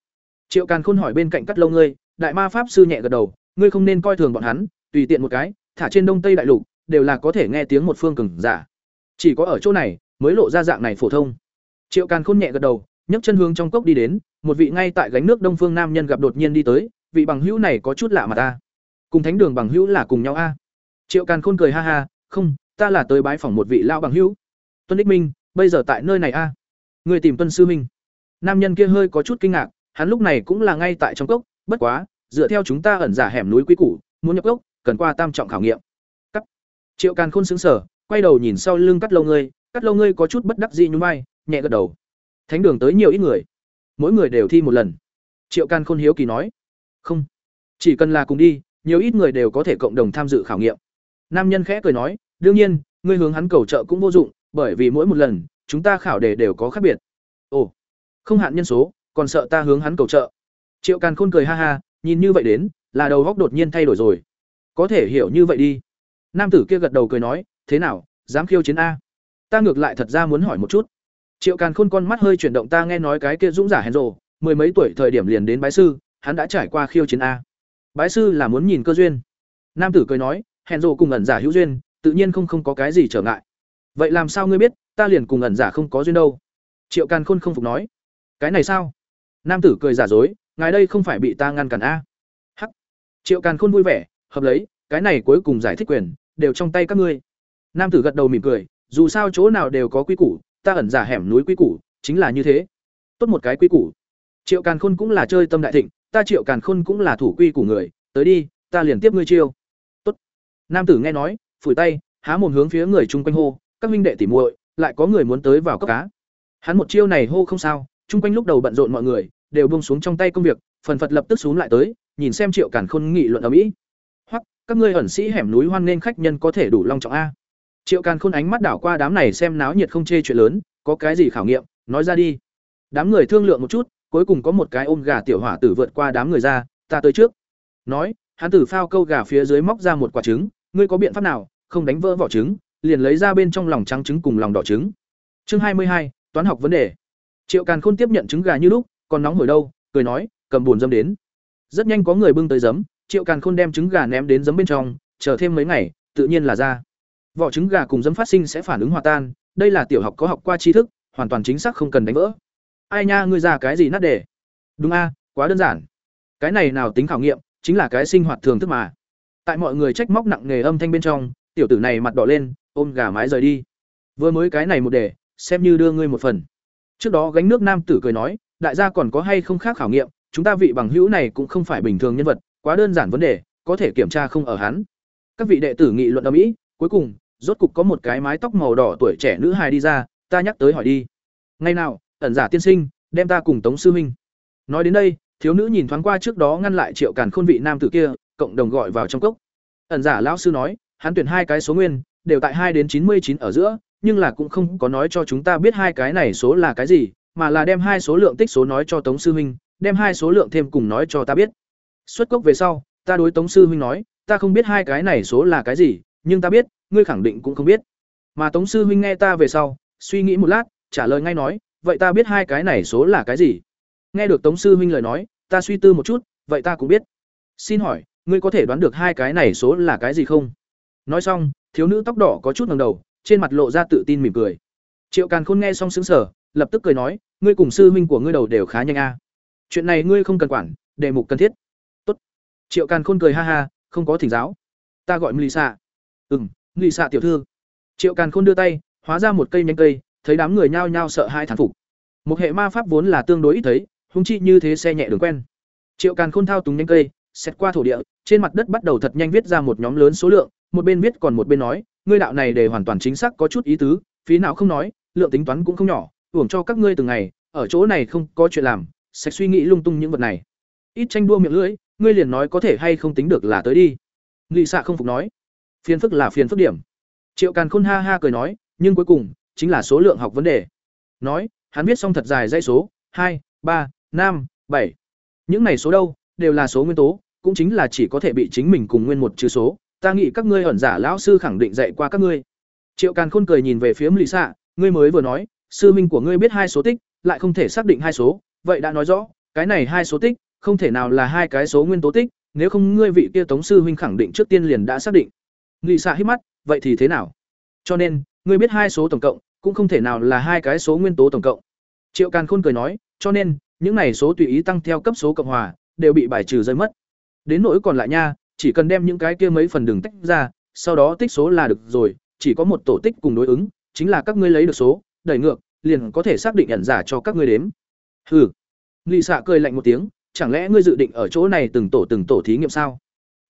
Triệu Càn Khôn hỏi bên cạnh Cắt Lâu ngươi, đại ma pháp sư nhẹ gật đầu, ngươi không nên coi thường bọn hắn, tùy tiện một cái, thả trên Đông Tây đại lục, đều là có thể nghe tiếng một phương cường giả. Chỉ có ở chỗ này mới lộ ra dạng này phổ thông. Triệu Càn Khôn nhẹ gật đầu, nhấc chân hướng trong cốc đi đến, một vị ngay tại gánh nước Đông Phương nam nhân gặp đột nhiên đi tới, vị bằng hữu này có chút lạ mà ta. Cùng Thánh Đường bằng hữu là cùng nhau a. Triệu Càn Khôn cười ha ha, "Không, ta là tới bái phỏng một vị lão bằng hữu." Tuân đích Minh, bây giờ tại nơi này a? À? Người tìm Tuân sư minh. Nam nhân kia hơi có chút kinh ngạc, hắn lúc này cũng là ngay tại trong cốc, bất quá, dựa theo chúng ta ẩn giả hẻm núi quý củ, muốn nhập gốc cần qua tam trọng khảo nghiệm. Cắt. Triệu Càn Khôn xứng sở quay đầu nhìn sau lưng Cắt Lâu ngươi, Cắt Lâu ngươi có chút bất đắc dĩ nhún vai, nhẹ gật đầu. Thánh đường tới nhiều ít người, mỗi người đều thi một lần. Triệu Càn Khôn hiếu kỳ nói, "Không, chỉ cần là cùng đi, nhiều ít người đều có thể cộng đồng tham dự khảo nghiệm." Nam nhân khẽ cười nói, "Đương nhiên, ngươi hướng hắn cầu trợ cũng vô dụng, bởi vì mỗi một lần, chúng ta khảo đề đều có khác biệt." "Ồ, không hạn nhân số, còn sợ ta hướng hắn cầu trợ?" Triệu Càn Khôn cười ha ha, nhìn như vậy đến, là đầu góc đột nhiên thay đổi rồi. Có thể hiểu như vậy đi. Nam tử kia gật đầu cười nói, "Thế nào, dám khiêu chiến a?" Ta ngược lại thật ra muốn hỏi một chút. Triệu Càn Khôn con mắt hơi chuyển động ta nghe nói cái kia dũng giả hèn rồ, mười mấy tuổi thời điểm liền đến bái sư, hắn đã trải qua khiêu chiến a. Bái sư là muốn nhìn cơ duyên. Nam tử cười nói, hèn rồ cùng ẩn giả hữu duyên, tự nhiên không không có cái gì trở ngại. Vậy làm sao ngươi biết, ta liền cùng ẩn giả không có duyên đâu? Triệu Càn Khôn không phục nói. Cái này sao? Nam tử cười giả dối, ngài đây không phải bị ta ngăn cản a? Hắc. Triệu Càn Khôn vui vẻ, hợp lấy, cái này cuối cùng giải thích quyền đều trong tay các ngươi. Nam tử gật đầu mỉm cười, dù sao chỗ nào đều có quy củ, ta ẩn giả hẻm núi quy củ, chính là như thế. Tốt một cái quy củ. Triệu Càn Khôn cũng là chơi tâm đại thịnh, ta Triệu Càn Khôn cũng là thủ quy của người, tới đi, ta liền tiếp ngươi chiêu. Tốt. Nam tử nghe nói, phủi tay, há mồm hướng phía người chung quanh hô, các minh đệ tỉ muội, lại có người muốn tới vào cấp cá. Hắn một chiêu này hô không sao, chung quanh lúc đầu bận rộn mọi người, đều buông xuống trong tay công việc, phần phật lập tức xuống lại tới, nhìn xem Triệu Càn Khôn nghị luận ở mỹ. Hoặc, các ngươi ẩn sĩ hẻm núi hoan nên khách nhân có thể đủ long trọng a. Triệu Càn Khôn ánh mắt đảo qua đám này xem náo nhiệt không chê chuyện lớn, có cái gì khảo nghiệm, nói ra đi. Đám người thương lượng một chút, cuối cùng có một cái ôm gà tiểu hỏa tử vượt qua đám người ra, ta tới trước. Nói, hắn tử phao câu gà phía dưới móc ra một quả trứng, ngươi có biện pháp nào, không đánh vỡ vỏ trứng, liền lấy ra bên trong lòng trắng trứng cùng lòng đỏ trứng. Chương hai mươi hai, toán học vấn đề. Triệu Càn Khôn tiếp nhận trứng gà như lúc, còn nóng hổi đâu, cười nói, cầm buồn dấm đến. Rất nhanh có người bưng tới giấm, Triệu Càn Khôn đem trứng gà ném đến giấm bên trong, chờ thêm mấy ngày, tự nhiên là ra. Vỏ trứng gà cùng giấm phát sinh sẽ phản ứng hòa tan, đây là tiểu học có học qua tri thức, hoàn toàn chính xác không cần đánh vỡ. Ai nha, ngươi ra cái gì nát đề? Đúng a, quá đơn giản. Cái này nào tính khảo nghiệm, chính là cái sinh hoạt thường thức mà. Tại mọi người trách móc nặng nghề âm thanh bên trong, tiểu tử này mặt đỏ lên, ôm gà mái rời đi. Vừa mới cái này một đề, xem như đưa ngươi một phần. Trước đó gánh nước nam tử cười nói, đại gia còn có hay không khác khảo nghiệm, chúng ta vị bằng hữu này cũng không phải bình thường nhân vật, quá đơn giản vấn đề, có thể kiểm tra không ở hắn. Các vị đệ tử nghị luận ở mỹ cuối cùng, rốt cục có một cái mái tóc màu đỏ tuổi trẻ nữ hài đi ra, ta nhắc tới hỏi đi. Ngày nào, ẩn giả tiên sinh, đem ta cùng tống sư huynh nói đến đây, thiếu nữ nhìn thoáng qua trước đó ngăn lại triệu càn khôn vị nam tử kia, cộng đồng gọi vào trong cốc. Ẩn giả lão sư nói, hắn tuyển hai cái số nguyên, đều tại hai đến chín mươi chín ở giữa, nhưng là cũng không có nói cho chúng ta biết hai cái này số là cái gì mà là đem hai số lượng tích số nói cho tống sư huynh, đem hai số lượng thêm cùng nói cho ta biết. Xuất cốc về sau, ta đối tống sư huynh nói, ta không biết hai cái này số là cái gì, nhưng ta biết, ngươi khẳng định cũng không biết. Mà tống sư huynh nghe ta về sau, suy nghĩ một lát, trả lời ngay nói, vậy ta biết hai cái này số là cái gì? Nghe được tống sư huynh lời nói, ta suy tư một chút, vậy ta cũng biết. Xin hỏi, ngươi có thể đoán được hai cái này số là cái gì không? Nói xong, thiếu nữ tóc đỏ có chút ngẩng đầu, trên mặt lộ ra tự tin mỉm cười. Triệu càn khôn nghe xong sững sờ lập tức cười nói, ngươi cùng sư huynh của ngươi đầu đều khá nhanh a. Chuyện này ngươi không cần quản, đề mục cần thiết. Tốt. triệu càn khôn cười ha ha, không có thỉnh giáo. Ta gọi melissa ừ m melissa tiểu thư. Triệu càn khôn đưa tay, hóa ra một cây nhanh cây, thấy đám người nhao nhao sợ hai thán phục. Một hệ ma pháp vốn là tương đối ít thấy hung chi như thế xe nhẹ đường quen. Triệu càn khôn thao túng nhanh cây xét qua thổ địa, trên mặt đất bắt đầu thật nhanh viết ra một nhóm lớn số lượng, một bên viết còn một bên nói, ngươi đạo này để hoàn toàn chính xác có chút ý tứ, phí nào không nói, lượng tính toán cũng không nhỏ hưởng cho các ngươi từng ngày, ở chỗ này không có chuyện làm sẽ suy nghĩ lung tung những vật này. Ít tranh đua miệng lưỡi, ngươi liền nói có thể hay không tính được là tới đi. Nghị xạ không phục nói. Phiền phức là phiền phức điểm. Triệu càn khôn ha ha cười nói, nhưng cuối cùng, chính là số lượng học vấn đề. Nói, hắn viết xong thật dài dãy số, hai, ba, năm, bảy. Những này số đâu, đều là số nguyên tố, cũng chính là chỉ có thể bị chính mình cùng nguyên một chữ số. Ta nghĩ các ngươi ẩn giả lão sư khẳng định dạy qua các ngươi. Triệu càn khôn cười nhìn về phía lì xạ ngươi mới vừa nói sư minh của ngươi biết hai số tích, lại không thể xác định hai số, vậy đã nói rõ, cái này hai số tích, không thể nào là hai cái số nguyên tố tích, nếu không ngươi vị kia tống sư huynh khẳng định trước tiên liền đã xác định. Nghị xạ hít mắt, vậy thì thế nào? Cho nên, ngươi biết hai số tổng cộng, cũng không thể nào là hai cái số nguyên tố tổng cộng. Triệu càn khôn cười nói, cho nên, những này số tùy ý tăng theo cấp số cộng hòa, đều bị bài trừ rơi mất. Đến nỗi còn lại nha, chỉ cần đem những cái kia mấy phần đường tách ra, sau đó tích số là được rồi, chỉ có một tổ tích cùng đối ứng, chính là các ngươi lấy được số đẩy ngược, liền có thể xác định nhận giả cho các ngươi đếm. Hừ. Ngụy xạ cười lạnh một tiếng, chẳng lẽ ngươi dự định ở chỗ này từng tổ từng tổ thí nghiệm sao?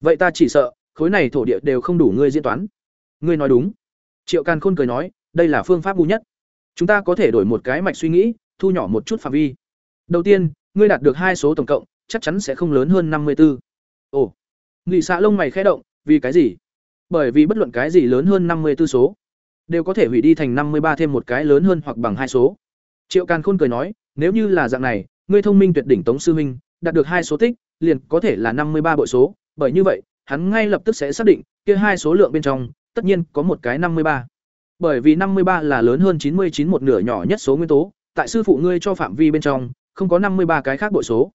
Vậy ta chỉ sợ, khối này thổ địa đều không đủ ngươi diễn toán. Ngươi nói đúng. Triệu càn khôn cười nói, đây là phương pháp ngu nhất. Chúng ta có thể đổi một cái mạch suy nghĩ, thu nhỏ một chút phạm vi. Đầu tiên, ngươi đạt được hai số tổng cộng, chắc chắn sẽ không lớn hơn năm mươi 54. ồ. Ngụy xạ lông mày khẽ động, vì cái gì? Bởi vì bất luận cái gì lớn hơn năm mươi 54 số đều có thể hủy đi thành năm mươi ba thêm một cái lớn hơn hoặc bằng hai số. Triệu càn khôn cười nói, nếu như là dạng này, ngươi thông minh tuyệt đỉnh tống sư huynh đạt được hai số tích, liền có thể là năm mươi ba bội số. Bởi như vậy, hắn ngay lập tức sẽ xác định, kia hai số lượng bên trong, tất nhiên có một cái năm mươi ba. Bởi vì năm mươi ba là lớn hơn chín mươi chín một nửa nhỏ nhất số nguyên tố, tại sư phụ ngươi cho phạm vi bên trong, không có năm mươi ba cái khác bội số.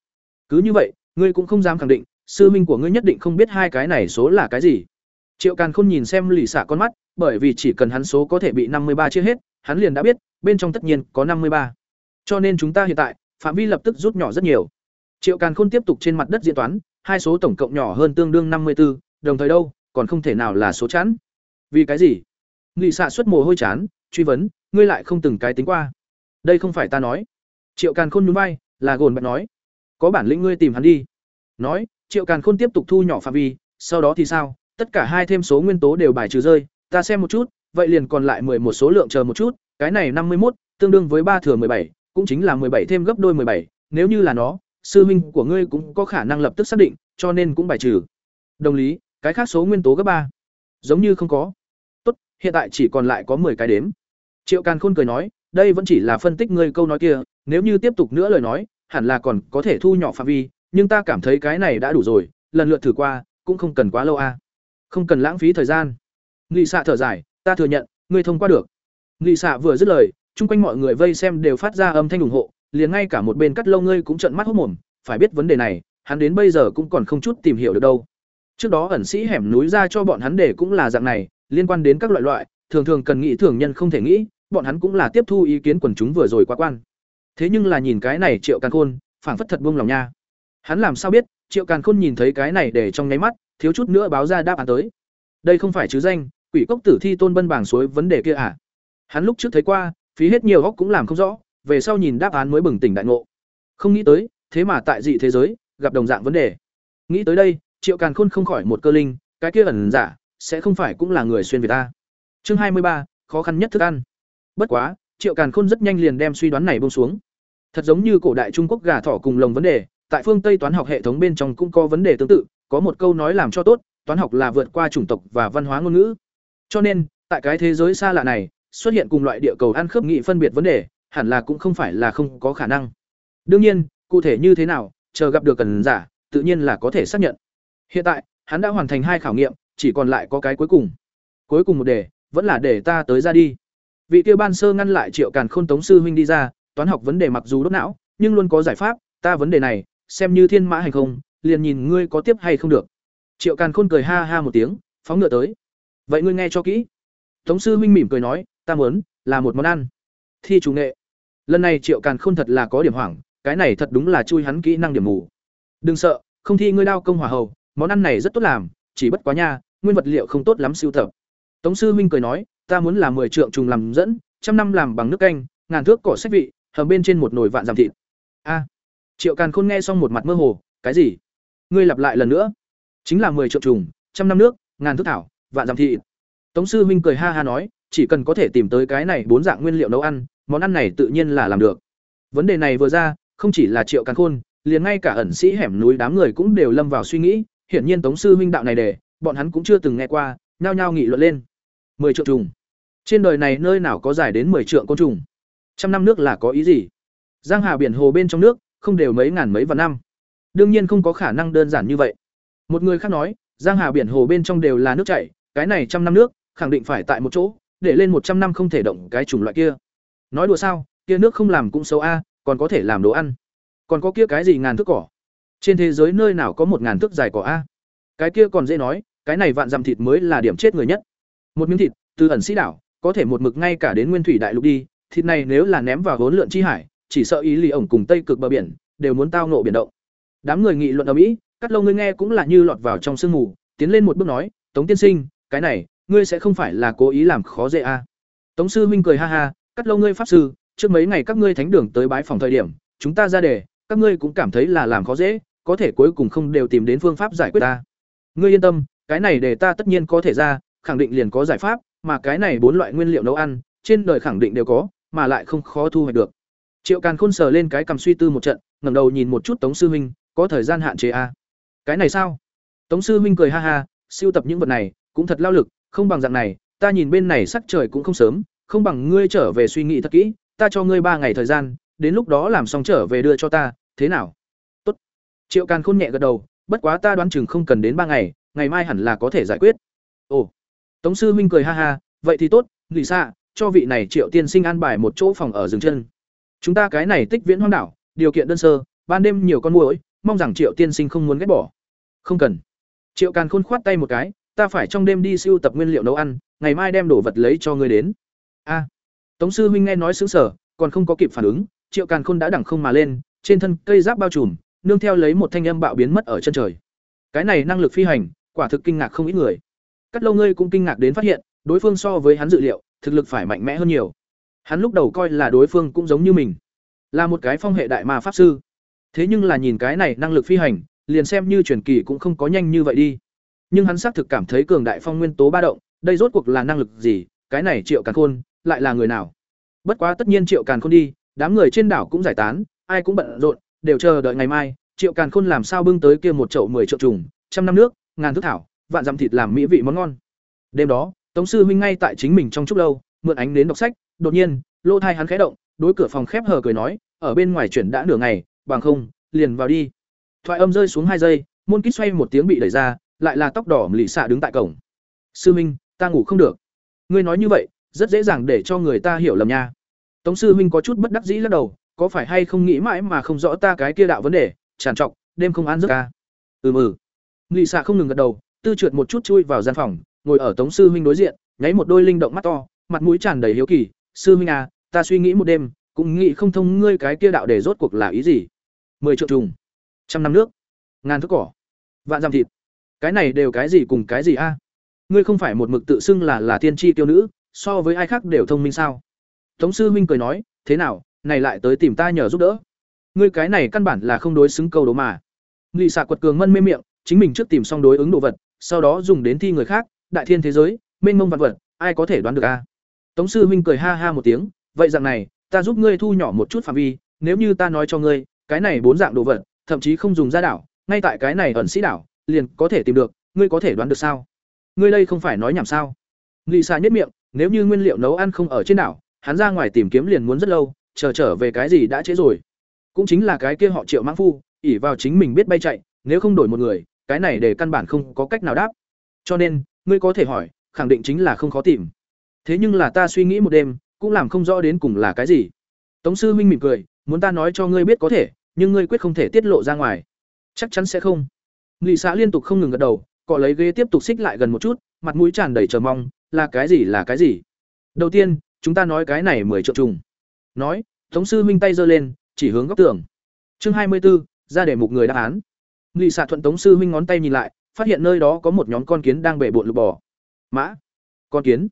Cứ như vậy, ngươi cũng không dám khẳng định, sư minh của ngươi nhất định không biết hai cái này số là cái gì. Triệu càn khôn nhìn xem lì xả con mắt bởi vì chỉ cần hắn số có thể bị năm mươi ba chia hết hắn liền đã biết bên trong tất nhiên có năm mươi ba. Cho nên chúng ta hiện tại phạm vi lập tức rút nhỏ rất nhiều. Triệu càn khôn tiếp tục trên mặt đất diễn toán hai số tổng cộng nhỏ hơn tương đương năm mươi 54, đồng thời đâu còn không thể nào là số chẵn. Vì cái gì? Nghị xạ xuất mồ hôi chán truy vấn ngươi lại không từng cái tính qua. Đây không phải ta nói. Triệu càn khôn nhún vai là gồn bạch nói. Có bản lĩnh ngươi tìm hắn đi. Nói triệu càn khôn tiếp tục thu nhỏ phạm vi sau đó thì sao tất cả hai thêm số nguyên tố đều bài trừ rơi ta xem một chút, vậy liền còn lại một số lượng chờ một chút, cái này năm mươi một tương đương với ba thừa bảy, cũng chính là bảy thêm gấp đôi bảy, nếu như là nó, sư huynh của ngươi cũng có khả năng lập tức xác định, cho nên cũng bài trừ. Đồng lý, cái khác số nguyên tố gấp ba. Giống như không có. Tốt, hiện tại chỉ còn lại có 10 cái đếm. Triệu càn khôn cười nói, đây vẫn chỉ là phân tích ngươi câu nói kia, nếu như tiếp tục nữa lời nói, hẳn là còn có thể thu nhỏ phạm vi, nhưng ta cảm thấy cái này đã đủ rồi, lần lượt thử qua, cũng không cần quá lâu a. Không cần lãng phí thời gian nghị xạ thở dài, ta thừa nhận, ngươi thông qua được. Nghị xạ vừa dứt lời, chung quanh mọi người vây xem đều phát ra âm thanh ủng hộ, liền ngay cả một bên cắt lâu ngươi cũng trợn mắt hốc mồm, phải biết vấn đề này, hắn đến bây giờ cũng còn không chút tìm hiểu được đâu. Trước đó ẩn sĩ hẻm núi ra cho bọn hắn để cũng là dạng này, liên quan đến các loại loại, thường thường cần nghĩ thường nhân không thể nghĩ, bọn hắn cũng là tiếp thu ý kiến quần chúng vừa rồi quá quan. Thế nhưng là nhìn cái này triệu càn khôn, phảng phất thật buông lòng nha. Hắn làm sao biết, triệu càn khôn nhìn thấy cái này để trong nháy mắt, thiếu chút nữa báo ra đáp án tới. Đây không phải chứ danh quỷ cốc tử thi tôn bân bảng suối vấn đề kia à hắn lúc trước thấy qua phí hết nhiều góc cũng làm không rõ về sau nhìn đáp án mới bừng tỉnh đại ngộ Không nghĩ tới, thế mà tại dị thế giới gặp đồng dạng vấn đề. Nghĩ tới đây, Triệu Càn Khôn không khỏi một cơ linh, cái kia ẩn giả sẽ không phải cũng là người xuyên việt ta. Chương hai mươi ba, khó khăn nhất thức ăn. Bất quá, Triệu Càn Khôn rất nhanh liền đem suy đoán này buông xuống. Thật giống như cổ đại Trung Quốc gà thỏ cùng lồng vấn đề, tại phương Tây toán học hệ thống bên trong cũng có vấn đề tương tự, có một câu nói làm cho tốt, toán học là vượt qua chủng tộc và văn hóa ngôn ngữ. Cho nên, tại cái thế giới xa lạ này, xuất hiện cùng loại địa cầu ăn khớp nghị phân biệt vấn đề, hẳn là cũng không phải là không có khả năng. Đương nhiên, cụ thể như thế nào, chờ gặp được cần giả, tự nhiên là có thể xác nhận. Hiện tại, hắn đã hoàn thành hai khảo nghiệm, chỉ còn lại có cái cuối cùng. Cuối cùng một đề, vẫn là để ta tới ra đi. Vị kia ban sơ ngăn lại Triệu Càn Khôn Tống sư huynh đi ra, toán học vấn đề mặc dù đốt não, nhưng luôn có giải pháp, ta vấn đề này, xem như thiên mã hành không, liền nhìn ngươi có tiếp hay không được. Triệu Càn Khôn cười ha ha một tiếng, phóng ngựa tới. Vậy ngươi nghe cho kỹ. Tống sư huynh mỉm cười nói, ta muốn là một món ăn. Thi chủ nghệ. Lần này Triệu Càn Khôn thật là có điểm hoảng, cái này thật đúng là chui hắn kỹ năng điểm mù. Đừng sợ, không thi ngươi đao công hỏa hầu, món ăn này rất tốt làm, chỉ bất quá nha, nguyên vật liệu không tốt lắm siêu tập. Tống sư huynh cười nói, ta muốn là mười trượng trùng làm dẫn, trăm năm làm bằng nước canh, ngàn thước cỏ sách vị, hầm bên trên một nồi vạn giảm thịt. A. Triệu Càn Khôn nghe xong một mặt mơ hồ, cái gì? Ngươi lặp lại lần nữa. Chính là mười trượng trùng, trăm năm nước, ngàn thước thảo, vạn giảm thị Tống sư huynh cười ha ha nói, chỉ cần có thể tìm tới cái này bốn dạng nguyên liệu nấu ăn, món ăn này tự nhiên là làm được. Vấn đề này vừa ra, không chỉ là Triệu Càn Khôn, liền ngay cả ẩn sĩ hẻm núi đám người cũng đều lâm vào suy nghĩ, hiển nhiên Tống sư huynh đạo này để, bọn hắn cũng chưa từng nghe qua, nhao nhao nghị luận lên. Mười triệu trùng. Trên đời này nơi nào có dài đến mười triệu côn trùng? Trăm năm nước là có ý gì? Giang hà biển hồ bên trong nước, không đều mấy ngàn mấy vạn năm. Đương nhiên không có khả năng đơn giản như vậy. Một người khác nói, Giang hà biển hồ bên trong đều là nước chảy, cái này trăm năm nước, khẳng định phải tại một chỗ, để lên một trăm năm không thể động cái chủng loại kia. Nói đùa sao, kia nước không làm cũng xấu a, còn có thể làm đồ ăn. Còn có kia cái gì ngàn thước cỏ? Trên thế giới nơi nào có một ngàn thước dài cỏ a? Cái kia còn dễ nói, cái này vạn dặm thịt mới là điểm chết người nhất. Một miếng thịt, từ ẩn sĩ đảo, có thể một mực ngay cả đến nguyên thủy đại lục đi, thịt này nếu là ném vào vốn lượn chi hải, chỉ sợ ý lì ổng cùng tây cực bờ biển đều muốn tao nộ biển động. Đám người nghị luận ở mỹ, cắt lâu ngươi nghe cũng là như lọt vào trong sương mù, tiến lên một bước nói, "Tống tiên sinh, cái này, ngươi sẽ không phải là cố ý làm khó dễ a?" À? Tống sư huynh cười ha ha, "Cắt lâu ngươi pháp sư, trước mấy ngày các ngươi thánh đường tới bái phòng thời điểm, chúng ta ra đề, các ngươi cũng cảm thấy là làm khó dễ, có thể cuối cùng không đều tìm đến phương pháp giải quyết ta. Ngươi yên tâm, cái này để ta tất nhiên có thể ra, khẳng định liền có giải pháp, mà cái này bốn loại nguyên liệu nấu ăn, trên đời khẳng định đều có, mà lại không khó thu hoạch được. Triệu Càn Khôn sờ lên cái cầm suy tư một trận, ngẩng đầu nhìn một chút Tống sư huynh, có thời gian hạn chế a. À? Cái này sao? Tống sư huynh cười ha ha, siêu tập những vật này, cũng thật lao lực, không bằng dạng này, ta nhìn bên này sắc trời cũng không sớm, không bằng ngươi trở về suy nghĩ thật kỹ, ta cho ngươi ba ngày thời gian, đến lúc đó làm xong trở về đưa cho ta, thế nào? Tốt. Triệu Càn Khôn nhẹ gật đầu, bất quá ta đoán chừng không cần đến ba ngày, ngày mai hẳn là có thể giải quyết. Ồ. Tống sư huynh cười ha ha, vậy thì tốt, nghỉ xa, cho vị này Triệu tiên sinh an bài một chỗ phòng ở dừng chân. Chúng ta cái này tích viễn hoang đảo, điều kiện đơn sơ, ban đêm nhiều con muỗi, mong rằng Triệu tiên sinh không muốn ghét bỏ. Không cần. Triệu Càn Khôn khoát tay một cái, ta phải trong đêm đi siêu tập nguyên liệu nấu ăn, ngày mai đem đồ vật lấy cho ngươi đến. A. Tống sư huynh nghe nói sướng sở, còn không có kịp phản ứng, Triệu Càn Khôn đã đẳng không mà lên, trên thân cây giáp bao trùm, nương theo lấy một thanh âm bạo biến mất ở chân trời. Cái này năng lực phi hành, quả thực kinh ngạc không ít người. Cắt lâu ngươi cũng kinh ngạc đến phát hiện, đối phương so với hắn dự liệu, thực lực phải mạnh mẽ hơn nhiều. Hắn lúc đầu coi là đối phương cũng giống như mình, là một cái phong hệ đại ma pháp sư. Thế nhưng là nhìn cái này năng lực phi hành, liền xem như truyền kỳ cũng không có nhanh như vậy đi. Nhưng hắn xác thực cảm thấy cường đại phong nguyên tố ba động, đây rốt cuộc là năng lực gì, cái này Triệu Càn Khôn lại là người nào? Bất quá tất nhiên Triệu Càn Khôn đi, đám người trên đảo cũng giải tán, ai cũng bận rộn, đều chờ đợi ngày mai, Triệu Càn Khôn làm sao bưng tới kia một chậu mười triệu trùng, trăm năm nước, ngàn thức thảo, vạn dặm thịt làm mỹ vị món ngon. Đêm đó, Tống sư huynh ngay tại chính mình trong trúc lâu, mượn ánh đến đọc sách, đột nhiên, lô thai hắn khẽ động, đối cửa phòng khép hờ cười nói, ở bên ngoài chuyển đã nửa ngày, bằng không, liền vào đi. Thoại âm rơi xuống hai giây, môn kít xoay một tiếng bị đẩy ra, lại là tóc đỏ lì xạ đứng tại cổng. Sư minh ta ngủ không được. Ngươi nói như vậy, rất dễ dàng để cho người ta hiểu lầm nha. Tống sư minh có chút bất đắc dĩ lắc đầu, có phải hay không nghĩ mãi mà không rõ ta cái kia đạo vấn đề, tràn trọc, đêm không ăn giấc ca. Ừ ừ. Lì xạ không ngừng gật đầu, tư trượt một chút chui vào gian phòng, ngồi ở Tống sư huynh đối diện, nháy một đôi linh động mắt to, mặt mũi tràn đầy hiếu kỳ, "Sư huynh à, ta suy nghĩ một đêm, cũng nghĩ không thông ngươi cái kia đạo để rốt cuộc là ý gì?" Mười triệu trùng, trăm năm nước, ngàn thước cỏ, vạn dặm thịt. Cái này đều cái gì cùng cái gì a? Ngươi không phải một mực tự xưng là là tiên tri tiêu nữ, so với ai khác đều thông minh sao? Tống sư huynh cười nói, "Thế nào, này lại tới tìm ta nhờ giúp đỡ?" ngươi cái này căn bản là không đối xứng câu đố mà nghị xạ quật cường mân mê miệng chính mình trước tìm xong đối ứng đồ vật sau đó dùng đến thi người khác đại thiên thế giới mênh mông vật vật ai có thể đoán được a tống sư huynh cười ha ha một tiếng vậy dạng này ta giúp ngươi thu nhỏ một chút phạm vi nếu như ta nói cho ngươi cái này bốn dạng đồ vật thậm chí không dùng ra đảo ngay tại cái này ẩn sĩ đảo liền có thể tìm được, ngươi có thể đoán được sao? Ngươi đây không phải nói nhảm sao? Nghị xạ nhất miệng, nếu như nguyên liệu nấu ăn không ở trên đảo, hắn ra ngoài tìm kiếm liền muốn rất lâu, chờ trở về cái gì đã trễ rồi. Cũng chính là cái kia họ triệu mãng phu ỉ vào chính mình biết bay chạy, nếu không đổi một người, cái này để căn bản không có cách nào đáp. Cho nên, ngươi có thể hỏi, khẳng định chính là không khó tìm. Thế nhưng là ta suy nghĩ một đêm, cũng làm không rõ đến cùng là cái gì. Tống sư huynh mỉm cười, muốn ta nói cho ngươi biết có thể, nhưng ngươi quyết không thể tiết lộ ra ngoài. Chắc chắn sẽ không nghị xã liên tục không ngừng gật đầu cọ lấy ghế tiếp tục xích lại gần một chút mặt mũi tràn đầy chờ mong là cái gì là cái gì? Đầu tiên chúng ta nói cái này mười triệu trùng. Nói tống sư Minh tay giơ lên chỉ hướng góc tường. Chương hai mươi 24, ra để một người đáp án. Nghị Sạ thuận tống sư Minh ngón tay nhìn lại phát hiện nơi đó có một nhóm con kiến đang bể bộn lục bò. Mã con kiến?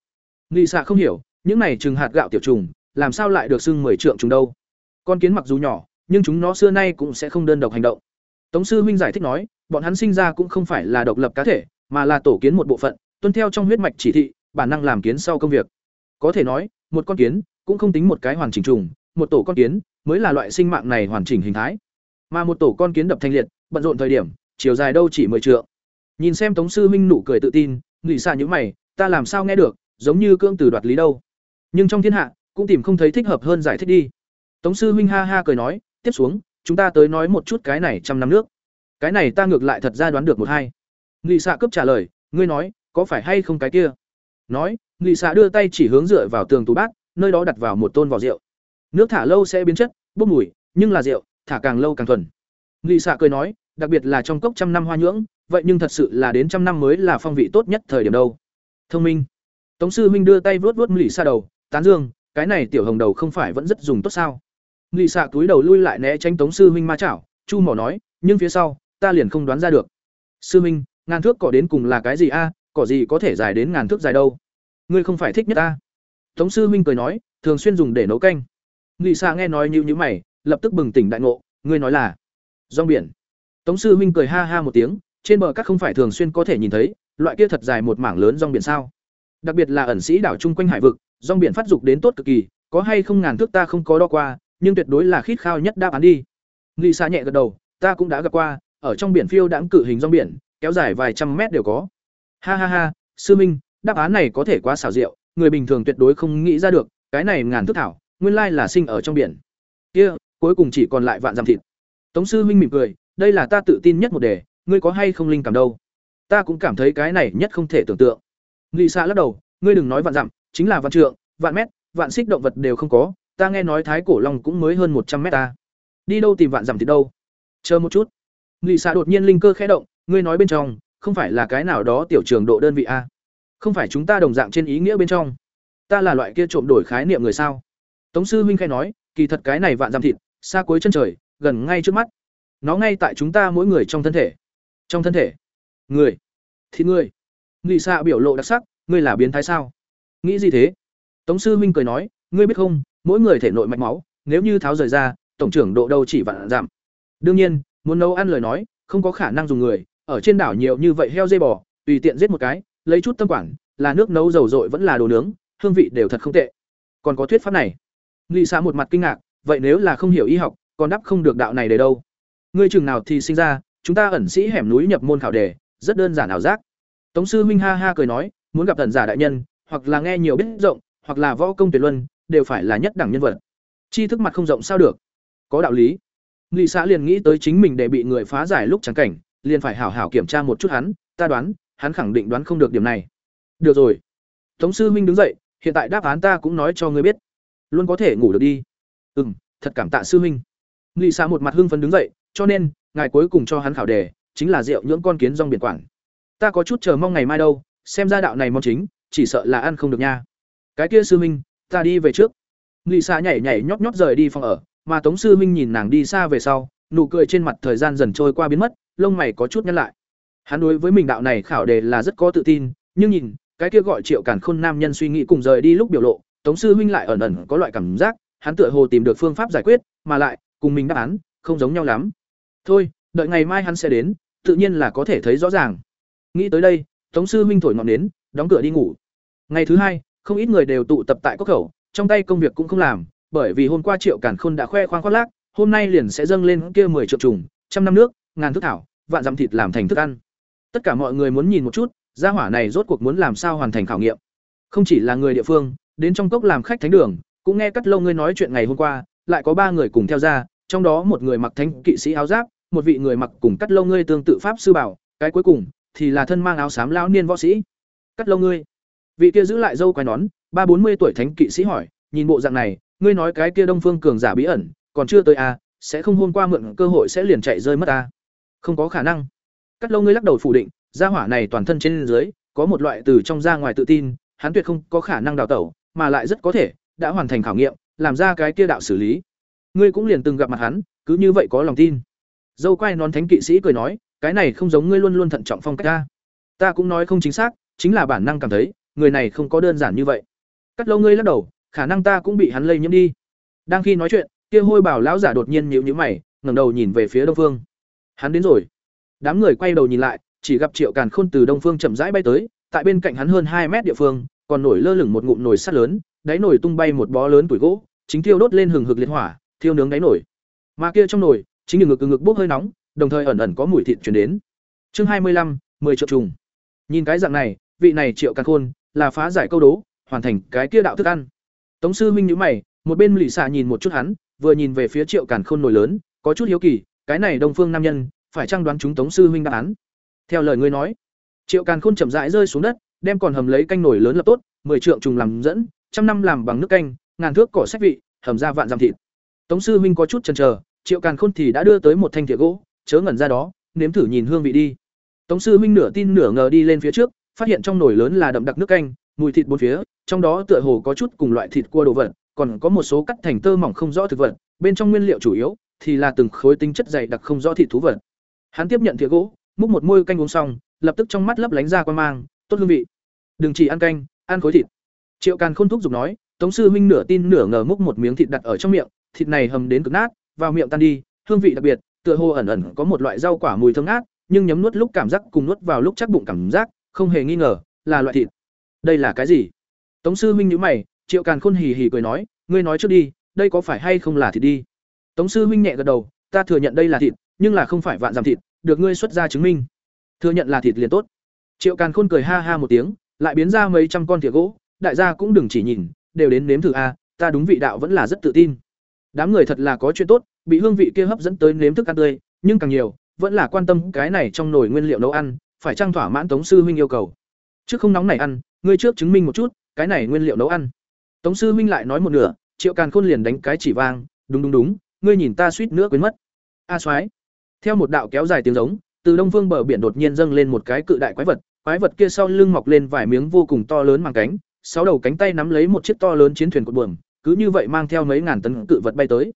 Nghị Sạ không hiểu những này trừng hạt gạo tiểu trùng làm sao lại được xưng mười trượng trùng đâu? Con kiến mặc dù nhỏ nhưng chúng nó xưa nay cũng sẽ không đơn độc hành động tống sư huynh giải thích nói, bọn hắn sinh ra cũng không phải là độc lập cá thể, mà là tổ kiến một bộ phận, tuân theo trong huyết mạch chỉ thị, bản năng làm kiến sau công việc. Có thể nói, một con kiến cũng không tính một cái hoàn chỉnh trùng, một tổ con kiến mới là loại sinh mạng này hoàn chỉnh hình thái. Mà một tổ con kiến đập thanh liệt, bận rộn thời điểm, chiều dài đâu chỉ mười trượng. Nhìn xem tống sư huynh nụ cười tự tin nghĩ xa những mày, ta làm sao nghe được, giống như cương từ đoạt lý đâu. Nhưng trong thiên hạ, cũng tìm không thấy thích hợp hơn giải thích đi. Tống sư huynh ha ha cười nói, tiếp xuống chúng ta tới nói một chút cái này trăm năm nước. Cái này ta ngược lại thật ra đoán được một hai. Nghị xạ cướp trả lời, ngươi nói, có phải hay không cái kia? Nói nghị xạ đưa tay chỉ hướng dựa vào tường tủ bát, nơi đó đặt vào một tôn vỏ rượu. Nước thả lâu sẽ biến chất, bốc mùi, nhưng là rượu, thả càng lâu càng thuần. Nghị xạ cười nói, đặc biệt là trong cốc trăm năm hoa nhưỡng, vậy nhưng thật sự là đến trăm năm mới là phong vị tốt nhất thời điểm đâu. Thông minh. Tống sư huynh đưa tay vuốt vuốt lì xa đầu, tán dương, cái này tiểu hồng đầu không phải vẫn rất dùng tốt sao? Nghị xạ túi đầu lui lại né tránh tống sư huynh ma chảo, chu mỏ nói, nhưng phía sau, ta liền không đoán ra được. Sư huynh ngàn thước cỏ đến cùng là cái gì a? Cỏ gì có thể dài đến ngàn thước dài đâu? Ngươi không phải thích nhất ta? Tống sư huynh cười nói, thường xuyên dùng để nấu canh. Nghị xạ nghe nói như như mày, lập tức bừng tỉnh đại ngộ, ngươi nói là rong biển. Tống sư huynh cười ha ha một tiếng, trên bờ cát không phải thường xuyên có thể nhìn thấy, loại kia thật dài một mảng lớn rong biển sao? Đặc biệt là ẩn sĩ đảo chung quanh hải vực, rong biển phát dục đến tốt cực kỳ, có hay không ngàn thước ta không có đo qua nhưng tuyệt đối là khít khao nhất đáp án đi. Nghị xa nhẹ gật đầu, ta cũng đã gặp qua, ở trong biển phiêu đãng cự hình rong biển, kéo dài vài trăm mét đều có. Ha ha ha, sư minh, đáp án này có thể quá xảo diệu, người bình thường tuyệt đối không nghĩ ra được, cái này ngàn thức thảo, nguyên lai là sinh ở trong biển. Kia, cuối cùng chỉ còn lại vạn giảm thịt. Tống sư minh mỉm cười, đây là ta tự tin nhất một đề, ngươi có hay không linh cảm đâu? Ta cũng cảm thấy cái này nhất không thể tưởng tượng. Nghị Sa lắc đầu, ngươi đừng nói vạn dặm, chính là vạn trượng, vạn mét, vạn xích động vật đều không có ta nghe nói thái cổ long cũng mới hơn một trăm mét ta. Đi đâu tìm vạn dặm thì đâu? Chờ một chút. Nghị xạ đột nhiên linh cơ khẽ động, ngươi nói bên trong, không phải là cái nào đó tiểu trường độ đơn vị a? Không phải chúng ta đồng dạng trên ý nghĩa bên trong. Ta là loại kia trộm đổi khái niệm người sao? Tống sư huynh khai nói, kỳ thật cái này vạn dặm thịt, xa cuối chân trời, gần ngay trước mắt. Nó ngay tại chúng ta mỗi người trong thân thể. Trong thân thể. Người. Thịt người. Nghị xạ biểu lộ đặc sắc, ngươi là biến thái sao? Nghĩ gì thế? Tống sư huynh cười nói, ngươi biết không mỗi người thể nội mạch máu, nếu như tháo rời ra, tổng trưởng độ đâu chỉ vạn giảm. Đương nhiên, muốn nấu ăn lời nói, không có khả năng dùng người, ở trên đảo nhiều như vậy heo dây bò, tùy tiện giết một cái, lấy chút tâm quản, là nước nấu dầu dội vẫn là đồ nướng, hương vị đều thật không tệ. Còn có thuyết pháp này. Nghị xã một mặt kinh ngạc, vậy nếu là không hiểu y học, còn đắp không được đạo này để đâu. Ngươi chừng nào thì sinh ra, chúng ta ẩn sĩ hẻm núi nhập môn khảo đề, rất đơn giản ảo giác. Tống sư huynh ha ha cười nói, muốn gặp thần giả đại nhân, hoặc là nghe nhiều biết rộng, hoặc là võ công tuyệt luân đều phải là nhất đẳng nhân vật. Chi thức mặt không rộng sao được? Có đạo lý. Nghị xã liền nghĩ tới chính mình để bị người phá giải lúc trắng cảnh, liền phải hảo hảo kiểm tra một chút hắn, ta đoán, hắn khẳng định đoán không được điểm này. Được rồi. Tống sư huynh đứng dậy, hiện tại đáp án ta cũng nói cho ngươi biết. Luôn có thể ngủ được đi. Ừ m thật cảm tạ sư huynh. Nghị xã một mặt hưng phấn đứng dậy, cho nên, ngài cuối cùng cho hắn khảo đề, chính là rượu nhưỡng con kiến rong biển quản ta có chút chờ mong ngày mai đâu, xem ra đạo này mong chính, chỉ sợ là ăn không được nha. Cái kia sư minh ta đi về trước. Nghị xạ nhảy nhảy nhót nhót rời đi phòng ở, mà tống sư minh nhìn nàng đi xa về sau, nụ cười trên mặt thời gian dần trôi qua biến mất, lông mày có chút nhăn lại. Hắn đối với mình đạo này khảo đề là rất có tự tin, nhưng nhìn, cái kia gọi triệu cản khôn nam nhân suy nghĩ cùng rời đi lúc biểu lộ, tống sư huynh lại ẩn ẩn có loại cảm giác, hắn tựa hồ tìm được phương pháp giải quyết, mà lại, cùng mình đáp án, không giống nhau lắm. Thôi, đợi ngày mai hắn sẽ đến, tự nhiên là có thể thấy rõ ràng. Nghĩ tới đây, tống sư huynh thổi ngọn nến, đóng cửa đi ngủ. Ngày thứ hai không ít người đều tụ tập tại cốc khẩu, trong tay công việc cũng không làm, bởi vì hôm qua triệu càn khôn đã khoe khoang khoác lác, hôm nay liền sẽ dâng lên kia mười triệu trùng, trăm năm nước, ngàn thức thảo, vạn dặm thịt làm thành thức ăn. Tất cả mọi người muốn nhìn một chút, gia hỏa này rốt cuộc muốn làm sao hoàn thành khảo nghiệm. Không chỉ là người địa phương, đến trong cốc làm khách thánh đường, cũng nghe cắt lâu ngươi nói chuyện ngày hôm qua, lại có ba người cùng theo ra, trong đó một người mặc thánh kỵ sĩ áo giáp, một vị người mặc cùng cắt lâu ngươi tương tự pháp sư bảo, cái cuối cùng thì là thân mang áo xám lão niên võ sĩ. Cắt lâu ngươi vị kia giữ lại dâu quai nón ba bốn mươi tuổi thánh kỵ sĩ hỏi nhìn bộ dạng này ngươi nói cái kia đông phương cường giả bí ẩn còn chưa tới à, sẽ không hôm qua mượn cơ hội sẽ liền chạy rơi mất à. không có khả năng. Cắt lâu ngươi lắc đầu phủ định gia hỏa này toàn thân trên dưới có một loại từ trong ra ngoài tự tin hắn tuyệt không có khả năng đào tẩu mà lại rất có thể đã hoàn thành khảo nghiệm làm ra cái kia đạo xử lý. Ngươi cũng liền từng gặp mặt hắn cứ như vậy có lòng tin. Dâu quai nón thánh kỵ sĩ cười nói cái này không giống ngươi luôn luôn thận trọng phong cách ta. Ta cũng nói không chính xác chính là bản năng cảm thấy người này không có đơn giản như vậy. Cắt lâu ngươi lắc đầu, khả năng ta cũng bị hắn lây nhiễm đi. Đang khi nói chuyện, kia hôi bảo lão giả đột nhiên nhíu nhíu mày, ngẩng đầu nhìn về phía đông phương. Hắn đến rồi. Đám người quay đầu nhìn lại, chỉ gặp triệu càn khôn từ đông phương chậm rãi bay tới, tại bên cạnh hắn hơn hai mét địa phương, còn nổi lơ lửng một ngụm nồi sắt lớn, đáy nồi tung bay một bó lớn củi gỗ, chính thiêu đốt lên hừng hực liệt hỏa, thiêu nướng đáy nồi. Mà kia trong nồi, chính ngực ngực bốc hơi nóng, đồng thời ẩn ẩn có mùi thịt chuyển đến. Chương hai mươi lăm, mười triệu trùng. Nhìn cái dạng này, vị này triệu càn khôn là phá giải câu đố, hoàn thành cái kia đạo thức ăn. Tống sư huynh nhíu mày, một bên lì xạ nhìn một chút hắn, vừa nhìn về phía triệu càn khôn nổi lớn, có chút hiếu kỳ, cái này đông phương nam nhân, phải chăng đoán chúng tống sư huynh đáp án? Theo lời ngươi nói, triệu càn khôn chậm rãi rơi xuống đất, đem còn hầm lấy canh nổi lớn lập tốt, mười trượng trùng làm dẫn, trăm năm làm bằng nước canh, ngàn thước cỏ sách vị, hầm ra vạn giảm thịt. Tống sư huynh có chút chần chờ, triệu càn khôn thì đã đưa tới một thanh thìa gỗ, chớ ngẩn ra đó, nếm thử nhìn hương vị đi. Tống sư huynh nửa tin nửa ngờ đi lên phía trước phát hiện trong nồi lớn là đậm đặc nước canh, mùi thịt bốn phía, trong đó tựa hồ có chút cùng loại thịt cua đồ vật, còn có một số cắt thành tơ mỏng không rõ thực vật, bên trong nguyên liệu chủ yếu thì là từng khối tinh chất dày đặc không rõ thịt thú vật. Hắn tiếp nhận thìa gỗ, múc một môi canh uống xong, lập tức trong mắt lấp lánh ra quan mang, tốt hương vị. Đừng chỉ ăn canh, ăn khối thịt. Triệu càn khôn thúc giục nói, tống sư huynh nửa tin nửa ngờ múc một miếng thịt đặt ở trong miệng, thịt này hầm đến cực nát, vào miệng tan đi, hương vị đặc biệt, tựa hồ ẩn ẩn có một loại rau quả mùi thơm ngát, nhưng nhấm nuốt lúc cảm giác cùng nuốt vào lúc chắc bụng cảm giác không hề nghi ngờ, là loại thịt. Đây là cái gì? Tống sư huynh nhữ mày, triệu càn khôn hì hì cười nói, ngươi nói trước đi, đây có phải hay không là thịt đi? Tống sư huynh nhẹ gật đầu, ta thừa nhận đây là thịt, nhưng là không phải vạn giảm thịt, được ngươi xuất ra chứng minh. Thừa nhận là thịt liền tốt. Triệu càn khôn cười ha ha một tiếng, lại biến ra mấy trăm con thìa gỗ, đại gia cũng đừng chỉ nhìn, đều đến nếm thử a ta đúng vị đạo vẫn là rất tự tin. Đám người thật là có chuyện tốt, bị hương vị kia hấp dẫn tới nếm thức ăn tươi, nhưng càng nhiều, vẫn là quan tâm cái này trong nồi nguyên liệu nấu ăn phải trang thỏa mãn tống sư huynh yêu cầu. Trước không nóng này ăn, ngươi trước chứng minh một chút, cái này nguyên liệu nấu ăn. Tống sư huynh lại nói một nửa, triệu càn khôn liền đánh cái chỉ vang, đúng đúng đúng, ngươi nhìn ta suýt nữa quên mất. A soái, theo một đạo kéo dài tiếng giống, từ đông phương bờ biển đột nhiên dâng lên một cái cự đại quái vật quái vật kia sau lưng mọc lên vài miếng vô cùng to lớn màng cánh, sáu đầu cánh tay nắm lấy một chiếc to lớn chiến thuyền cột buồm, cứ như vậy mang theo mấy ngàn tấn cự vật bay tới.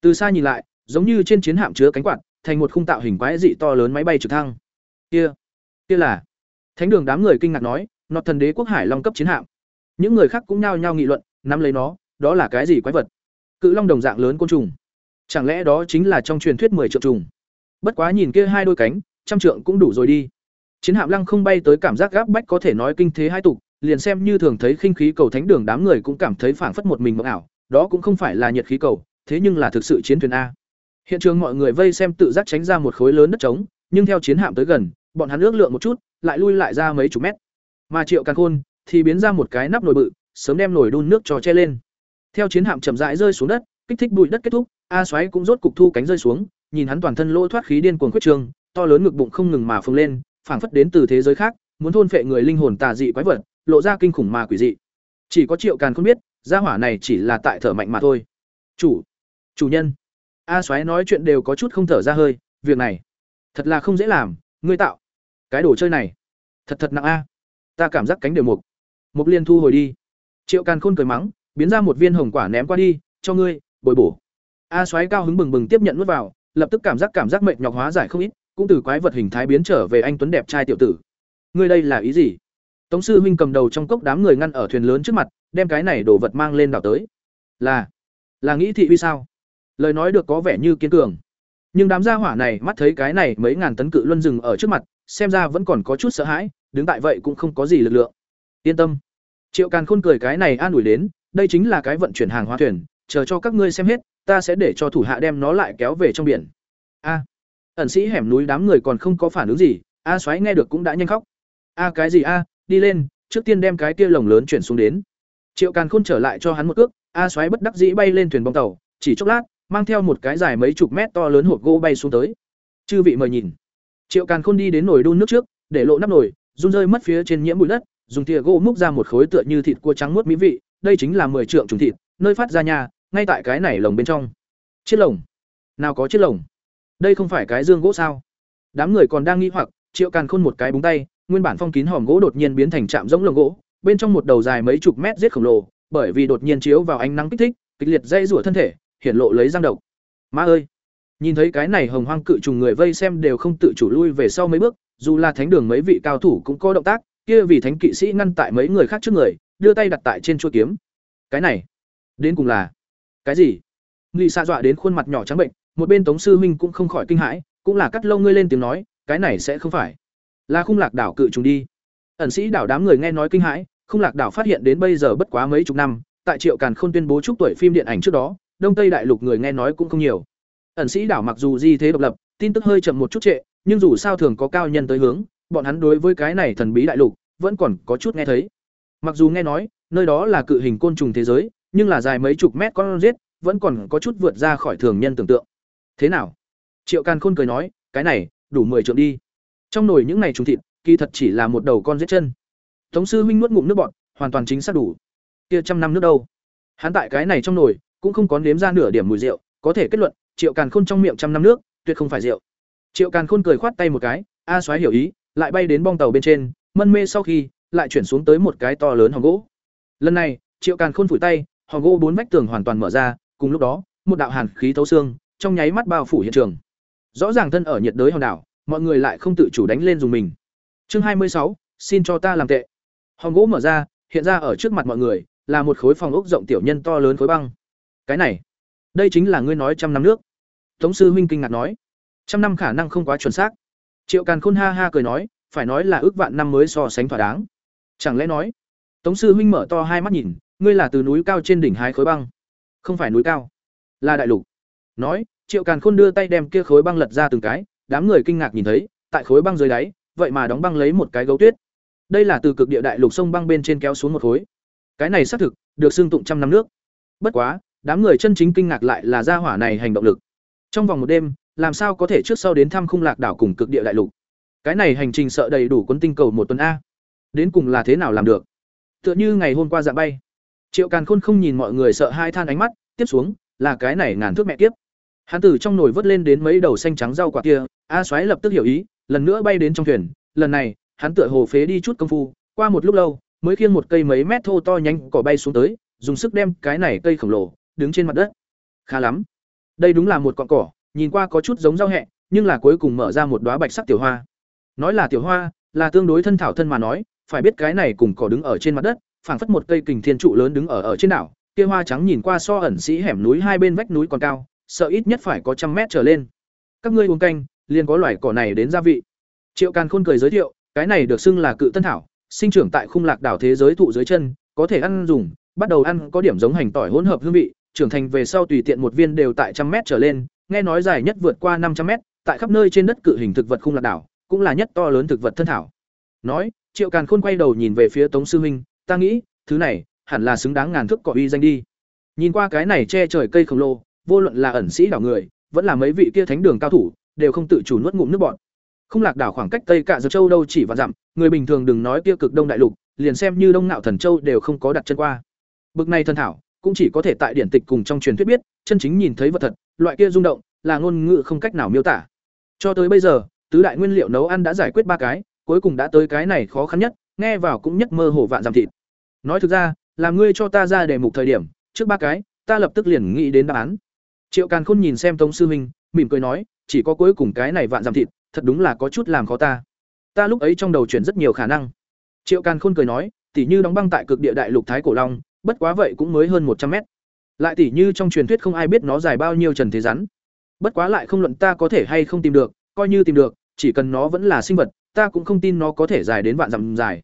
Từ xa nhìn lại, giống như trên chiến hạm chứa cánh quạt, thành một khung tạo hình quái dị to lớn máy bay trực thăng. Kia kia là. Thánh đường đám người kinh ngạc nói nọt thần đế quốc hải long cấp chiến hạm. Những người khác cũng nhao nhao nghị luận, nắm lấy nó, đó là cái gì quái vật? Cự long đồng dạng lớn côn trùng. Chẳng lẽ đó chính là trong truyền thuyết mười triệu trùng? Bất quá nhìn kia hai đôi cánh, trăm trượng cũng đủ rồi đi. Chiến hạm lăng không bay tới cảm giác gáp bách có thể nói kinh thế hai tục, liền xem như thường thấy khinh khí cầu thánh đường đám người cũng cảm thấy phảng phất một mình mộng ảo, đó cũng không phải là nhiệt khí cầu, thế nhưng là thực sự chiến thuyền a. Hiện trường mọi người vây xem tự giác tránh ra một khối lớn đất trống, nhưng theo chiến hạm tới gần bọn hắn ước lượng một chút lại lui lại ra mấy chục mét. Mà triệu càn khôn thì biến ra một cái nắp nồi bự sớm đem nồi đun nước trò che lên. Theo chiến hạm chậm rãi rơi xuống đất kích thích bụi đất kết thúc a xoáy cũng rốt cục thu cánh rơi xuống nhìn hắn toàn thân lỗ thoát khí điên cuồng khuyết trường, to lớn ngực bụng không ngừng mà phồng lên phảng phất đến từ thế giới khác muốn thôn phệ người linh hồn tà dị quái vật lộ ra kinh khủng mà quỷ dị. Chỉ có triệu càn không biết gia hỏa này chỉ là tại thở mạnh mà thôi. Chủ chủ nhân. A xoáy nói chuyện đều có chút không thở ra hơi việc này thật là không dễ làm ngươi tạo cái đồ chơi này, thật thật nặng a. Ta cảm giác cánh đều mục. Mục liên thu hồi đi. Triệu càn khôn cười mắng, biến ra một viên hồng quả ném qua đi, cho ngươi, bồi bổ. A xoáy cao hứng bừng bừng tiếp nhận nuốt vào, lập tức cảm giác cảm giác mệt nhọc hóa giải không ít, cũng từ quái vật hình thái biến trở về anh tuấn đẹp trai tiểu tử. Ngươi đây là ý gì? Tống sư huynh cầm đầu trong cốc đám người ngăn ở thuyền lớn trước mặt, đem cái này đổ vật mang lên đảo tới. Là là nghĩ thị uy sao? Lời nói được có vẻ như kiên cường. Nhưng đám gia hỏa này mắt thấy cái này mấy ngàn tấn cự luân rừng ở trước mặt xem ra vẫn còn có chút sợ hãi, đứng tại vậy cũng không có gì lực lượng. Yên tâm. Triệu càn khôn cười cái này an ủi đến, đây chính là cái vận chuyển hàng hóa thuyền, chờ cho các ngươi xem hết, ta sẽ để cho thủ hạ đem nó lại kéo về trong biển. A. Ẩn sĩ hẻm núi đám người còn không có phản ứng gì, a xoáy nghe được cũng đã nhanh khóc. A, cái gì a, đi lên, trước tiên đem cái kia lồng lớn chuyển xuống đến. Triệu càn khôn trở lại cho hắn một cước, a xoáy bất đắc dĩ bay lên thuyền bong tàu, chỉ chốc lát, mang theo một cái dài mấy chục mét to lớn hộp gỗ bay xuống tới. Chư vị mời nhìn triệu càn khôn đi đến nồi đun nước trước, để lộ nắp nồi, run rơi mất phía trên nhiễm bụi đất, dùng thìa gỗ múc ra một khối tựa như thịt cua trắng muốt mỹ vị, đây chính là mười trượng trùng thịt, nơi phát ra nhà, ngay tại cái này lồng bên trong. Chiếc lồng? Nào có chiếc lồng? Đây không phải cái dương gỗ sao? Đám người còn đang nghĩ hoặc, triệu càn khôn một cái búng tay, nguyên bản phong kín hòm gỗ đột nhiên biến thành trạm giống lồng gỗ, bên trong một đầu dài mấy chục mét giết khổng lồ, bởi vì đột nhiên chiếu vào ánh nắng kích thích, kịch liệt dây rủa thân thể hiển lộ lấy răng độc. Ma ơi! Nhìn thấy cái này hồng hoang cự trùng người vây xem đều không tự chủ lui về sau mấy bước, dù là thánh đường mấy vị cao thủ cũng có động tác, kia vì thánh kỵ sĩ ngăn tại mấy người khác trước người, đưa tay đặt tại trên chuôi kiếm. Cái này, đến cùng là cái gì? Ngụy Sa dọa đến khuôn mặt nhỏ trắng bệnh, một bên tống sư huynh cũng không khỏi kinh hãi, cũng là cắt lâu ngươi lên tiếng nói, cái này sẽ không phải là khung lạc đảo cự trùng đi. Ẩn sĩ đảo đám người nghe nói kinh hãi, khung lạc đảo phát hiện đến bây giờ bất quá mấy chục năm, tại triệu càn khôn tuyên bố chúc tuổi phim điện ảnh trước đó, đông tây đại lục người nghe nói cũng không nhiều ẩn sĩ đảo mặc dù di thế độc lập tin tức hơi chậm một chút trệ nhưng dù sao thường có cao nhân tới hướng bọn hắn đối với cái này thần bí đại lục vẫn còn có chút nghe thấy. Mặc dù nghe nói nơi đó là cự hình côn trùng thế giới nhưng là dài mấy chục mét con rết, vẫn còn có chút vượt ra khỏi thường nhân tưởng tượng. Thế nào? Triệu càn khôn cười nói cái này đủ mười trượng đi. Trong nồi những này trùng thịt kỳ thật chỉ là một đầu con rết chân. Tống sư huynh nuốt ngụm nước bọn hoàn toàn chính xác đủ. Kia trăm năm nước đâu? Hắn tại cái này trong nồi cũng không có nếm ra nửa điểm mùi rượu có thể kết luận triệu càn khôn trong miệng trăm năm nước, tuyệt không phải rượu. Triệu càn khôn cười khoát tay một cái, a soái hiểu ý, lại bay đến bong tàu bên trên, mân mê sau khi, lại chuyển xuống tới một cái to lớn hòn gỗ. Lần này, triệu càn khôn phủi tay, hòn gỗ bốn vách tường hoàn toàn mở ra, cùng lúc đó, một đạo hàn khí thấu xương, trong nháy mắt bao phủ hiện trường. Rõ ràng thân ở nhiệt đới hòn đảo, mọi người lại không tự chủ đánh lên dùng mình. Chương hai mươi sáu, xin cho ta làm tệ. Hòn gỗ mở ra, hiện ra ở trước mặt mọi người, là một khối phòng ốc rộng tiểu nhân to lớn khối băng. Cái này đây chính là ngươi nói trăm năm nước. Tống sư huynh kinh ngạc nói. Trăm năm khả năng không quá chuẩn xác. Triệu càn khôn ha ha cười nói, phải nói là ước vạn năm mới so sánh thỏa đáng. Chẳng lẽ nói, tống sư huynh mở to hai mắt nhìn, ngươi là từ núi cao trên đỉnh hái khối băng. Không phải núi cao, là đại lục. Nói, triệu càn khôn đưa tay đem kia khối băng lật ra từng cái, đám người kinh ngạc nhìn thấy, tại khối băng dưới đáy, vậy mà đóng băng lấy một cái gấu tuyết. Đây là từ cực địa đại lục sông băng bên trên kéo xuống một khối. Cái này xác thực, được xương tụng trăm năm nước. Bất quá đám người chân chính kinh ngạc lại là gia hỏa này hành động lực. Trong vòng một đêm, làm sao có thể trước sau đến thăm khung lạc đảo cùng cực địa đại lục? Cái này hành trình sợ đầy đủ quân tinh cầu một tuần a. Đến cùng là thế nào làm được? Tựa như ngày hôm qua dạng bay. Triệu càn khôn không nhìn mọi người sợ hai than ánh mắt, tiếp xuống, là cái này ngàn thước mẹ tiếp hắn từ trong nồi vớt lên đến mấy đầu xanh trắng rau quả kia, a xoáy lập tức hiểu ý, lần nữa bay đến trong thuyền. Lần này, hắn tựa hồ phế đi chút công phu, qua một lúc lâu, mới khiêng một cây mấy mét thô to nhanh cỏ bay xuống tới, dùng sức đem cái này cây khổng lồ đứng trên mặt đất. Khá lắm. Đây đúng là một cọn cỏ, nhìn qua có chút giống rau hẹ, nhưng là cuối cùng mở ra một đóa bạch sắc tiểu hoa. Nói là tiểu hoa, là tương đối thân thảo thân mà nói, phải biết cái này cùng cỏ đứng ở trên mặt đất, phảng phất một cây kình thiên trụ lớn đứng ở ở trên đảo, kia hoa trắng nhìn qua so ẩn sĩ hẻm núi hai bên vách núi còn cao, sợ ít nhất phải có trăm mét trở lên. Các ngươi uống canh, liền có loài cỏ này đến gia vị. Triệu càn khôn cười giới thiệu, cái này được xưng là cự tân thảo, sinh trưởng tại khung lạc đảo thế giới thụ dưới chân, có thể ăn dùng, bắt đầu ăn có điểm giống hành tỏi hỗn hợp hương vị trưởng thành về sau tùy tiện một viên đều tại trăm mét trở lên, nghe nói dài nhất vượt qua năm trăm mét, tại khắp nơi trên đất cự hình thực vật khung lạc đảo, cũng là nhất to lớn thực vật thân thảo. Nói, triệu càn khôn quay đầu nhìn về phía tống sư huynh, ta nghĩ, thứ này hẳn là xứng đáng ngàn thước cỏ uy danh đi. Nhìn qua cái này che trời cây khổng lồ, vô luận là ẩn sĩ đảo người, vẫn là mấy vị kia thánh đường cao thủ, đều không tự chủ nuốt ngụm nước bọn không lạc đảo khoảng cách tây cạ dược châu đâu chỉ và dặm, người bình thường đừng nói kia cực đông đại lục, liền xem như đông nạo thần châu đều không có đặt chân qua. Bực này thân thảo cũng chỉ có thể tại điển tịch cùng trong truyền thuyết biết, chân chính nhìn thấy vật thật, loại kia rung động, là ngôn ngữ không cách nào miêu tả. Cho tới bây giờ, tứ đại nguyên liệu nấu ăn đã giải quyết ba cái, cuối cùng đã tới cái này khó khăn nhất, nghe vào cũng nhất mơ hồ vạn giảm thịt. Nói thực ra, làm ngươi cho ta ra đề mục thời điểm, trước ba cái, ta lập tức liền nghĩ đến đáp án. Triệu càn khôn nhìn xem tống sư huynh mỉm cười nói, chỉ có cuối cùng cái này vạn giảm thịt, thật đúng là có chút làm khó ta. Ta lúc ấy trong đầu chuyển rất nhiều khả năng. Triệu càn khôn cười nói, tỉ như đóng băng tại cực địa đại lục thái cổ long bất quá vậy cũng mới hơn một trăm mét. Lại tỉ như trong truyền thuyết không ai biết nó dài bao nhiêu trần thế rắn. Bất quá lại không luận ta có thể hay không tìm được, coi như tìm được, chỉ cần nó vẫn là sinh vật, ta cũng không tin nó có thể dài đến vạn dặm dài.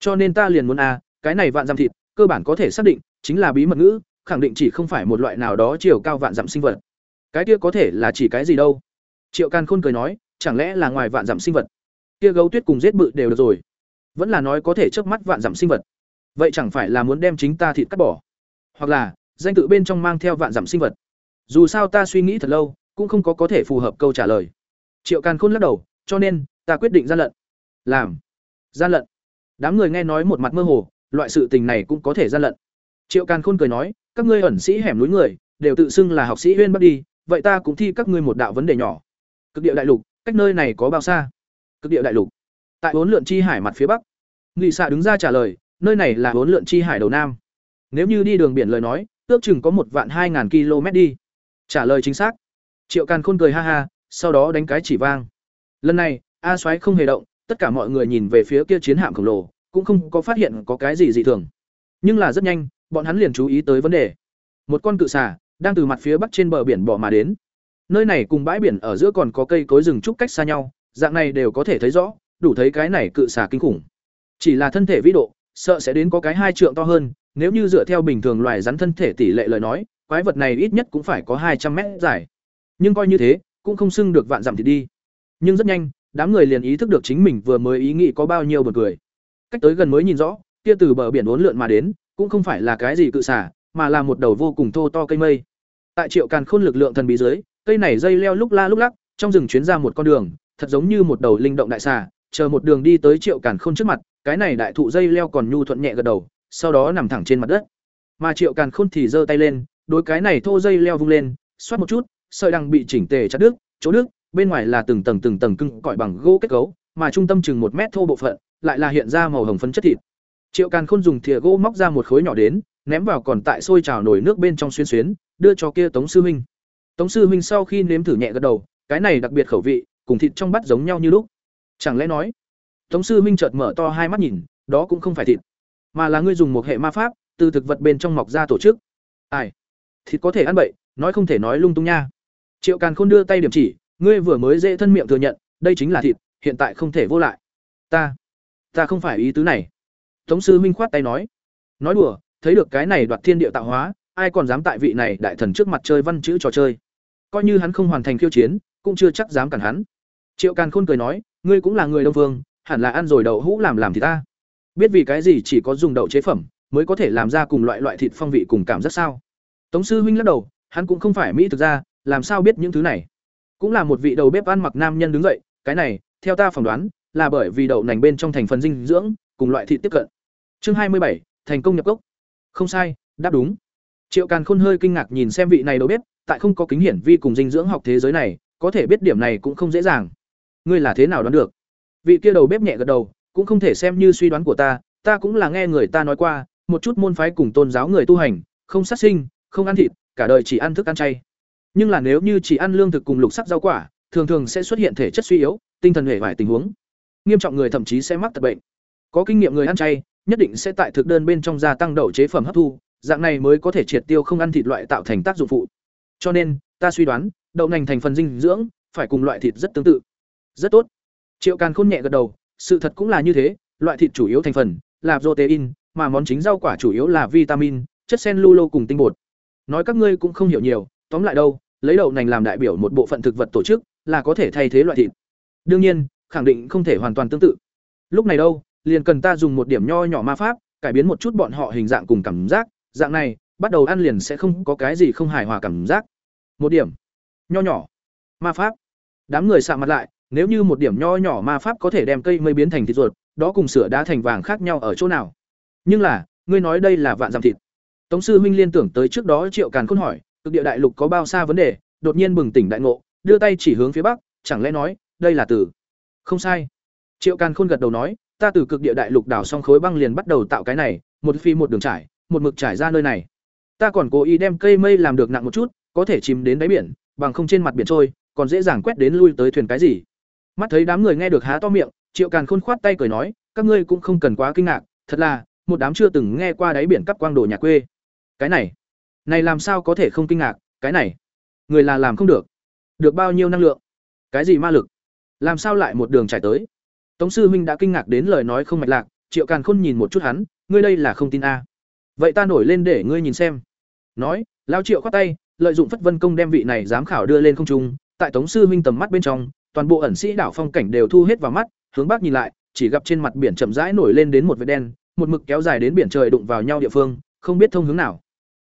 Cho nên ta liền muốn a cái này vạn dặm thịt, cơ bản có thể xác định, chính là bí mật ngữ, khẳng định chỉ không phải một loại nào đó chiều cao vạn dặm sinh vật. Cái kia có thể là chỉ cái gì đâu? Triệu càn khôn cười nói, chẳng lẽ là ngoài vạn dặm sinh vật? Kia gấu tuyết cùng giết bự đều được rồi. Vẫn là nói có thể chớp mắt vạn dặm sinh vật vậy chẳng phải là muốn đem chính ta thịt cắt bỏ? Hoặc là, danh tự bên trong mang theo vạn giảm sinh vật. Dù sao ta suy nghĩ thật lâu, cũng không có có thể phù hợp câu trả lời. Triệu càn khôn lắc đầu, cho nên, ta quyết định gian lận. Làm. Gian lận. Đám người nghe nói một mặt mơ hồ, loại sự tình này cũng có thể gian lận. Triệu càn khôn cười nói, các ngươi ẩn sĩ hẻm núi người, đều tự xưng là học sĩ huyên bắt đi, vậy ta cũng thi các ngươi một đạo vấn đề nhỏ. Cực địa đại lục, cách nơi này có bao xa? Cực địa đại lục. Tại bốn lượn chi hải mặt phía bắc. Nghị xạ đứng ra trả lời nơi này là hỗn lượn chi hải đầu nam. Nếu như đi đường biển lời nói, ước chừng có một vạn hai ngàn km đi. Trả lời chính xác. Triệu càn khôn cười ha ha, sau đó đánh cái chỉ vang. Lần này, a xoáy không hề động, tất cả mọi người nhìn về phía kia chiến hạm khổng lồ, cũng không có phát hiện có cái gì dị thường. Nhưng là rất nhanh, bọn hắn liền chú ý tới vấn đề. Một con cự xà đang từ mặt phía bắc trên bờ biển bỏ mà đến. Nơi này cùng bãi biển ở giữa còn có cây cối rừng trúc cách xa nhau, dạng này đều có thể thấy rõ, đủ thấy cái này cự xà kinh khủng. Chỉ là thân thể vĩ độ sợ sẽ đến có cái hai trượng to hơn, nếu như dựa theo bình thường loài rắn thân thể tỷ lệ lời nói, quái vật này ít nhất cũng phải có hai trăm mét dài. Nhưng coi như thế, cũng không xưng được vạn dặm thì đi. Nhưng rất nhanh, đám người liền ý thức được chính mình vừa mới ý nghĩ có bao nhiêu bật cười. Cách tới gần mới nhìn rõ, kia từ bờ biển uốn lượn mà đến, cũng không phải là cái gì cự xả mà là một đầu vô cùng thô to cây mây. Tại triệu càn khôn lực lượng thần bí dưới, cây này dây leo lúc la lúc lắc, trong rừng chuyến ra một con đường, thật giống như một đầu linh động đại xà, chờ một đường đi tới triệu càn khôn trước mặt cái này đại thụ dây leo còn nhu thuận nhẹ gật đầu, sau đó nằm thẳng trên mặt đất. Mà triệu càn khôn thì giơ tay lên, đối cái này thô dây leo vung lên, xoát một chút, sợi đằng bị chỉnh tề chặt đứt, chỗ đứt, bên ngoài là từng tầng từng tầng cưng cõi bằng gỗ kết cấu, mà trung tâm chừng một mét thô bộ phận, lại là hiện ra màu hồng phấn chất thịt. Triệu càn khôn dùng thìa gỗ móc ra một khối nhỏ đến, ném vào còn tại sôi trào nổi nước bên trong xuyên xuyến, đưa cho kia tống sư huynh. Tống sư huynh sau khi nếm thử nhẹ gật đầu, cái này đặc biệt khẩu vị, cùng thịt trong bát giống nhau như lúc. Chẳng lẽ nói tống sư Minh chợt mở to hai mắt nhìn, đó cũng không phải thịt, mà là ngươi dùng một hệ ma pháp, từ thực vật bên trong mọc ra tổ chức. Ai? Thịt có thể ăn bậy, nói không thể nói lung tung nha. Triệu càn khôn đưa tay điểm chỉ, ngươi vừa mới dễ thân miệng thừa nhận, đây chính là thịt, hiện tại không thể vô lại. Ta ta không phải ý tứ này. Tống sư Minh khoát tay nói. Nói đùa, thấy được cái này đoạt thiên địa tạo hóa, ai còn dám tại vị này đại thần trước mặt chơi văn chữ trò chơi? Coi như hắn không hoàn thành khiêu chiến, cũng chưa chắc dám cản hắn. Triệu càn khôn cười nói, ngươi cũng là người đông Vương hẳn là ăn rồi đậu hũ làm làm thì ta. Biết vì cái gì chỉ có dùng đậu chế phẩm, mới có thể làm ra cùng loại loại thịt phong vị cùng cảm giác sao? Tống sư huynh lắc đầu, hắn cũng không phải mỹ thực ra làm sao biết những thứ này? Cũng là một vị đầu bếp ăn mặc nam nhân đứng dậy, cái này, theo ta phỏng đoán, là bởi vì đậu nành bên trong thành phần dinh dưỡng, cùng loại thịt tiếp cận. Chương hai mươi bảy, thành công nhập cốc. Không sai, đáp đúng. Triệu càn khôn hơi kinh ngạc nhìn xem vị này đầu bếp, tại không có kính hiển vi cùng dinh dưỡng học thế giới này, có thể biết điểm này cũng không dễ dàng. Ngươi là thế nào đoán được? Vị kia đầu bếp nhẹ gật đầu, cũng không thể xem như suy đoán của ta ta cũng là nghe người ta nói qua, một chút môn phái cùng tôn giáo người tu hành, không sát sinh, không ăn thịt, cả đời chỉ ăn thức ăn chay. Nhưng là nếu như chỉ ăn lương thực cùng lục sắc rau quả, thường thường sẽ xuất hiện thể chất suy yếu, tinh thần hề vải tình huống. Nghiêm trọng người thậm chí sẽ mắc tật bệnh. Có kinh nghiệm người ăn chay, nhất định sẽ tại thực đơn bên trong gia tăng đậu chế phẩm hấp thu, dạng này mới có thể triệt tiêu không ăn thịt loại tạo thành tác dụng phụ. Cho nên, ta suy đoán, đậu nành thành phần dinh dưỡng phải cùng loại thịt rất tương tự. Rất tốt triệu càn khôn nhẹ gật đầu, sự thật cũng là như thế, loại thịt chủ yếu thành phần là protein, mà món chính rau quả chủ yếu là vitamin, chất sen lulo cùng tinh bột. Nói các ngươi cũng không hiểu nhiều, tóm lại đâu, lấy đậu nành làm đại biểu một bộ phận thực vật tổ chức, là có thể thay thế loại thịt. Đương nhiên, khẳng định không thể hoàn toàn tương tự. Lúc này đâu, liền cần ta dùng một điểm nho nhỏ ma pháp, cải biến một chút bọn họ hình dạng cùng cảm giác, dạng này, bắt đầu ăn liền sẽ không có cái gì không hài hòa cảm giác. Một điểm. Nho nhỏ. Ma pháp. Đám người sạ mặt lại nếu như một điểm nho nhỏ ma pháp có thể đem cây mây biến thành thịt ruột, đó cùng sửa đá thành vàng khác nhau ở chỗ nào? Nhưng là, ngươi nói đây là vạn giảm thịt. Tống sư huynh liên tưởng tới trước đó triệu càn khôn hỏi, cực địa đại lục có bao xa vấn đề? Đột nhiên bừng tỉnh đại ngộ, đưa tay chỉ hướng phía bắc, chẳng lẽ nói, đây là từ không sai. Triệu càn khôn gật đầu nói, ta từ cực địa đại lục đảo xong khối băng liền bắt đầu tạo cái này, một phi một đường trải, một mực trải ra nơi này. Ta còn cố ý đem cây mây làm được nặng một chút, có thể chìm đến đáy biển, bằng không trên mặt biển trôi, còn dễ dàng quét đến lui tới thuyền cái gì mắt thấy đám người nghe được há to miệng, triệu càn khôn khoát tay cười nói, các ngươi cũng không cần quá kinh ngạc, thật là, một đám chưa từng nghe qua đáy biển cắp quang đồ nhà quê. Cái này này làm sao có thể không kinh ngạc, cái này, người là làm không được. Được bao nhiêu năng lượng? Cái gì ma lực? Làm sao lại một đường trải tới? Tống sư huynh đã kinh ngạc đến lời nói không mạch lạc, triệu càn khôn nhìn một chút hắn, ngươi đây là không tin a. Vậy ta nổi lên để ngươi nhìn xem. Nói, lao triệu khoát tay, lợi dụng phất vân công đem vị này giám khảo đưa lên không trung, tại tống sư huynh tầm mắt bên trong toàn bộ ẩn sĩ đảo phong cảnh đều thu hết vào mắt hướng bắc nhìn lại chỉ gặp trên mặt biển chậm rãi nổi lên đến một vệt đen một mực kéo dài đến biển trời đụng vào nhau địa phương không biết thông hướng nào.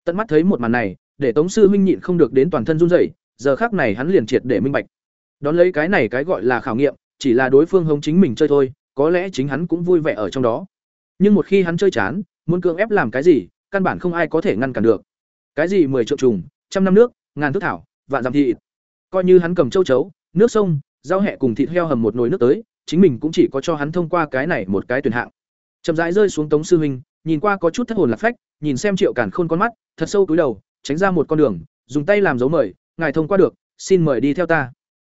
Tận mắt thấy một màn này để tống sư huynh nhịn không được đến toàn thân run rẩy giờ khác này hắn liền triệt để minh bạch. Đón lấy cái này cái gọi là khảo nghiệm chỉ là đối phương hống chính mình chơi thôi có lẽ chính hắn cũng vui vẻ ở trong đó. Nhưng một khi hắn chơi chán muốn cưỡng ép làm cái gì căn bản không ai có thể ngăn cản được. Cái gì mười triệu trùng trăm năm nước ngàn thức thảo vạn dặm thị, coi như hắn cầm châu chấu nước sông rau hẹ cùng thịt heo hầm một nồi nước tới, chính mình cũng chỉ có cho hắn thông qua cái này một cái tuyển hạng. Chậm rãi rơi xuống tống sư huynh, nhìn qua có chút thất hồn lạc phách, nhìn xem triệu cản khôn con mắt, thật sâu túi đầu, tránh ra một con đường, dùng tay làm dấu mời, ngài thông qua được, xin mời đi theo ta.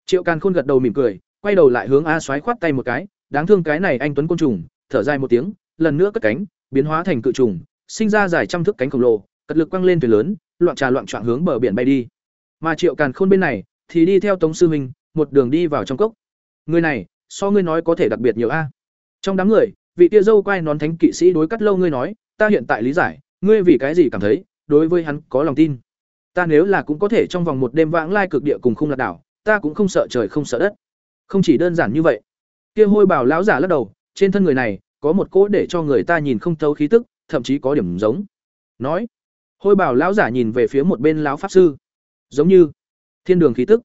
Triệu càn khôn gật đầu mỉm cười, quay đầu lại hướng a xoáy khoát tay một cái, đáng thương cái này anh tuấn côn trùng. Thở dài một tiếng, lần nữa cất cánh, biến hóa thành cự trùng, sinh ra dài trăm thước cánh khổng lồ, cật lực quăng lên thuyền lớn, loạn trà loạn trọn hướng bờ biển bay đi. Mà triệu càn khôn bên này thì đi theo tống sư huynh một đường đi vào trong cốc. Người này, so ngươi nói có thể đặc biệt nhiều a. Trong đám người, vị tia dâu quay nón thánh kỵ sĩ đối cắt lâu ngươi nói, ta hiện tại lý giải, ngươi vì cái gì cảm thấy, đối với hắn có lòng tin. Ta nếu là cũng có thể trong vòng một đêm vãng lai cực địa cùng không lạc đảo, ta cũng không sợ trời không sợ đất. Không chỉ đơn giản như vậy, kia hôi bảo lão giả lắc đầu, trên thân người này, có một cỗ để cho người ta nhìn không thấu khí tức, thậm chí có điểm giống. Nói, hôi bảo lão giả nhìn về phía một bên lão pháp sư. Giống như thiên đường khí tức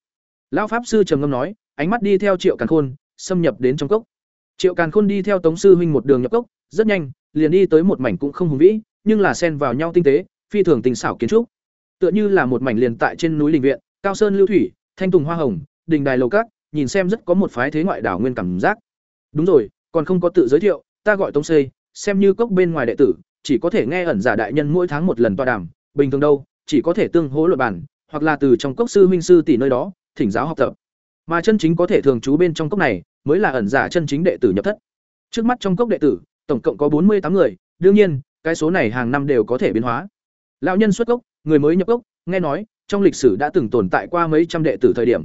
lão pháp sư trầm ngâm nói, ánh mắt đi theo triệu càn khôn, xâm nhập đến trong cốc. Triệu càn khôn đi theo tống sư huynh một đường nhập cốc, rất nhanh, liền đi tới một mảnh cũng không hùng vĩ, nhưng là xen vào nhau tinh tế, phi thường tình xảo kiến trúc. Tựa như là một mảnh liền tại trên núi đình viện, cao sơn lưu thủy, thanh tùng hoa hồng, đình đài lầu cát nhìn xem rất có một phái thế ngoại đảo nguyên cảm giác. Đúng rồi, còn không có tự giới thiệu, ta gọi tống xây xem như cốc bên ngoài đệ tử, chỉ có thể nghe ẩn giả đại nhân mỗi tháng một lần tọa đàm, bình thường đâu, chỉ có thể tương hỗ luận bản hoặc là từ trong cốc sư huynh sư tỷ nơi đó thỉnh giáo học tập. Mà chân chính có thể thường trú bên trong cốc này, mới là ẩn giả chân chính đệ tử nhập thất. Trước mắt trong cốc đệ tử, tổng cộng có bốn mươi tám người, đương nhiên, cái số này hàng năm đều có thể biến hóa. Lão nhân xuất cốc, người mới nhập cốc, nghe nói, trong lịch sử đã từng tồn tại qua mấy trăm đệ tử thời điểm.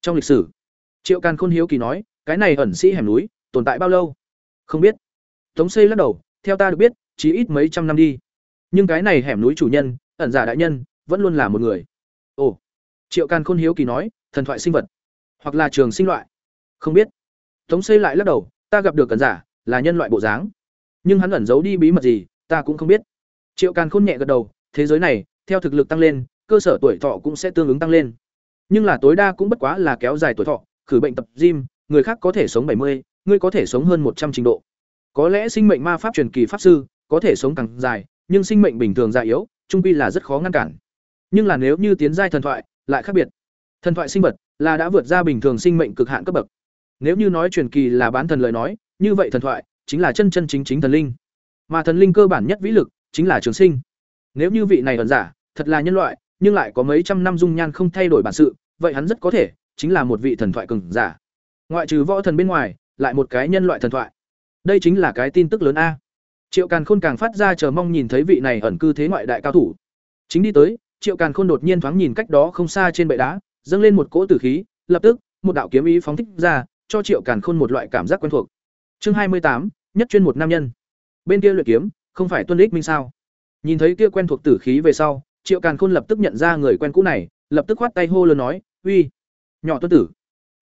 Trong lịch sử, triệu càn khôn hiếu kỳ nói, cái này ẩn sĩ hẻm núi, tồn tại bao lâu? Không biết. Tống xây lắc đầu, theo ta được biết, chỉ ít mấy trăm năm đi. Nhưng cái này hẻm núi chủ nhân, ẩn giả đại nhân, vẫn luôn là một người. Ồ. Triệu càn khôn hiếu kỳ nói thần thoại sinh vật, hoặc là trường sinh loại. Không biết. Tống xây lại lắc đầu, ta gặp được cẩn giả, là nhân loại bộ dáng. Nhưng hắn ẩn giấu đi bí mật gì, ta cũng không biết. Triệu càn khôn nhẹ gật đầu, thế giới này, theo thực lực tăng lên, cơ sở tuổi thọ cũng sẽ tương ứng tăng lên. Nhưng là tối đa cũng bất quá là kéo dài tuổi thọ, khử bệnh tập gym, người khác có thể sống bảy mươi, ngươi có thể sống hơn một trăm trình độ. Có lẽ sinh mệnh ma pháp truyền kỳ pháp sư có thể sống càng dài, nhưng sinh mệnh bình thường già yếu, trung pi là rất khó ngăn cản. Nhưng là nếu như tiến giai thần thoại, lại khác biệt thần thoại sinh vật là đã vượt ra bình thường sinh mệnh cực hạn cấp bậc. Nếu như nói truyền kỳ là bán thần lời nói, như vậy thần thoại chính là chân chân chính chính thần linh. Mà thần linh cơ bản nhất vĩ lực chính là trường sinh. Nếu như vị này ẩn giả thật là nhân loại, nhưng lại có mấy trăm năm dung nhan không thay đổi bản sự, vậy hắn rất có thể chính là một vị thần thoại cường giả. Ngoại trừ võ thần bên ngoài, lại một cái nhân loại thần thoại. Đây chính là cái tin tức lớn a. Triệu càn khôn càng phát ra chờ mong nhìn thấy vị này ẩn cư thế ngoại đại cao thủ. Chính đi tới, triệu càn khôn đột nhiên thoáng nhìn cách đó không xa trên bệ đá dâng lên một cỗ tử khí, lập tức, một đạo kiếm ý phóng thích ra, cho triệu càn khôn một loại cảm giác quen thuộc. Chương hai mươi tám, nhất chuyên một nam nhân. Bên kia luyện kiếm, không phải tuân ích minh sao? Nhìn thấy kia quen thuộc tử khí về sau, triệu càn khôn lập tức nhận ra người quen cũ này, lập tức khoát tay hô lớn nói, uy, nhỏ tuân tử.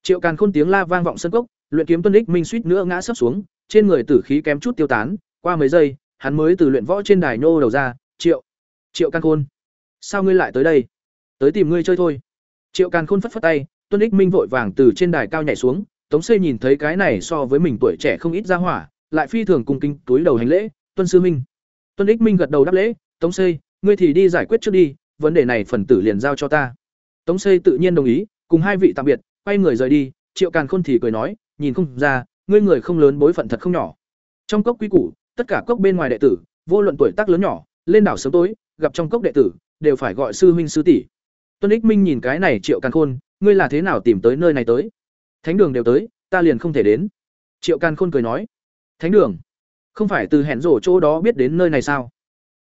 Triệu càn khôn tiếng la vang vọng sân cốc, luyện kiếm tuân ích minh suýt nữa ngã sấp xuống, trên người tử khí kém chút tiêu tán, qua mấy giây, hắn mới từ luyện võ trên đài nô đầu ra, triệu triệu càn khôn, sao ngươi lại tới đây? Tới tìm ngươi chơi thôi triệu càn khôn phất phất tay, tuân ích minh vội vàng từ trên đài cao nhảy xuống, tống xây nhìn thấy cái này so với mình tuổi trẻ không ít ra hỏa, lại phi thường cùng kinh túi đầu hành lễ, tuân sư minh tuân ích minh gật đầu đáp lễ, tống xây ngươi thì đi giải quyết trước đi, vấn đề này phần tử liền giao cho ta. Tống xây tự nhiên đồng ý, cùng hai vị tạm biệt, quay người rời đi, triệu càn khôn thì cười nói, nhìn không ra, ngươi người không lớn bối phận thật không nhỏ. Trong cốc quý củ, tất cả cốc bên ngoài đệ tử, vô luận tuổi tác lớn nhỏ, lên đảo sớm tối, gặp trong cốc đệ tử, đều phải gọi sư huynh sư tỷ tuân ích minh nhìn cái này triệu càn khôn, ngươi là thế nào tìm tới nơi này tới? Thánh đường đều tới, ta liền không thể đến. Triệu càn khôn cười nói, thánh đường? Không phải từ hẹn rổ chỗ đó biết đến nơi này sao?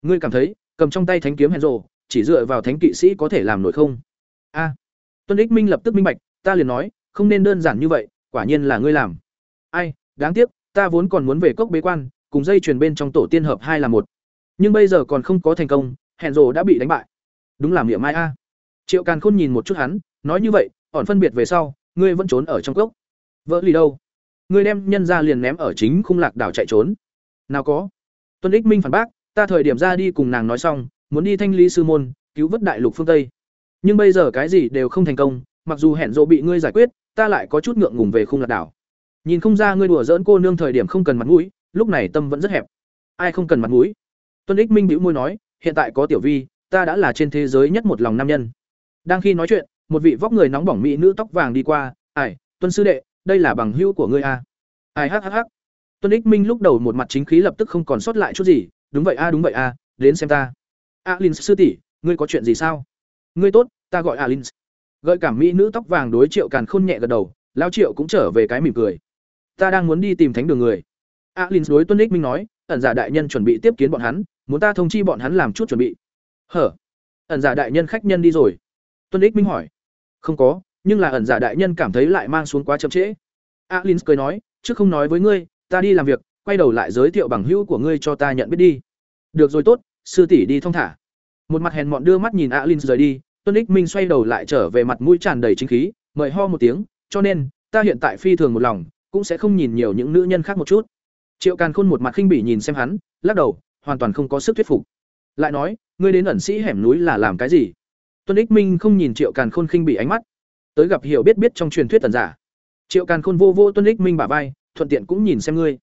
Ngươi cảm thấy, cầm trong tay thánh kiếm hẹn rổ chỉ dựa vào thánh kỵ sĩ có thể làm nổi không? A. Tuân ích minh lập tức minh bạch, ta liền nói, không nên đơn giản như vậy, quả nhiên là ngươi làm. Ai, đáng tiếc, ta vốn còn muốn về cốc bế quan, cùng dây chuyền bên trong tổ tiên hợp hai là một. Nhưng bây giờ còn không có thành công, hẹn rồ đã bị đánh bại. Đúng là miệng mai a triệu càn khôn nhìn một chút hắn, nói như vậy ỏn phân biệt về sau, ngươi vẫn trốn ở trong cốc. Vỡ lì đâu? Ngươi đem nhân ra liền ném ở chính khung lạc đảo chạy trốn. Nào có. Tuân ích minh phản bác, ta thời điểm ra đi cùng nàng nói xong, muốn đi thanh lý sư môn, cứu vớt đại lục phương tây. Nhưng bây giờ cái gì đều không thành công, mặc dù hẹn rộ bị ngươi giải quyết, ta lại có chút ngượng ngùng về khung lạc đảo. Nhìn không ra ngươi đùa dỡn cô nương thời điểm không cần mặt mũi, lúc này tâm vẫn rất hẹp. Ai không cần mặt mũi? Tuân ích minh bĩu môi nói, hiện tại có tiểu vi, ta đã là trên thế giới nhất một lòng nam nhân đang khi nói chuyện, một vị vóc người nóng bỏng mỹ nữ tóc vàng đi qua, ai, tuân sư đệ, đây là bằng hữu của ngươi a à? ai, hắc hắc hắc. Tuân ích minh lúc đầu một mặt chính khí lập tức không còn sót lại chút gì, đúng vậy a đúng vậy a đến xem ta. Alin sư tỷ, ngươi có chuyện gì sao? Ngươi tốt, ta gọi alin gợi cảm mỹ nữ tóc vàng đối triệu càn khôn nhẹ gật đầu, lão triệu cũng trở về cái mỉm cười. Ta đang muốn đi tìm thánh đường người. Alin đối tuân ích minh nói, ẩn giả đại nhân chuẩn bị tiếp kiến bọn hắn, muốn ta thông chi bọn hắn làm chút chuẩn bị. Hở. Ẩn giả đại nhân khách nhân đi rồi tuân ích minh hỏi. Không có, nhưng là ẩn giả đại nhân cảm thấy lại mang xuống quá chậm trễ. Alin cười nói trước không nói với ngươi, ta đi làm việc, quay đầu lại giới thiệu bằng hữu của ngươi cho ta nhận biết đi. Được rồi tốt, sư tỷ đi thong thả. Một mặt hèn mọn đưa mắt nhìn alin rời đi, tuân ích minh xoay đầu lại trở về mặt mũi tràn đầy chính khí, mời ho một tiếng, cho nên, ta hiện tại phi thường một lòng, cũng sẽ không nhìn nhiều những nữ nhân khác một chút. Triệu càn khôn một mặt khinh bỉ nhìn xem hắn, lắc đầu, hoàn toàn không có sức thuyết phục. Lại nói, ngươi đến ẩn sĩ hẻm núi là làm cái gì? Tuân ích minh không nhìn triệu càn khôn khinh bỉ ánh mắt. Tới gặp hiểu biết biết trong truyền thuyết tần giả. Triệu càn khôn vô vô tuân ích minh bả vai, thuận tiện cũng nhìn xem ngươi.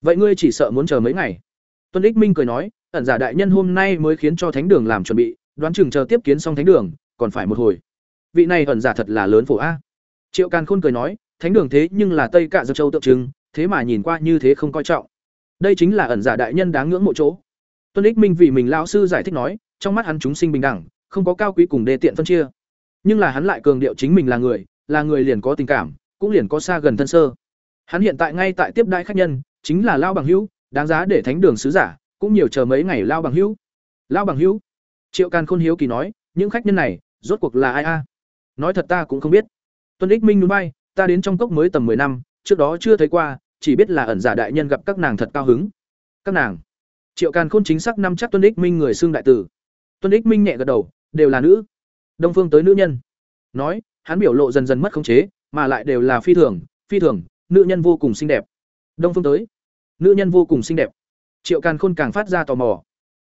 Vậy ngươi chỉ sợ muốn chờ mấy ngày? Tuân ích minh cười nói ẩn giả đại nhân hôm nay mới khiến cho thánh đường làm chuẩn bị, đoán chừng chờ tiếp kiến xong thánh đường, còn phải một hồi. Vị này ẩn giả thật là lớn phổ a. Triệu càn khôn cười nói, thánh đường thế nhưng là tây cạ dược châu tượng trưng, thế mà nhìn qua như thế không coi trọng. Đây chính là ẩn giả đại nhân đáng ngưỡng mộ chỗ. Tuân ích minh vì mình lão sư giải thích nói, trong mắt hắn chúng sinh bình đẳng không có cao quý cùng đê tiện phân chia. Nhưng là hắn lại cường điệu chính mình là người là người liền có tình cảm, cũng liền có xa gần thân sơ. Hắn hiện tại ngay tại tiếp đại khách nhân, chính là lao bằng hữu, đáng giá để thánh đường sứ giả, cũng nhiều chờ mấy ngày lao bằng hữu. Lao bằng hữu, triệu càn khôn hiếu kỳ nói, những khách nhân này, rốt cuộc là ai a? Nói thật ta cũng không biết. Tuân ích minh núi bay ta đến trong cốc mới tầm mười năm, trước đó chưa thấy qua, chỉ biết là ẩn giả đại nhân gặp các nàng thật cao hứng. Các nàng. Triệu càn khôn chính xác năm chắc tuân ích minh người xương đại tử. Tuân ích minh nhẹ gật đầu đều là nữ. Đông phương tới nữ nhân. Nói, hắn biểu lộ dần dần mất khống chế, mà lại đều là phi thường phi thường, nữ nhân vô cùng xinh đẹp. Đông phương tới. Nữ nhân vô cùng xinh đẹp. Triệu càn khôn càng phát ra tò mò.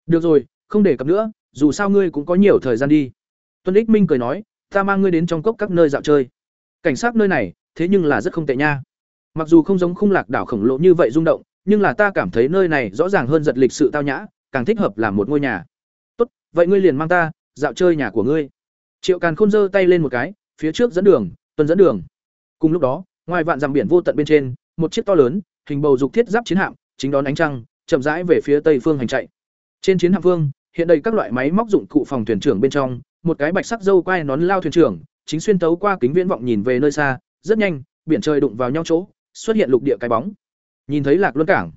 Được rồi, không để cập nữa, dù sao ngươi cũng có nhiều thời gian đi. Tuân ích minh cười nói, ta mang ngươi đến trong cốc các nơi dạo chơi. Cảnh sát nơi này, thế nhưng là rất không tệ nha. Mặc dù không giống khung lạc đảo khổng lồ như vậy rung động, nhưng là ta cảm thấy nơi này rõ ràng hơn giật lịch sự tao nhã, càng thích hợp làm một ngôi nhà. Tốt, vậy ngươi liền mang ta dạo chơi nhà của ngươi. Triệu càn khôn giơ tay lên một cái, phía trước dẫn đường tuân dẫn đường. Cùng lúc đó, ngoài vạn dằm biển vô tận bên trên, một chiếc to lớn, hình bầu dục thiết giáp chiến hạm, chính đón ánh trăng, chậm rãi về phía tây phương hành chạy. Trên chiến hạm phương hiện đầy các loại máy móc dụng cụ phòng thuyền trưởng bên trong, một cái bạch sắc dâu quai nón lao thuyền trưởng, chính xuyên tấu qua kính viễn vọng nhìn về nơi xa, rất nhanh, biển trời đụng vào nhau chỗ, xuất hiện lục địa cái bóng. Nhìn thấy lạc luân cảng,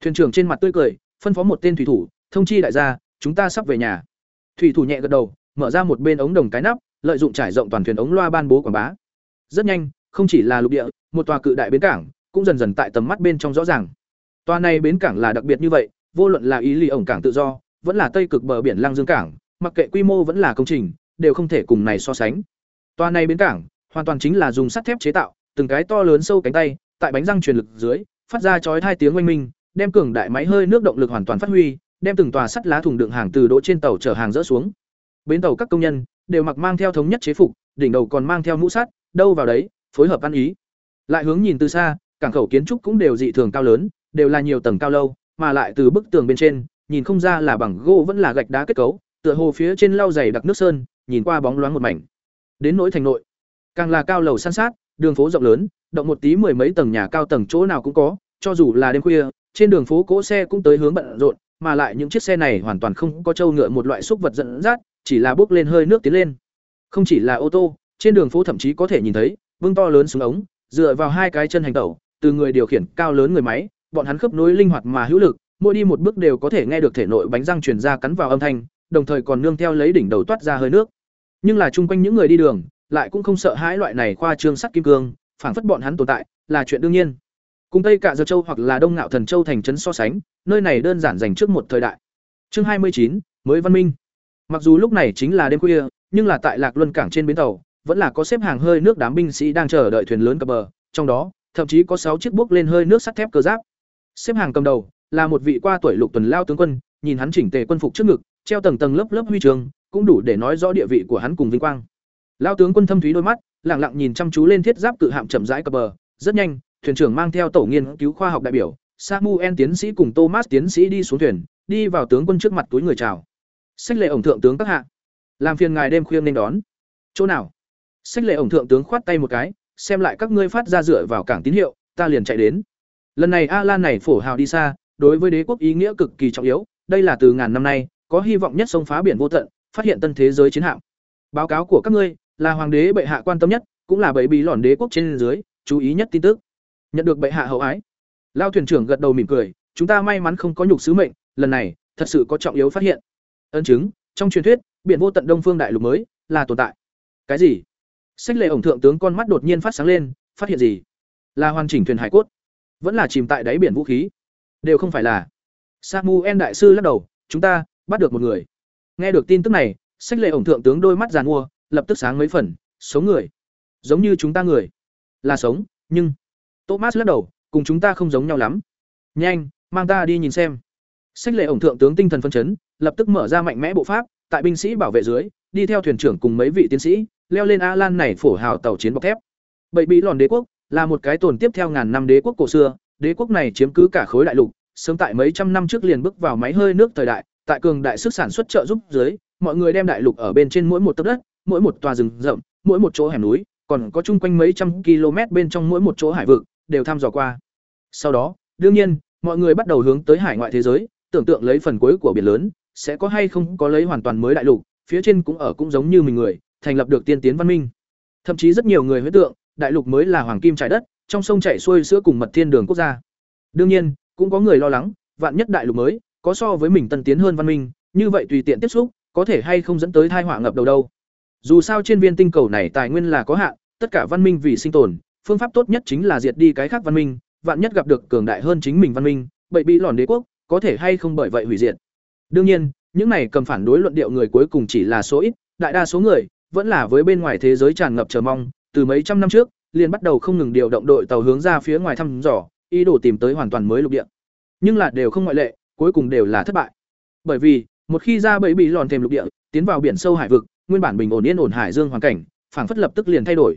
thuyền trưởng trên mặt tươi cười, phân phó một tên thủy thủ, thông chi đại gia, chúng ta sắp về nhà thủy thủ nhẹ gật đầu, mở ra một bên ống đồng cái nắp, lợi dụng trải rộng toàn thuyền ống loa ban bố quảng bá. Rất nhanh, không chỉ là lục địa, một tòa cự đại bến cảng cũng dần dần tại tầm mắt bên trong rõ ràng. Tòa này bến cảng là đặc biệt như vậy, vô luận là ý lì ổng cảng tự do, vẫn là tây cực bờ biển lang dương cảng, mặc kệ quy mô vẫn là công trình, đều không thể cùng này so sánh. Tòa này bến cảng hoàn toàn chính là dùng sắt thép chế tạo, từng cái to lớn sâu cánh tay, tại bánh răng truyền lực dưới, phát ra chói hai tiếng oanh minh, đem cường đại máy hơi nước động lực hoàn toàn phát huy đem từng tòa sắt lá thùng đựng hàng từ đỗ trên tàu chở hàng rỡ xuống. Bến tàu các công nhân đều mặc mang theo thống nhất chế phục, đỉnh đầu còn mang theo mũ sắt, đâu vào đấy, phối hợp ăn ý. Lại hướng nhìn từ xa, cảng khẩu kiến trúc cũng đều dị thường cao lớn, đều là nhiều tầng cao lâu, mà lại từ bức tường bên trên, nhìn không ra là bằng gỗ vẫn là gạch đá kết cấu, tựa hồ phía trên lau dày đặc nước sơn, nhìn qua bóng loáng một mảnh. Đến nỗi thành nội, càng là cao lầu san sát, đường phố rộng lớn, động một tí mười mấy tầng nhà cao tầng chỗ nào cũng có, cho dù là đêm khuya, trên đường phố cỗ xe cũng tới hướng bận rộn mà lại những chiếc xe này hoàn toàn không có trâu ngựa một loại xúc vật dẫn dắt chỉ là bước lên hơi nước tiến lên không chỉ là ô tô trên đường phố thậm chí có thể nhìn thấy vương to lớn xuống ống dựa vào hai cái chân hành tẩu từ người điều khiển cao lớn người máy bọn hắn khớp nối linh hoạt mà hữu lực mỗi đi một bước đều có thể nghe được thể nội bánh răng truyền ra cắn vào âm thanh đồng thời còn nương theo lấy đỉnh đầu toát ra hơi nước nhưng là chung quanh những người đi đường lại cũng không sợ hãi loại này khoa trương sắt kim cương, phảng phất bọn hắn tồn tại là chuyện đương nhiên. Cùng Tây cả Giơ Châu hoặc là Đông Ngạo Thần Châu thành trấn so sánh, nơi này đơn giản dành trước một thời đại. Chương hai mươi chín mới văn minh. Mặc dù lúc này chính là đêm khuya, nhưng là tại Lạc Luân cảng trên bến tàu, vẫn là có xếp hàng hơi nước đám binh sĩ đang chờ đợi thuyền lớn cập bờ, trong đó, thậm chí có sáu chiếc bốc lên hơi nước sắt thép cơ giáp. Xếp hàng cầm đầu là một vị qua tuổi lục tuần lao tướng quân, nhìn hắn chỉnh tề quân phục trước ngực, treo tầng tầng lớp lớp huy chương, cũng đủ để nói rõ địa vị của hắn cùng vinh quang. Lao tướng quân thâm thúy đôi mắt, lặng lặng nhìn chăm chú lên thiết giáp cự hạm chậm rãi cập bờ, rất nhanh, thuyền trưởng mang theo tổ nghiên cứu khoa học đại biểu, Samuel tiến sĩ cùng Thomas tiến sĩ đi xuống thuyền, đi vào tướng quân trước mặt túi người chào. Sách lệ ổng thượng tướng các hạ, làm phiền ngài đêm khuya nên đón. Chỗ nào? Sách lệ ổng thượng tướng khoát tay một cái, xem lại các ngươi phát ra dựa vào cảng tín hiệu, ta liền chạy đến. Lần này A Lan này phổ hào đi xa, đối với đế quốc ý nghĩa cực kỳ trọng yếu, đây là từ ngàn năm nay, có hy vọng nhất sông phá biển vô tận, phát hiện tân thế giới chiến hạm. Báo cáo của các ngươi là hoàng đế bệ hạ quan tâm nhất, cũng là bảy bí lòn đế quốc trên dưới, chú ý nhất tin tức. Nhận được bệ hạ hậu ái. Lao thuyền trưởng gật đầu mỉm cười, chúng ta may mắn không có nhục sứ mệnh, lần này thật sự có trọng yếu phát hiện. ân chứng, trong truyền thuyết, biển vô tận đông phương đại lục mới là tồn tại. Cái gì? Sách lệ ổng thượng tướng con mắt đột nhiên phát sáng lên, phát hiện gì? Là hoàn chỉnh thuyền hải cốt, vẫn là chìm tại đáy biển vũ khí, đều không phải là. Samuel đại sư lắc đầu, chúng ta bắt được một người. Nghe được tin tức này, sách lệ ổng thượng tướng đôi mắt giàn mua, lập tức sáng mấy phần, sống người, giống như chúng ta người, là sống, nhưng Thomas lắc đầu, cùng chúng ta không giống nhau lắm. Nhanh, mang ta đi nhìn xem. Sách lệ ổng thượng tướng tinh thần phân chấn, lập tức mở ra mạnh mẽ bộ pháp, tại binh sĩ bảo vệ dưới, đi theo thuyền trưởng cùng mấy vị tiến sĩ, leo lên A Lan này phổ hào tàu chiến bọc thép. Bảy bí lòn đế quốc là một cái tồn tiếp theo ngàn năm đế quốc cổ xưa, đế quốc này chiếm cứ cả khối đại lục, sớm tại mấy trăm năm trước liền bước vào máy hơi nước thời đại, tại cường đại sức sản xuất trợ giúp dưới, mọi người đem đại lục ở bên trên mỗi một tấc đất, mỗi một tòa rừng rậm, mỗi một chỗ hẻm núi, còn có chung quanh mấy trăm km bên trong mỗi một chỗ hải vực, đều thăm dò qua. Sau đó, đương nhiên, mọi người bắt đầu hướng tới hải ngoại thế giới, tưởng tượng lấy phần cuối của biển lớn, sẽ có hay không có lấy hoàn toàn mới đại lục, phía trên cũng ở cũng giống như mình người, thành lập được tiên tiến văn minh. Thậm chí rất nhiều người huyễn tượng, đại lục mới là hoàng kim trái đất, trong sông chảy xuôi sữa cùng mật thiên đường quốc gia. Đương nhiên, cũng có người lo lắng, vạn nhất đại lục mới có so với mình tân tiến hơn văn minh, như vậy tùy tiện tiếp xúc, có thể hay không dẫn tới tai họa ngập đầu đâu. Dù sao trên viên tinh cầu này tài nguyên là có hạn, tất cả văn minh vì sinh tồn, phương pháp tốt nhất chính là diệt đi cái khác văn minh, vạn nhất gặp được cường đại hơn chính mình văn minh, bậy bị lòn đế quốc, có thể hay không bởi vậy hủy diệt. Đương nhiên, những này cầm phản đối luận điệu người cuối cùng chỉ là số ít, đại đa số người vẫn là với bên ngoài thế giới tràn ngập chờ mong, từ mấy trăm năm trước, liền bắt đầu không ngừng điều động đội tàu hướng ra phía ngoài thăm dò, ý đồ tìm tới hoàn toàn mới lục địa. Nhưng là đều không ngoại lệ, cuối cùng đều là thất bại. Bởi vì, một khi ra bẫy bị lòn thêm lục địa, tiến vào biển sâu hải vực, nguyên bản bình ổn yên ổn hải dương hoàn cảnh, phảng phất lập tức liền thay đổi.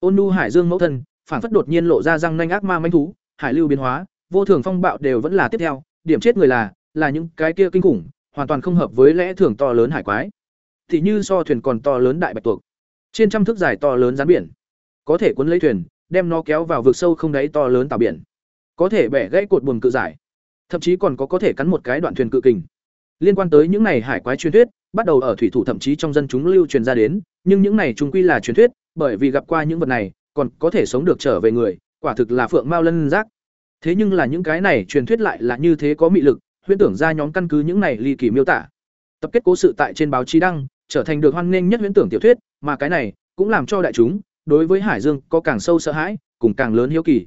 Ôn nu hải dương mẫu thân, phản phất đột nhiên lộ ra răng nanh ác ma manh thú, hải lưu biến hóa, vô thường phong bạo đều vẫn là tiếp theo, điểm chết người là là những cái kia kinh khủng, hoàn toàn không hợp với lẽ thường to lớn hải quái. Thì như so thuyền còn to lớn đại bạch tuộc, trên trăm thước dài to lớn rán biển, có thể cuốn lấy thuyền, đem nó kéo vào vực sâu không đáy to lớn tàu biển, có thể bẻ gãy cột buồm cự giải, thậm chí còn có có thể cắn một cái đoạn thuyền cự kình. Liên quan tới những này hải quái truyền thuyết, bắt đầu ở thủy thủ thậm chí trong dân chúng lưu truyền ra đến, nhưng những này chúng quy là truyền thuyết, bởi vì gặp qua những vật này, còn có thể sống được trở về người, quả thực là phượng mao lân giác. Thế nhưng là những cái này truyền thuyết lại là như thế có mị lực, huyễn tưởng ra nhóm căn cứ những này ly kỳ miêu tả. Tập kết cố sự tại trên báo chí đăng, trở thành được hoan nghênh nhất huyễn tưởng tiểu thuyết, mà cái này cũng làm cho đại chúng đối với Hải Dương có càng sâu sợ hãi, cùng càng lớn hiếu kỳ.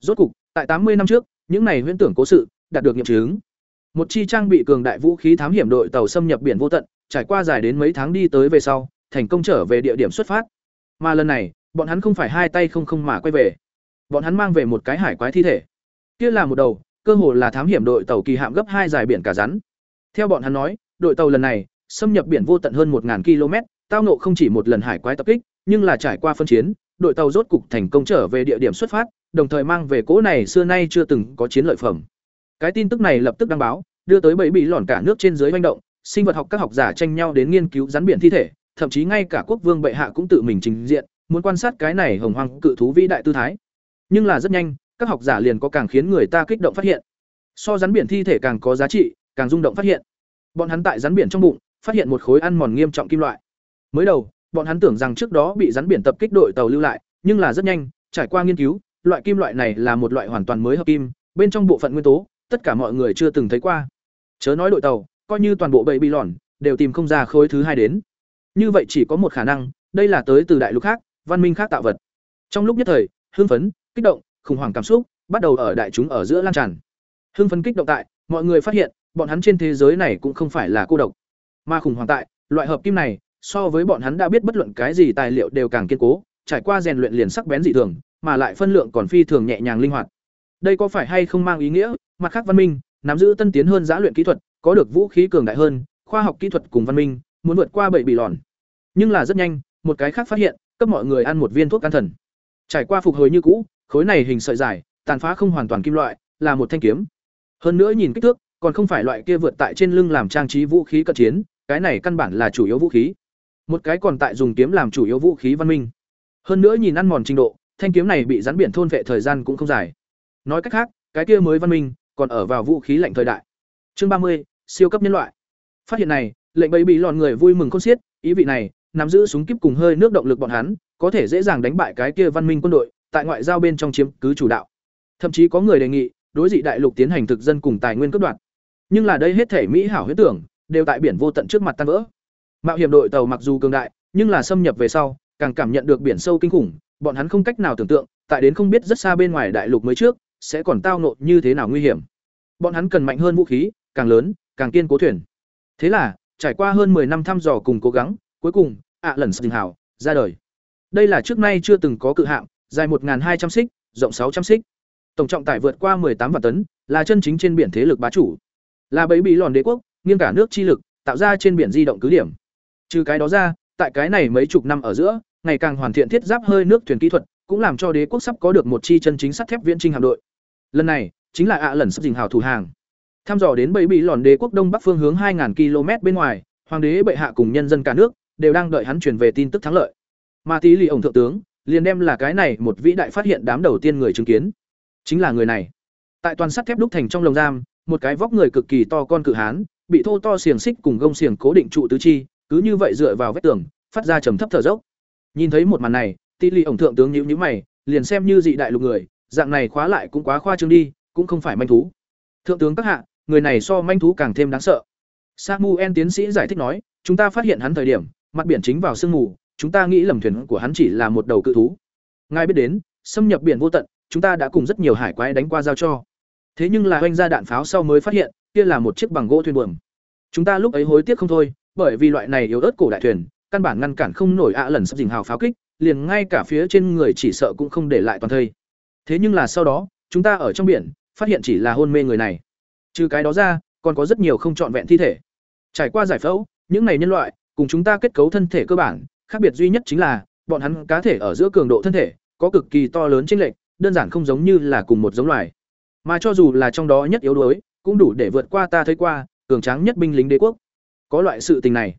Rốt cục, tại tám mươi năm trước, những này huyễn tưởng cố sự đạt được nghiệm chứng. Một chi trang bị cường đại vũ khí thám hiểm đội tàu xâm nhập biển vô tận, trải qua dài đến mấy tháng đi tới về sau, thành công trở về địa điểm xuất phát. Mà lần này, bọn hắn không phải hai tay không không mà quay về. Bọn hắn mang về một cái hải quái thi thể. Kia là một đầu, cơ hồ là thám hiểm đội tàu kỳ hạm gấp hai dài biển cả rắn. Theo bọn hắn nói, đội tàu lần này xâm nhập biển vô tận hơn 1000 km, tao nộ không chỉ một lần hải quái tập kích, nhưng là trải qua phân chiến, đội tàu rốt cục thành công trở về địa điểm xuất phát, đồng thời mang về cỗ này xưa nay chưa từng có chiến lợi phẩm. Cái tin tức này lập tức đăng báo, đưa tới bảy bị lòn cả nước trên dưới hoành động, sinh vật học các học giả tranh nhau đến nghiên cứu rắn biển thi thể, thậm chí ngay cả quốc vương bệ hạ cũng tự mình trình diện, muốn quan sát cái này hồng hoang cự thú vĩ đại tư thái. Nhưng là rất nhanh, các học giả liền có càng khiến người ta kích động phát hiện. So rắn biển thi thể càng có giá trị, càng rung động phát hiện. Bọn hắn tại rắn biển trong bụng, phát hiện một khối ăn mòn nghiêm trọng kim loại. Mới đầu, bọn hắn tưởng rằng trước đó bị rắn biển tập kích đội tàu lưu lại, nhưng là rất nhanh, trải qua nghiên cứu, loại kim loại này là một loại hoàn toàn mới hợp kim, bên trong bộ phận nguyên tố, tất cả mọi người chưa từng thấy qua. Chớ nói đội tàu, coi như toàn bộ bầy bị lòn, đều tìm không ra khối thứ hai đến. Như vậy chỉ có một khả năng, đây là tới từ đại lục khác, văn minh khác tạo vật. Trong lúc nhất thời, hưng phấn, kích động, khủng hoảng cảm xúc bắt đầu ở đại chúng ở giữa lan tràn. Hưng phấn kích động tại, mọi người phát hiện, bọn hắn trên thế giới này cũng không phải là cô độc, mà khủng hoảng tại, loại hợp kim này, so với bọn hắn đã biết bất luận cái gì tài liệu đều càng kiên cố, trải qua rèn luyện liền sắc bén dị thường, mà lại phân lượng còn phi thường nhẹ nhàng linh hoạt. Đây có phải hay không mang ý nghĩa, mặt khác văn minh, nắm giữ tân tiến hơn giá luyện kỹ thuật, có được vũ khí cường đại hơn, khoa học kỹ thuật cùng văn minh, muốn vượt qua bảy bị lòn. Nhưng là rất nhanh, một cái khác phát hiện, cấp mọi người ăn một viên thuốc an thần. Trải qua phục hồi như cũ, khối này hình sợi dài, tàn phá không hoàn toàn kim loại, là một thanh kiếm. Hơn nữa nhìn kích thước, còn không phải loại kia vượt tại trên lưng làm trang trí vũ khí cận chiến, cái này căn bản là chủ yếu vũ khí. Một cái còn tại dùng kiếm làm chủ yếu vũ khí văn minh. Hơn nữa nhìn ăn mòn trình độ, thanh kiếm này bị rắn biển thôn vệ thời gian cũng không dài. Nói cách khác, cái kia mới văn minh, còn ở vào vũ khí lạnh thời đại. Chương ba mươi siêu cấp nhân loại. Phát hiện này, lệnh bầy bị lòn người vui mừng khôn xiết, ý vị này, nắm giữ súng kíp cùng hơi nước động lực bọn hắn, có thể dễ dàng đánh bại cái kia văn minh quân đội, tại ngoại giao bên trong chiếm cứ chủ đạo. Thậm chí có người đề nghị, đối dị đại lục tiến hành thực dân cùng tài nguyên cướp đoạt. Nhưng là đây hết thể mỹ hảo huyễn tưởng, đều tại biển vô tận trước mặt tan vỡ. Mạo hiểm đội tàu mặc dù cường đại, nhưng là xâm nhập về sau, càng cảm nhận được biển sâu kinh khủng, bọn hắn không cách nào tưởng tượng, tại đến không biết rất xa bên ngoài đại lục mới trước, sẽ còn tao nộ như thế nào nguy hiểm. Bọn hắn cần mạnh hơn vũ khí, càng lớn, càng kiên cố thuyền. Thế là, trải qua hơn 10 năm thăm dò cùng cố gắng, cuối cùng, ạ à lần sừng hào ra đời. Đây là trước nay chưa từng có cự hạm, dài 1200 xích, rộng 600 xích. Tổng trọng tải vượt qua 18 vạn tấn, là chân chính trên biển thế lực bá chủ. Là bấy bí lòn đế quốc, nghiêng cả nước chi lực, tạo ra trên biển di động cứ điểm. Trừ cái đó ra, tại cái này mấy chục năm ở giữa, ngày càng hoàn thiện thiết giáp hơi nước thuyền kỹ thuật, cũng làm cho đế quốc sắp có được một chi chân chính sắt thép viễn trinh hạm đội. Lần này, chính là ạ lần sắp dình hào thủ hàng. Tham dò đến bẫy bị lòn đế quốc đông bắc phương hướng 2000 km bên ngoài, hoàng đế bệ hạ cùng nhân dân cả nước đều đang đợi hắn truyền về tin tức thắng lợi. Mà tí lì ổng thượng tướng, liền đem là cái này một vĩ đại phát hiện đám đầu tiên người chứng kiến. Chính là người này. Tại toàn sắt thép đúc thành trong lồng giam, một cái vóc người cực kỳ to con cự hán, bị thô to xiềng xích cùng gông xiềng cố định trụ tứ chi, cứ như vậy dựa vào vách tường, phát ra trầm thấp thở dốc. Nhìn thấy một màn này, Tỷ Lệ ổng thượng tướng nhíu nhíu mày, liền xem như dị đại lục người, dạng này khóa lại cũng quá khoa trương đi, cũng không phải manh thú. Thượng tướng các hạ, người này so manh thú càng thêm đáng sợ. Samuel tiến sĩ giải thích nói, chúng ta phát hiện hắn thời điểm, mặt biển chính vào sương mù, chúng ta nghĩ lầm thuyền của hắn chỉ là một đầu cự thú. Ngài biết đến, xâm nhập biển vô tận, chúng ta đã cùng rất nhiều hải quái đánh qua giao cho. Thế nhưng là hoành ra đạn pháo sau mới phát hiện, kia là một chiếc bằng gỗ thuyền buồm. Chúng ta lúc ấy hối tiếc không thôi, bởi vì loại này yếu ớt cổ đại thuyền, căn bản ngăn cản không nổi ạ lần sắp dình hào pháo kích, liền ngay cả phía trên người chỉ sợ cũng không để lại toàn thây. Thế nhưng là sau đó, chúng ta ở trong biển, phát hiện chỉ là hôn mê người này. Trừ cái đó ra, còn có rất nhiều không trọn vẹn thi thể. Trải qua giải phẫu, những này nhân loại, cùng chúng ta kết cấu thân thể cơ bản, khác biệt duy nhất chính là, bọn hắn cá thể ở giữa cường độ thân thể, có cực kỳ to lớn chênh lệch, đơn giản không giống như là cùng một giống loài. Mà cho dù là trong đó nhất yếu đuối, cũng đủ để vượt qua ta thấy qua, cường tráng nhất binh lính đế quốc. Có loại sự tình này.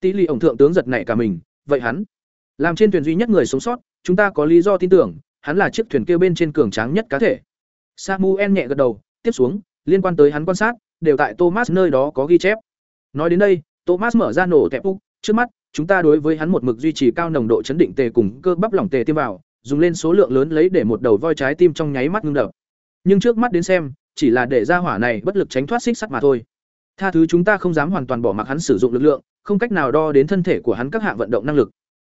Tỷ lệ ổng thượng tướng giật nảy cả mình, vậy hắn, làm trên thuyền duy nhất người sống sót, chúng ta có lý do tin tưởng, hắn là chiếc thuyền kia bên trên cường tráng nhất cá thể. Samuel nhẹ gật đầu, tiếp xuống, liên quan tới hắn quan sát, đều tại Thomas nơi đó có ghi chép. Nói đến đây, Thomas mở ra nổ tẹp úc, trước mắt, chúng ta đối với hắn một mực duy trì cao nồng độ chấn định tề cùng cơ bắp lỏng tề tiêm vào, dùng lên số lượng lớn lấy để một đầu voi trái tim trong nháy mắt ngưng đập. Nhưng trước mắt đến xem, chỉ là để ra hỏa này bất lực tránh thoát xích sắt mà thôi. Tha thứ chúng ta không dám hoàn toàn bỏ mặc hắn sử dụng lực lượng, không cách nào đo đến thân thể của hắn các hạng vận động năng lực.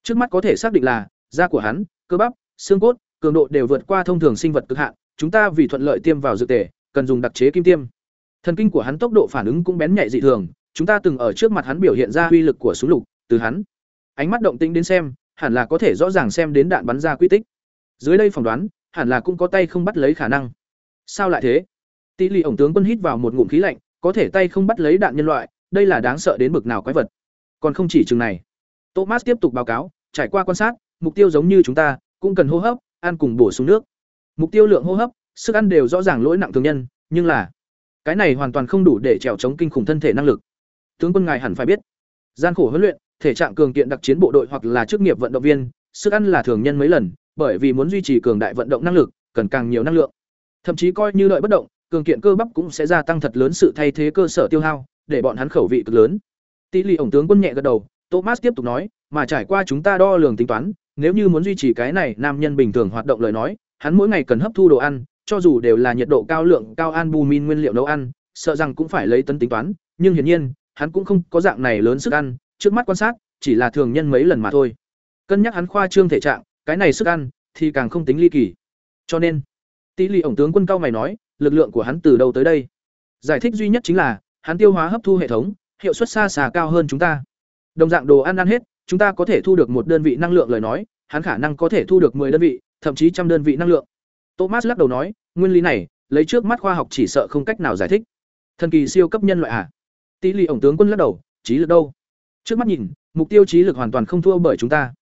Trước mắt có thể xác định là da của hắn, cơ bắp, xương cốt, cường độ đều vượt qua thông thường sinh vật cực hạn, chúng ta vì thuận lợi tiêm vào dược tề, cần dùng đặc chế kim tiêm. Thần kinh của hắn tốc độ phản ứng cũng bén nhạy dị thường, chúng ta từng ở trước mặt hắn biểu hiện ra uy lực của súng lục, từ hắn ánh mắt động tĩnh đến xem, hẳn là có thể rõ ràng xem đến đạn bắn ra quy tích. Dưới đây phỏng đoán, hẳn là cũng có tay không bắt lấy khả năng. Sao lại thế? Tỷ lỵ ổng tướng quân hít vào một ngụm khí lạnh, có thể tay không bắt lấy đạn nhân loại, đây là đáng sợ đến bực nào quái vật. Còn không chỉ chừng này. Thomas tiếp tục báo cáo, trải qua quan sát, mục tiêu giống như chúng ta, cũng cần hô hấp, ăn cùng bổ sung nước. Mục tiêu lượng hô hấp, sức ăn đều rõ ràng lỗi nặng thường nhân, nhưng là cái này hoàn toàn không đủ để trèo chống kinh khủng thân thể năng lực. Tướng quân ngài hẳn phải biết, gian khổ huấn luyện, thể trạng cường kiện đặc chiến bộ đội hoặc là chức nghiệp vận động viên, sức ăn là thường nhân mấy lần, bởi vì muốn duy trì cường đại vận động năng lực, cần càng nhiều năng lượng. Thậm chí coi như lợi bất động, cường kiện cơ bắp cũng sẽ gia tăng thật lớn sự thay thế cơ sở tiêu hao, để bọn hắn khẩu vị cực lớn. Tỷ lệ ổng tướng quân nhẹ gật đầu, Thomas tiếp tục nói, mà trải qua chúng ta đo lường tính toán, nếu như muốn duy trì cái này nam nhân bình thường hoạt động lời nói, hắn mỗi ngày cần hấp thu đồ ăn, cho dù đều là nhiệt độ cao lượng cao albumin nguyên liệu nấu ăn, sợ rằng cũng phải lấy tấn tính toán, nhưng hiển nhiên, hắn cũng không có dạng này lớn sức ăn, trước mắt quan sát, chỉ là thường nhân mấy lần mà thôi. cân nhắc hắn khoa trương thể trạng cái này sức ăn thì càng không tính ly kỳ. Cho nên tỷ lệ ổng tướng quân cao mày nói lực lượng của hắn từ đâu tới đây? Giải thích duy nhất chính là hắn tiêu hóa hấp thu hệ thống hiệu suất xa xa cao hơn chúng ta. Đồng dạng đồ ăn ăn hết chúng ta có thể thu được một đơn vị năng lượng lời nói hắn khả năng có thể thu được 10 đơn vị thậm chí trăm đơn vị năng lượng thomas lắc đầu nói, nguyên lý này, lấy trước mắt khoa học chỉ sợ không cách nào giải thích. Thần kỳ siêu cấp nhân loại à? Tỷ lệ ổng tướng quân lắc đầu, trí lực đâu? Trước mắt nhìn, mục tiêu trí lực hoàn toàn không thua bởi chúng ta.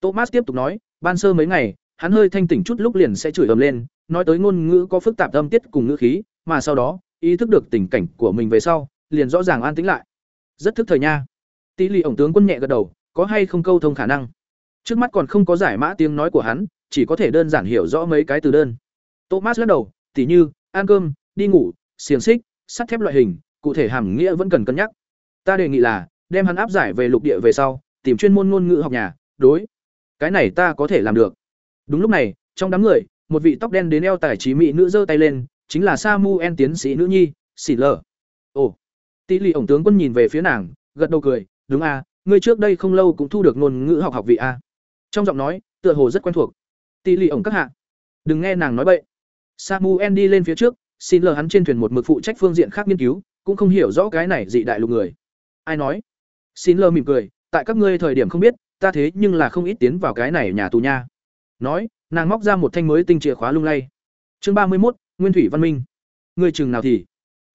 Thomas tiếp tục nói, ban sơ mấy ngày, hắn hơi thanh tỉnh chút lúc liền sẽ chửi ầm lên, nói tới ngôn ngữ có phức tạp âm tiết cùng ngữ khí, mà sau đó, ý thức được tình cảnh của mình về sau, liền rõ ràng an tĩnh lại. Rất thức thời nha. Tỷ lệ ổng tướng quân nhẹ gật đầu, có hay không câu thông khả năng? Trước mắt còn không có giải mã tiếng nói của hắn chỉ có thể đơn giản hiểu rõ mấy cái từ đơn. Thomas lắc đầu, tỉ như, ăn cơm, đi ngủ, xiềng xích, sắt thép loại hình, cụ thể hàm nghĩa vẫn cần cân nhắc. Ta đề nghị là, đem hắn áp giải về lục địa về sau, tìm chuyên môn ngôn ngữ học nhà, đối. Cái này ta có thể làm được. Đúng lúc này, trong đám người, một vị tóc đen đến eo tài trí mỹ nữ giơ tay lên, chính là samuel tiến sĩ nữ nhi xỉn lờ ồ tỷ lệ ổng tướng quân nhìn về phía nàng, gật đầu cười, đúng à ngươi trước đây không lâu cũng thu được ngôn ngữ học học vị a trong giọng nói, tựa hồ rất quen thuộc tỷ lệ ổng các hạ. Đừng nghe nàng nói bậy. Samuel đi lên phía trước, xin lờ hắn trên thuyền một mực phụ trách phương diện khác nghiên cứu, cũng không hiểu rõ cái này dị đại lục người. Ai nói? Xin lờ mỉm cười, tại các ngươi thời điểm không biết, ta thế nhưng là không ít tiến vào cái này nhà tù nha. Nói, nàng móc ra một thanh mới tinh chìa khóa lung lay. Chương ba mươi một nguyên thủy văn minh. Người chừng nào thì?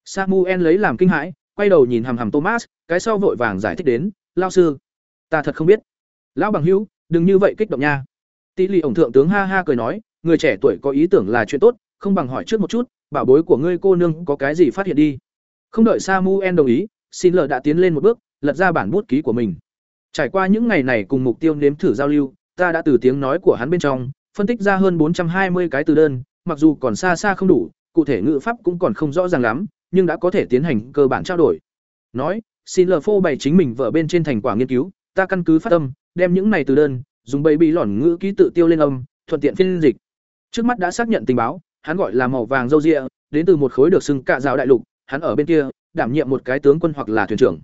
Samuel lấy làm kinh hãi, quay đầu nhìn hằm hằm thomas, cái sau vội vàng giải thích đến lao sư, ta thật không biết. Lão bằng hữu, đừng như vậy kích động nha tỷ lệ ổng thượng tướng ha ha cười nói người trẻ tuổi có ý tưởng là chuyện tốt không bằng hỏi trước một chút bảo bối của ngươi cô nương có cái gì phát hiện đi không đợi samuel đồng ý xin lờ đã tiến lên một bước lật ra bản bút ký của mình trải qua những ngày này cùng mục tiêu nếm thử giao lưu ta đã từ tiếng nói của hắn bên trong phân tích ra hơn 420 cái từ đơn, mặc dù còn xa xa không đủ, cụ thể ngữ pháp cũng còn không rõ ràng lắm, nhưng đã có thể tiến hành cơ bản trao đổi. Nói, xin lờ phô bày chính mình vợ bên trên thành quả nghiên cứu, ta căn cứ phát âm, đem những này từ đơn, dùng bầy bị lỏn ngữ ký tự tiêu lên âm, thuận tiện phiên dịch. Trước mắt đã xác nhận tình báo, hắn gọi là màu vàng râu rịa đến từ một khối được xưng cạ rào đại lục, hắn ở bên kia, đảm nhiệm một cái tướng quân hoặc là thuyền trưởng.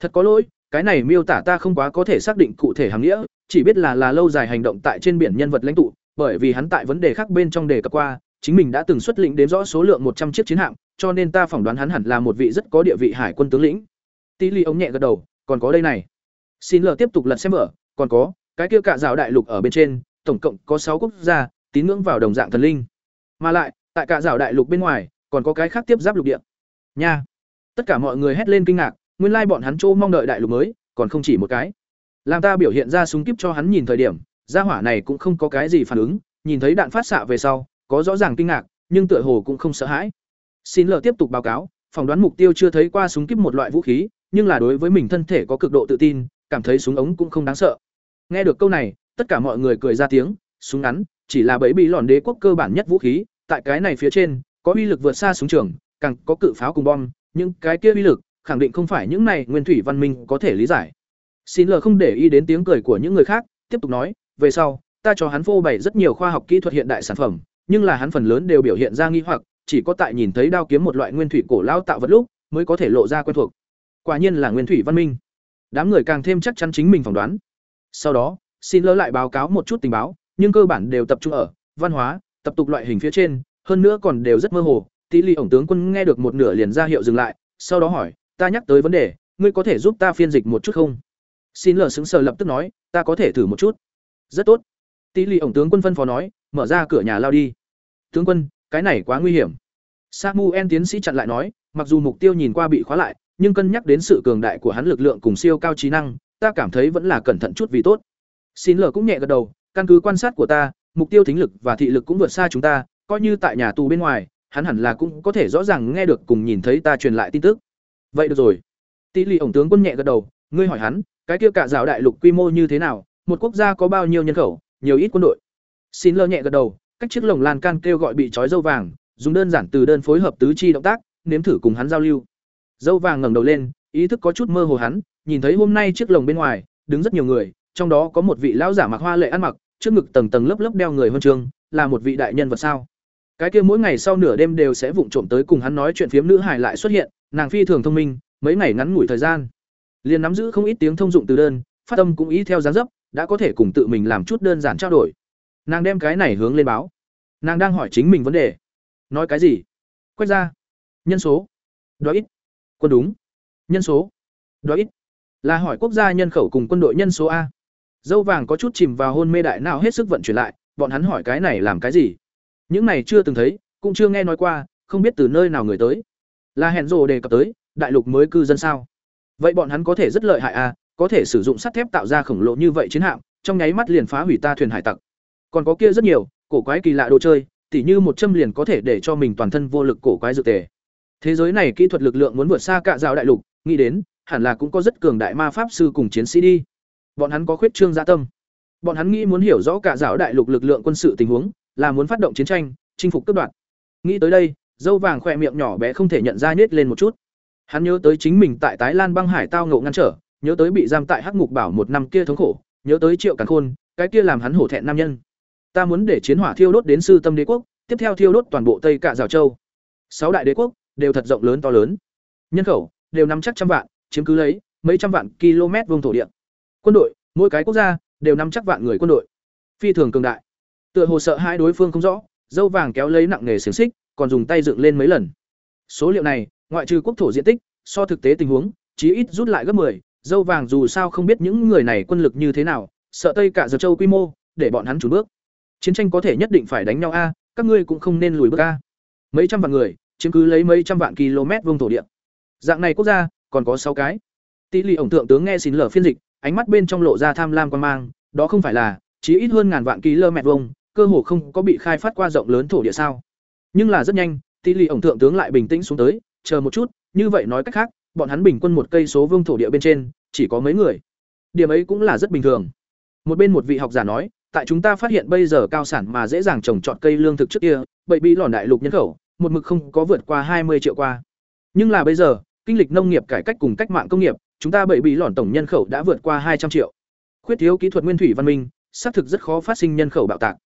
Thật có lỗi, cái này miêu tả ta không quá có thể xác định cụ thể hàm nghĩa, chỉ biết là là lâu dài hành động tại trên biển nhân vật lãnh tụ, bởi vì hắn tại vấn đề khác bên trong đề cập qua, chính mình đã từng xuất lĩnh đến rõ số lượng một trăm chiếc chiến hạm, cho nên ta phỏng đoán hắn hẳn là một vị rất có địa vị hải quân tướng lĩnh. Tỷ Ly ông nhẹ gật đầu, còn có đây này. Xin lờ tiếp tục lật xem mở, còn có, cái kia cả rào đại lục ở bên trên, tổng cộng có sáu quốc gia tín ngưỡng vào đồng dạng thần linh. Mà lại, tại cả rào đại lục bên ngoài, còn có cái khác tiếp giáp lục địa. Nha. Tất cả mọi người hét lên kinh ngạc, nguyên lai bọn hắn chỗ mong đợi đại lục mới, còn không chỉ một cái. Làm ta biểu hiện ra súng kíp cho hắn nhìn thời điểm, gia hỏa này cũng không có cái gì phản ứng, nhìn thấy đạn phát xạ về sau, có rõ ràng kinh ngạc, nhưng tựa hồ cũng không sợ hãi. Xin lờ tiếp tục báo cáo, phỏng đoán mục tiêu chưa thấy qua súng kíp một loại vũ khí, nhưng là đối với mình thân thể có cực độ tự tin, cảm thấy súng ống cũng không đáng sợ. Nghe được câu này, tất cả mọi người cười ra tiếng, súng ngắn chỉ là bẫy bị lòn đế quốc cơ bản nhất vũ khí, tại cái này phía trên, có uy lực vượt xa súng trường, càng có cự pháo cùng bom, nhưng cái kia uy lực, khẳng định không phải những này nguyên thủy văn minh có thể lý giải. Xin lờ không để ý đến tiếng cười của những người khác, tiếp tục nói, về sau, ta cho hắn phô bày rất nhiều khoa học kỹ thuật hiện đại sản phẩm, nhưng là hắn phần lớn đều biểu hiện ra nghi hoặc, chỉ có tại nhìn thấy đao kiếm một loại nguyên thủy cổ lao tạo vật lúc, mới có thể lộ ra quen thuộc. Quả nhiên là nguyên thủy văn minh. Đám người càng thêm chắc chắn chính mình phỏng đoán. Sau đó, xin lỡ lại báo cáo một chút tình báo, nhưng cơ bản đều tập trung ở văn hóa, tập tục loại hình phía trên, hơn nữa còn đều rất mơ hồ. Tỷ lệ ổng tướng quân nghe được một nửa liền ra hiệu dừng lại, sau đó hỏi, ta nhắc tới vấn đề, ngươi có thể giúp ta phiên dịch một chút không? Xin lỡ sững sờ lập tức nói, ta có thể thử một chút. Rất tốt. Tỷ lệ ổng tướng quân phân phó nói, mở ra cửa nhà lao đi. Tướng quân, cái này quá nguy hiểm. Samuel tiến sĩ chặn lại nói, mặc dù mục tiêu nhìn qua bị khóa lại, nhưng cân nhắc đến sự cường đại của hắn lực lượng cùng siêu cao trí năng, ta cảm thấy vẫn là cẩn thận chút vì tốt. Xin lờ cũng nhẹ gật đầu, căn cứ quan sát của ta, mục tiêu thính lực và thị lực cũng vượt xa chúng ta, coi như tại nhà tù bên ngoài, hắn hẳn là cũng có thể rõ ràng nghe được cùng nhìn thấy ta truyền lại tin tức. Vậy được rồi. Tỷ lệ ổng tướng quân nhẹ gật đầu, ngươi hỏi hắn, cái kia cả giáo đại lục quy mô như thế nào, một quốc gia có bao nhiêu nhân khẩu, nhiều ít quân đội. Xin lơ nhẹ gật đầu, cách chiếc lồng lan can kêu gọi bị trói dâu vàng, dùng đơn giản từ đơn phối hợp tứ chi động tác, nếm thử cùng hắn giao lưu. Dâu vàng ngẩng đầu lên, ý thức có chút mơ hồ hắn, nhìn thấy hôm nay chiếc lồng bên ngoài, đứng rất nhiều người, trong đó có một vị lão giả mặc hoa lệ ăn mặc, trước ngực tầng tầng lớp lớp đeo người huân chương, là một vị đại nhân vật sao? Cái kia mỗi ngày sau nửa đêm đều sẽ vụng trộm tới cùng hắn nói chuyện phiếm nữ hải lại xuất hiện, nàng phi thường thông minh, mấy ngày ngắn ngủi thời gian, liền nắm giữ không ít tiếng thông dụng từ đơn, phát âm cũng ý theo giá dấp, đã có thể cùng tự mình làm chút đơn giản trao đổi. Nàng đem cái này hướng lên báo. Nàng đang hỏi chính mình vấn đề. Nói cái gì? Quét ra. Nhân số. Đó ít. Quân đúng. Nhân số. Đó ít là hỏi quốc gia nhân khẩu cùng quân đội nhân số a. Dâu vàng có chút chìm vào hôn mê đại nào hết sức vận chuyển lại, bọn hắn hỏi cái này làm cái gì? Những này chưa từng thấy, cũng chưa nghe nói qua, không biết từ nơi nào người tới. Là hẹn rồ đề cập tới, đại lục mới cư dân sao? Vậy bọn hắn có thể rất lợi hại a, có thể sử dụng sắt thép tạo ra khổng lồ như vậy chiến hạm, trong nháy mắt liền phá hủy ta thuyền hải tặc. Còn có kia rất nhiều, cổ quái kỳ lạ đồ chơi, tỉ như một châm liền có thể để cho mình toàn thân vô lực cổ quái dự tề. Thế giới này kỹ thuật lực lượng muốn vượt xa cạ rào đại lục, nghĩ đến hẳn là cũng có rất cường đại ma pháp sư cùng chiến sĩ đi. Bọn hắn có khuyết trương gia tâm. Bọn hắn nghĩ muốn hiểu rõ cả giáo đại lục lực lượng quân sự tình huống, là muốn phát động chiến tranh, chinh phục cướp đoạt. Nghĩ tới đây, dâu vàng khỏe miệng nhỏ bé không thể nhận ra nhét lên một chút. Hắn nhớ tới chính mình tại tái lan băng hải tao ngộ ngăn trở, nhớ tới bị giam tại hắc ngục bảo một năm kia thống khổ, nhớ tới triệu càn khôn, cái kia làm hắn hổ thẹn nam nhân. Ta muốn để chiến hỏa thiêu đốt đến sư tâm đế quốc, tiếp theo thiêu đốt toàn bộ tây cạ rào châu. Sáu đại đế quốc, đều thật rộng lớn to lớn. Nhân khẩu, đều nắm chắc trăm vạn chiếm cứ lấy mấy trăm vạn km vuông thổ địa. Quân đội mỗi cái quốc gia đều nắm chắc vạn người quân đội. Phi thường cường đại. Tựa hồ sợ hai đối phương không rõ dâu vàng kéo lấy nặng nghề xiển xích còn dùng tay dựng lên mấy lần. Số liệu này ngoại trừ quốc thổ diện tích so thực tế tình huống chí ít rút lại gấp 10, dâu vàng dù sao không biết những người này quân lực như thế nào sợ tây cả giờ châu quy mô để bọn hắn chủ bước. Chiến tranh có thể nhất định phải đánh nhau a các ngươi cũng không nên lùi bước a. Mấy trăm vạn người chiếm cứ lấy mấy trăm vạn km vuông thổ địa. Dạng này quốc gia còn có sáu cái. Tỷ lệ ổng thượng tướng nghe xin lở phiên dịch, ánh mắt bên trong lộ ra tham lam quan mang, đó không phải là, chỉ ít hơn ngàn vạn ký lơ mẹ vông cơ hồ không có bị khai phát qua rộng lớn thổ địa sao. Nhưng là rất nhanh, tỷ lệ ổng thượng tướng lại bình tĩnh xuống tới, chờ một chút, như vậy nói cách khác, bọn hắn bình quân một cây số vương thổ địa bên trên, chỉ có mấy người. Điểm ấy cũng là rất bình thường. Một bên một vị học giả nói, tại chúng ta phát hiện bây giờ cao sản mà dễ dàng trồng trọt cây lương thực trước kia, bậy bị lòn đại lục nhân khẩu, một mực không có vượt qua hai mươi triệu qua. Nhưng là bây giờ kinh lịch nông nghiệp cải cách cùng cách mạng công nghiệp, chúng ta bậy bị lòn tổng nhân khẩu đã vượt qua hai trăm triệu. Khuyết thiếu kỹ thuật nguyên thủy văn minh, xác thực rất khó phát sinh nhân khẩu bạo tạc.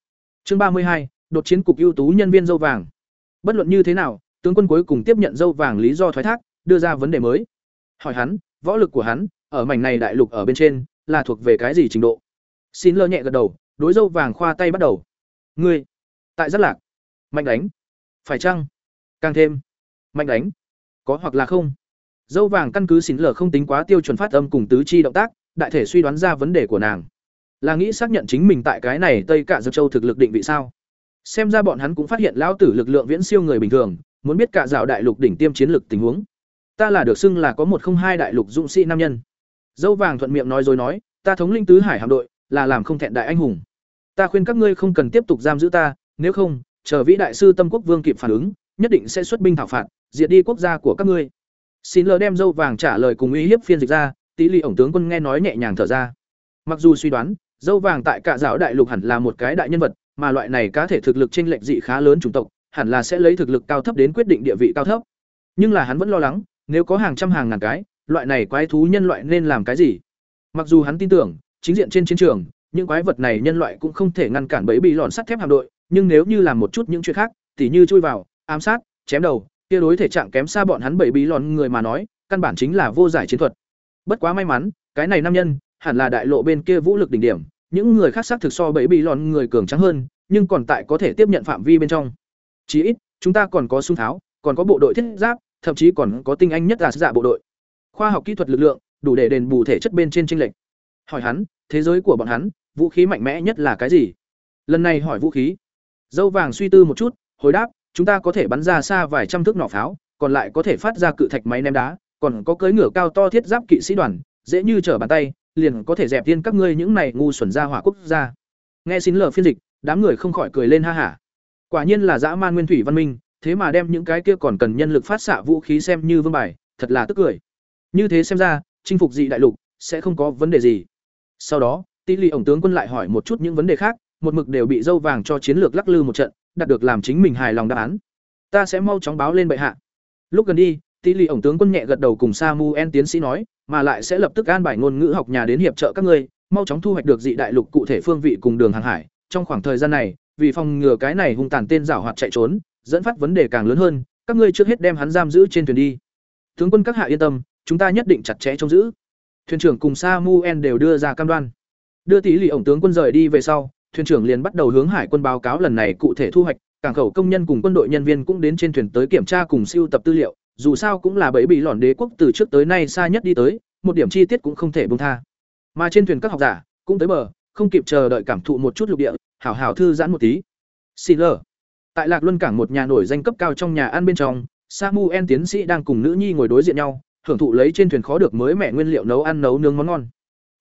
Chương ba mươi hai, đột chiến cục ưu tú nhân viên dâu vàng. Bất luận như thế nào, tướng quân cuối cùng tiếp nhận dâu vàng lý do thoái thác, đưa ra vấn đề mới. Hỏi hắn, võ lực của hắn, ở mảnh này đại lục ở bên trên, là thuộc về cái gì trình độ? Xin lơ nhẹ gật đầu, đối dâu vàng khoa tay bắt đầu. Ngươi, tại rất lạc. Mạnh đánh. Phải chăng? Càng thêm. Mạnh đánh. Có hoặc là không? Dâu vàng căn cứ xin lờ không tính quá tiêu chuẩn phát âm cùng tứ chi động tác, đại thể suy đoán ra vấn đề của nàng. Là nghĩ xác nhận chính mình tại cái này tây cả dược châu thực lực định vị sao? Xem ra bọn hắn cũng phát hiện lão tử lực lượng viễn siêu người bình thường, muốn biết cả dạo đại lục đỉnh tiêm chiến lực tình huống. Ta là được xưng là có một không hai đại lục dũng sĩ nam nhân. Dâu vàng thuận miệng nói rồi nói, ta thống linh tứ hải hạm đội, là làm không thẹn đại anh hùng. Ta khuyên các ngươi không cần tiếp tục giam giữ ta, nếu không, chờ vĩ đại sư tâm quốc vương kịp phản ứng, nhất định sẽ xuất binh thảo phạt, diệt đi quốc gia của các ngươi xin lờ đem dâu vàng trả lời cùng uy hiếp phiên dịch ra tỷ lệ ổng tướng quân nghe nói nhẹ nhàng thở ra. Mặc dù suy đoán, dâu vàng tại cả giáo đại lục hẳn là một cái đại nhân vật, mà loại này cá thể thực lực chênh lệch dị khá lớn chủng tộc, hẳn là sẽ lấy thực lực cao thấp đến quyết định địa vị cao thấp. Nhưng là hắn vẫn lo lắng, nếu có hàng trăm hàng ngàn cái, loại này quái thú nhân loại nên làm cái gì? Mặc dù hắn tin tưởng, chính diện trên chiến trường, những quái vật này nhân loại cũng không thể ngăn cản bẫy bị lòn sắt thép hạm đội, nhưng nếu như làm một chút những chuyện khác, tỉ như chui vào, ám sát, chém đầu kia đối thể trạng kém xa bọn hắn bẫy bí lòn người mà nói, căn bản chính là vô giải chiến thuật. Bất quá may mắn, cái này nam nhân, hẳn là đại lộ bên kia vũ lực đỉnh điểm, những người khác xác thực so bẫy bí lòn người cường trắng hơn, nhưng còn tại có thể tiếp nhận phạm vi bên trong. Chí ít, chúng ta còn có sung tháo, còn có bộ đội thiết giáp, thậm chí còn có tinh anh nhất là dạ bộ đội. Khoa học kỹ thuật lực lượng, đủ để đền bù thể chất bên trên tranh lệch. Hỏi hắn, thế giới của bọn hắn, vũ khí mạnh mẽ nhất là cái gì? Lần này hỏi vũ khí. Dâu vàng suy tư một chút, hồi đáp chúng ta có thể bắn ra xa vài trăm thước nỏ pháo, còn lại có thể phát ra cự thạch máy ném đá, còn có cưỡi ngựa cao to thiết giáp kỵ sĩ đoàn, dễ như trở bàn tay, liền có thể dẹp tiên các ngươi những này ngu xuẩn ra hỏa quốc gia. Nghe xin lờ phiên dịch, đám người không khỏi cười lên ha hả. Quả nhiên là dã man nguyên thủy văn minh, thế mà đem những cái kia còn cần nhân lực phát xạ vũ khí xem như vương bài, thật là tức cười. Như thế xem ra, chinh phục dị đại lục sẽ không có vấn đề gì. Sau đó tỷ lệ ổng tướng quân lại hỏi một chút những vấn đề khác một mực đều bị dâu vàng cho chiến lược lắc lư một trận, đạt được làm chính mình hài lòng đáp án. Ta sẽ mau chóng báo lên bệ hạ. Lúc gần đi tỷ lệ ổng tướng quân nhẹ gật đầu cùng samuel tiến sĩ nói, mà lại sẽ lập tức an bài ngôn ngữ học nhà đến hiệp trợ các ngươi, mau chóng thu hoạch được dị đại lục cụ thể phương vị cùng đường hàng hải. Trong khoảng thời gian này, vì phòng ngừa cái này hung tàn tên giảo hoạt chạy trốn, dẫn phát vấn đề càng lớn hơn, các ngươi trước hết đem hắn giam giữ trên thuyền đi. Tướng quân các hạ yên tâm, chúng ta nhất định chặt chẽ trông giữ. Thuyền trưởng cùng samuel đều đưa ra cam đoan. Đưa tỷ lì ổng tướng quân rời đi về sau thuyền trưởng liền bắt đầu hướng hải quân báo cáo lần này cụ thể thu hoạch, cảng khẩu công nhân cùng quân đội nhân viên cũng đến trên thuyền tới kiểm tra cùng siêu tập tư liệu, dù sao cũng là bẫy bị lòn đế quốc từ trước tới nay xa nhất đi tới, một điểm chi tiết cũng không thể bông tha. Mà trên thuyền các học giả cũng tới bờ, không kịp chờ đợi cảm thụ một chút lục địa, hảo hảo thư giãn một tí. Xin lờ tại lạc luân cảng một nhà nổi danh cấp cao trong nhà ăn bên trong, samuel tiến sĩ đang cùng nữ nhi ngồi đối diện nhau, hưởng thụ lấy trên thuyền khó được mới mẹ nguyên liệu nấu ăn nấu nướng món ngon.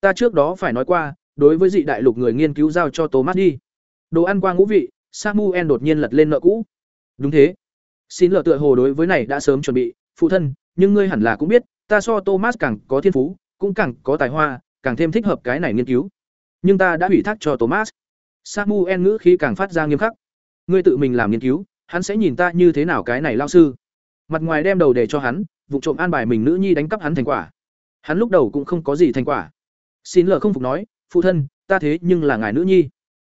Ta trước đó phải nói qua đối với dị đại lục người nghiên cứu giao cho thomas đi. Đồ ăn qua ngũ vị, samuel đột nhiên lật lên nợ cũ. Đúng thế. Xin lờ tựa hồ đối với này đã sớm chuẩn bị, phụ thân, nhưng ngươi hẳn là cũng biết, ta so thomas càng có thiên phú, cũng càng có tài hoa, càng thêm thích hợp cái này nghiên cứu. Nhưng ta đã ủy thác cho thomas. Samuel ngữ khí càng phát ra nghiêm khắc. Ngươi tự mình làm nghiên cứu, hắn sẽ nhìn ta như thế nào cái này lao sư. Mặt ngoài đem đầu để cho hắn vụ trộm an bài mình nữ nhi đánh cắp hắn thành quả. Hắn lúc đầu cũng không có gì thành quả. Xin lờ không phục nói phụ thân, ta thế nhưng là ngài nữ nhi.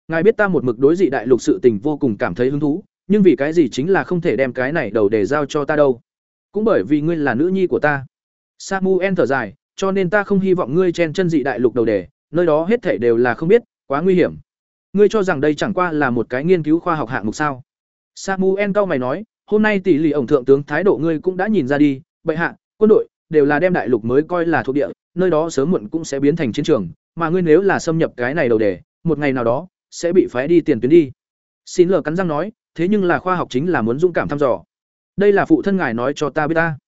Ngài biết ta một mực đối dị đại lục sự tình vô cùng cảm thấy hứng thú, nhưng vì cái gì chính là không thể đem cái này đầu để giao cho ta đâu? Cũng bởi vì ngươi là nữ nhi của ta. Samuel thở dài, cho nên ta không hy vọng ngươi chen chân dị đại lục đầu đề, nơi đó hết thể đều là không biết, quá nguy hiểm. Ngươi cho rằng đây chẳng qua là một cái nghiên cứu khoa học hạng mục sao? Samuel cao mày nói, hôm nay tỷ lệ ổng thượng tướng thái độ ngươi cũng đã nhìn ra đi. Bệ hạ, quân đội đều là đem đại lục mới coi là thuộc địa, nơi đó sớm muộn cũng sẽ biến thành chiến trường mà ngươi nếu là xâm nhập cái này đầu đề, một ngày nào đó, sẽ bị phái đi tiền tuyến đi. Xin lờ cắn răng nói, thế nhưng là khoa học chính là muốn dũng cảm thăm dò. Đây là phụ thân ngài nói cho ta biết ta.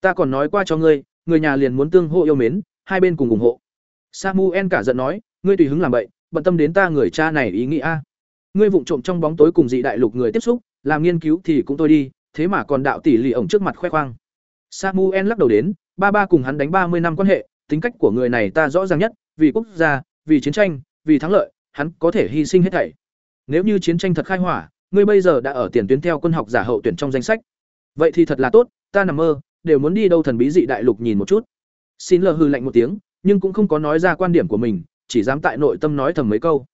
Ta còn nói qua cho ngươi, người nhà liền muốn tương hộ yêu mến, hai bên cùng ủng hộ. Samuel cả giận nói, ngươi tùy hứng làm vậy bận tâm đến ta người cha này ý nghĩ a. Ngươi vụng trộm trong bóng tối cùng dị đại lục người tiếp xúc, làm nghiên cứu thì cũng tôi đi, thế mà còn đạo tỷ lì ổng trước mặt khoe khoang. Samuel lắc đầu đến, ba ba cùng hắn đánh ba mươi năm quan hệ, tính cách của người này ta rõ ràng nhất vì quốc gia, vì chiến tranh, vì thắng lợi, hắn có thể hy sinh hết thảy. Nếu như chiến tranh thật khai hỏa, ngươi bây giờ đã ở tiền tuyến theo quân học giả hậu tuyển trong danh sách. Vậy thì thật là tốt, ta nằm mơ, đều muốn đi đâu thần bí dị đại lục nhìn một chút. Xin lờ hư lạnh một tiếng, nhưng cũng không có nói ra quan điểm của mình, chỉ dám tại nội tâm nói thầm mấy câu.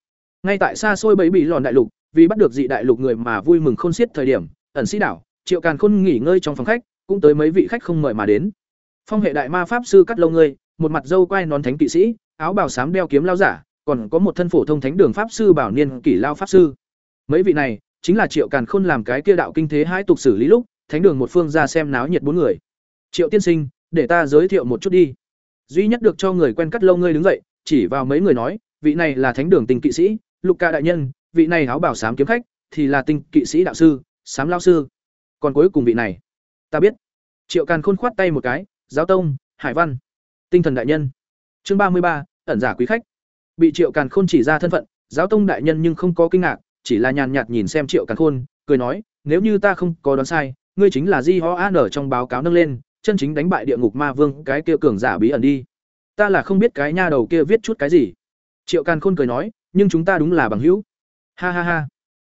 Ngay tại xa xôi bẫy bị lòn đại lục, vì bắt được dị đại lục người mà vui mừng khôn xiết thời điểm, ẩn sĩ đảo, triệu càn khôn nghỉ ngơi trong phòng khách, cũng tới mấy vị khách không mời mà đến. Phong hệ đại ma pháp sư cắt lâu ngươi, một mặt dâu quai nón thánh kỵ sĩ áo bào xám đeo kiếm lao giả, còn có một thân phổ thông thánh đường pháp sư bảo niên kỷ lao pháp sư. Mấy vị này, chính là triệu càn khôn làm cái kia đạo kinh thế hai tục xử lý lúc, thánh đường một phương ra xem náo nhiệt bốn người. Triệu tiên sinh, để ta giới thiệu một chút đi. Duy nhất được cho người quen cắt lâu ngươi đứng dậy, chỉ vào mấy người nói, vị này là thánh đường tinh kỵ sĩ, lục ca đại nhân, vị này áo bảo sám kiếm khách, thì là tinh kỵ sĩ đạo sư sám lao sư. Còn cuối cùng vị này. Ta biết. Triệu càn khôn khoát tay một cái, giáo tông, hải văn, tinh thần đại nhân chương ba mươi ba, ẩn giả quý khách. Bị triệu càn khôn chỉ ra thân phận, giáo tông đại nhân nhưng không có kinh ngạc, chỉ là nhàn nhạt nhìn xem triệu càn khôn, cười nói, nếu như ta không có đoán sai, ngươi chính là di ho an ở trong báo cáo nâng lên, chân chính đánh bại địa ngục ma vương, cái kia cường giả bí ẩn đi. Ta là không biết cái nha đầu kia viết chút cái gì. Triệu càn khôn cười nói, nhưng chúng ta đúng là bằng hữu. Ha ha ha.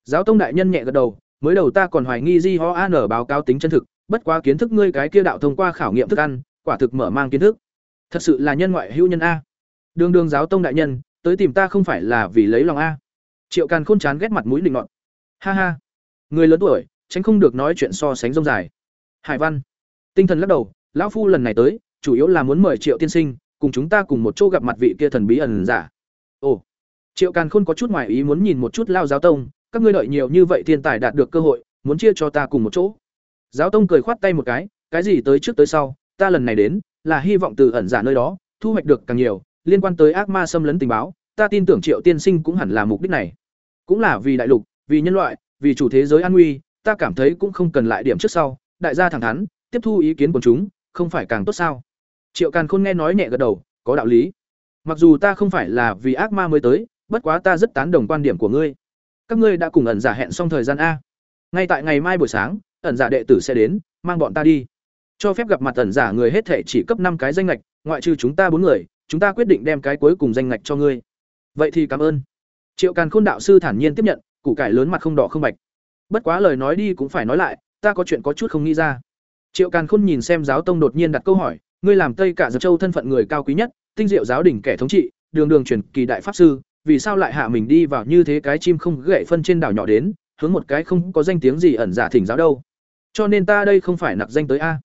Giáo tông đại nhân nhẹ gật đầu, mới đầu ta còn hoài nghi di ho an ở báo cáo tính chân thực, bất quá kiến thức ngươi cái kia đạo thông qua khảo nghiệm thức ăn, quả thực mở mang kiến thức thật sự là nhân ngoại hữu nhân a. Đường đường giáo tông đại nhân tới tìm ta không phải là vì lấy lòng a. Triệu càn khôn chán ghét mặt mũi định ngọn, ha ha. Người lớn tuổi tránh không được nói chuyện so sánh rông dài. Hải văn. Tinh thần lắc đầu lão phu lần này tới chủ yếu là muốn mời triệu tiên sinh cùng chúng ta cùng một chỗ gặp mặt vị kia thần bí ẩn giả. Ồ. Triệu càn khôn có chút ngoài ý muốn nhìn một chút lao giáo tông các ngươi đợi nhiều như vậy thiên tài đạt được cơ hội muốn chia cho ta cùng một chỗ. Giáo tông cười khoát tay một cái cái gì tới trước tới sau ta lần này đến là hy vọng từ ẩn giả nơi đó, thu hoạch được càng nhiều, liên quan tới ác ma xâm lấn tình báo, ta tin tưởng triệu tiên sinh cũng hẳn là mục đích này. Cũng là vì đại lục, vì nhân loại, vì chủ thế giới an nguy, ta cảm thấy cũng không cần lại điểm trước sau, đại gia thẳng thắn, tiếp thu ý kiến của chúng, không phải càng tốt sao? Triệu càn khôn nghe nói nhẹ gật đầu, có đạo lý. Mặc dù ta không phải là vì ác ma mới tới, bất quá ta rất tán đồng quan điểm của ngươi. Các ngươi đã cùng ẩn giả hẹn xong thời gian a. Ngay tại ngày mai buổi sáng, ẩn giả đệ tử sẽ đến, mang bọn ta đi cho phép gặp mặt tẩn giả người hết thể chỉ cấp năm cái danh ngạch, ngoại trừ chúng ta bốn người, chúng ta quyết định đem cái cuối cùng danh ngạch cho ngươi. Vậy thì cảm ơn. Triệu càn khôn đạo sư thản nhiên tiếp nhận, củ cải lớn mặt không đỏ không bạch. Bất quá lời nói đi cũng phải nói lại, ta có chuyện có chút không nghĩ ra. Triệu càn khôn nhìn xem giáo tông đột nhiên đặt câu hỏi, ngươi làm tây cả giật châu thân phận người cao quý nhất, tinh diệu giáo đỉnh kẻ thống trị, đường đường truyền kỳ đại pháp sư, vì sao lại hạ mình đi vào như thế cái chim không gậy phân trên đảo nhỏ đến, hướng một cái không có danh tiếng gì ẩn giả thỉnh giáo đâu? Cho nên ta đây không phải nặc danh tới a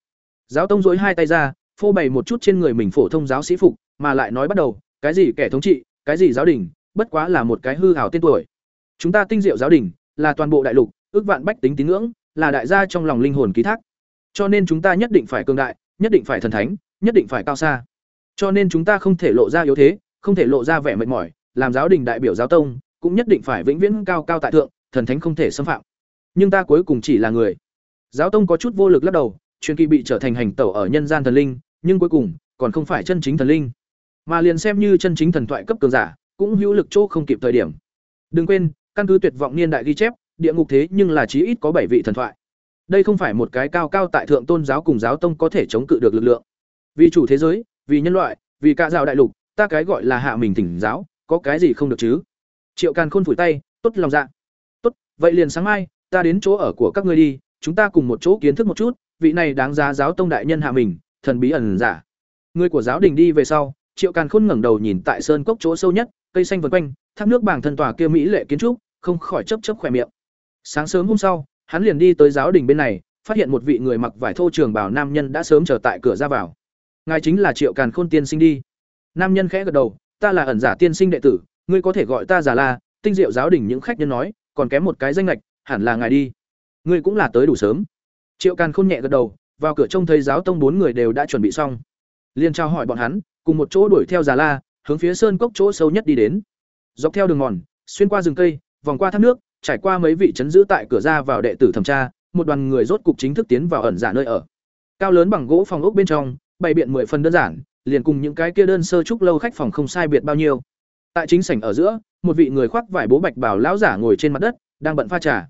giáo tông dối hai tay ra phô bày một chút trên người mình phổ thông giáo sĩ phục mà lại nói bắt đầu cái gì kẻ thống trị cái gì giáo đình bất quá là một cái hư hảo tên tuổi. Chúng ta tinh diệu giáo đình, là toàn bộ đại lục, ước vạn bách tính tín ngưỡng, là đại gia trong lòng linh hồn ký thác. Cho nên chúng ta nhất định phải cường đại, nhất định phải thần thánh, nhất định phải cao xa. Cho nên chúng ta không thể lộ ra yếu thế, không thể lộ ra vẻ mệt mỏi, làm giáo đình đại biểu giáo tông, cũng nhất định phải vĩnh viễn cao cao tại thượng, thần thánh không thể xâm phạm. Nhưng ta cuối cùng chỉ là người. Giáo tông có chút vô lực lắc đầu, truyền kỳ bị trở thành hành tẩu ở nhân gian thần linh, nhưng cuối cùng còn không phải chân chính thần linh. Mà liền xem như chân chính thần thoại cấp cường giả, cũng hữu lực chỗ không kịp thời điểm. Đừng quên, căn cứ tuyệt vọng niên đại ghi chép, địa ngục thế nhưng là chí ít có bảy vị thần thoại. Đây không phải một cái cao cao tại thượng tôn giáo cùng giáo tông có thể chống cự được lực lượng. Vì chủ thế giới, vì nhân loại, vì cả giáo đại lục, ta cái gọi là hạ mình thỉnh giáo, có cái gì không được chứ? Triệu Càn Khôn phủi tay, tốt lòng dạ. Tốt, vậy liền sáng mai, ta đến chỗ ở của các ngươi đi, chúng ta cùng một chỗ kiến thức một chút, vị này đáng giá giáo tông đại nhân hạ mình, thần bí ẩn giả. Người của giáo đình đi về sau, Triệu Càn Khôn ngẩng đầu nhìn tại sơn cốc chỗ sâu nhất, cây xanh vần quanh, thác nước bảng thân tòa kia mỹ lệ kiến trúc, không khỏi chớp chớp khỏe miệng. Sáng sớm hôm sau, hắn liền đi tới giáo đình bên này, phát hiện một vị người mặc vải thô trường bảo nam nhân đã sớm chờ tại cửa ra vào. Ngài chính là Triệu Càn Khôn tiên sinh đi. Nam nhân khẽ gật đầu, ta là ẩn giả tiên sinh đệ tử, ngươi có thể gọi ta giả la, tinh diệu giáo đình những khách nhân nói, còn kém một cái danh lệch, hẳn là ngài đi. Ngươi cũng là tới đủ sớm. Triệu Càn Khôn nhẹ gật đầu, vào cửa trông thấy giáo tông bốn người đều đã chuẩn bị xong. liền trao hỏi bọn hắn, cùng một chỗ đuổi theo già la, hướng phía sơn cốc chỗ sâu nhất đi đến. Dọc theo đường mòn, xuyên qua rừng cây, vòng qua thác nước, trải qua mấy vị trấn giữ tại cửa ra vào đệ tử thẩm tra, một đoàn người rốt cục chính thức tiến vào ẩn giả nơi ở. Cao lớn bằng gỗ phòng ốc bên trong, bày biện mười phần đơn giản, liền cùng những cái kia đơn sơ trúc lâu khách phòng không sai biệt bao nhiêu. Tại chính sảnh ở giữa, một vị người khoác vải bố bạch bảo lão giả ngồi trên mặt đất, đang bận pha trà.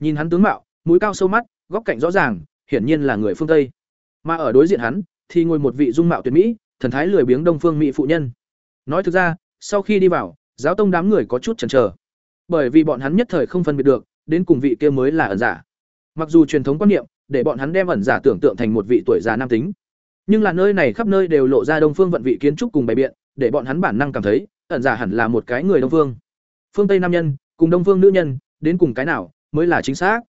Nhìn hắn tướng mạo, mũi cao sâu mắt, góc cạnh rõ ràng, hiển nhiên là người phương Tây. Mà ở đối diện hắn, thì ngồi một vị dung mạo tuyệt mỹ, thần thái lười biếng đông phương mỹ phụ nhân. Nói thực ra, sau khi đi vào, giáo tông đám người có chút chần chờ. Bởi vì bọn hắn nhất thời không phân biệt được, đến cùng vị kia mới là ẩn giả. Mặc dù truyền thống quan niệm để bọn hắn đem ẩn giả tưởng tượng thành một vị tuổi già nam tính, nhưng là nơi này khắp nơi đều lộ ra đông phương vận vị kiến trúc cùng bày biện, để bọn hắn bản năng cảm thấy, ẩn giả hẳn là một cái người đông phương. Phương Tây nam nhân, cùng đông phương nữ nhân, đến cùng cái nào mới là chính xác.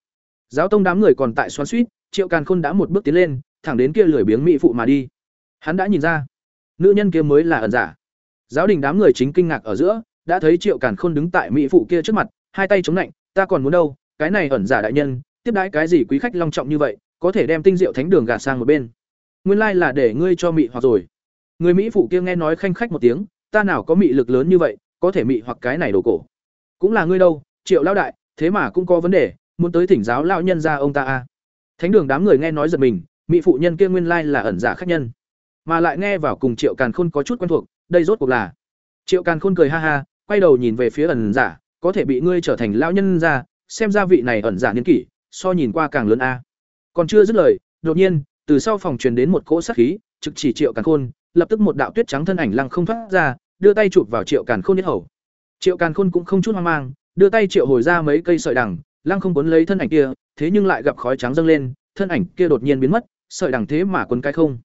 Giáo tông đám người còn tại xoắn xuýt, Triệu Càn Khôn đã một bước tiến lên, thẳng đến kia lười biếng mỹ phụ mà đi. Hắn đã nhìn ra, nữ nhân kia mới là ẩn giả. Giáo đình đám người chính kinh ngạc ở giữa, đã thấy Triệu Càn Khôn đứng tại mỹ phụ kia trước mặt, hai tay chống lạnh, ta còn muốn đâu, cái này ẩn giả đại nhân, tiếp đãi cái gì quý khách long trọng như vậy, có thể đem tinh diệu thánh đường gạt sang một bên. Nguyên lai là để ngươi cho mị hoặc rồi. Người mỹ phụ kia nghe nói khanh khách một tiếng, ta nào có mị lực lớn như vậy, có thể mị hoặc cái này đồ cổ. Cũng là ngươi đâu, Triệu lão đại, thế mà cũng có vấn đề, muốn tới thỉnh giáo lão nhân ra ông ta a. Thánh đường đám người nghe nói giật mình, mỹ phụ nhân kia nguyên lai là ẩn giả khách nhân, mà lại nghe vào cùng Triệu Càn Khôn có chút quen thuộc, đây rốt cuộc là. Triệu Càn Khôn cười ha ha, quay đầu nhìn về phía ẩn giả, có thể bị ngươi trở thành lão nhân ra, xem ra vị này ẩn giả niên kỷ, so nhìn qua càng lớn a. Còn chưa dứt lời, đột nhiên, từ sau phòng truyền đến một cỗ sát khí, trực chỉ Triệu Càn Khôn, lập tức một đạo tuyết trắng thân ảnh lăng không thoát ra, đưa tay chụp vào Triệu Càn Khôn nhất hầu. Triệu Càn Khôn cũng không chút hoang mang, đưa tay triệu hồi ra mấy cây sợi đằng, lăng không cuốn lấy thân ảnh kia, thế nhưng lại gặp khói trắng dâng lên, thân ảnh kia đột nhiên biến mất, sợi đằng thế mà cuốn cái không.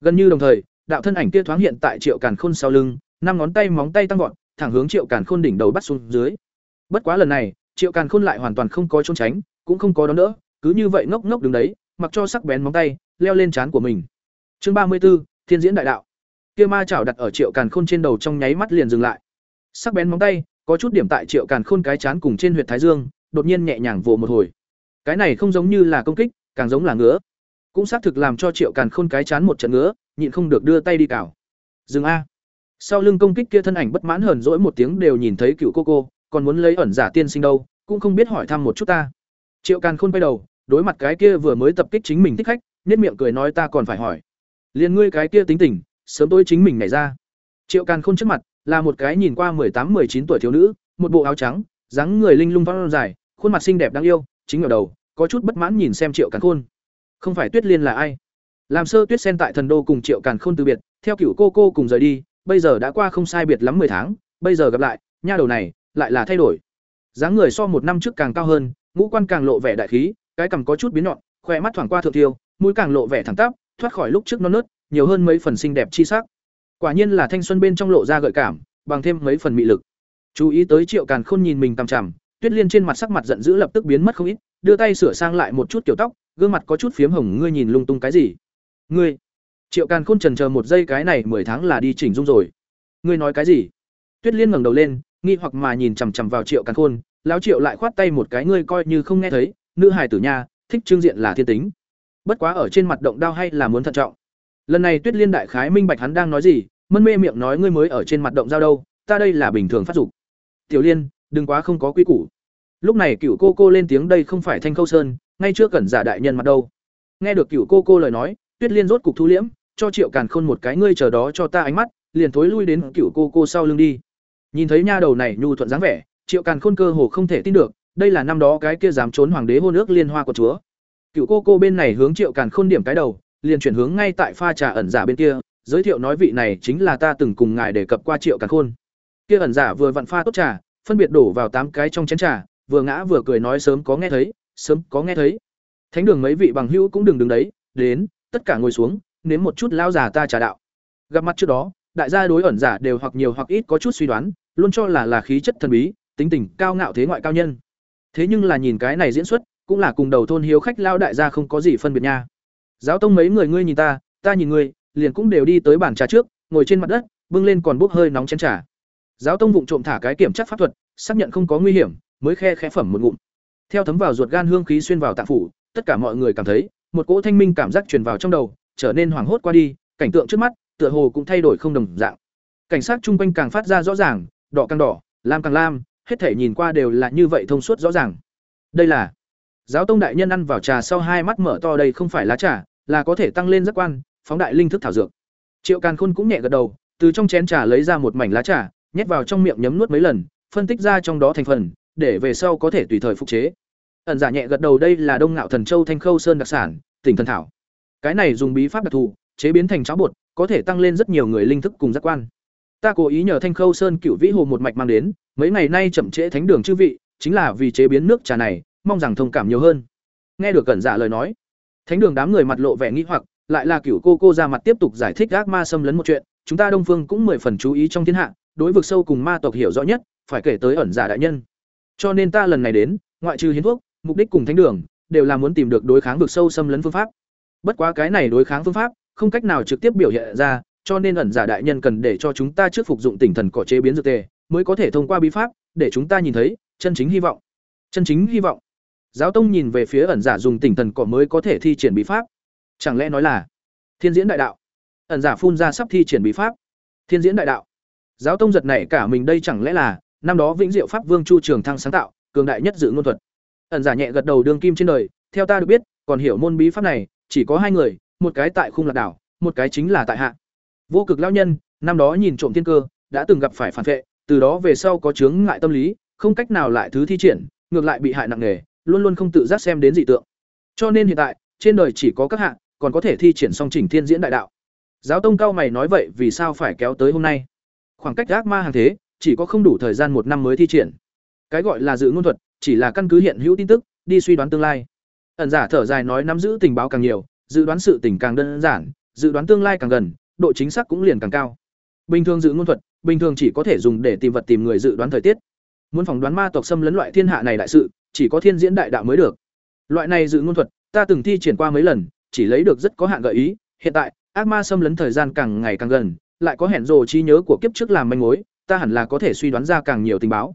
Gần như đồng thời, đạo thân ảnh kia thoáng hiện tại Triệu Càn Khôn sau lưng, năm ngón tay móng tay tăng vọt, thẳng hướng Triệu Càn Khôn đỉnh đầu bắt xuống dưới. Bất quá lần này, Triệu Càn Khôn lại hoàn toàn không có trốn tránh, cũng không có đón đỡ, cứ như vậy ngốc ngốc đứng đấy, mặc cho sắc bén móng tay leo lên trán của mình. Chương ba mươi 34, Thiên diễn đại đạo. Kia ma chảo đặt ở Triệu Càn Khôn trên đầu trong nháy mắt liền dừng lại. Sắc bén móng tay, có chút điểm tại Triệu Càn Khôn cái chán cùng trên huyệt thái dương, đột nhiên nhẹ nhàng vồ một hồi. Cái này không giống như là công kích, càng giống là ngứa. Cũng xác thực làm cho Triệu Càn Khôn cái chán một trận ngứa, nhịn không được đưa tay đi cào. Dừng a. Sau lưng công kích kia thân ảnh bất mãn hờn dỗi một tiếng đều nhìn thấy cựu cô cô, còn muốn lấy ẩn giả tiên sinh đâu, cũng không biết hỏi thăm một chút ta. Triệu Càn Khôn quay đầu, đối mặt cái kia vừa mới tập kích chính mình thích khách, nhếch miệng cười nói ta còn phải hỏi. Liên ngươi cái kia tính tình, sớm tối chính mình nhảy ra. Triệu Càn Khôn trước mặt là một cái nhìn qua tám chín tuổi thiếu nữ, một bộ áo trắng, dáng người linh lung phong dài, khuôn mặt xinh đẹp đáng yêu, chính ở đầu, có chút bất mãn nhìn xem Triệu Càn Khôn. Không phải Tuyết Liên là ai? Làm Sơ Tuyết Sen tại Thần Đô cùng Triệu Càn Khôn từ biệt, theo cửu cô cô cùng rời đi, bây giờ đã qua không sai biệt lắm 10 tháng, bây giờ gặp lại, nha đầu này lại là thay đổi. Dáng người so một năm trước càng cao hơn, ngũ quan càng lộ vẻ đại khí, cái cằm có chút biến nhọn, khóe mắt thoáng qua thượng tiêu, mũi càng lộ vẻ thẳng tắp, thoát khỏi lúc trước non nớt, nhiều hơn mấy phần xinh đẹp chi sắc. Quả nhiên là thanh xuân bên trong lộ ra gợi cảm, bằng thêm mấy phần mị lực. Chú ý tới Triệu Càn Khôn nhìn mình cằm chằm, Tuyết Liên trên mặt sắc mặt giận dữ lập tức biến mất không ít, đưa tay sửa sang lại một chút kiểu tóc, gương mặt có chút phiếm hồng, ngươi nhìn lung tung cái gì? Ngươi? Triệu Càn Khôn chần chờ một giây cái này mười tháng là đi chỉnh dung rồi. Ngươi nói cái gì? Tuyết Liên ngẩng đầu lên, nghi hoặc mà nhìn chằm chằm vào triệu càn khôn lão triệu lại khoát tay một cái ngươi coi như không nghe thấy nữ hài tử nha thích trương diện là thiên tính bất quá ở trên mặt động đao hay là muốn thận trọng lần này tuyết liên đại khái minh bạch hắn đang nói gì mân mê miệng nói ngươi mới ở trên mặt động giao đâu ta đây là bình thường phát dục tiểu liên đừng quá không có quy củ. Lúc này cựu cô cô lên tiếng đây không phải thanh khâu sơn, ngay trước cẩn giả đại nhân mặt đâu. Nghe được cựu cô cô lời nói, tuyết liên rốt cục thu liễm, cho triệu càn khôn một cái ngươi chờ đó cho ta ánh mắt, liền thối lui đến cựu cô cô sau lưng đi. Nhìn thấy nha đầu này nhu thuận dáng vẻ, triệu càn khôn cơ hồ không thể tin được, đây là năm đó cái kia dám trốn hoàng đế hôn ước liên hoa của chúa. Cựu cô cô bên này hướng triệu càn khôn điểm cái đầu, liền chuyển hướng ngay tại pha trà ẩn giả bên kia, giới thiệu nói vị này chính là ta từng cùng ngài đề cập qua triệu càn khôn. Kia ẩn giả vừa vặn pha tốt trà phân biệt đổ vào tám cái trong chén trà, vừa ngã vừa cười nói sớm có nghe thấy, sớm có nghe thấy. Thánh đường mấy vị bằng hữu cũng đừng đứng đấy, đến, tất cả ngồi xuống, nếm một chút lao giả ta trà đạo. Gặp mặt trước đó, đại gia đối ẩn giả đều hoặc nhiều hoặc ít có chút suy đoán, luôn cho là là khí chất thần bí, tính tình cao ngạo thế ngoại cao nhân. Thế nhưng là nhìn cái này diễn xuất, cũng là cùng đầu thôn hiếu khách lao đại gia không có gì phân biệt nha. Giáo tông mấy người ngươi nhìn ta ta nhìn ngươi, liền cũng đều đi tới bàn trà trước, ngồi trên mặt đất, bưng lên còn bốc hơi nóng chén trà giáo tông vụng trộm thả cái kiểm tra pháp thuật, xác nhận không có nguy hiểm, mới khe khẽ phẩm một ngụm. Theo thấm vào ruột gan hương khí xuyên vào tạng phủ, tất cả mọi người cảm thấy, một cỗ thanh minh cảm giác truyền vào trong đầu, trở nên hoảng hốt qua đi, cảnh tượng trước mắt, tựa hồ cũng thay đổi không đồng dạng. Cảnh sát chung quanh càng phát ra rõ ràng, đỏ càng đỏ, lam càng lam, hết thể nhìn qua đều là như vậy thông suốt rõ ràng. Đây là giáo tông đại nhân ăn vào trà sau hai mắt mở to đây không phải lá trà, là có thể tăng lên giác quan, phóng đại linh thức thảo dược. Triệu càn khôn cũng nhẹ gật đầu, từ trong chén trà lấy ra một mảnh lá trà nhét vào trong miệng nhấm nuốt mấy lần, phân tích ra trong đó thành phần, để về sau có thể tùy thời phục chế. Ẩn giả nhẹ gật đầu đây là đông ngạo thần châu thanh khâu sơn đặc sản, tỉnh thần thảo. Cái này dùng bí pháp đặc thù, chế biến thành cháo bột, có thể tăng lên rất nhiều người linh thức cùng giác quan. Ta cố ý nhờ thanh khâu sơn cửu vĩ hồ một mạch mang đến, mấy ngày nay chậm trễ thánh đường chư vị, chính là vì chế biến nước trà này, mong rằng thông cảm nhiều hơn. Nghe được cẩn giả lời nói, thánh đường đám người mặt lộ vẻ nghi hoặc, lại là cửu cô cô ra mặt tiếp tục giải thích ác ma xâm lấn một chuyện, chúng ta đông phương cũng mười phần chú ý trong thiên hạ đối vực sâu cùng ma tộc hiểu rõ nhất, phải kể tới ẩn giả đại nhân. Cho nên ta lần này đến, ngoại trừ hiến thuốc, mục đích cùng thánh đường, đều là muốn tìm được đối kháng vực sâu xâm lấn phương pháp. Bất quá cái này đối kháng phương pháp, không cách nào trực tiếp biểu hiện ra, cho nên ẩn giả đại nhân cần để cho chúng ta trước phục dụng tỉnh thần cỏ chế biến dược tề, mới có thể thông qua bí pháp, để chúng ta nhìn thấy chân chính hy vọng. Chân chính hy vọng. Giáo tông nhìn về phía ẩn giả dùng tỉnh thần cỏ mới có thể thi triển bí pháp. Chẳng lẽ nói là thiên diễn đại đạo? Ẩn giả phun ra sắp thi triển bí pháp. Thiên diễn đại đạo giáo tông giật này cả mình đây chẳng lẽ là, năm đó vĩnh diệu pháp vương chu trường thăng sáng tạo, cường đại nhất dự ngôn thuật. Ẩn giả nhẹ gật đầu đương kim trên đời, theo ta được biết, còn hiểu môn bí pháp này, chỉ có hai người, một cái tại khung lạc đảo, một cái chính là tại hạ. Vô cực lão nhân, năm đó nhìn trộm thiên cơ, đã từng gặp phải phản vệ, từ đó về sau có chướng ngại tâm lý, không cách nào lại thứ thi triển, ngược lại bị hại nặng nề, luôn luôn không tự giác xem đến dị tượng. Cho nên hiện tại, trên đời chỉ có các hạ, còn có thể thi triển song trình thiên diễn đại đạo. Giáo tông cao mày nói vậy vì sao phải kéo tới hôm nay? Khoảng cách ác ma hàng thế, chỉ có không đủ thời gian một năm mới thi triển. Cái gọi là dự ngôn thuật, chỉ là căn cứ hiện hữu tin tức, đi suy đoán tương lai. Ẩn giả thở dài nói nắm giữ tình báo càng nhiều, dự đoán sự tình càng đơn giản, dự đoán tương lai càng gần, độ chính xác cũng liền càng cao. Bình thường dự ngôn thuật, bình thường chỉ có thể dùng để tìm vật tìm người dự đoán thời tiết. Muốn phỏng đoán ma tộc xâm lấn loại thiên hạ này đại sự, chỉ có thiên diễn đại đạo mới được. Loại này dự ngôn thuật, ta từng thi triển qua mấy lần, chỉ lấy được rất có hạn gợi ý. Hiện tại, ác ma xâm lấn thời gian càng ngày càng gần lại có hẹn rồ trí nhớ của kiếp trước làm manh mối, ta hẳn là có thể suy đoán ra càng nhiều tình báo.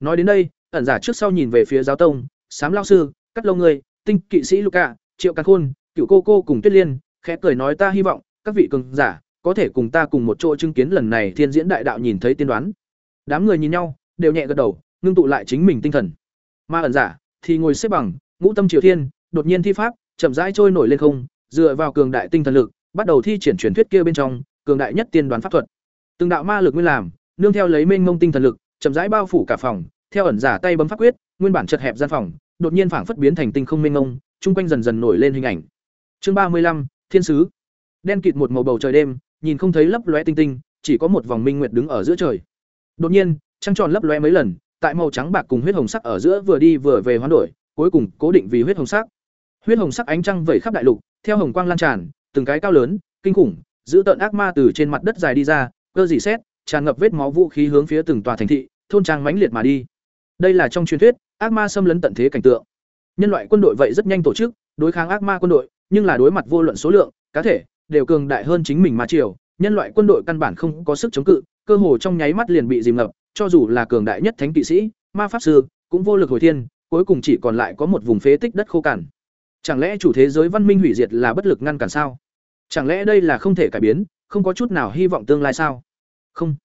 Nói đến đây, ẩn giả trước sau nhìn về phía giáo tông, sám lao sư cắt lâu người tinh kỵ sĩ luca triệu càn khôn, cựu cô cô cùng tuyết liên, khẽ cười nói ta hy vọng các vị cường giả có thể cùng ta cùng một chỗ chứng kiến lần này thiên diễn đại đạo nhìn thấy tiên đoán. Đám người nhìn nhau, đều nhẹ gật đầu, ngưng tụ lại chính mình tinh thần. Ma ẩn giả thì ngồi xếp bằng, ngũ tâm triều thiên, đột nhiên thi pháp, chậm rãi trôi nổi lên không, dựa vào cường đại tinh thần lực, bắt đầu thi triển truyền thuyết kia bên trong cường đại nhất tiên đoán pháp thuật. Từng đạo ma lực nguyên làm, nương theo lấy mênh mông tinh thần lực, chậm rãi bao phủ cả phòng, theo ẩn giả tay bấm pháp quyết, nguyên bản chật hẹp gian phòng, đột nhiên phảng phất biến thành tinh không mênh mông, chung quanh dần dần nổi lên hình ảnh. Chương ba mươi lăm, thiên sứ. Đen kịt một màu bầu trời đêm, nhìn không thấy lấp lóe tinh tinh, chỉ có một vòng minh nguyệt đứng ở giữa trời. Đột nhiên, trăng tròn lấp lóe mấy lần, tại màu trắng bạc cùng huyết hồng sắc ở giữa vừa đi vừa về hoán đổi, cuối cùng cố định vì huyết hồng sắc. Huyết hồng sắc ánh trăng vẩy khắp đại lục, theo hồng quang lan tràn, từng cái cao lớn, kinh khủng giữ tợn ác ma từ trên mặt đất dài đi ra cơ dỉ xét tràn ngập vết máu vũ khí hướng phía từng tòa thành thị thôn trang mãnh liệt mà đi đây là trong truyền thuyết ác ma xâm lấn tận thế cảnh tượng nhân loại quân đội vậy rất nhanh tổ chức đối kháng ác ma quân đội nhưng là đối mặt vô luận số lượng cá thể đều cường đại hơn chính mình mà triều nhân loại quân đội căn bản không có sức chống cự cơ hồ trong nháy mắt liền bị dìm ngập cho dù là cường đại nhất thánh kỵ sĩ, ma pháp sư, cũng vô lực hồi thiên, cuối cùng chỉ còn lại có một vùng phế tích đất khô cằn. Chẳng lẽ chủ thế giới văn minh hủy diệt là bất lực ngăn cản sao? Chẳng lẽ đây là không thể cải biến, không có chút nào hy vọng tương lai sao? Không.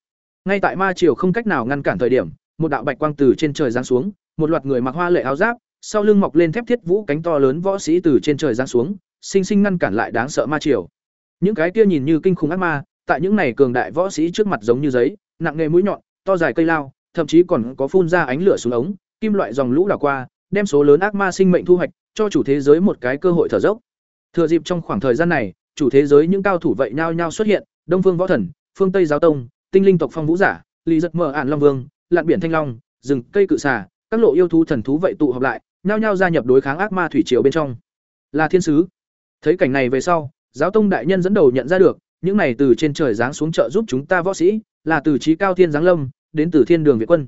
Ngay tại ma triều không cách nào ngăn cản thời điểm, một đạo bạch quang từ trên trời giáng xuống, một loạt người mặc hoa lệ áo giáp, sau lưng mọc lên thép thiết vũ cánh to lớn võ sĩ từ trên trời giáng xuống, sinh sinh ngăn cản lại đáng sợ ma triều. Những cái kia nhìn như kinh khủng ác ma, tại những này cường đại võ sĩ trước mặt giống như giấy, nặng nghề mũi nhọn, to dài cây lao, thậm chí còn có phun ra ánh lửa xuống ống, kim loại dòng lũ đảo qua, đem số lớn ác ma sinh mệnh thu hoạch, cho chủ thế giới một cái cơ hội thở dốc. Thừa dịp trong khoảng thời gian này, chủ thế giới những cao thủ vậy nhao nhao xuất hiện, Đông Phương Võ Thần, Phương Tây Giáo Tông, Tinh Linh tộc Phong Vũ Giả, Lý Giật Mở Ản Long Vương, Lạn Biển Thanh Long, rừng cây cự xà, các lộ yêu thú thần thú vậy tụ họp lại, nhao nhao gia nhập đối kháng ác ma thủy triều bên trong. Là thiên sứ. Thấy cảnh này về sau, giáo tông đại nhân dẫn đầu nhận ra được, những này từ trên trời giáng xuống trợ giúp chúng ta võ sĩ, là từ trí cao thiên giáng lâm, đến từ thiên đường viện quân.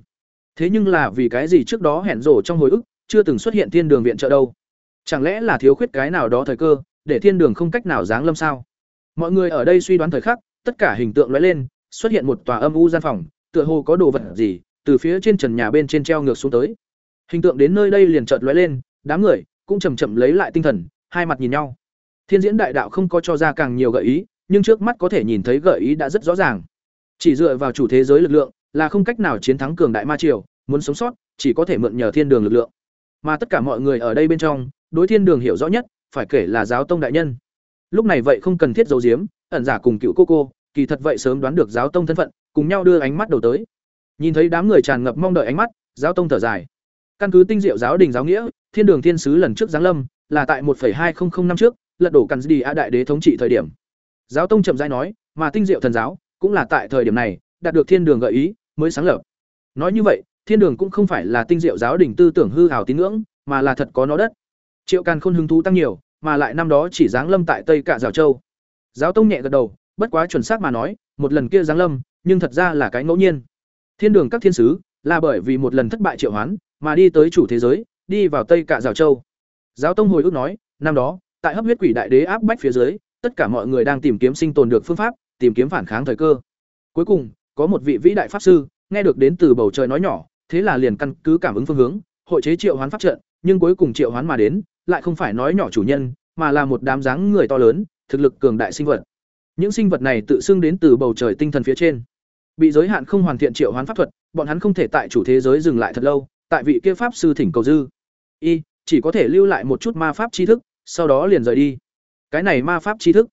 Thế nhưng là vì cái gì trước đó hẹn rổ trong hồi ức, chưa từng xuất hiện thiên đường viện trợ đâu? Chẳng lẽ là thiếu khuyết cái nào đó thời cơ, để thiên đường không cách nào giáng lâm sao? Mọi người ở đây suy đoán thời khắc, tất cả hình tượng lóe lên, xuất hiện một tòa âm u gian phòng, tựa hồ có đồ vật gì từ phía trên trần nhà bên trên treo ngược xuống tới. Hình tượng đến nơi đây liền chợt lóe lên, đám người cũng chậm chậm lấy lại tinh thần, hai mặt nhìn nhau. Thiên diễn đại đạo không có cho ra càng nhiều gợi ý, nhưng trước mắt có thể nhìn thấy gợi ý đã rất rõ ràng. Chỉ dựa vào chủ thế giới lực lượng là không cách nào chiến thắng cường đại ma triều, muốn sống sót chỉ có thể mượn nhờ thiên đường lực lượng. Mà tất cả mọi người ở đây bên trong, đối thiên đường hiểu rõ nhất, phải kể là giáo tông đại nhân. Lúc này vậy không cần thiết giấu giếm, ẩn giả cùng cựu cô cô, kỳ thật vậy sớm đoán được giáo tông thân phận, cùng nhau đưa ánh mắt đầu tới. Nhìn thấy đám người tràn ngập mong đợi ánh mắt, giáo tông thở dài. Căn cứ tinh diệu giáo đình giáo nghĩa, thiên đường thiên sứ lần trước giáng lâm là tại 1.2000 năm trước, lật đổ cằn đi a đại đế thống trị thời điểm. Giáo tông chậm rãi nói, mà tinh diệu thần giáo cũng là tại thời điểm này đạt được thiên đường gợi ý mới sáng lập. Nói như vậy, thiên đường cũng không phải là tinh diệu giáo đình tư tưởng hư ảo tín ngưỡng, mà là thật có nó đất. Triệu Càn Khôn hứng thú tăng nhiều, mà lại năm đó chỉ giáng lâm tại Tây cả rào Châu. Giáo tông nhẹ gật đầu, bất quá chuẩn xác mà nói, một lần kia giáng lâm, nhưng thật ra là cái ngẫu nhiên. Thiên đường các thiên sứ là bởi vì một lần thất bại triệu hoán, mà đi tới chủ thế giới, đi vào Tây cả rào Châu. Giáo tông hồi ức nói, năm đó, tại hấp huyết quỷ đại đế áp bách phía dưới, tất cả mọi người đang tìm kiếm sinh tồn được phương pháp, tìm kiếm phản kháng thời cơ. Cuối cùng, có một vị vĩ đại pháp sư, nghe được đến từ bầu trời nói nhỏ, thế là liền căn cứ cảm ứng phương hướng, hội chế triệu hoán pháp trận, nhưng cuối cùng triệu hoán mà đến, lại không phải nói nhỏ chủ nhân, mà là một đám dáng người to lớn, thực lực cường đại sinh vật. Những sinh vật này tự xưng đến từ bầu trời tinh thần phía trên. Bị giới hạn không hoàn thiện triệu hoán pháp thuật, bọn hắn không thể tại chủ thế giới dừng lại thật lâu, tại vị kia pháp sư thỉnh cầu dư. Y chỉ có thể lưu lại một chút ma pháp tri thức, sau đó liền rời đi. Cái này ma pháp tri thức,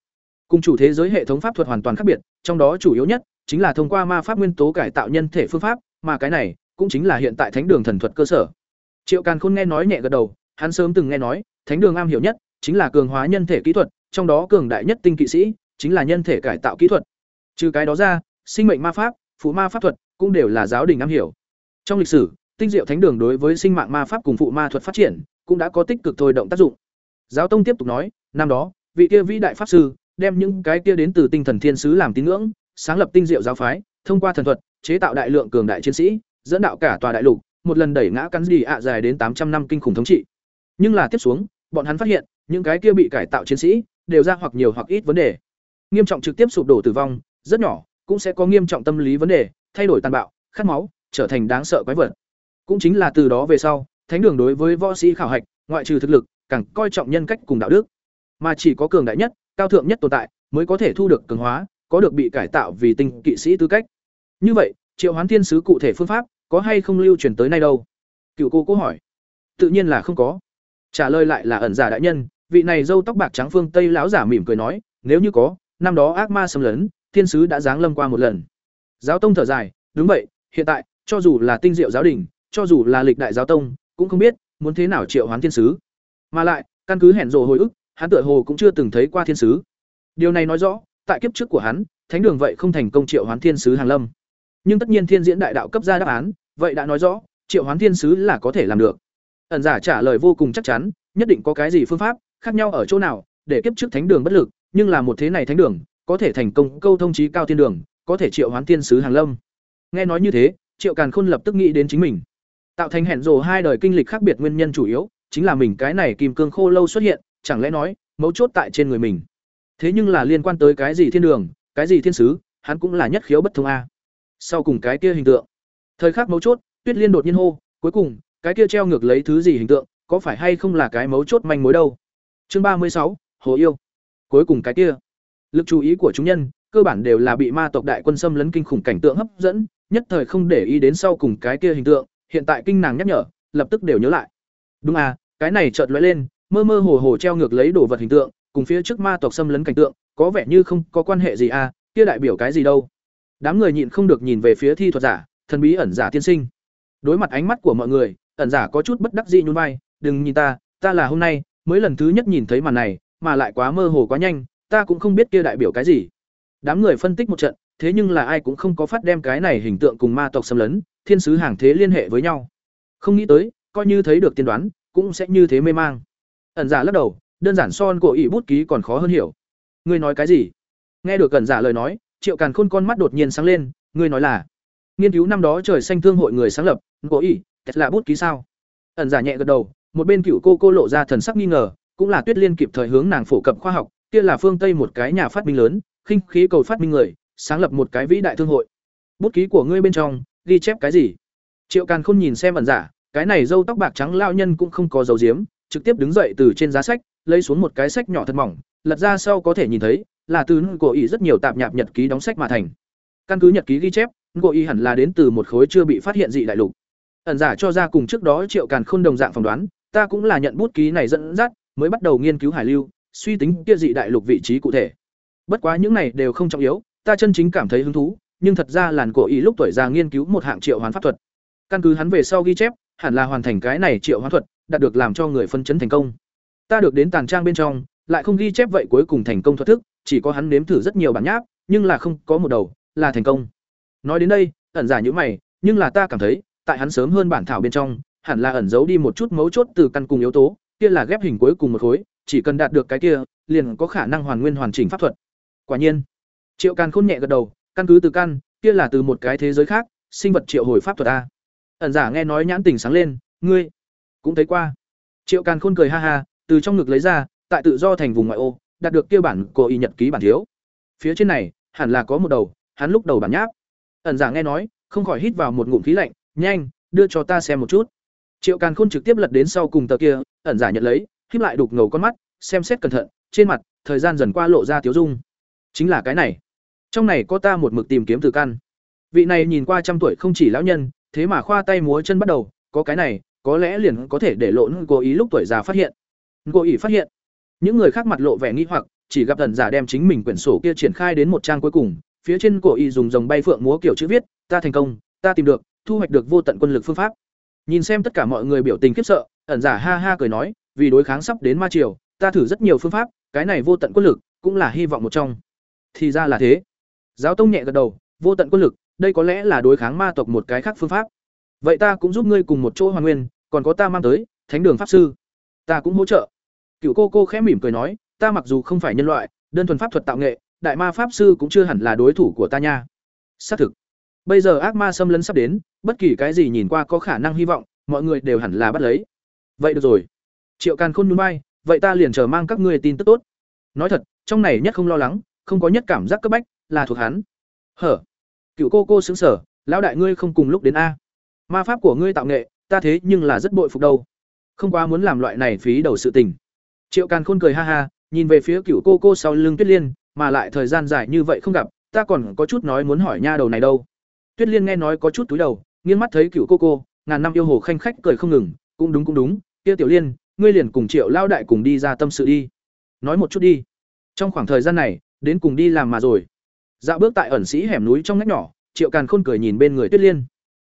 cùng chủ thế giới hệ thống pháp thuật hoàn toàn khác biệt, trong đó chủ yếu nhất chính là thông qua ma pháp nguyên tố cải tạo nhân thể phương pháp, mà cái này cũng chính là hiện tại thánh đường thần thuật cơ sở. Triệu Càn Khôn nghe nói nhẹ gật đầu, hắn sớm từng nghe nói, thánh đường am hiểu nhất chính là cường hóa nhân thể kỹ thuật, trong đó cường đại nhất tinh kỵ sĩ chính là nhân thể cải tạo kỹ thuật. Trừ cái đó ra, sinh mệnh ma pháp, phụ ma pháp thuật cũng đều là giáo đình am hiểu. Trong lịch sử, tinh diệu thánh đường đối với sinh mạng ma pháp cùng phụ ma thuật phát triển, cũng đã có tích cực thôi động tác dụng. Giáo tông tiếp tục nói, năm đó, vị kia vĩ đại pháp sư đem những cái kia đến từ tinh thần thiên sứ làm tín ngưỡng, sáng lập tinh diệu giáo phái, thông qua thần thuật, chế tạo đại lượng cường đại chiến sĩ, dẫn đạo cả tòa đại lục, một lần đẩy ngã cắn gì ạ dài đến tám trăm năm kinh khủng thống trị. Nhưng là tiếp xuống, bọn hắn phát hiện, những cái kia bị cải tạo chiến sĩ đều ra hoặc nhiều hoặc ít vấn đề. Nghiêm trọng trực tiếp sụp đổ tử vong, rất nhỏ, cũng sẽ có nghiêm trọng tâm lý vấn đề, thay đổi tàn bạo, khát máu, trở thành đáng sợ quái vật. Cũng chính là từ đó về sau, thánh đường đối với võ sĩ khảo hạch, ngoại trừ thực lực, càng coi trọng nhân cách cùng đạo đức. Mà chỉ có cường đại nhất, cao thượng nhất tồn tại mới có thể thu được cường hóa, có được bị cải tạo vì tinh kỵ sĩ tư cách. Như vậy, Triệu Hoán Thiên sứ cụ thể phương pháp có hay không lưu truyền tới nay đâu? Cựu cô cố hỏi. Tự nhiên là không có. Trả lời lại là ẩn giả đại nhân, vị này râu tóc bạc trắng phương Tây lão giả mỉm cười nói, nếu như có, năm đó ác ma xâm lấn, thiên sứ đã giáng lâm qua một lần. Giáo tông thở dài, đúng vậy, hiện tại, cho dù là tinh diệu giáo đình, cho dù là lịch đại giáo tông, cũng không biết muốn thế nào triệu hoán thiên sứ. Mà lại, căn cứ hẹn rộ hồi ức, hắn tựa hồ cũng chưa từng thấy qua thiên sứ. Điều này nói rõ, tại kiếp trước của hắn, thánh đường vậy không thành công triệu hoán thiên sứ hàng lâm. Nhưng tất nhiên thiên diễn đại đạo cấp ra đáp án, vậy đã nói rõ, triệu hoán thiên sứ là có thể làm được. Ẩn giả trả lời vô cùng chắc chắn, nhất định có cái gì phương pháp, khác nhau ở chỗ nào, để kiếp trước thánh đường bất lực, nhưng là một thế này thánh đường, có thể thành công câu thông chí cao thiên đường, có thể triệu hoán thiên sứ hàng lâm. Nghe nói như thế, Triệu Càn Khôn lập tức nghĩ đến chính mình. Tạo thành hẹn rồ hai đời kinh lịch khác biệt nguyên nhân chủ yếu, chính là mình cái này kim cương khô lâu xuất hiện, chẳng lẽ nói, mấu chốt tại trên người mình. Thế nhưng là liên quan tới cái gì thiên đường, cái gì thiên sứ, hắn cũng là nhất khiếu bất thông a. Sau cùng cái kia hình tượng, thời khắc mấu chốt tuyết liên đột nhiên hô cuối cùng cái kia treo ngược lấy thứ gì hình tượng, có phải hay không là cái mấu chốt manh mối đâu? Chương ba mươi sáu, hồ yêu. Cuối cùng cái kia. Lực chú ý của chúng nhân, cơ bản đều là bị ma tộc đại quân xâm lấn kinh khủng cảnh tượng hấp dẫn, nhất thời không để ý đến sau cùng cái kia hình tượng, hiện tại kinh nàng nhắc nhở, lập tức đều nhớ lại. Đúng à cái này chợt lóe lên, mơ mơ hồ hồ treo ngược lấy đồ vật hình tượng, cùng phía trước ma tộc xâm lấn cảnh tượng, có vẻ như không có quan hệ gì à kia đại biểu cái gì đâu? Đám người nhịn không được nhìn về phía thi thuật giả, thần bí ẩn giả tiên sinh. Đối mặt ánh mắt của mọi người ẩn giả có chút bất đắc dĩ nhún vai, đừng nhìn ta ta là hôm nay, mới lần thứ nhất nhìn thấy màn này, mà lại quá mơ hồ quá nhanh, ta cũng không biết kia đại biểu cái gì. Đám người phân tích một trận, thế nhưng là ai cũng không có phát đem cái này hình tượng cùng ma tộc xâm lấn, thiên sứ hàng thế liên hệ với nhau. Không nghĩ tới, coi như thấy được tiên đoán, cũng sẽ như thế mê mang. Ẩn giả lắc đầu, đơn giản son của ỷ bút ký còn khó hơn hiểu. Ngươi nói cái gì? Nghe được ẩn giả lời nói, triệu càn khôn con mắt đột nhiên sáng lên, ngươi nói là, nghiên cứu năm đó trời xanh thương hội người sáng lập, của ỷ là bút ký sao? Ẩn giả nhẹ gật đầu, một bên cựu cô cô lộ ra thần sắc nghi ngờ, cũng là tuyết liên kịp thời hướng nàng phổ cập khoa học, kia là phương tây một cái nhà phát minh lớn, khinh khí cầu phát minh người, sáng lập một cái vĩ đại thương hội. Bút ký của ngươi bên trong, ghi chép cái gì? Triệu càn khôn nhìn xem ẩn giả, cái này dâu tóc bạc trắng lao nhân cũng không có dấu diếm trực tiếp đứng dậy từ trên giá sách, lấy xuống một cái sách nhỏ thật mỏng, lật ra sau có thể nhìn thấy, là từ cổ ý rất nhiều tạp nhạp nhật ký đóng sách mà thành. Căn cứ nhật ký ghi chép cổ ý hẳn là đến từ một khối chưa bị phát hiện dị đại lục ẩn giả cho ra cùng trước đó triệu càn khôn đồng dạng phỏng đoán, ta cũng là nhận bút ký này dẫn dắt, mới bắt đầu nghiên cứu hải lưu, suy tính kia dị đại lục vị trí cụ thể. Bất quá những này đều không trọng yếu, ta chân chính cảm thấy hứng thú, nhưng thật ra làn cổ ý lúc tuổi già nghiên cứu một hạng triệu hoán pháp thuật. Căn cứ hắn về sau ghi chép, hẳn là hoàn thành cái này triệu hoán thuật, đạt được làm cho người phân chấn thành công. Ta được đến tàn trang bên trong, lại không ghi chép vậy cuối cùng thành công thuật thức, chỉ có hắn nếm thử rất nhiều bản nháp, nhưng là không có một đầu là thành công. Nói đến đây, ẩn giả như mày, nhưng là ta cảm thấy tại hắn sớm hơn bản thảo bên trong, hẳn là ẩn giấu đi một chút mấu chốt từ căn cùng yếu tố, kia là ghép hình cuối cùng một khối, chỉ cần đạt được cái kia, liền có khả năng hoàn nguyên hoàn chỉnh pháp thuật. Quả nhiên, triệu càn khôn nhẹ gật đầu, căn cứ từ căn, kia là từ một cái thế giới khác, sinh vật triệu hồi pháp thuật a. Ẩn giả nghe nói nhãn tình sáng lên, ngươi cũng thấy qua. Triệu càn khôn cười ha ha, từ trong ngực lấy ra, tại tự do thành vùng ngoại ô, đạt được kia bản cổ y nhật ký bản thiếu. Phía trên này, hẳn là có một đầu, hắn lúc đầu bản nháp. Ẩn giả nghe nói, không khỏi hít vào một ngụm khí lạnh nhanh, đưa cho ta xem một chút. Triệu càn khôn trực tiếp lật đến sau cùng tờ kia, ẩn giả nhận lấy khiếp lại đục ngầu con mắt, xem xét cẩn thận, trên mặt, thời gian dần qua lộ ra tiếu dung. Chính là cái này. Trong này có ta một mực tìm kiếm từ căn. Vị này nhìn qua trăm tuổi không chỉ lão nhân, thế mà khoa tay múa chân bắt đầu, có cái này, có lẽ liền có thể để lộ cố ý lúc tuổi già phát hiện. Cố ý phát hiện. Những người khác mặt lộ vẻ nghi hoặc, chỉ gặp thần giả đem chính mình quyển sổ kia triển khai đến một trang cuối cùng, phía trên cổ y dùng dòng bay phượng múa kiểu chữ viết, ta thành công, ta tìm được thu hoạch được vô tận quân lực phương pháp. Nhìn xem tất cả mọi người biểu tình khiếp sợ, ẩn giả ha ha cười nói, vì đối kháng sắp đến ma triều, ta thử rất nhiều phương pháp, cái này vô tận quân lực cũng là hy vọng một trong. Thì ra là thế. Giáo tông nhẹ gật đầu, vô tận quân lực, đây có lẽ là đối kháng ma tộc một cái khác phương pháp. Vậy ta cũng giúp ngươi cùng một chỗ hoàn nguyên, còn có ta mang tới, thánh đường pháp sư. Ta cũng hỗ trợ. Cựu cô cô khẽ mỉm cười nói, ta mặc dù không phải nhân loại, đơn thuần pháp thuật tạo nghệ, đại ma pháp sư cũng chưa hẳn là đối thủ của ta nha. Xác thực. Bây giờ ác ma xâm lấn sắp đến bất kỳ cái gì nhìn qua có khả năng hy vọng, mọi người đều hẳn là bắt lấy. Vậy được rồi. Triệu càn khôn núi bay vậy ta liền chờ mang các ngươi tin tức tốt. Nói thật, trong này nhất không lo lắng, không có nhất cảm giác cấp bách, là thuộc hắn. Hở? Cựu cô cô xứng sở lão đại ngươi không cùng lúc đến a. Ma pháp của ngươi tạo nghệ, ta thế nhưng là rất bội phục đâu. Không quá muốn làm loại này phí đầu sự tình. Triệu càn khôn cười ha ha, nhìn về phía cựu cô cô sau lưng tuyết liên, mà lại thời gian dài như vậy không gặp, ta còn có chút nói muốn hỏi nha đầu này đâu. Tuyết liên nghe nói có chút túi đầu nghiêng mắt thấy cựu cô cô, ngàn năm yêu hồ khanh khách cười không ngừng, cũng đúng cũng đúng, kia tiểu liên, ngươi liền cùng triệu lao đại cùng đi ra tâm sự đi. Nói một chút đi. Trong khoảng thời gian này, đến cùng đi làm mà rồi. Dạo bước tại ẩn sĩ hẻm núi trong ngách nhỏ, triệu càn khôn cười nhìn bên người tuyết liên.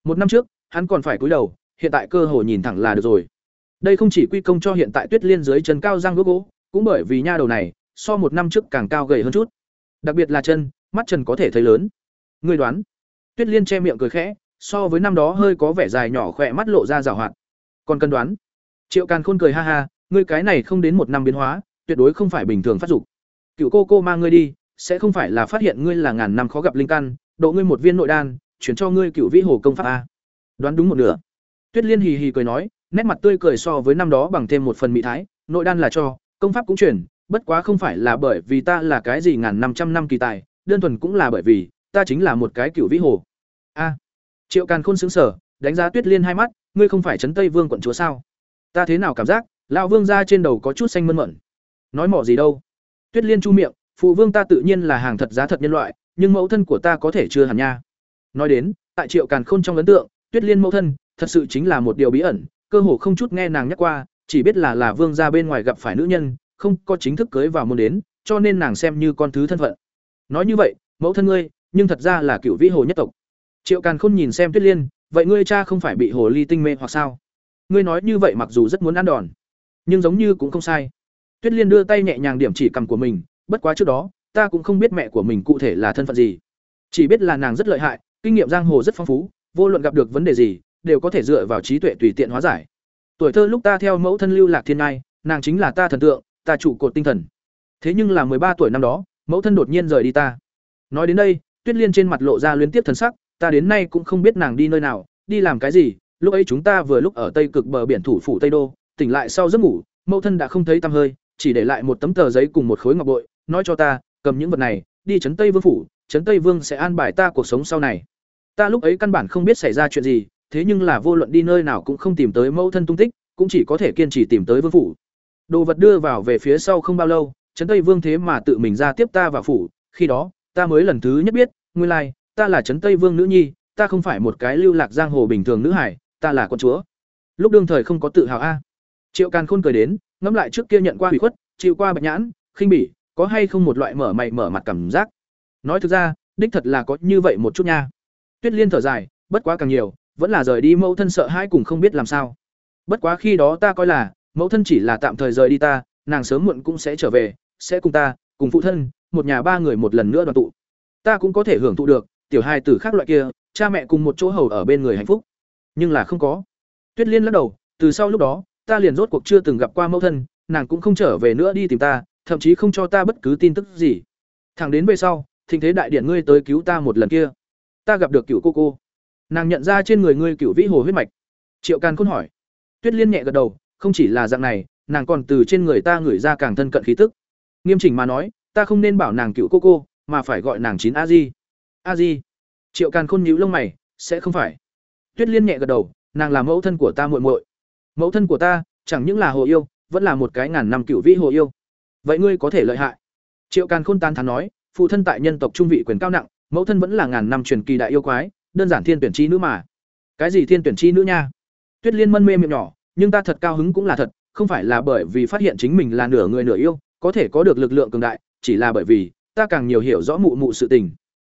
Một năm trước, hắn còn phải cúi đầu, hiện tại cơ hồ nhìn thẳng là được rồi. Đây không chỉ quy công cho hiện tại tuyết liên dưới chân cao giang gốc gỗ, cũng bởi vì nha đầu này, so một năm trước càng cao gầy hơn chút. Đặc biệt là chân, mắt trần có thể thấy lớn. Ngươi đoán? Tuyết liên che miệng cười khẽ so với năm đó hơi có vẻ dài nhỏ khỏe mắt lộ ra rào hoạt. Còn cân đoán? Triệu càn khôn cười ha ha, ngươi cái này không đến một năm biến hóa, tuyệt đối không phải bình thường phát dục. Cựu cô cô mang ngươi đi, sẽ không phải là phát hiện ngươi là ngàn năm khó gặp linh căn, độ ngươi một viên nội đan, chuyển cho ngươi cựu vĩ hồ công pháp a. Đoán đúng một nửa. Tuyết liên hì hì cười nói, nét mặt tươi cười so với năm đó bằng thêm một phần mỹ thái, nội đan là cho, công pháp cũng chuyển, bất quá không phải là bởi vì ta là cái gì ngàn năm trăm năm kỳ tài, đơn thuần cũng là bởi vì, ta chính là một cái cựu vĩ hồ. A triệu càn khôn xứng sở đánh giá tuyết liên hai mắt, ngươi không phải trấn tây vương quận chúa sao? Ta thế nào cảm giác, lão vương ra trên đầu có chút xanh mơn mận nói mỏ gì đâu? Tuyết liên chu miệng, phụ vương ta tự nhiên là hàng thật giá thật nhân loại, nhưng mẫu thân của ta có thể chưa hẳn nha. Nói đến, tại triệu càn khôn trong ấn tượng, tuyết liên mẫu thân, thật sự chính là một điều bí ẩn, cơ hồ không chút nghe nàng nhắc qua, chỉ biết là là vương ra bên ngoài gặp phải nữ nhân, không có chính thức cưới vào môn đến, cho nên nàng xem như con thứ thân phận. Nói như vậy, mẫu thân ngươi, nhưng thật ra là cựu vĩ hồ nhất tộc triệu càn khôn nhìn xem tuyết liên, vậy ngươi cha không phải bị hồ ly tinh mê hoặc sao? Ngươi nói như vậy mặc dù rất muốn ăn đòn, nhưng giống như cũng không sai. Tuyết liên đưa tay nhẹ nhàng điểm chỉ cầm của mình, bất quá trước đó, ta cũng không biết mẹ của mình cụ thể là thân phận gì. Chỉ biết là nàng rất lợi hại, kinh nghiệm giang hồ rất phong phú, vô luận gặp được vấn đề gì, đều có thể dựa vào trí tuệ tùy tiện hóa giải. Tuổi thơ lúc ta theo mẫu thân lưu lạc thiên ngai, nàng chính là ta thần tượng, ta trụ cột tinh thần. Thế nhưng là ba tuổi năm đó, mẫu thân đột nhiên rời đi ta. Nói đến đây, tuyết liên trên mặt lộ ra liên tiếp thần sắc ta đến nay cũng không biết nàng đi nơi nào, đi làm cái gì, lúc ấy chúng ta vừa lúc ở tây cực bờ biển thủ phủ tây đô, tỉnh lại sau giấc ngủ, mẫu thân đã không thấy tăm hơi, chỉ để lại một tấm tờ giấy cùng một khối ngọc bội, nói cho ta, cầm những vật này, đi trấn tây vương phủ trấn tây vương sẽ an bài ta cuộc sống sau này. Ta lúc ấy căn bản không biết xảy ra chuyện gì, thế nhưng là vô luận đi nơi nào cũng không tìm tới mẫu thân tung tích, cũng chỉ có thể kiên trì tìm tới vương phủ. Đồ vật đưa vào về phía sau không bao lâu trấn tây vương thế mà tự mình ra tiếp ta vào phủ, khi đó, ta mới lần thứ nhất biết, nguyên lai ta là trấn tây vương nữ nhi, ta không phải một cái lưu lạc giang hồ bình thường nữ hải, ta là con chúa. Lúc đương thời không có tự hào a. Triệu càn khôn cười đến, ngẫm lại trước kia nhận qua hủy khuất, chịu qua bạch nhãn, khinh bỉ, có hay không một loại mở mày mở mặt cảm giác? Nói thực ra, đích thật là có như vậy một chút nha. Tuyết liên thở dài, bất quá càng nhiều, vẫn là rời đi mẫu thân sợ hãi cùng không biết làm sao. Bất quá khi đó ta coi là, mẫu thân chỉ là tạm thời rời đi ta, nàng sớm muộn cũng sẽ trở về, sẽ cùng ta, cùng phụ thân, một nhà ba người một lần nữa đoàn tụ. Ta cũng có thể hưởng thụ được tiểu hai tử khác loại kia, cha mẹ cùng một chỗ hầu ở bên người hạnh phúc. Nhưng là không có. Tuyết liên lắc đầu, từ sau lúc đó, ta liền rốt cuộc chưa từng gặp qua mẫu thân, nàng cũng không trở về nữa đi tìm ta, thậm chí không cho ta bất cứ tin tức gì. Thẳng đến về sau, thịnh thế đại điện ngươi tới cứu ta một lần kia. Ta gặp được cựu cô cô. Nàng nhận ra trên người ngươi cựu vĩ hồ huyết mạch. Triệu càn khôn hỏi. Tuyết liên nhẹ gật đầu, không chỉ là dạng này, nàng còn từ trên người ta ngửi ra càng thân cận khí tức. Nghiêm chỉnh mà nói, ta không nên bảo nàng cựu cô cô, mà phải gọi nàng chín a di a di. Triệu càn khôn nhíu lông mày, sẽ không phải. Tuyết liên nhẹ gật đầu, nàng là mẫu thân của ta muội muội. Mẫu thân của ta, chẳng những là hồ yêu, vẫn là một cái ngàn năm cựu vĩ hồ yêu. Vậy ngươi có thể lợi hại. Triệu càn khôn tan thắn nói, phụ thân tại nhân tộc trung vị quyền cao nặng, mẫu thân vẫn là ngàn năm truyền kỳ đại yêu quái, đơn giản thiên tuyển chi nữ mà. Cái gì thiên tuyển chi nữ nha? Tuyết liên mân mê miệng nhỏ, nhưng ta thật cao hứng cũng là thật, không phải là bởi vì phát hiện chính mình là nửa người nửa yêu, có thể có được lực lượng cường đại, chỉ là bởi vì ta càng nhiều hiểu rõ mụ mụ sự tình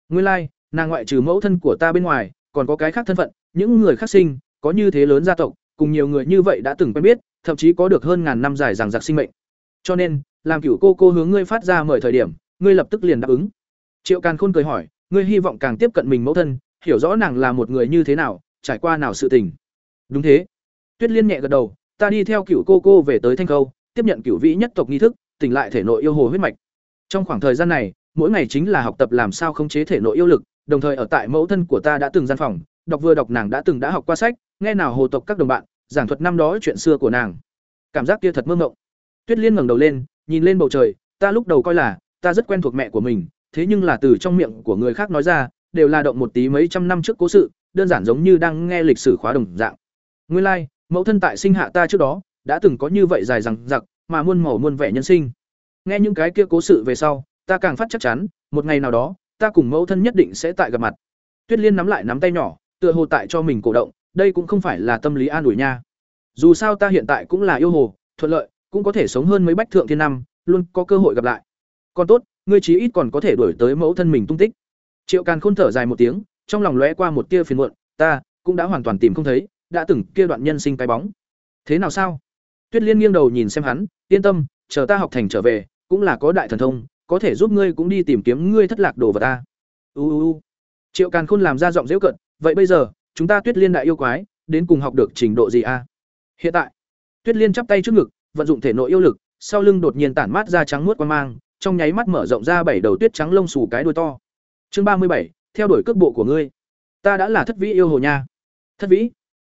nguyên lai like, nàng ngoại trừ mẫu thân của ta bên ngoài còn có cái khác thân phận những người khác sinh có như thế lớn gia tộc cùng nhiều người như vậy đã từng quen biết thậm chí có được hơn ngàn năm dài rằng giặc sinh mệnh. Cho nên làm cửu cô cô hướng ngươi phát ra mời thời điểm ngươi lập tức liền đáp ứng. Triệu càn khôn cười hỏi ngươi hy vọng càng tiếp cận mình mẫu thân hiểu rõ nàng là một người như thế nào trải qua nào sự tình. Đúng thế. Tuyết liên nhẹ gật đầu ta đi theo cửu cô cô về tới thanh khâu tiếp nhận cửu vĩ nhất tộc nghi thức tỉnh lại thể nội yêu hồ huyết mạch. Trong khoảng thời gian này mỗi ngày chính là học tập làm sao khống chế thể nội yêu lực đồng thời ở tại mẫu thân của ta đã từng gian phòng đọc vừa đọc nàng đã từng đã học qua sách nghe nào hồ tộc các đồng bạn giảng thuật năm đó chuyện xưa của nàng. Cảm giác kia thật mơ mộng. Tuyết liên ngẩng đầu lên nhìn lên bầu trời ta lúc đầu coi là ta rất quen thuộc mẹ của mình thế nhưng là từ trong miệng của người khác nói ra đều là động một tí mấy trăm năm trước cố sự đơn giản giống như đang nghe lịch sử khóa đồng dạng. Nguyên lai like, mẫu thân tại sinh hạ ta trước đó đã từng có như vậy dài rằng giặc mà muôn màu muôn vẻ nhân sinh. Nghe những cái kia cố sự về sau ta càng phát chắc chắn, một ngày nào đó, ta cùng mẫu thân nhất định sẽ tại gặp mặt. Tuyết liên nắm lại nắm tay nhỏ, tựa hồ tại cho mình cổ động, đây cũng không phải là tâm lý an ủi nha. Dù sao ta hiện tại cũng là yêu hồ, thuận lợi, cũng có thể sống hơn mấy bách thượng thiên năm, luôn có cơ hội gặp lại. Còn tốt, ngươi chí ít còn có thể đuổi tới mẫu thân mình tung tích. Triệu càn khôn thở dài một tiếng, trong lòng lóe qua một tia phiền muộn, ta cũng đã hoàn toàn tìm không thấy, đã từng kia đoạn nhân sinh cái bóng. Thế nào sao? Tuyết liên nghiêng đầu nhìn xem hắn, yên tâm, chờ ta học thành trở về, cũng là có đại thần thông có thể giúp ngươi cũng đi tìm kiếm ngươi thất lạc đồ vật ta. U u u. Triệu càn khôn làm ra giọng dễu cận vậy bây giờ, chúng ta tuyết liên đại yêu quái, đến cùng học được trình độ gì a? Hiện tại, tuyết liên chắp tay trước ngực, vận dụng thể nội yêu lực, sau lưng đột nhiên tản mát ra trắng muốt quang mang, trong nháy mắt mở rộng ra bảy đầu tuyết trắng lông xù cái đuôi to. Chương ba mươi bảy, theo đuổi cước bộ của ngươi. Ta đã là thất vĩ yêu hồ nha. Thất vĩ?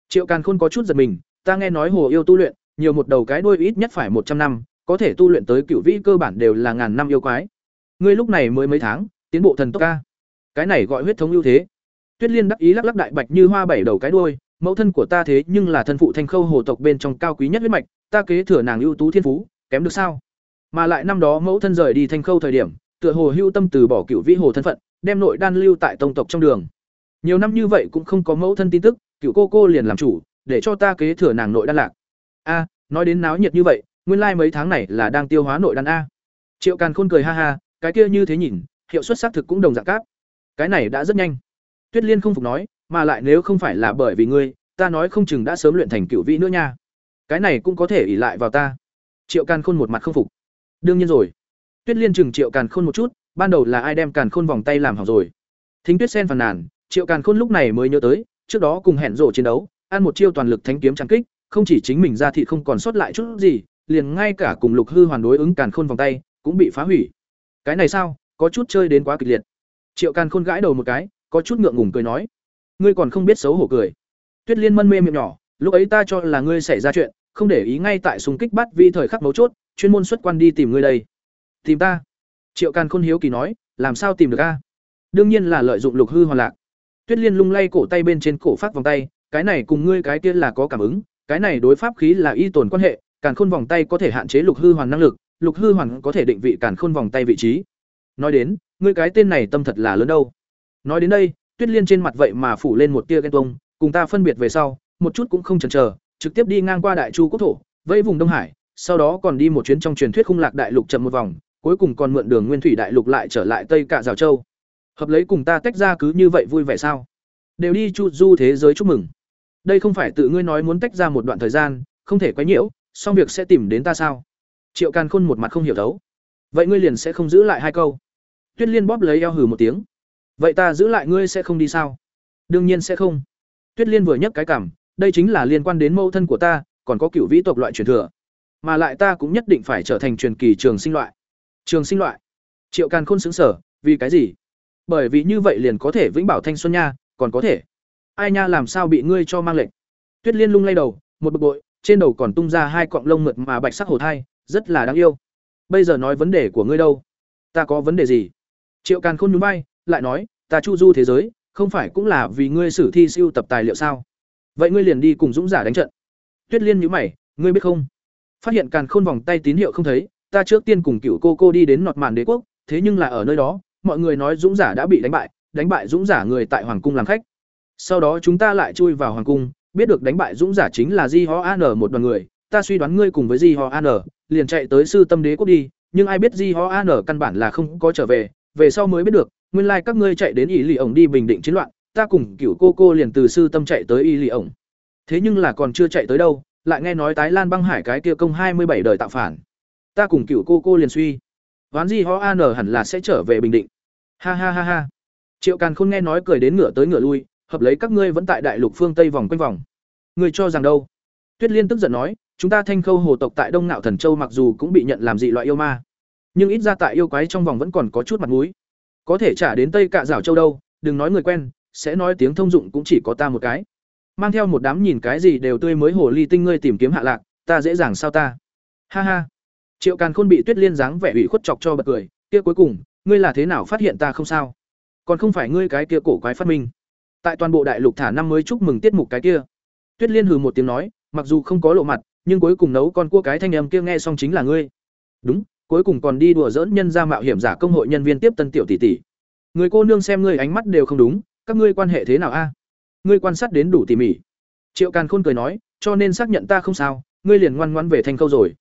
Triệu càn khôn có chút giật mình, ta nghe nói hồ yêu tu luyện, nhiều một đầu cái đuôi ít nhất phải một trăm năm có thể tu luyện tới cựu vĩ cơ bản đều là ngàn năm yêu quái ngươi lúc này mới mấy tháng tiến bộ thần tốc ca cái này gọi huyết thống ưu thế Tuyết Liên đắc ý lắc lắc đại bạch như hoa bảy đầu cái đuôi, mẫu thân của ta thế nhưng là thân phụ thanh khâu hồ tộc bên trong cao quý nhất huyết mạch, ta kế thừa nàng ưu tú thiên phú, kém được sao? Mà lại năm đó mẫu thân rời đi thanh khâu thời điểm, tựa hồ hưu tâm từ bỏ cựu vĩ hồ thân phận, đem nội đan lưu tại tông tộc trong đường. Nhiều năm như vậy cũng không có mẫu thân tin tức, cựu cô cô liền làm chủ, để cho ta kế thừa nàng nội đan lạc. A, nói đến náo nhiệt như vậy, nguyên lai like mấy tháng này là đang tiêu hóa nội đan a. Triệu Càn Khôn cười ha ha, cái kia như thế nhìn, hiệu suất xác thực cũng đồng dạng cáp. Cái này đã rất nhanh. Tuyết Liên không phục nói, mà lại nếu không phải là bởi vì ngươi, ta nói không chừng đã sớm luyện thành cựu vị nữa nha. Cái này cũng có thể ỷ lại vào ta. Triệu Càn Khôn một mặt không phục. Đương nhiên rồi. Tuyết Liên chừng Triệu Càn Khôn một chút, ban đầu là ai đem Càn Khôn vòng tay làm hỏng rồi. Thính Tuyết Sen phàn nàn, Triệu Càn Khôn lúc này mới nhớ tới, trước đó cùng hẹn rổ chiến đấu, ăn một chiêu toàn lực thánh kiếm trắng kích, không chỉ chính mình ra thị không còn sót lại chút gì, liền ngay cả cùng Lục Hư hoàn đối ứng Càn Khôn vòng tay cũng bị phá hủy. Cái này sao? Có chút chơi đến quá kịch liệt. Triệu Càn Khôn gãi đầu một cái, có chút ngượng ngùng cười nói: "Ngươi còn không biết xấu hổ cười." Tuyết Liên mân mê miệng nhỏ, lúc ấy ta cho là ngươi xảy ra chuyện, không để ý ngay tại xung kích bắt vi thời khắc mấu chốt, chuyên môn xuất quan đi tìm ngươi đây. Tìm ta? Triệu Càn Khôn hiếu kỳ nói, làm sao tìm được a? Đương nhiên là lợi dụng Lục Hư Hoàn Lạc. Tuyết Liên lung lay cổ tay bên trên cổ phát vòng tay, cái này cùng ngươi cái kia là có cảm ứng, cái này đối pháp khí là y tồn quan hệ, Càn Khôn vòng tay có thể hạn chế Lục Hư Hoàn năng lực, Lục Hư Hoàn có thể định vị Càn Khôn vòng tay vị trí. Nói đến, ngươi cái tên này tâm thật là lớn đâu. Nói đến đây, Tuyết Liên trên mặt vậy mà phủ lên một tia ghen tuông, cùng ta phân biệt về sau, một chút cũng không chần chờ, trực tiếp đi ngang qua Đại Chu quốc thổ, vây vùng Đông Hải, sau đó còn đi một chuyến trong truyền thuyết khung lạc đại lục chậm một vòng, cuối cùng còn mượn đường nguyên thủy đại lục lại trở lại Tây Cạ rào Châu. Hợp lấy cùng ta tách ra cứ như vậy vui vẻ sao? Đều đi chu du thế giới chúc mừng. Đây không phải tự ngươi nói muốn tách ra một đoạn thời gian, không thể quấy nhiễu, xong việc sẽ tìm đến ta sao? Triệu Càn Khôn một mặt không hiểu thấu. Vậy ngươi liền sẽ không giữ lại hai câu? Tuyết Liên bóp lấy eo hừ một tiếng. Vậy ta giữ lại ngươi sẽ không đi sao? Đương nhiên sẽ không. Tuyết Liên vừa nhắc cái cảm, đây chính là liên quan đến mâu thân của ta, còn có cựu vĩ tộc loại truyền thừa. Mà lại ta cũng nhất định phải trở thành truyền kỳ trường sinh loại. Trường sinh loại? Triệu Càn Khôn sững sở, vì cái gì? Bởi vì như vậy liền có thể vĩnh bảo thanh xuân nha, còn có thể. Ai nha làm sao bị ngươi cho mang lệnh? Tuyết Liên lung lay đầu, một bực bội, trên đầu còn tung ra hai cọng lông mượt mà bạch sắc hổ thai, rất là đáng yêu. Bây giờ nói vấn đề của ngươi đâu? Ta có vấn đề gì? Triệu Càn Khôn nhún vai, lại nói, ta chu du thế giới, không phải cũng là vì ngươi sử thi siêu tập tài liệu sao? Vậy ngươi liền đi cùng Dũng giả đánh trận. Tuyết Liên nhíu mày, ngươi biết không? Phát hiện Càn Khôn vòng tay tín hiệu không thấy, ta trước tiên cùng cựu cô cô đi đến nọt màn đế quốc, thế nhưng là ở nơi đó, mọi người nói Dũng giả đã bị đánh bại, đánh bại Dũng giả người tại hoàng cung làm khách. Sau đó chúng ta lại chui vào hoàng cung, biết được đánh bại Dũng giả chính là Di Ho An một đoàn người, ta suy đoán ngươi cùng với Di Ho An liền chạy tới sư tâm đế quốc đi, nhưng ai biết Di Ho An căn bản là không có trở về, về sau mới biết được, nguyên lai các ngươi chạy đến Y lì ổng đi bình định chiến loạn, ta cùng cựu cô cô liền từ sư tâm chạy tới Y lì ổng. Thế nhưng là còn chưa chạy tới đâu, lại nghe nói tái lan băng hải cái kia công hai mươi bảy đời tạo phản. Ta cùng cựu cô cô liền suy. Đoán di ho an hẳn là sẽ trở về bình định. Ha ha ha ha. Triệu càn khôn nghe nói cười đến ngửa tới ngửa lui hợp lấy các ngươi vẫn tại đại lục phương tây vòng quanh vòng. Ngươi cho rằng đâu? Tuyết liên tức giận nói, chúng ta thanh khâu hồ tộc tại đông ngạo thần châu mặc dù cũng bị nhận làm dị loại yêu ma, nhưng ít ra tại yêu quái trong vòng vẫn còn có chút mặt mũi. Có thể trả đến tây cạ rảo châu đâu, đừng nói người quen, sẽ nói tiếng thông dụng cũng chỉ có ta một cái. Mang theo một đám nhìn cái gì đều tươi mới hồ ly tinh ngươi tìm kiếm hạ lạc, ta dễ dàng sao ta? Ha ha. Triệu càn khôn bị tuyết liên dáng vẻ ủy khuất chọc cho bật cười, kia cuối cùng, ngươi là thế nào phát hiện ta không sao? Còn không phải ngươi cái kia cổ quái phát minh tại toàn bộ đại lục thả năm mới chúc mừng tiết mục cái kia. Tuyết liên hừ một tiếng nói, mặc dù không có lộ mặt, nhưng cuối cùng nấu con cua cái thanh âm kia nghe xong chính là ngươi. Đúng, cuối cùng còn đi đùa dỡn nhân ra mạo hiểm giả công hội nhân viên tiếp tân tiểu tỷ tỷ. Người cô nương xem ngươi ánh mắt đều không đúng, các ngươi quan hệ thế nào a? Ngươi quan sát đến đủ tỉ mỉ. Triệu càn khôn cười nói, cho nên xác nhận ta không sao, ngươi liền ngoan ngoan về thành khâu rồi.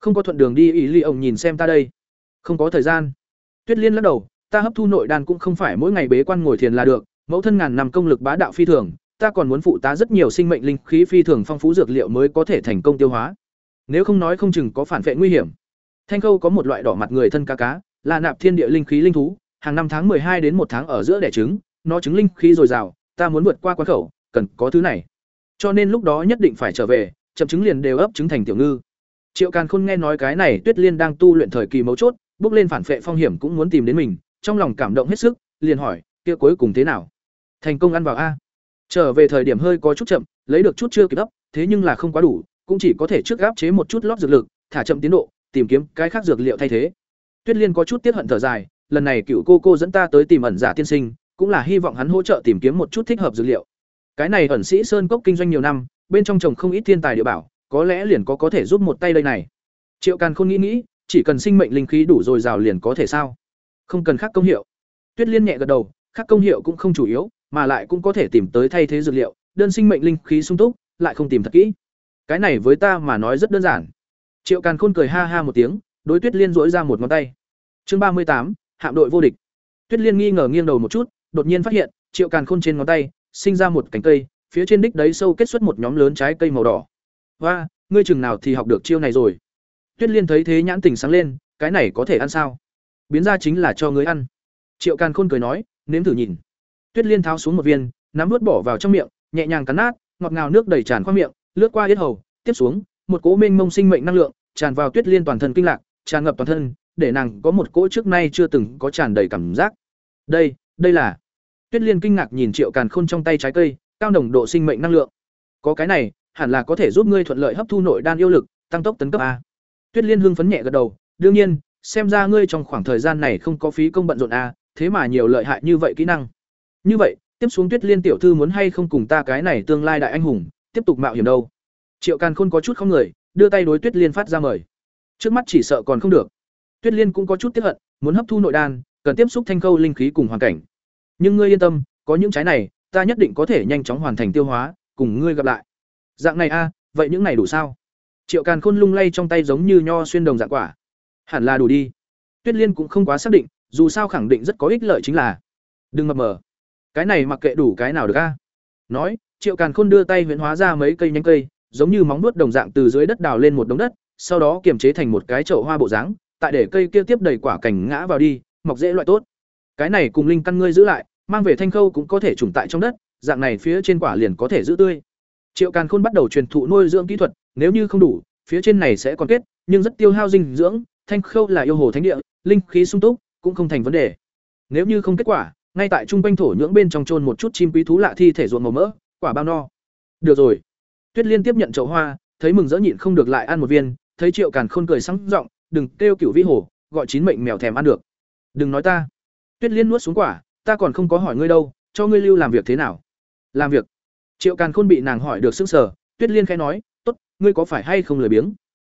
Không có thuận đường đi, ý ly ông nhìn xem ta đây. Không có thời gian. Tuyết liên lắc đầu, ta hấp thu nội đan cũng không phải mỗi ngày bế quan ngồi thiền là được mẫu thân ngàn năm công lực bá đạo phi thường, ta còn muốn phụ tá rất nhiều sinh mệnh linh khí phi thường phong phú dược liệu mới có thể thành công tiêu hóa. Nếu không nói không chừng có phản vệ nguy hiểm. Thanh khâu có một loại đỏ mặt người thân cá cá, là nạp thiên địa linh khí linh thú, hàng năm tháng hai đến một tháng ở giữa đẻ trứng, nó trứng linh khí dồi dào, ta muốn vượt qua quán khẩu, cần có thứ này. Cho nên lúc đó nhất định phải trở về, chậm trứng liền đều ấp trứng thành tiểu ngư. Triệu càn khôn nghe nói cái này, tuyết liên đang tu luyện thời kỳ mấu chốt, bước lên phản vệ phong hiểm cũng muốn tìm đến mình, trong lòng cảm động hết sức, liền hỏi, kia cuối cùng thế nào? Thành công ăn vào a trở về thời điểm hơi có chút chậm lấy được chút chưa kịp ấp thế nhưng là không quá đủ cũng chỉ có thể trước gáp chế một chút lót dược lực thả chậm tiến độ tìm kiếm cái khác dược liệu thay thế tuyết liên có chút tiết hận thở dài lần này cựu cô cô dẫn ta tới tìm ẩn giả tiên sinh cũng là hy vọng hắn hỗ trợ tìm kiếm một chút thích hợp dược liệu. Cái này ẩn sĩ sơn cốc kinh doanh nhiều năm, bên trong trồng không ít thiên tài địa bảo, có lẽ liền có có thể giúp một tay đây này. Triệu Càn không nghĩ nghĩ, chỉ cần sinh mệnh linh khí đủ rồi rào liền có thể sao? Không cần khác công hiệu. Tuyết Liên nhẹ gật đầu, khác công hiệu cũng không chủ yếu, mà lại cũng có thể tìm tới thay thế dược liệu, đơn sinh mệnh linh khí sung túc, lại không tìm thật kỹ. Cái này với ta mà nói rất đơn giản. Triệu Càn Khôn cười ha ha một tiếng, đối Tuyết Liên duỗi ra một ngón tay. Chương ba mươi tám, hạm đội vô địch. Tuyết Liên nghi ngờ nghiêng đầu một chút, đột nhiên phát hiện, Triệu Càn Khôn trên ngón tay sinh ra một cánh cây, phía trên đích đấy sâu kết xuất một nhóm lớn trái cây màu đỏ. "Oa, ngươi chừng nào thì học được chiêu này rồi?" Tuyết Liên thấy thế nhãn tình sáng lên, cái này có thể ăn sao? Biến ra chính là cho ngươi ăn. Triệu Càn Khôn cười nói, nếm thử nhìn. Tuyết Liên tháo xuống một viên, nắm nuốt bỏ vào trong miệng, nhẹ nhàng cắn nát, ngọt ngào nước đầy tràn qua miệng, lướt qua yết hầu, tiếp xuống, một cỗ mênh mông sinh mệnh năng lượng tràn vào Tuyết Liên toàn thân kinh lạc, tràn ngập toàn thân, để nàng có một cỗ trước nay chưa từng có tràn đầy cảm giác. Đây, đây là. Tuyết Liên kinh ngạc nhìn Triệu Càn Khôn trong tay trái cây, cao nồng độ sinh mệnh năng lượng. Có cái này, hẳn là có thể giúp ngươi thuận lợi hấp thu nội đan yêu lực, tăng tốc tấn cấp a. Tuyết Liên hưng phấn nhẹ gật đầu, đương nhiên, xem ra ngươi trong khoảng thời gian này không có phí công bận rộn a, thế mà nhiều lợi hại như vậy kỹ năng. Như vậy, tiếp xuống Tuyết Liên tiểu thư muốn hay không cùng ta cái này tương lai đại anh hùng, tiếp tục mạo hiểm đâu? Triệu Càn Khôn có chút không người, đưa tay đối Tuyết Liên phát ra mời. Trước mắt chỉ sợ còn không được. Tuyết Liên cũng có chút tiếc hận, muốn hấp thu nội đan, cần tiếp xúc thanh khâu linh khí cùng hoàn cảnh. Nhưng ngươi yên tâm, có những trái này, ta nhất định có thể nhanh chóng hoàn thành tiêu hóa, cùng ngươi gặp lại. Dạng này a, vậy những này đủ sao? Triệu Càn Khôn lung lay trong tay giống như nho xuyên đồng dạng quả. Hẳn là đủ đi. Tuyết Liên cũng không quá xác định, dù sao khẳng định rất có ích lợi chính là. Đừng mập mờ. Cái này mặc kệ đủ cái nào được a. Nói, Triệu Càn Khôn đưa tay huyễn hóa ra mấy cây nhánh cây, giống như móng vuốt đồng dạng từ dưới đất đào lên một đống đất, sau đó kiềm chế thành một cái chậu hoa bộ dáng, tại để cây kia tiếp đầy quả cảnh ngã vào đi, mọc dễ loại tốt. Cái này cùng linh căn ngươi giữ lại, mang về thanh khâu cũng có thể trùng tại trong đất, dạng này phía trên quả liền có thể giữ tươi. Triệu Càn Khôn bắt đầu truyền thụ nuôi dưỡng kỹ thuật, nếu như không đủ, phía trên này sẽ còn kết, nhưng rất tiêu hao dinh dưỡng, thanh khâu là yêu hồ thánh địa, linh khí sung túc, cũng không thành vấn đề. Nếu như không kết quả, ngay tại trung quanh thổ nhưỡng bên trong trôn một chút chim quý thú lạ thi thể ruộng màu mỡ, quả bao no. Được rồi. Tuyết Liên tiếp nhận chậu hoa, thấy mừng rỡ nhịn không được lại ăn một viên, thấy Triệu Càn Khôn cười sáng giọng, "Đừng kêu cửu vĩ hồ, gọi chín mệnh mèo thèm ăn được." "Đừng nói ta." Tuyết Liên nuốt xuống quả, "Ta còn không có hỏi ngươi đâu, cho ngươi lưu làm việc thế nào?" "Làm việc?" Triệu Càn Khôn bị nàng hỏi được sững sờ, Tuyết Liên khẽ nói, "Tốt, ngươi có phải hay không lười biếng?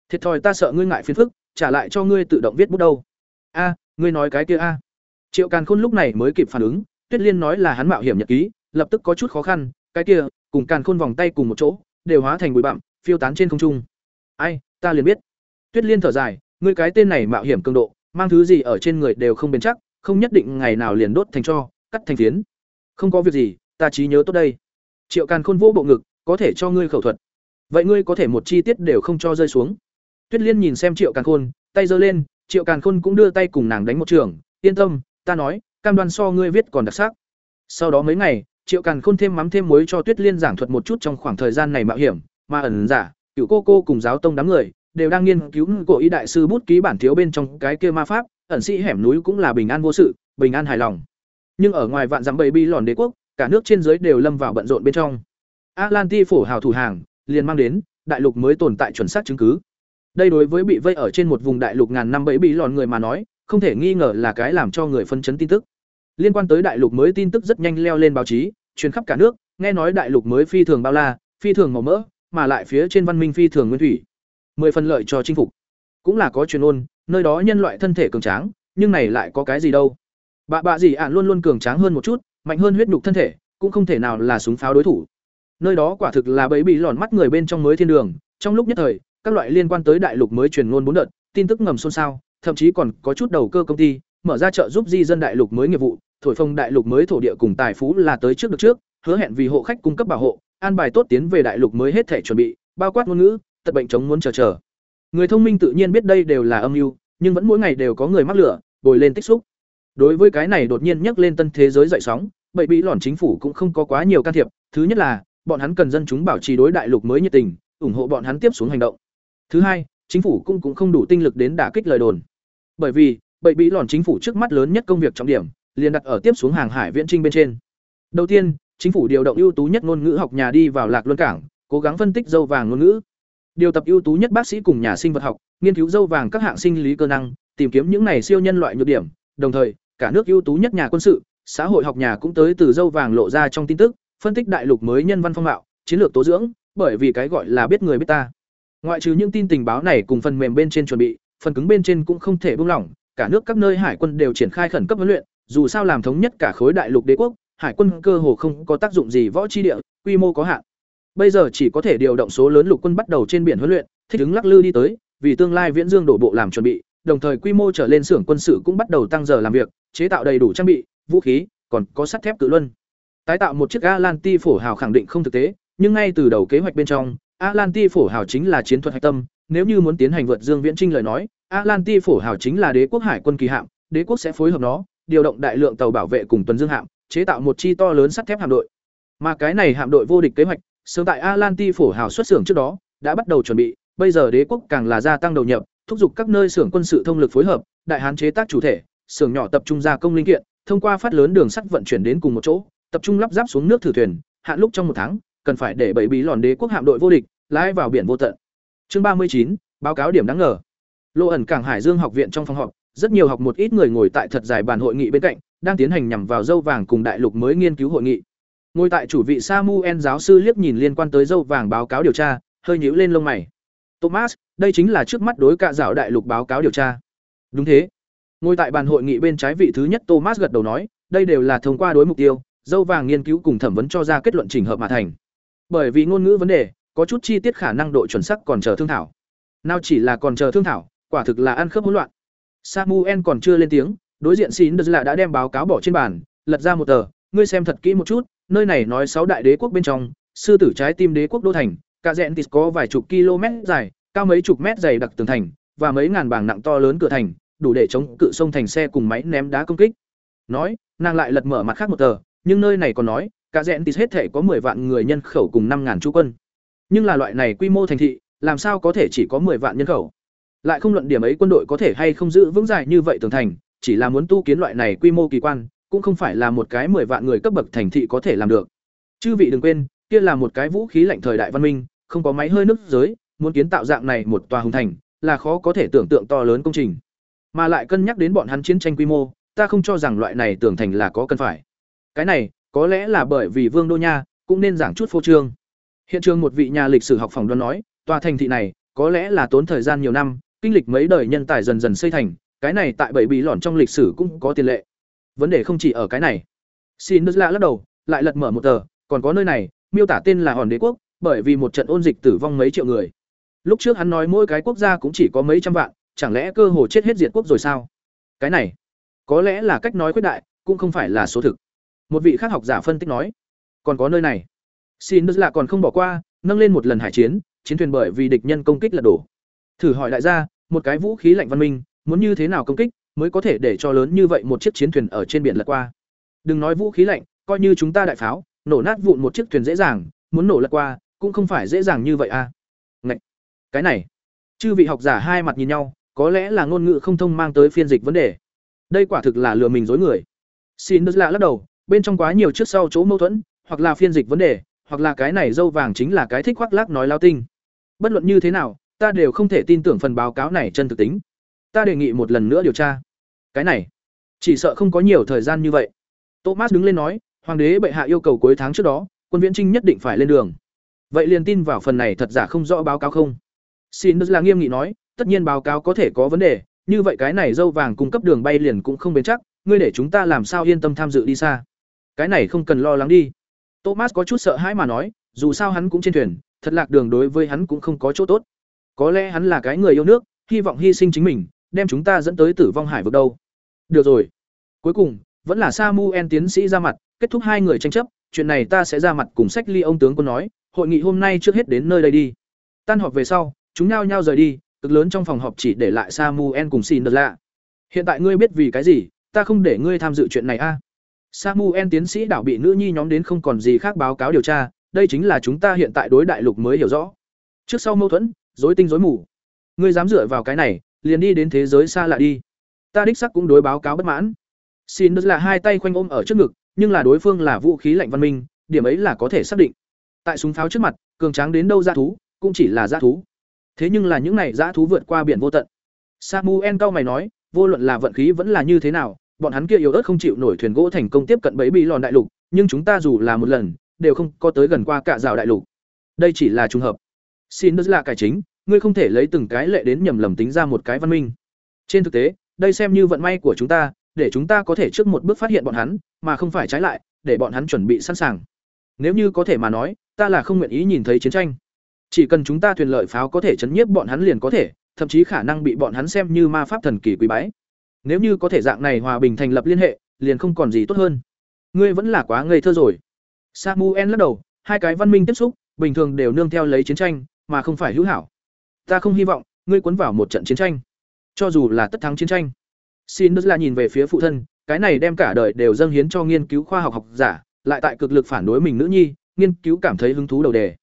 Thiệt thòi ta sợ ngươi ngại phiền phức, trả lại cho ngươi tự động viết bút đâu." "A, ngươi nói cái kia a?" Triệu Càn Khôn lúc này mới kịp phản ứng, Tuyết Liên nói là hắn mạo hiểm nhật ký, lập tức có chút khó khăn, cái kia, cùng Càn Khôn vòng tay cùng một chỗ, đều hóa thành bụi bặm, phiêu tán trên không trung. "Ai, ta liền biết." Tuyết Liên thở dài, ngươi cái tên này mạo hiểm cường độ, mang thứ gì ở trên người đều không bền chắc, không nhất định ngày nào liền đốt thành cho, cắt thành phiến. Không có việc gì, ta trí nhớ tốt đây. Triệu Càn Khôn vô bộ ngực, có thể cho ngươi khẩu thuật. Vậy ngươi có thể một chi tiết đều không cho rơi xuống. Tuyết Liên nhìn xem Triệu Càn Khôn, tay giơ lên, Triệu Càn Khôn cũng đưa tay cùng nàng đánh một trường, yên tâm, ta nói, cam đoan so ngươi viết còn đặc sắc. Sau đó mấy ngày, Triệu Càn Khôn thêm mắm thêm muối cho Tuyết Liên giảng thuật một chút trong khoảng thời gian này mạo hiểm, mà ẩn giả, cựu cô cô cùng giáo tông đám người đều đang nghiên cứu cổ ý đại sư bút ký bản thiếu bên trong cái kia ma pháp, ẩn sĩ hẻm núi cũng là bình an vô sự, bình an hài lòng. Nhưng ở ngoài vạn dặm bầy bi lòn đế quốc, cả nước trên dưới đều lâm vào bận rộn bên trong. Atlanti phổ hào thủ hàng, liền mang đến đại lục mới tồn tại chuẩn xác chứng cứ. Đây đối với bị vây ở trên một vùng đại lục ngàn năm bẫy bí lòn người mà nói, không thể nghi ngờ là cái làm cho người phân chấn tin tức. Liên quan tới đại lục mới tin tức rất nhanh leo lên báo chí, truyền khắp cả nước, nghe nói đại lục mới phi thường bao la, phi thường màu mỡ, mà lại phía trên văn minh phi thường nguyên thủy. Mười phần lợi cho chinh phục. Cũng là có truyền ôn, nơi đó nhân loại thân thể cường tráng, nhưng này lại có cái gì đâu? Bạ bạ gì ạn luôn luôn cường tráng hơn một chút, mạnh hơn huyết nhục thân thể, cũng không thể nào là súng pháo đối thủ. Nơi đó quả thực là bẫy bị lòn mắt người bên trong mới thiên đường, trong lúc nhất thời, các loại liên quan tới đại lục mới truyền ngôn bốn đợt, tin tức ngầm xôn xao, thậm chí còn có chút đầu cơ công ty, mở ra chợ giúp di dân đại lục mới nghiệp vụ, thổi phồng đại lục mới thổ địa cùng tài phú là tới trước được trước, hứa hẹn vì hộ khách cung cấp bảo hộ, an bài tốt tiến về đại lục mới hết thể chuẩn bị, bao quát ngôn ngữ, tật bệnh chống muốn chờ chờ. Người thông minh tự nhiên biết đây đều là âm mưu, nhưng vẫn mỗi ngày đều có người mắc lửa, bồi lên tích xúc. Đối với cái này đột nhiên nhắc lên tân thế giới dậy sóng, bậy bị lòn chính phủ cũng không có quá nhiều can thiệp, thứ nhất là, bọn hắn cần dân chúng bảo trì đối đại lục mới nhiệt tình, ủng hộ bọn hắn tiếp xuống hành động. Thứ hai, chính phủ cũng cũng không đủ tinh lực đến đả kích lời đồn. Bởi vì, bậy bị lòn chính phủ trước mắt lớn nhất công việc trọng điểm, liền đặt ở tiếp xuống hàng hải viễn trinh bên trên. Đầu tiên, chính phủ điều động ưu tú nhất ngôn ngữ học nhà đi vào Lạc Luân cảng, cố gắng phân tích dâu vàng ngôn ngữ. Điều tập ưu tú nhất bác sĩ cùng nhà sinh vật học, nghiên cứu dâu vàng các hạng sinh lý cơ năng, tìm kiếm những này siêu nhân loại nhược điểm, đồng thời, cả nước ưu tú nhất nhà quân sự, xã hội học nhà cũng tới từ dâu vàng lộ ra trong tin tức, phân tích đại lục mới nhân văn phong mạo, chiến lược tố dưỡng, bởi vì cái gọi là biết người biết ta. Ngoại trừ những tin tình báo này cùng phần mềm bên trên chuẩn bị, phần cứng bên trên cũng không thể buông lỏng, cả nước các nơi hải quân đều triển khai khẩn cấp huấn luyện, dù sao làm thống nhất cả khối đại lục đế quốc, hải quân cơ hồ không có tác dụng gì võ chi địa, quy mô có hạn. Bây giờ chỉ có thể điều động số lớn lục quân bắt đầu trên biển huấn luyện, thích ứng lắc lư đi tới, vì tương lai viễn dương đổ bộ làm chuẩn bị, đồng thời quy mô trở lên xưởng quân sự cũng bắt đầu tăng giờ làm việc, chế tạo đầy đủ trang bị, vũ khí, còn có sắt thép cự luân. Tái tạo một chiếc Atlantis phổ hào khẳng định không thực tế, nhưng ngay từ đầu kế hoạch bên trong, Atlantis phổ hào chính là chiến thuật hạch tâm, nếu như muốn tiến hành vượt dương viễn trinh lời nói, Atlanti phổ hào chính là đế quốc hải quân kỳ hạm, đế quốc sẽ phối hợp nó, điều động đại lượng tàu bảo vệ cùng tuần dương hạm, chế tạo một chi to lớn sắt thép hạm đội. Mà cái này hạm đội vô địch kế hoạch, sớm tại Atlanti phổ hào xuất xưởng trước đó, đã bắt đầu chuẩn bị, bây giờ đế quốc càng là gia tăng đầu nhập, thúc giục các nơi xưởng quân sự thông lực phối hợp, đại hán chế tác chủ thể, xưởng nhỏ tập trung gia công linh kiện, thông qua phát lớn đường sắt vận chuyển đến cùng một chỗ, tập trung lắp ráp xuống nước thử thuyền, hạn lúc trong một tháng, cần phải để bảy bí lòn đế quốc hạm đội vô địch, lái vào biển vô tận. Chương ba mươi chín báo cáo điểm đáng ngờ. Lô ẩn cảng Hải Dương học viện trong phòng họp, rất nhiều học một ít người ngồi tại thật dài bàn hội nghị bên cạnh, đang tiến hành nhằm vào dâu vàng cùng đại lục mới nghiên cứu hội nghị. Ngồi tại chủ vị Samuel giáo sư liếc nhìn liên quan tới dâu vàng báo cáo điều tra, hơi nhíu lên lông mày. Thomas, đây chính là trước mắt đối cạ dạo đại lục báo cáo điều tra. Đúng thế. Ngồi tại bàn hội nghị bên trái vị thứ nhất Thomas gật đầu nói, đây đều là thông qua đối mục tiêu, dâu vàng nghiên cứu cùng thẩm vấn cho ra kết luận trình hợp mà thành. Bởi vì ngôn ngữ vấn đề, có chút chi tiết khả năng độ chuẩn xác còn chờ thương thảo. Nào chỉ là còn chờ thương thảo, quả thực là ăn khớp hỗn loạn. Samuel còn chưa lên tiếng, đối diện xin đức là đã đem báo cáo bỏ trên bàn, lật ra một tờ, ngươi xem thật kỹ một chút, nơi này nói sáu đại đế quốc bên trong, sư tử trái tim đế quốc đô thành, cả rẽn tịt có vài chục km dài, cao mấy chục mét dày đặc tường thành, và mấy ngàn bảng nặng to lớn cửa thành, đủ để chống cự sông thành xe cùng máy ném đá công kích. Nói, nàng lại lật mở mặt khác một tờ, nhưng nơi này còn nói, cả rẽn tịt hết thể có 10 vạn người nhân khẩu cùng 5000 chú quân. Nhưng là loại này quy mô thành thị, làm sao có thể chỉ có 10 vạn nhân khẩu? Lại không luận điểm ấy quân đội có thể hay không giữ vững dài như vậy tường thành, chỉ là muốn tu kiến loại này quy mô kỳ quan, cũng không phải là một cái 10 vạn người cấp bậc thành thị có thể làm được. Chư vị đừng quên, kia là một cái vũ khí lạnh thời đại văn minh, không có máy hơi nước giới, muốn kiến tạo dạng này một tòa hùng thành, là khó có thể tưởng tượng to lớn công trình. Mà lại cân nhắc đến bọn hắn chiến tranh quy mô, ta không cho rằng loại này tưởng thành là có cần phải. Cái này, có lẽ là bởi vì Vương Đô Nha cũng nên giảng chút phô trương. Hiện trường một vị nhà lịch sử học phòng đoán nói, tòa thành thị này có lẽ là tốn thời gian nhiều năm, kinh lịch mấy đời nhân tài dần dần xây thành, cái này tại bảy bí lòn trong lịch sử cũng có tiền lệ. Vấn đề không chỉ ở cái này. Xin lạ lắc đầu, lại lật mở một tờ, còn có nơi này, miêu tả tên là Hòn Đế quốc, bởi vì một trận ôn dịch tử vong mấy triệu người. Lúc trước hắn nói mỗi cái quốc gia cũng chỉ có mấy trăm vạn, chẳng lẽ cơ hồ chết hết diệt quốc rồi sao? Cái này, có lẽ là cách nói khuyết đại, cũng không phải là số thực. Một vị khác học giả phân tích nói, còn có nơi này. Xin lạ còn không bỏ qua, nâng lên một lần hải chiến, chiến thuyền bởi vì địch nhân công kích lật đổ. Thử hỏi đại gia, một cái vũ khí lạnh văn minh, muốn như thế nào công kích mới có thể để cho lớn như vậy một chiếc chiến thuyền ở trên biển lật qua? Đừng nói vũ khí lạnh, coi như chúng ta đại pháo, nổ nát vụn một chiếc thuyền dễ dàng, muốn nổ lật qua, cũng không phải dễ dàng như vậy a. À. Ngậy. Cái này, chư vị học giả hai mặt nhìn nhau, có lẽ là ngôn ngữ không thông mang tới phiên dịch vấn đề. Đây quả thực là lừa mình dối người. Xin lạ lắc đầu, bên trong quá nhiều trước sau chỗ mâu thuẫn, hoặc là phiên dịch vấn đề, hoặc là cái này dâu vàng chính là cái thích khoác lác nói lao tinh. Bất luận như thế nào, ta đều không thể tin tưởng phần báo cáo này chân thực tính. Ta đề nghị một lần nữa điều tra. Cái này, chỉ sợ không có nhiều thời gian như vậy. Thomas đứng lên nói, hoàng đế bệ hạ yêu cầu cuối tháng trước đó, quân viễn trinh nhất định phải lên đường. Vậy liền tin vào phần này thật giả không rõ báo cáo không? Xin là nghiêm nghị nói, tất nhiên báo cáo có thể có vấn đề, như vậy cái này dâu vàng cung cấp đường bay liền cũng không bền chắc, ngươi để chúng ta làm sao yên tâm tham dự đi xa. Cái này không cần lo lắng đi. Thomas có chút sợ hãi mà nói, dù sao hắn cũng trên thuyền, thật lạc đường đối với hắn cũng không có chỗ tốt. Có lẽ hắn là cái người yêu nước, hy vọng hy sinh chính mình, đem chúng ta dẫn tới tử vong hải vực đâu. Được rồi. Cuối cùng, vẫn là Samuel tiến sĩ ra mặt, kết thúc hai người tranh chấp, chuyện này ta sẽ ra mặt cùng sách ly ông tướng quân nói, hội nghị hôm nay trước hết đến nơi đây đi. Tan họp về sau, chúng nhau nhau rời đi, cực lớn trong phòng họp chỉ để lại Samuel cùng xin được lạ. Hiện tại ngươi biết vì cái gì, ta không để ngươi tham dự chuyện này a. À? Samuel tiến sĩ đảo bị nữ nhi nhóm đến không còn gì khác báo cáo điều tra, đây chính là chúng ta hiện tại đối đại lục mới hiểu rõ. Trước sau mâu thuẫn, rối tinh rối mù. Ngươi dám dựa vào cái này, liền đi đến thế giới xa lạ đi. Ta đích xác cũng đối báo cáo bất mãn. Xin là hai tay khoanh ôm ở trước ngực, nhưng là đối phương là vũ khí lạnh văn minh, điểm ấy là có thể xác định. Tại súng pháo trước mặt, cường tráng đến đâu ra thú, cũng chỉ là dã thú. Thế nhưng là những này dã thú vượt qua biển vô tận. Samuel cao mày nói, vô luận là vận khí vẫn là như thế nào, bọn hắn kia yếu ớt không chịu nổi thuyền gỗ thành công tiếp cận bẫy bị lòn đại lục, nhưng chúng ta dù là một lần, đều không có tới gần qua cả rào đại lục. Đây chỉ là trùng hợp. Xin đất là cải chính, ngươi không thể lấy từng cái lệ đến nhầm lầm tính ra một cái văn minh. Trên thực tế, đây xem như vận may của chúng ta, để chúng ta có thể trước một bước phát hiện bọn hắn, mà không phải trái lại, để bọn hắn chuẩn bị sẵn sàng. Nếu như có thể mà nói, ta là không nguyện ý nhìn thấy chiến tranh. Chỉ cần chúng ta thuyền lợi pháo có thể chấn nhiếp bọn hắn liền có thể, thậm chí khả năng bị bọn hắn xem như ma pháp thần kỳ quý bái nếu như có thể dạng này hòa bình thành lập liên hệ, liền không còn gì tốt hơn. Ngươi vẫn là quá ngây thơ rồi. Samuel lắc đầu, hai cái văn minh tiếp xúc, bình thường đều nương theo lấy chiến tranh, mà không phải hữu hảo. Ta không hy vọng, ngươi cuốn vào một trận chiến tranh. Cho dù là tất thắng chiến tranh. Xin đức là nhìn về phía phụ thân, cái này đem cả đời đều dâng hiến cho nghiên cứu khoa học học giả, lại tại cực lực phản đối mình nữ nhi, nghiên cứu cảm thấy hứng thú đầu đề.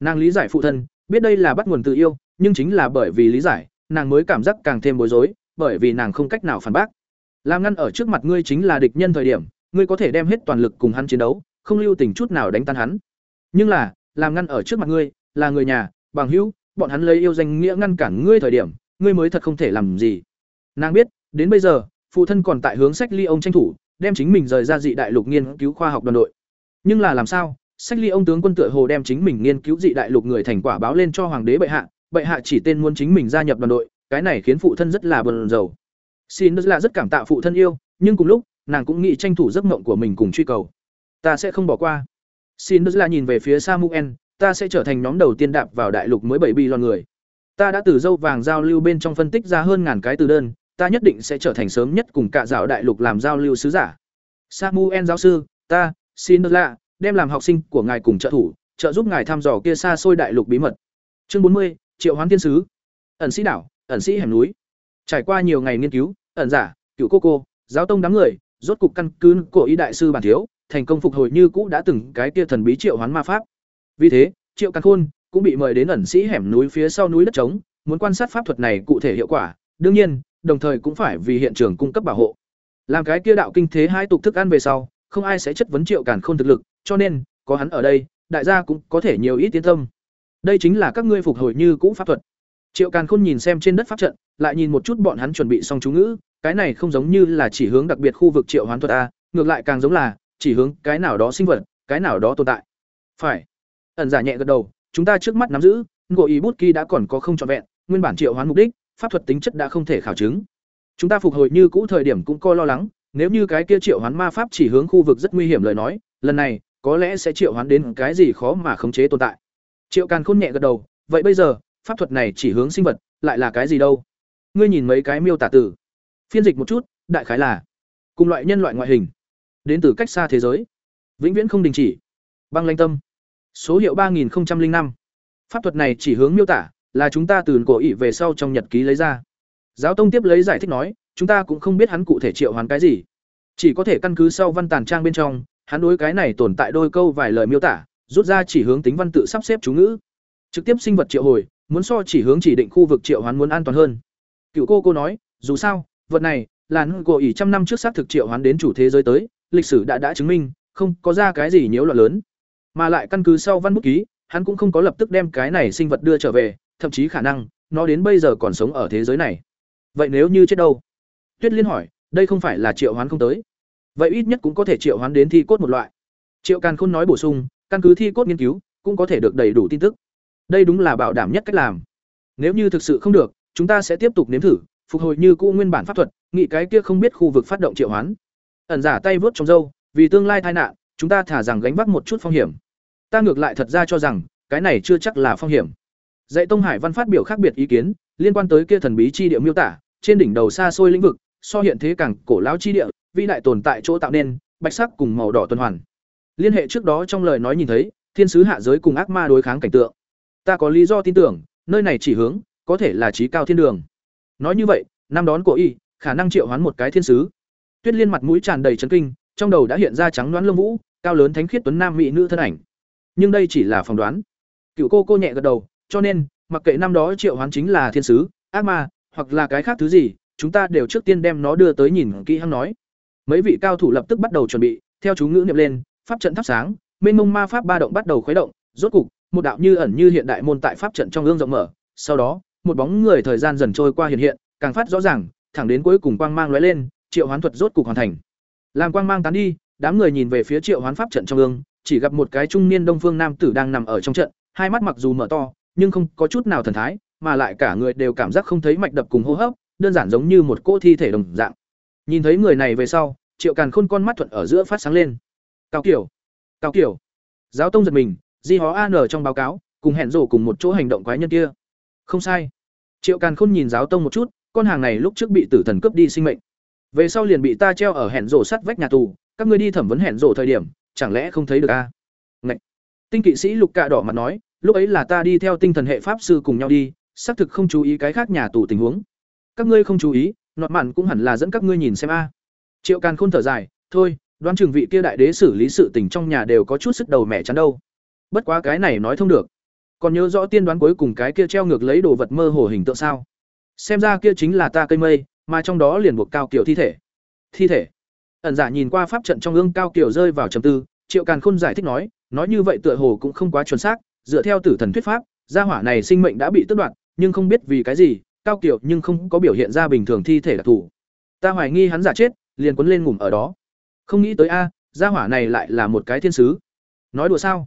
Nàng lý giải phụ thân, biết đây là bắt nguồn từ yêu, nhưng chính là bởi vì lý giải, nàng mới cảm giác càng thêm bối rối bởi vì nàng không cách nào phản bác. Làm ngăn ở trước mặt ngươi chính là địch nhân thời điểm, ngươi có thể đem hết toàn lực cùng hắn chiến đấu, không lưu tình chút nào đánh tan hắn. Nhưng là làm ngăn ở trước mặt ngươi, là người nhà, bằng hữu, bọn hắn lấy yêu danh nghĩa ngăn cản ngươi thời điểm, ngươi mới thật không thể làm gì. Nàng biết, đến bây giờ, phụ thân còn tại hướng sách ly ông tranh thủ, đem chính mình rời ra dị đại lục nghiên cứu khoa học đoàn đội. Nhưng là làm sao, sách ly ông tướng quân tựa hồ đem chính mình nghiên cứu dị đại lục người thành quả báo lên cho hoàng đế bệ hạ bệ hạ chỉ tên muốn chính mình gia nhập đoàn đội cái này khiến phụ thân rất là buồn rầu. Xin là rất cảm tạ phụ thân yêu, nhưng cùng lúc, nàng cũng nghĩ tranh thủ giấc mộng của mình cùng truy cầu. Ta sẽ không bỏ qua. Xin là nhìn về phía samuel, ta sẽ trở thành nhóm đầu tiên đạp vào đại lục mới bảy bi lon người. Ta đã từ dâu vàng giao lưu bên trong phân tích ra hơn ngàn cái từ đơn, ta nhất định sẽ trở thành sớm nhất cùng cả dạo đại lục làm giao lưu sứ giả. Samuel giáo sư, ta, xin là đem làm học sinh của ngài cùng trợ thủ, trợ giúp ngài thăm dò kia xa xôi đại lục bí mật. Chương bốn mươi, triệu hoán thiên sứ. Ẩn sĩ đảo ẩn sĩ hẻm núi. Trải qua nhiều ngày nghiên cứu, ẩn giả, cựu cô cô, giáo tông đám người, rốt cục căn cứ cổ y đại sư bản thiếu, thành công phục hồi như cũ đã từng cái kia thần bí triệu hoán ma pháp. Vì thế, triệu căn khôn cũng bị mời đến ẩn sĩ hẻm núi phía sau núi đất trống, muốn quan sát pháp thuật này cụ thể hiệu quả. Đương nhiên, đồng thời cũng phải vì hiện trường cung cấp bảo hộ. Làm cái kia đạo kinh thế hai tục thức ăn về sau, không ai sẽ chất vấn triệu càn khôn thực lực, cho nên, có hắn ở đây, đại gia cũng có thể nhiều ít tiến tâm. Đây chính là các ngươi phục hồi như cũ pháp thuật triệu càn khôn nhìn xem trên đất pháp trận, lại nhìn một chút bọn hắn chuẩn bị xong chú ngữ, cái này không giống như là chỉ hướng đặc biệt khu vực triệu hoán thuật a, ngược lại càng giống là, chỉ hướng cái nào đó sinh vật, cái nào đó tồn tại. Phải. Ẩn giả nhẹ gật đầu, chúng ta trước mắt nắm giữ, ngộ ý bút kỳ đã còn có không trọn vẹn, nguyên bản triệu hoán mục đích, pháp thuật tính chất đã không thể khảo chứng. Chúng ta phục hồi như cũ thời điểm cũng coi lo lắng, nếu như cái kia triệu hoán ma pháp chỉ hướng khu vực rất nguy hiểm lời nói, lần này, có lẽ sẽ triệu hoán đến cái gì khó mà khống chế tồn tại. Triệu càn khôn nhẹ gật đầu, vậy bây giờ pháp thuật này chỉ hướng sinh vật, lại là cái gì đâu? Ngươi nhìn mấy cái miêu tả từ phiên dịch một chút, đại khái là cùng loại nhân loại ngoại hình, đến từ cách xa thế giới. Vĩnh viễn không đình chỉ. Băng lanh tâm. Số hiệu ba nghìn năm. Pháp thuật này chỉ hướng miêu tả, là chúng ta từ cổ ỷ về sau trong nhật ký lấy ra. Giáo tông tiếp lấy giải thích nói, chúng ta cũng không biết hắn cụ thể triệu hoán cái gì. Chỉ có thể căn cứ sau văn tàn trang bên trong, hắn đối cái này tồn tại đôi câu vài lời miêu tả, rút ra chỉ hướng tính văn tự sắp xếp chú ngữ. Trực tiếp sinh vật triệu hồi muốn so chỉ hướng chỉ định khu vực triệu hoán muốn an toàn hơn. Cựu cô cô nói, dù sao, vật này là gỗ ỉ trăm năm trước xác thực triệu hoán đến chủ thế giới tới, lịch sử đã đã chứng minh, không có ra cái gì nhiễu loạn lớn. Mà lại căn cứ sau văn bút ký, hắn cũng không có lập tức đem cái này sinh vật đưa trở về, thậm chí khả năng, nó đến bây giờ còn sống ở thế giới này. Vậy nếu như chết đâu? Tuyết liên hỏi, đây không phải là triệu hoán không tới. Vậy ít nhất cũng có thể triệu hoán đến thi cốt một loại. Triệu càn khôn nói bổ sung, căn cứ thi cốt nghiên cứu, cũng có thể được đầy đủ tin tức đây đúng là bảo đảm nhất cách làm. Nếu như thực sự không được, chúng ta sẽ tiếp tục nếm thử, phục hồi như cũ nguyên bản pháp thuật nghị cái kia không biết khu vực phát động triệu hoán. Ẩn giả tay vớt trong dâu vì tương lai tai nạn, chúng ta thả rằng gánh vác một chút phong hiểm. Ta ngược lại thật ra cho rằng, cái này chưa chắc là phong hiểm. Dạy tông hải văn phát biểu khác biệt ý kiến, liên quan tới kia thần bí chi địa miêu tả, trên đỉnh đầu xa xôi lĩnh vực, so hiện thế càng cổ lão chi địa, vĩ đại tồn tại chỗ tạo nên, bạch sắc cùng màu đỏ tuần hoàn. Liên hệ trước đó trong lời nói nhìn thấy, thiên sứ hạ giới cùng ác ma đối kháng cảnh tượng ta có lý do tin tưởng, nơi này chỉ hướng, có thể là trí cao thiên đường. Nói như vậy, năm đón của y, khả năng triệu hoán một cái thiên sứ. Tuyết liên mặt mũi tràn đầy chấn kinh, trong đầu đã hiện ra trắng đoán lông vũ, cao lớn thánh khiết tuấn nam mỹ nữ thân ảnh. Nhưng đây chỉ là phỏng đoán. Cựu cô cô nhẹ gật đầu, cho nên, mặc kệ năm đó triệu hoán chính là thiên sứ, ác ma, hoặc là cái khác thứ gì, chúng ta đều trước tiên đem nó đưa tới nhìn kỹ hăng nói. Mấy vị cao thủ lập tức bắt đầu chuẩn bị, theo chú ngữ niệm lên, pháp trận thắp sáng, mênh mông ma pháp ba động bắt đầu khuấy động, rốt cục một đạo như ẩn như hiện đại môn tại pháp trận trong gương rộng mở, sau đó, một bóng người thời gian dần trôi qua hiện hiện, càng phát rõ ràng, thẳng đến cuối cùng quang mang lóe lên, triệu hoán thuật rốt cục hoàn thành. Làm quang mang tán đi, đám người nhìn về phía triệu hoán pháp trận trong ương chỉ gặp một cái trung niên đông phương nam tử đang nằm ở trong trận, hai mắt mặc dù mở to, nhưng không có chút nào thần thái, mà lại cả người đều cảm giác không thấy mạch đập cùng hô hấp, đơn giản giống như một cỗ thi thể đồng dạng. Nhìn thấy người này về sau, triệu càn khôn con mắt thuận ở giữa phát sáng lên. Cao kiểu cao kiểu giáo tông giật mình di hó an trong báo cáo, cùng hẹn rổ cùng một chỗ hành động quái nhân kia. Không sai. Triệu càn khôn nhìn giáo tông một chút, con hàng này lúc trước bị tử thần cướp đi sinh mệnh. Về sau liền bị ta treo ở hẹn rổ sắt vách nhà tù, các ngươi đi thẩm vấn hẹn rổ thời điểm, chẳng lẽ không thấy được a? À? tinh kỵ sĩ lục cạ đỏ mặt nói, lúc ấy là ta đi theo tinh thần hệ pháp sư cùng nhau đi, xác thực không chú ý cái khác nhà tù tình huống. Các ngươi không chú ý, nọt mặn cũng hẳn là dẫn các ngươi nhìn xem a. Triệu càn khôn thở dài, thôi, đoán chừng vị kia đại đế xử lý sự tình trong nhà đều có chút sức đầu mẹ chắn đâu bất quá cái này nói thông được. Còn nhớ rõ tiên đoán cuối cùng cái kia treo ngược lấy đồ vật mơ hồ hình tượng sao? Xem ra kia chính là ta cây mây, mà trong đó liền buộc cao kiểu thi thể. Thi thể? Ẩn giả nhìn qua pháp trận trong ương cao kiểu rơi vào trầm tư, triệu càn khôn giải thích nói nói như vậy tựa hồ cũng không quá chuẩn xác, dựa theo tử thần thuyết pháp, gia hỏa này sinh mệnh đã bị tước đoạt, nhưng không biết vì cái gì, cao kiểu nhưng không có biểu hiện ra bình thường thi thể đặc thù. Ta hoài nghi hắn giả chết, liền quấn lên ngủm ở đó. Không nghĩ tới a, gia hỏa này lại là một cái thiên sứ. Nói đùa sao?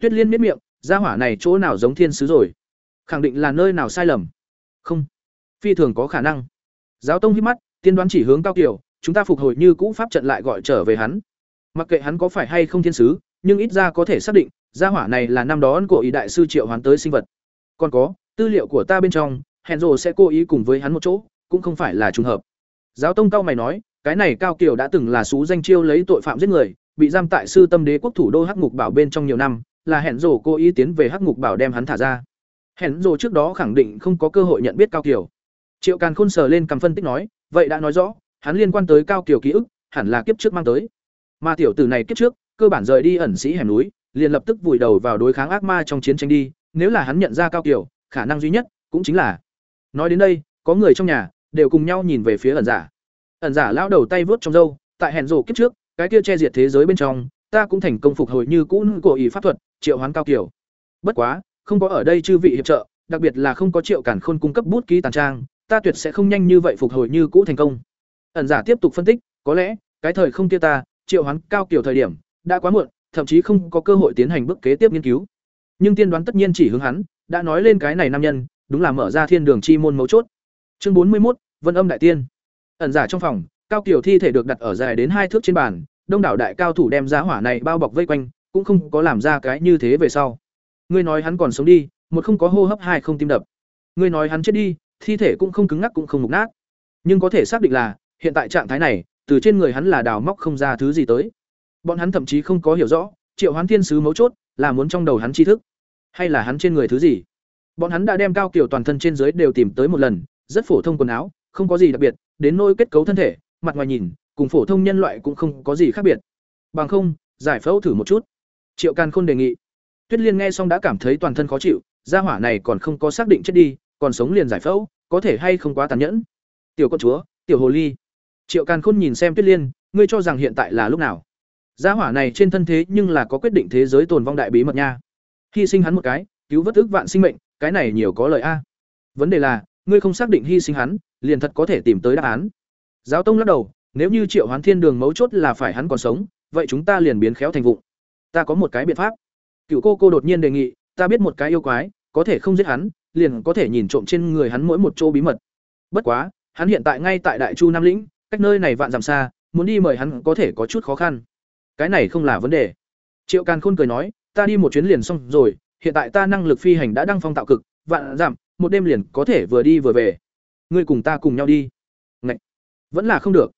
Tuyết liên miết miệng gia hỏa này chỗ nào giống thiên sứ rồi? Khẳng định là nơi nào sai lầm? Không. Phi thường có khả năng. Giáo tông hít mắt tiên đoán chỉ hướng cao Kiều, chúng ta phục hồi như cũ pháp trận lại gọi trở về hắn. Mặc kệ hắn có phải hay không thiên sứ nhưng ít ra có thể xác định gia hỏa này là năm đó của ý đại sư triệu hoán tới sinh vật. Còn có tư liệu của ta bên trong hẹn rồ sẽ cố ý cùng với hắn một chỗ cũng không phải là trùng hợp. Giáo tông cao mày nói cái này cao kiều đã từng là sú danh chiêu lấy tội phạm giết người bị giam tại sư tâm đế quốc thủ đô hắc ngục bảo bên trong nhiều năm là hẹn rồ cố ý tiến về hắc ngục bảo đem hắn thả ra. Hẹn rồ trước đó khẳng định không có cơ hội nhận biết cao kiều. Triệu càn khôn sờ lên cầm phân tích nói, vậy đã nói rõ, hắn liên quan tới cao kiều ký ức, hẳn là kiếp trước mang tới. Mà tiểu tử này kiếp trước, cơ bản rời đi ẩn sĩ hẻm núi, liền lập tức vùi đầu vào đối kháng ác ma trong chiến tranh đi, nếu là hắn nhận ra cao kiều, khả năng duy nhất cũng chính là nói đến đây, có người trong nhà đều cùng nhau nhìn về phía ẩn giả. Ẩn giả lão đầu tay vớt trong râu, tại hẹn rổ kiếp trước, cái kia che diệt thế giới bên trong ta cũng thành công phục hồi như cũ của ý pháp thuật, triệu hoán cao kiều. Bất quá, không có ở đây chư vị hiệp trợ, đặc biệt là không có triệu cản khôn cung cấp bút ký tàn trang, ta tuyệt sẽ không nhanh như vậy phục hồi như cũ thành công. Ẩn giả tiếp tục phân tích, có lẽ, cái thời không kia ta, triệu hoán cao kiều thời điểm, đã quá muộn, thậm chí không có cơ hội tiến hành bước kế tiếp nghiên cứu. Nhưng tiên đoán tất nhiên chỉ hướng hắn, đã nói lên cái này nam nhân, đúng là mở ra thiên đường chi môn mấu chốt. Chương bốn mươi một vân âm đại tiên. Ẩn giả trong phòng, cao kiều thi thể được đặt ở dài đến hai thước trên bàn đông đảo đại cao thủ đem giá hỏa này bao bọc vây quanh, cũng không có làm ra cái như thế về sau. Ngươi nói hắn còn sống đi, một không có hô hấp hai không tim đập. Ngươi nói hắn chết đi, thi thể cũng không cứng ngắc cũng không mục nát. Nhưng có thể xác định là, hiện tại trạng thái này, từ trên người hắn là đào móc không ra thứ gì tới. Bọn hắn thậm chí không có hiểu rõ, triệu hoán thiên sứ mấu chốt là muốn trong đầu hắn tri thức, hay là hắn trên người thứ gì. Bọn hắn đã đem cao kiểu toàn thân trên dưới đều tìm tới một lần, rất phổ thông quần áo, không có gì đặc biệt, đến nôi kết cấu thân thể, mặt ngoài nhìn cùng phổ thông nhân loại cũng không có gì khác biệt. Bằng không, giải phẫu thử một chút. Triệu càn khôn đề nghị. Tuyết liên nghe xong đã cảm thấy toàn thân khó chịu, gia hỏa này còn không có xác định chết đi, còn sống liền giải phẫu, có thể hay không quá tàn nhẫn. Tiểu con chúa, tiểu hồ ly. Triệu càn khôn nhìn xem tuyết liên, ngươi cho rằng hiện tại là lúc nào? Gia hỏa này trên thân thế nhưng là có quyết định thế giới tồn vong đại bí mật nha. Hy sinh hắn một cái, cứu vớt ức vạn sinh mệnh, cái này nhiều có lợi a. Vấn đề là, ngươi không xác định hy sinh hắn, liền thật có thể tìm tới đáp án. Giáo tông lắc đầu nếu như triệu hoán thiên đường mấu chốt là phải hắn còn sống, vậy chúng ta liền biến khéo thành vụng. Ta có một cái biện pháp. Cựu cô cô đột nhiên đề nghị, ta biết một cái yêu quái, có thể không giết hắn, liền có thể nhìn trộm trên người hắn mỗi một chỗ bí mật. Bất quá, hắn hiện tại ngay tại đại chu nam lĩnh, cách nơi này vạn dặm xa, muốn đi mời hắn có thể có chút khó khăn. Cái này không là vấn đề. Triệu càn khôn cười nói, ta đi một chuyến liền xong rồi, hiện tại ta năng lực phi hành đã đăng phong tạo cực, vạn dặm, một đêm liền có thể vừa đi vừa về. Ngươi cùng ta cùng nhau đi. Ngậy! vẫn là không được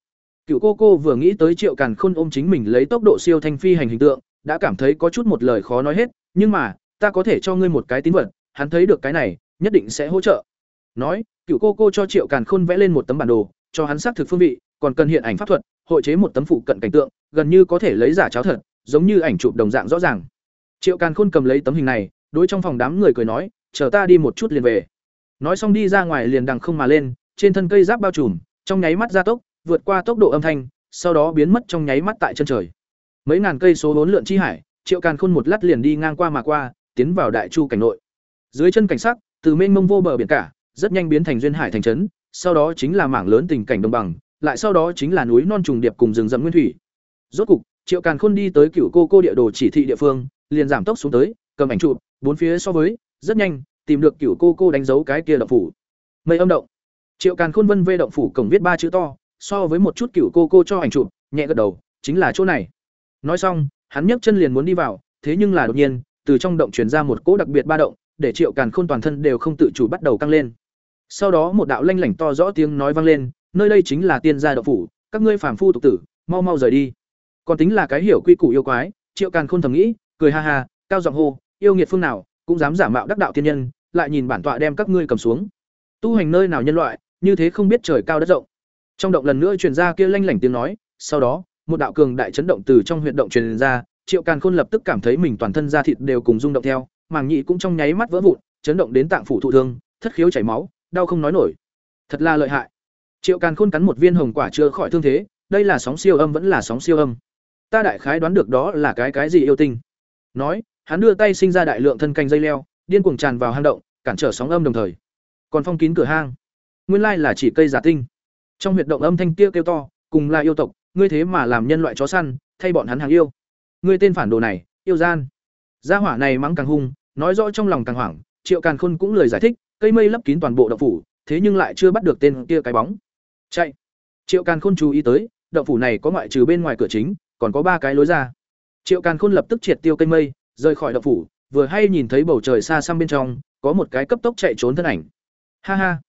cựu cô cô vừa nghĩ tới triệu càn khôn ôm chính mình lấy tốc độ siêu thanh phi hành hình tượng, đã cảm thấy có chút một lời khó nói hết, nhưng mà, ta có thể cho ngươi một cái tín vật, hắn thấy được cái này, nhất định sẽ hỗ trợ. Nói, cựu cô cô cho triệu càn khôn vẽ lên một tấm bản đồ, cho hắn xác thực phương vị, còn cần hiện ảnh pháp thuật, hội chế một tấm phụ cận cảnh tượng, gần như có thể lấy giả cháo thật, giống như ảnh chụp đồng dạng rõ ràng. Triệu càn khôn cầm lấy tấm hình này, đối trong phòng đám người cười nói, chờ ta đi một chút liền về. Nói xong đi ra ngoài liền đằng không mà lên, trên thân cây giáp bao trùm, trong nháy mắt gia tốc vượt qua tốc độ âm thanh sau đó biến mất trong nháy mắt tại chân trời mấy ngàn cây số vốn lượn chi hải triệu càn khôn một lát liền đi ngang qua mà qua tiến vào đại chu cảnh nội dưới chân cảnh sắc từ mênh mông vô bờ biển cả rất nhanh biến thành duyên hải thành trấn sau đó chính là mảng lớn tình cảnh đồng bằng lại sau đó chính là núi non trùng điệp cùng rừng rậm nguyên thủy. Rốt cục, Triệu Càn Khôn đi tới cựu cô cô địa đồ chỉ thị địa phương, liền giảm tốc xuống tới, cầm ảnh chụp, bốn phía so với, rất nhanh, tìm được cựu cô cô đánh dấu cái kia động phủ. Mây âm động. Triệu Càn Khôn vân vê động phủ cổng viết ba chữ to, so với một chút cựu cô cô cho ảnh chụp, nhẹ gật đầu, chính là chỗ này. Nói xong, hắn nhấc chân liền muốn đi vào, thế nhưng là đột nhiên, từ trong động truyền ra một cỗ đặc biệt ba động, để Triệu Càn Khôn toàn thân đều không tự chủ bắt đầu căng lên. Sau đó một đạo lanh lảnh to rõ tiếng nói vang lên, nơi đây chính là tiên gia đậu phủ, các ngươi phàm phu tục tử, mau mau rời đi. Còn tính là cái hiểu quy củ yêu quái, Triệu Càn Khôn thầm nghĩ, cười ha ha, cao giọng hô, yêu nghiệt phương nào, cũng dám giả mạo đắc đạo tiên nhân, lại nhìn bản tọa đem các ngươi cầm xuống. Tu hành nơi nào nhân loại, như thế không biết trời cao đất rộng. Trong động lần nữa truyền ra kia lanh lảnh tiếng nói, sau đó, một đạo cường đại chấn động từ trong huyệt động truyền ra, Triệu Càn Khôn lập tức cảm thấy mình toàn thân da thịt đều cùng rung động theo, màng nhĩ cũng trong nháy mắt vỡ vụn, chấn động đến tạng phủ thụ thương, thất khiếu chảy máu, đau không nói nổi. Thật là lợi hại. Triệu Càn Khôn cắn một viên hồng quả chưa khỏi thương thế, đây là sóng siêu âm vẫn là sóng siêu âm. Ta đại khái đoán được đó là cái cái gì yêu tinh. Nói, hắn đưa tay sinh ra đại lượng thân canh dây leo, điên cuồng tràn vào hang động, cản trở sóng âm đồng thời. Còn phong kín cửa hang. Nguyên lai là chỉ cây giả tinh. Trong huyệt động âm thanh kia kêu to, cùng là yêu tộc, ngươi thế mà làm nhân loại chó săn, thay bọn hắn hàng yêu. Ngươi tên phản đồ này, yêu gian. Gia hỏa này mắng càng hung, nói rõ trong lòng càng hoảng, Triệu Càn Khôn cũng lời giải thích, cây mây lấp kín toàn bộ động phủ, thế nhưng lại chưa bắt được tên kia cái bóng. Chạy. Triệu Càn Khôn chú ý tới, động phủ này có ngoại trừ bên ngoài cửa chính, còn có ba cái lối ra. Triệu Càn Khôn lập tức triệt tiêu cây mây, rời khỏi động phủ, vừa hay nhìn thấy bầu trời xa xăm bên trong, có một cái cấp tốc chạy trốn thân ảnh. Ha ha,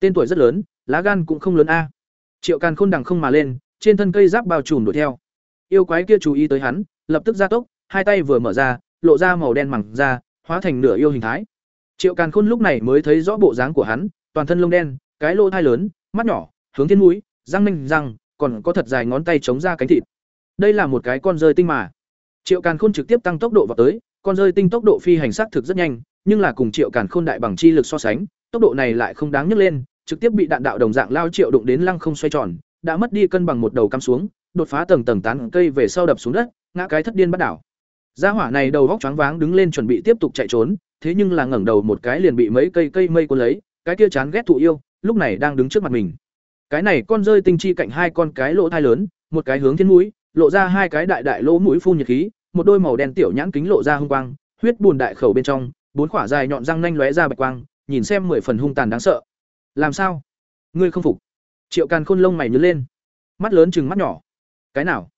tên tuổi rất lớn, lá gan cũng không lớn a. Triệu Càn Khôn đằng không mà lên, trên thân cây giáp bao trùm đuổi theo. Yêu quái kia chú ý tới hắn, lập tức gia tốc, hai tay vừa mở ra, lộ ra màu đen mẳng ra, hóa thành nửa yêu hình thái. Triệu Càn Khôn lúc này mới thấy rõ bộ dáng của hắn, toàn thân lông đen, cái lỗ thai lớn, mắt nhỏ, hướng thiên mũi, răng nanh răng, còn có thật dài ngón tay chống ra cánh thịt. Đây là một cái con rơi tinh mà. Triệu Càn Khôn trực tiếp tăng tốc độ vào tới, con rơi tinh tốc độ phi hành sát thực rất nhanh, nhưng là cùng Triệu Càn Khôn đại bằng chi lực so sánh, tốc độ này lại không đáng nhắc lên, trực tiếp bị đạn đạo đồng dạng lao Triệu đụng đến lăng không xoay tròn, đã mất đi cân bằng một đầu cắm xuống, đột phá tầng tầng tán cây về sau đập xuống đất, ngã cái thất điên bắt đảo. Gia hỏa này đầu góc choáng váng đứng lên chuẩn bị tiếp tục chạy trốn, thế nhưng là ngẩng đầu một cái liền bị mấy cây cây mây cuốn lấy, cái kia chán ghét thụ yêu, lúc này đang đứng trước mặt mình. Cái này con rơi tinh chi cạnh hai con cái lỗ thai lớn, một cái hướng thiên mũi, lộ ra hai cái đại đại lỗ mũi phun nhiệt khí, một đôi màu đen tiểu nhãn kính lộ ra hung quang, huyết buồn đại khẩu bên trong, bốn quả dài nhọn răng nanh lóe ra bạch quang, nhìn xem mười phần hung tàn đáng sợ. Làm sao? Ngươi không phục? Triệu Càn Khôn lông mày nhớ lên, mắt lớn chừng mắt nhỏ. Cái nào?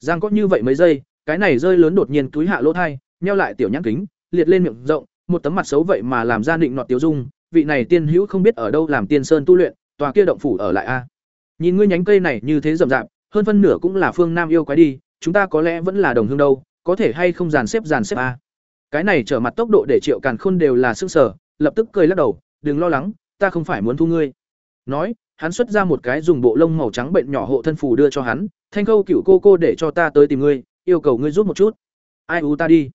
Giang có như vậy mấy giây, cái này rơi lớn đột nhiên túi hạ lỗ thai, nheo lại tiểu nhãn kính, liệt lên miệng rộng, một tấm mặt xấu vậy mà làm ra định nọt tiêu dung, vị này tiên hữu không biết ở đâu làm tiên sơn tu luyện, tòa kia động phủ ở lại a. Nhìn ngươi nhánh cây này như thế rậm rạp, hơn phân nửa cũng là phương nam yêu quái đi, chúng ta có lẽ vẫn là đồng hương đâu, có thể hay không dàn xếp dàn xếp a. Cái này trở mặt tốc độ để Triệu Càn Khôn đều là sức sở, lập tức cười lắc đầu, đừng lo lắng, ta không phải muốn thu ngươi. Nói, hắn xuất ra một cái dùng bộ lông màu trắng bệnh nhỏ hộ thân phù đưa cho hắn, thanh khâu cựu cô cô để cho ta tới tìm ngươi, yêu cầu ngươi giúp một chút. Ai u ta đi.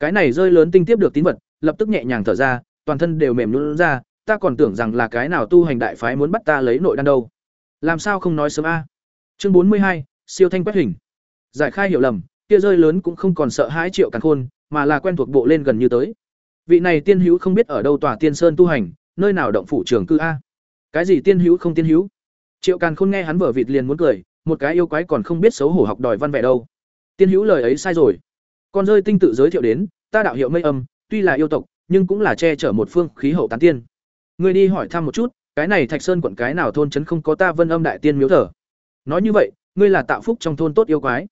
Cái này rơi lớn tinh tiếp được tín vật, lập tức nhẹ nhàng thở ra, toàn thân đều mềm nhũn ra, ta còn tưởng rằng là cái nào tu hành đại phái muốn bắt ta lấy nội đan đâu. Làm sao không nói sớm a? Chương bốn mươi hai, siêu thanh quét hình. Giải khai hiểu lầm, kia rơi lớn cũng không còn sợ hãi Triệu Càn Khôn, mà là quen thuộc bộ lên gần như tới. Vị này tiên hữu không biết ở đâu tòa tiên sơn tu hành, nơi nào động phủ trường cư a? Cái gì tiên hữu không tiên hữu? Triệu Càn Khôn nghe hắn vở vịt liền muốn cười, một cái yêu quái còn không biết xấu hổ học đòi văn vẻ đâu. Tiên hữu lời ấy sai rồi. Con rơi tinh tự giới thiệu đến, ta đạo hiệu mây âm, tuy là yêu tộc, nhưng cũng là che chở một phương khí hậu tán tiên. Ngươi đi hỏi thăm một chút, cái này Thạch Sơn quận cái nào thôn trấn không có ta Vân Âm đại tiên miếu thờ. Nói như vậy, ngươi là tạo phúc trong thôn tốt yêu quái.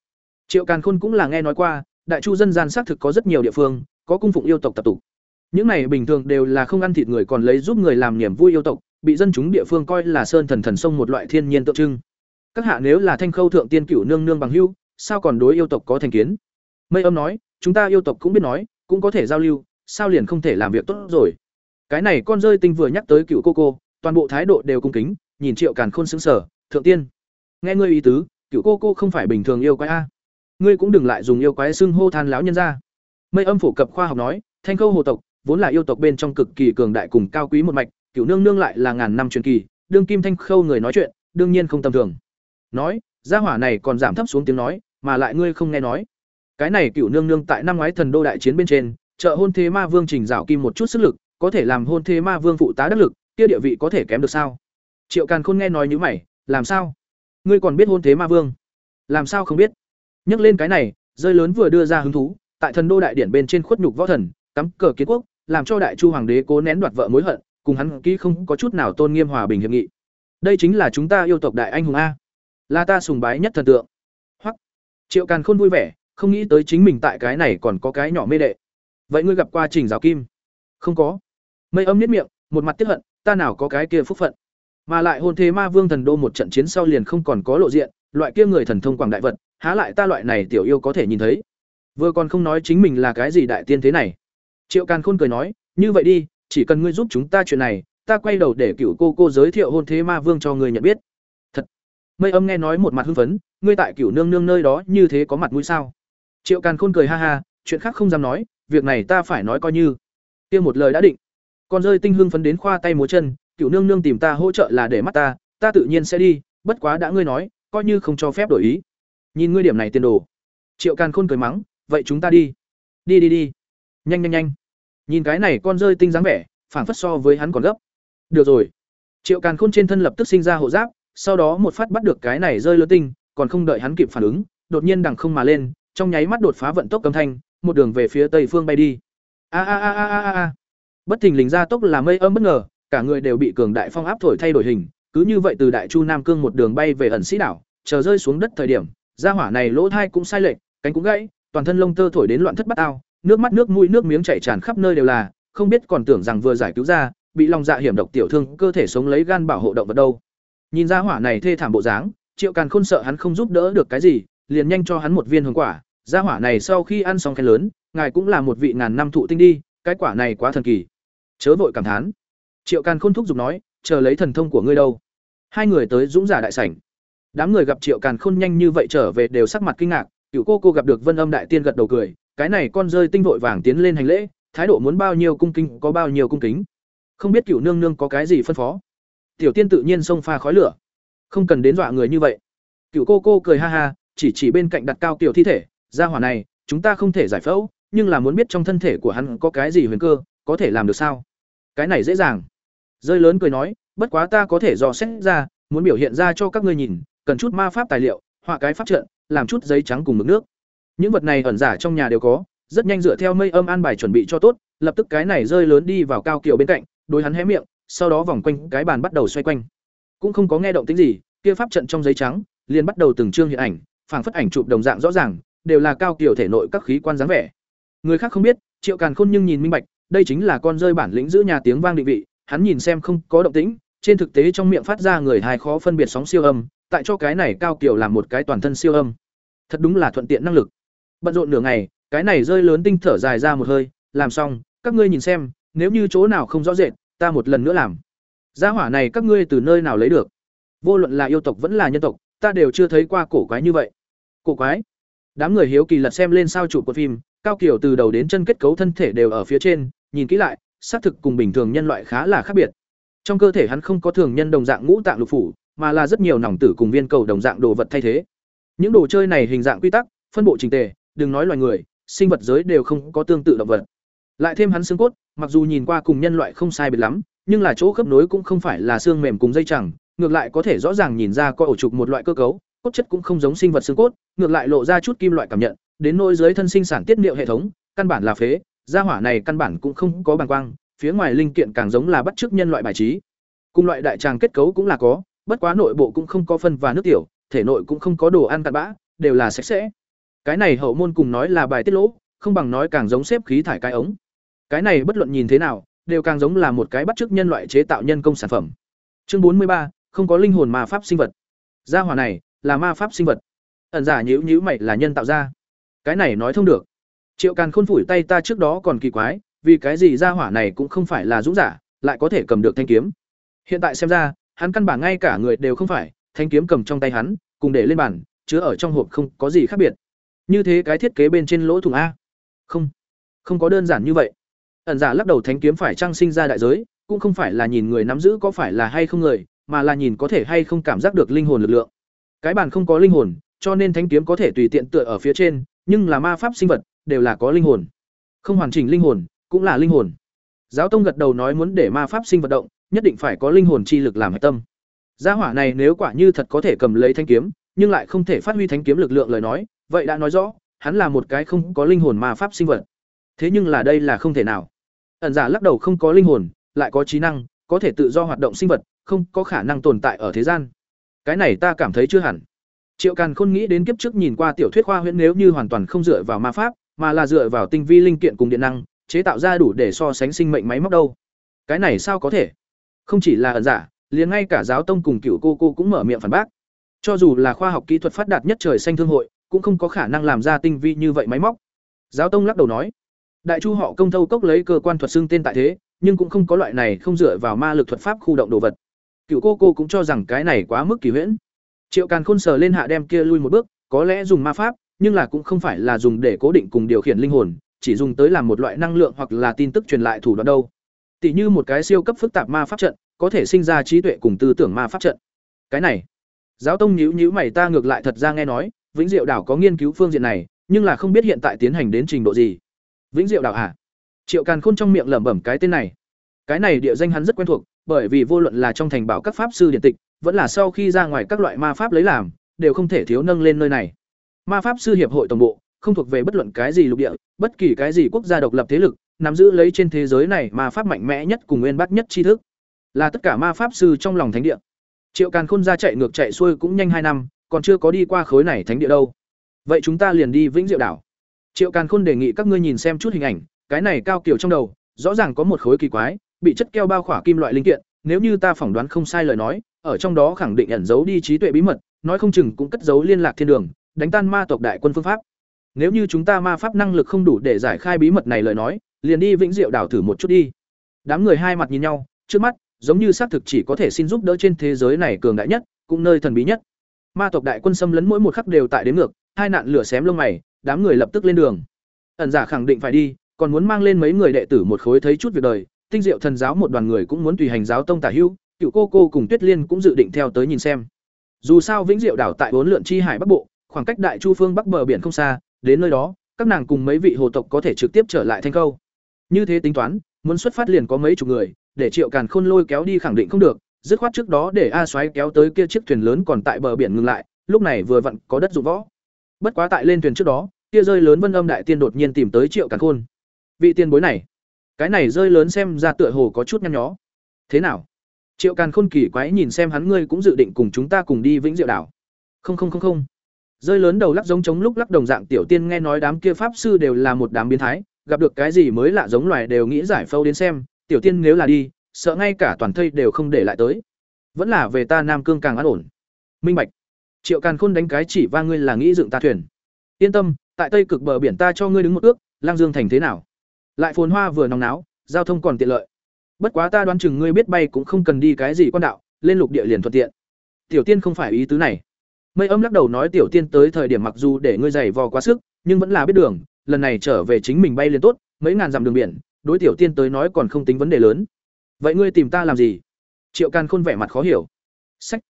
Triệu Càn Khôn cũng là nghe nói qua, đại chu dân gian xác thực có rất nhiều địa phương có cung phụng yêu tộc tập tục. Những này bình thường đều là không ăn thịt người còn lấy giúp người làm niềm vui yêu tộc, bị dân chúng địa phương coi là sơn thần thần sông một loại thiên nhiên tượng trưng. Các hạ nếu là thanh khâu thượng tiên cửu nương nương bằng hữu, sao còn đối yêu tộc có thành kiến? Mây Âm nói, chúng ta yêu tộc cũng biết nói, cũng có thể giao lưu, sao liền không thể làm việc tốt rồi? Cái này con rơi tinh vừa nhắc tới cựu cô cô, toàn bộ thái độ đều cung kính, nhìn Triệu Càn Khôn sững sờ, "Thượng tiên, nghe ngươi ý tứ, cựu cô cô không phải bình thường yêu quái a. Ngươi cũng đừng lại dùng yêu quái xưng hô than lão nhân ra." Mây Âm phổ cập khoa học nói, Thanh Khâu hồ tộc vốn là yêu tộc bên trong cực kỳ cường đại cùng cao quý một mạch, cửu nương nương lại là ngàn năm truyền kỳ, đương kim Thanh Khâu người nói chuyện, đương nhiên không tầm thường. Nói, gia hỏa này còn giảm thấp xuống tiếng nói, mà lại ngươi không nghe nói. Cái này cửu nương nương tại năm ngoái thần đô đại chiến bên trên, trợ hôn thế ma vương trình dạo kim một chút sức lực, có thể làm hôn thế ma vương phụ tá đắc lực, kia địa vị có thể kém được sao? Triệu Càn Khôn nghe nói như mày, làm sao? ngươi còn biết hôn thế ma vương làm sao không biết nhắc lên cái này rơi lớn vừa đưa ra hứng thú tại thần đô đại điển bên trên khuất nhục võ thần cắm cờ kiến quốc làm cho đại chu hoàng đế cố nén đoạt vợ mối hận, cùng hắn ký không có chút nào tôn nghiêm hòa bình hiệp nghị. Đây chính là chúng ta yêu tộc đại anh hùng a. Là ta sùng bái nhất thần tượng. Hoặc triệu càn khôn vui vẻ, không nghĩ tới chính mình tại cái này còn có cái nhỏ mê đệ. Vậy ngươi gặp qua trình giáo kim? Không có. Mây âm nhất miệng, một mặt tiếp hận, ta nào có cái kia phúc phận. Mà lại hôn thế ma vương thần đô một trận chiến sau liền không còn có lộ diện, loại kia người thần thông quảng đại vật, há lại ta loại này tiểu yêu có thể nhìn thấy. Vừa còn không nói chính mình là cái gì đại tiên thế này triệu càn khôn cười nói, như vậy đi, chỉ cần ngươi giúp chúng ta chuyện này, ta quay đầu để cựu cô cô giới thiệu hôn thế ma vương cho ngươi nhận biết. Thật. Mây âm nghe nói một mặt hưng phấn, ngươi tại cựu nương nương nơi đó như thế có mặt mũi sao? Triệu càn khôn cười ha ha, chuyện khác không dám nói, việc này ta phải nói coi như. Kia một lời đã định. Con rơi tinh hương phấn đến khoa tay múa chân cựu nương nương tìm ta hỗ trợ là để mắt ta ta tự nhiên sẽ đi, bất quá đã ngươi nói, coi như không cho phép đổi ý. Nhìn ngươi điểm này tiền đồ. Triệu càn khôn cười mắng, vậy chúng ta đi. Đi đi đi nhanh nhanh nhanh. Nhìn cái này con rơi tinh dáng vẻ, phảng phất so với hắn còn gấp. Được rồi. Triệu càn khôn trên thân lập tức sinh ra hộ giáp, sau đó một phát bắt được cái này rơi lớn tinh, còn không đợi hắn kịp phản ứng, đột nhiên đằng không mà lên, trong nháy mắt đột phá vận tốc âm thanh, một đường về phía tây phương bay đi. A a a a a a bất thình lình ra tốc là mây âm bất ngờ, cả người đều bị cường đại phong áp thổi thay đổi hình, cứ như vậy từ đại chu nam cương một đường bay về ẩn sĩ đảo, chờ rơi xuống đất thời điểm, gia hỏa này lỗ thai cũng sai lệch, cánh cũng gãy, toàn thân lông tơ thổi đến loạn thất bát ao nước mắt nước mũi nước miếng chảy tràn khắp nơi đều là, không biết còn tưởng rằng vừa giải cứu ra, bị lòng dạ hiểm độc tiểu thương cơ thể sống lấy gan bảo hộ động vật đâu. Nhìn ra hỏa này thê thảm bộ dáng, triệu càn khôn sợ hắn không giúp đỡ được cái gì, liền nhanh cho hắn một viên hương quả. Gia hỏa này sau khi ăn xong cái lớn, ngài cũng là một vị ngàn năm thụ tinh đi, cái quả này quá thần kỳ. Chớ vội cảm thán. Triệu càn khôn thúc giục nói, chờ lấy thần thông của ngươi đâu. Hai người tới dũng giả đại sảnh. Đám người gặp triệu càn khôn nhanh như vậy trở về đều sắc mặt kinh ngạc cựu cô cô gặp được vân âm đại tiên gật đầu cười cái này con rơi tinh vội vàng tiến lên hành lễ, thái độ muốn bao nhiêu cung kính có bao nhiêu cung kính. Không biết cựu nương nương có cái gì phân phó. Tiểu tiên tự nhiên xông pha khói lửa. Không cần đến dọa người như vậy. Cựu cô cô cười ha ha, chỉ chỉ bên cạnh đặt cao tiểu thi thể ra hỏa này, chúng ta không thể giải phẫu, nhưng là muốn biết trong thân thể của hắn có cái gì huyền cơ, có thể làm được sao? Cái này dễ dàng. Rơi lớn cười nói, bất quá ta có thể dò xét ra, muốn biểu hiện ra cho các ngươi nhìn, cần chút ma pháp tài liệu, họa cái pháp trận, làm chút giấy trắng cùng mực nước những vật này ẩn giả trong nhà đều có, rất nhanh dựa theo mây âm an bài chuẩn bị cho tốt, lập tức cái này rơi lớn đi vào cao kiều bên cạnh, đối hắn hé miệng, sau đó vòng quanh cái bàn bắt đầu xoay quanh. Cũng không có nghe động tính gì, kia pháp trận trong giấy trắng, liền bắt đầu từng chương hiện ảnh, phảng phất ảnh chụp đồng dạng rõ ràng, đều là cao kiều thể nội các khí quan dáng vẻ. Người khác không biết, triệu càn khôn nhưng nhìn minh bạch, đây chính là con rơi bản lĩnh giữ nhà tiếng vang định vị, hắn nhìn xem không có động tĩnh, trên thực tế trong miệng phát ra người hài khó phân biệt sóng siêu âm, tại cho cái này cao kiều làm một cái toàn thân siêu âm. Thật đúng là thuận tiện năng lực bận rộn nửa ngày, cái này rơi lớn tinh thở dài ra một hơi, làm xong, các ngươi nhìn xem, nếu như chỗ nào không rõ rệt, ta một lần nữa làm. Gia hỏa này các ngươi từ nơi nào lấy được? Vô luận là yêu tộc vẫn là nhân tộc, ta đều chưa thấy qua cổ quái như vậy. Cổ quái? Đám người hiếu kỳ lật xem lên sao chụp của phim, cao kiểu từ đầu đến chân kết cấu thân thể đều ở phía trên, nhìn kỹ lại, xác thực cùng bình thường nhân loại khá là khác biệt. Trong cơ thể hắn không có thường nhân đồng dạng ngũ tạng lục phủ, mà là rất nhiều nòng tử cùng viên cầu đồng dạng đồ vật thay thế. Những đồ chơi này hình dạng quy tắc, phân bộ trình tề đừng nói loài người, sinh vật giới đều không có tương tự động vật. Lại thêm hắn xương cốt, mặc dù nhìn qua cùng nhân loại không sai biệt lắm, nhưng là chỗ khớp nối cũng không phải là xương mềm cùng dây chẳng, ngược lại có thể rõ ràng nhìn ra coi ổ trục một loại cơ cấu, cốt chất cũng không giống sinh vật xương cốt, ngược lại lộ ra chút kim loại cảm nhận, đến nỗi dưới thân sinh sản tiết niệu hệ thống, căn bản là phế, gia hỏa này căn bản cũng không có bàng quang, phía ngoài linh kiện càng giống là bắt chước nhân loại bài trí. Cùng loại đại tràng kết cấu cũng là có, bất quá nội bộ cũng không có phân và nước tiểu, thể nội cũng không có đồ ăn cặn bã, đều là sạch sẽ cái này hậu môn cùng nói là bài tiết lỗ, không bằng nói càng giống xếp khí thải cái ống. Cái này bất luận nhìn thế nào, đều càng giống là một cái bắt chước nhân loại chế tạo nhân công sản phẩm. Chương bốn mươi ba, không có linh hồn ma pháp sinh vật. Gia hỏa này, là ma pháp sinh vật. Ẩn giả nhữ nhữ mày là nhân tạo ra. Cái này nói thông được. Triệu càn khôn phủi tay ta trước đó còn kỳ quái, vì cái gì gia hỏa này cũng không phải là dũng giả, lại có thể cầm được thanh kiếm. Hiện tại xem ra, hắn căn bản ngay cả người đều không phải, thanh kiếm cầm trong tay hắn, cùng để lên bàn, chứa ở trong hộp không có gì khác biệt như thế cái thiết kế bên trên lỗ thủng a. Không không có đơn giản như vậy. Ẩn giả lắc đầu thánh kiếm phải trang sinh ra đại giới cũng không phải là nhìn người nắm giữ có phải là hay không người mà là nhìn có thể hay không cảm giác được linh hồn lực lượng. Cái bàn không có linh hồn cho nên thánh kiếm có thể tùy tiện tựa ở phía trên nhưng là ma pháp sinh vật đều là có linh hồn. Không hoàn chỉnh linh hồn cũng là linh hồn. Giáo tông gật đầu nói muốn để ma pháp sinh vật động nhất định phải có linh hồn chi lực làm hạch tâm. Gia hỏa này nếu quả như thật có thể cầm lấy thanh kiếm, nhưng lại không thể phát huy thánh kiếm lực lượng lời nói, vậy đã nói rõ, hắn là một cái không có linh hồn ma pháp sinh vật. Thế nhưng là đây là không thể nào. Ẩn giả lắc đầu không có linh hồn, lại có trí năng, có thể tự do hoạt động sinh vật, không có khả năng tồn tại ở thế gian. Cái này ta cảm thấy chưa hẳn. Triệu Càn Khôn nghĩ đến kiếp trước nhìn qua tiểu thuyết khoa huyễn nếu như hoàn toàn không dựa vào ma pháp, mà là dựa vào tinh vi linh kiện cùng điện năng, chế tạo ra đủ để so sánh sinh mệnh máy móc đâu. Cái này sao có thể? Không chỉ là ẩn giả, liền ngay cả giáo tông cùng cựu cô cô cũng mở miệng phản bác. Cho dù là khoa học kỹ thuật phát đạt nhất trời xanh thương hội, cũng không có khả năng làm ra tinh vi như vậy máy móc. Giáo tông lắc đầu nói, đại chu họ công thâu cốc lấy cơ quan thuật xưng tên tại thế, nhưng cũng không có loại này không dựa vào ma lực thuật pháp khu động đồ vật. Cựu cô cô cũng cho rằng cái này quá mức kỳ huyễn. Triệu Càn Khôn sờ lên hạ đem kia lui một bước, có lẽ dùng ma pháp, nhưng là cũng không phải là dùng để cố định cùng điều khiển linh hồn, chỉ dùng tới làm một loại năng lượng hoặc là tin tức truyền lại thủ đoạn đâu. Tỷ như một cái siêu cấp phức tạp ma pháp trận, có thể sinh ra trí tuệ cùng tư tưởng ma pháp trận. Cái này, giáo tông nhíu nhíu mày ta ngược lại thật ra nghe nói, Vĩnh Diệu đảo có nghiên cứu phương diện này, nhưng là không biết hiện tại tiến hành đến trình độ gì. Vĩnh Diệu đảo à? Triệu Càn Khôn trong miệng lẩm bẩm cái tên này. Cái này địa danh hắn rất quen thuộc, bởi vì vô luận là trong thành bảo các pháp sư điện tịch, vẫn là sau khi ra ngoài các loại ma pháp lấy làm, đều không thể thiếu nâng lên nơi này. Ma pháp sư hiệp hội tổng bộ, không thuộc về bất luận cái gì lục địa, bất kỳ cái gì quốc gia độc lập thế lực, nắm giữ lấy trên thế giới này ma pháp mạnh mẽ nhất cùng nguyên bác nhất tri thức. Là tất cả ma pháp sư trong lòng thánh địa. Triệu Càn Khôn ra chạy ngược chạy xuôi cũng nhanh hai năm, còn chưa có đi qua khối này thánh địa đâu. Vậy chúng ta liền đi Vĩnh Diệu đảo. Triệu Càn Khôn đề nghị các ngươi nhìn xem chút hình ảnh, cái này cao kiểu trong đầu, rõ ràng có một khối kỳ quái, bị chất keo bao khỏa kim loại linh kiện, nếu như ta phỏng đoán không sai lời nói, ở trong đó khẳng định ẩn giấu đi trí tuệ bí mật, nói không chừng cũng cất giấu liên lạc thiên đường, đánh tan ma tộc đại quân phương pháp. Nếu như chúng ta ma pháp năng lực không đủ để giải khai bí mật này lời nói, liền đi Vĩnh Diệu đảo thử một chút đi. Đám người hai mặt nhìn nhau, trước mắt, giống như xác thực chỉ có thể xin giúp đỡ trên thế giới này cường đại nhất, cũng nơi thần bí nhất. Ma tộc đại quân xâm lấn mỗi một khắc đều tại đến ngược, hai nạn lửa xém lông mày, đám người lập tức lên đường. Ẩn giả khẳng định phải đi, còn muốn mang lên mấy người đệ tử một khối thấy chút việc đời, tinh diệu thần giáo một đoàn người cũng muốn tùy hành giáo tông tả hữu, cựu cô cô cùng Tuyết Liên cũng dự định theo tới nhìn xem. Dù sao Vĩnh Diệu đảo tại bốn lượn chi hải bắc bộ, khoảng cách Đại Chu phương bắc bờ biển không xa, đến nơi đó, các nàng cùng mấy vị hồ tộc có thể trực tiếp trở lại Thanh Câu. Như thế tính toán, muốn xuất phát liền có mấy chục người, để Triệu Càn Khôn lôi kéo đi khẳng định không được, dứt khoát trước đó để A xoáy kéo tới kia chiếc thuyền lớn còn tại bờ biển ngừng lại, lúc này vừa vặn có đất dụng võ. Bất quá tại lên thuyền trước đó, kia rơi lớn Vân Âm đại tiên đột nhiên tìm tới Triệu Càn Khôn. Vị tiên bối này, cái này rơi lớn xem ra tựa hồ có chút nhăn nhó. Thế nào? Triệu Càn Khôn kỳ quái nhìn xem hắn ngươi cũng dự định cùng chúng ta cùng đi Vĩnh Diệu đảo. Không không không không. Rơi lớn đầu lắc giống chống lúc lắc đồng dạng tiểu tiên nghe nói đám kia pháp sư đều là một đám biến thái, gặp được cái gì mới lạ giống loài đều nghĩ giải phâu đến xem, tiểu tiên nếu là đi, sợ ngay cả toàn thây đều không để lại tới. Vẫn là về ta Nam Cương càng an ổn. Minh Bạch. Triệu Càn Khôn đánh cái chỉ va ngươi là nghĩ dựng ta thuyền. Yên tâm, tại Tây cực bờ biển ta cho ngươi đứng một ước, Lang Dương thành thế nào? Lại phồn hoa vừa nóng náo, giao thông còn tiện lợi. Bất quá ta đoán chừng ngươi biết bay cũng không cần đi cái gì quan đạo, lên lục địa liền thuận tiện. Tiểu Tiên không phải ý tứ này. Mây Âm lắc đầu nói Tiểu Tiên tới thời điểm mặc dù để ngươi giày vò quá sức, nhưng vẫn là biết đường, lần này trở về chính mình bay liền tốt, mấy ngàn dặm đường biển, đối Tiểu Tiên tới nói còn không tính vấn đề lớn. Vậy ngươi tìm ta làm gì? Triệu Càn Khôn vẻ mặt khó hiểu. Sách.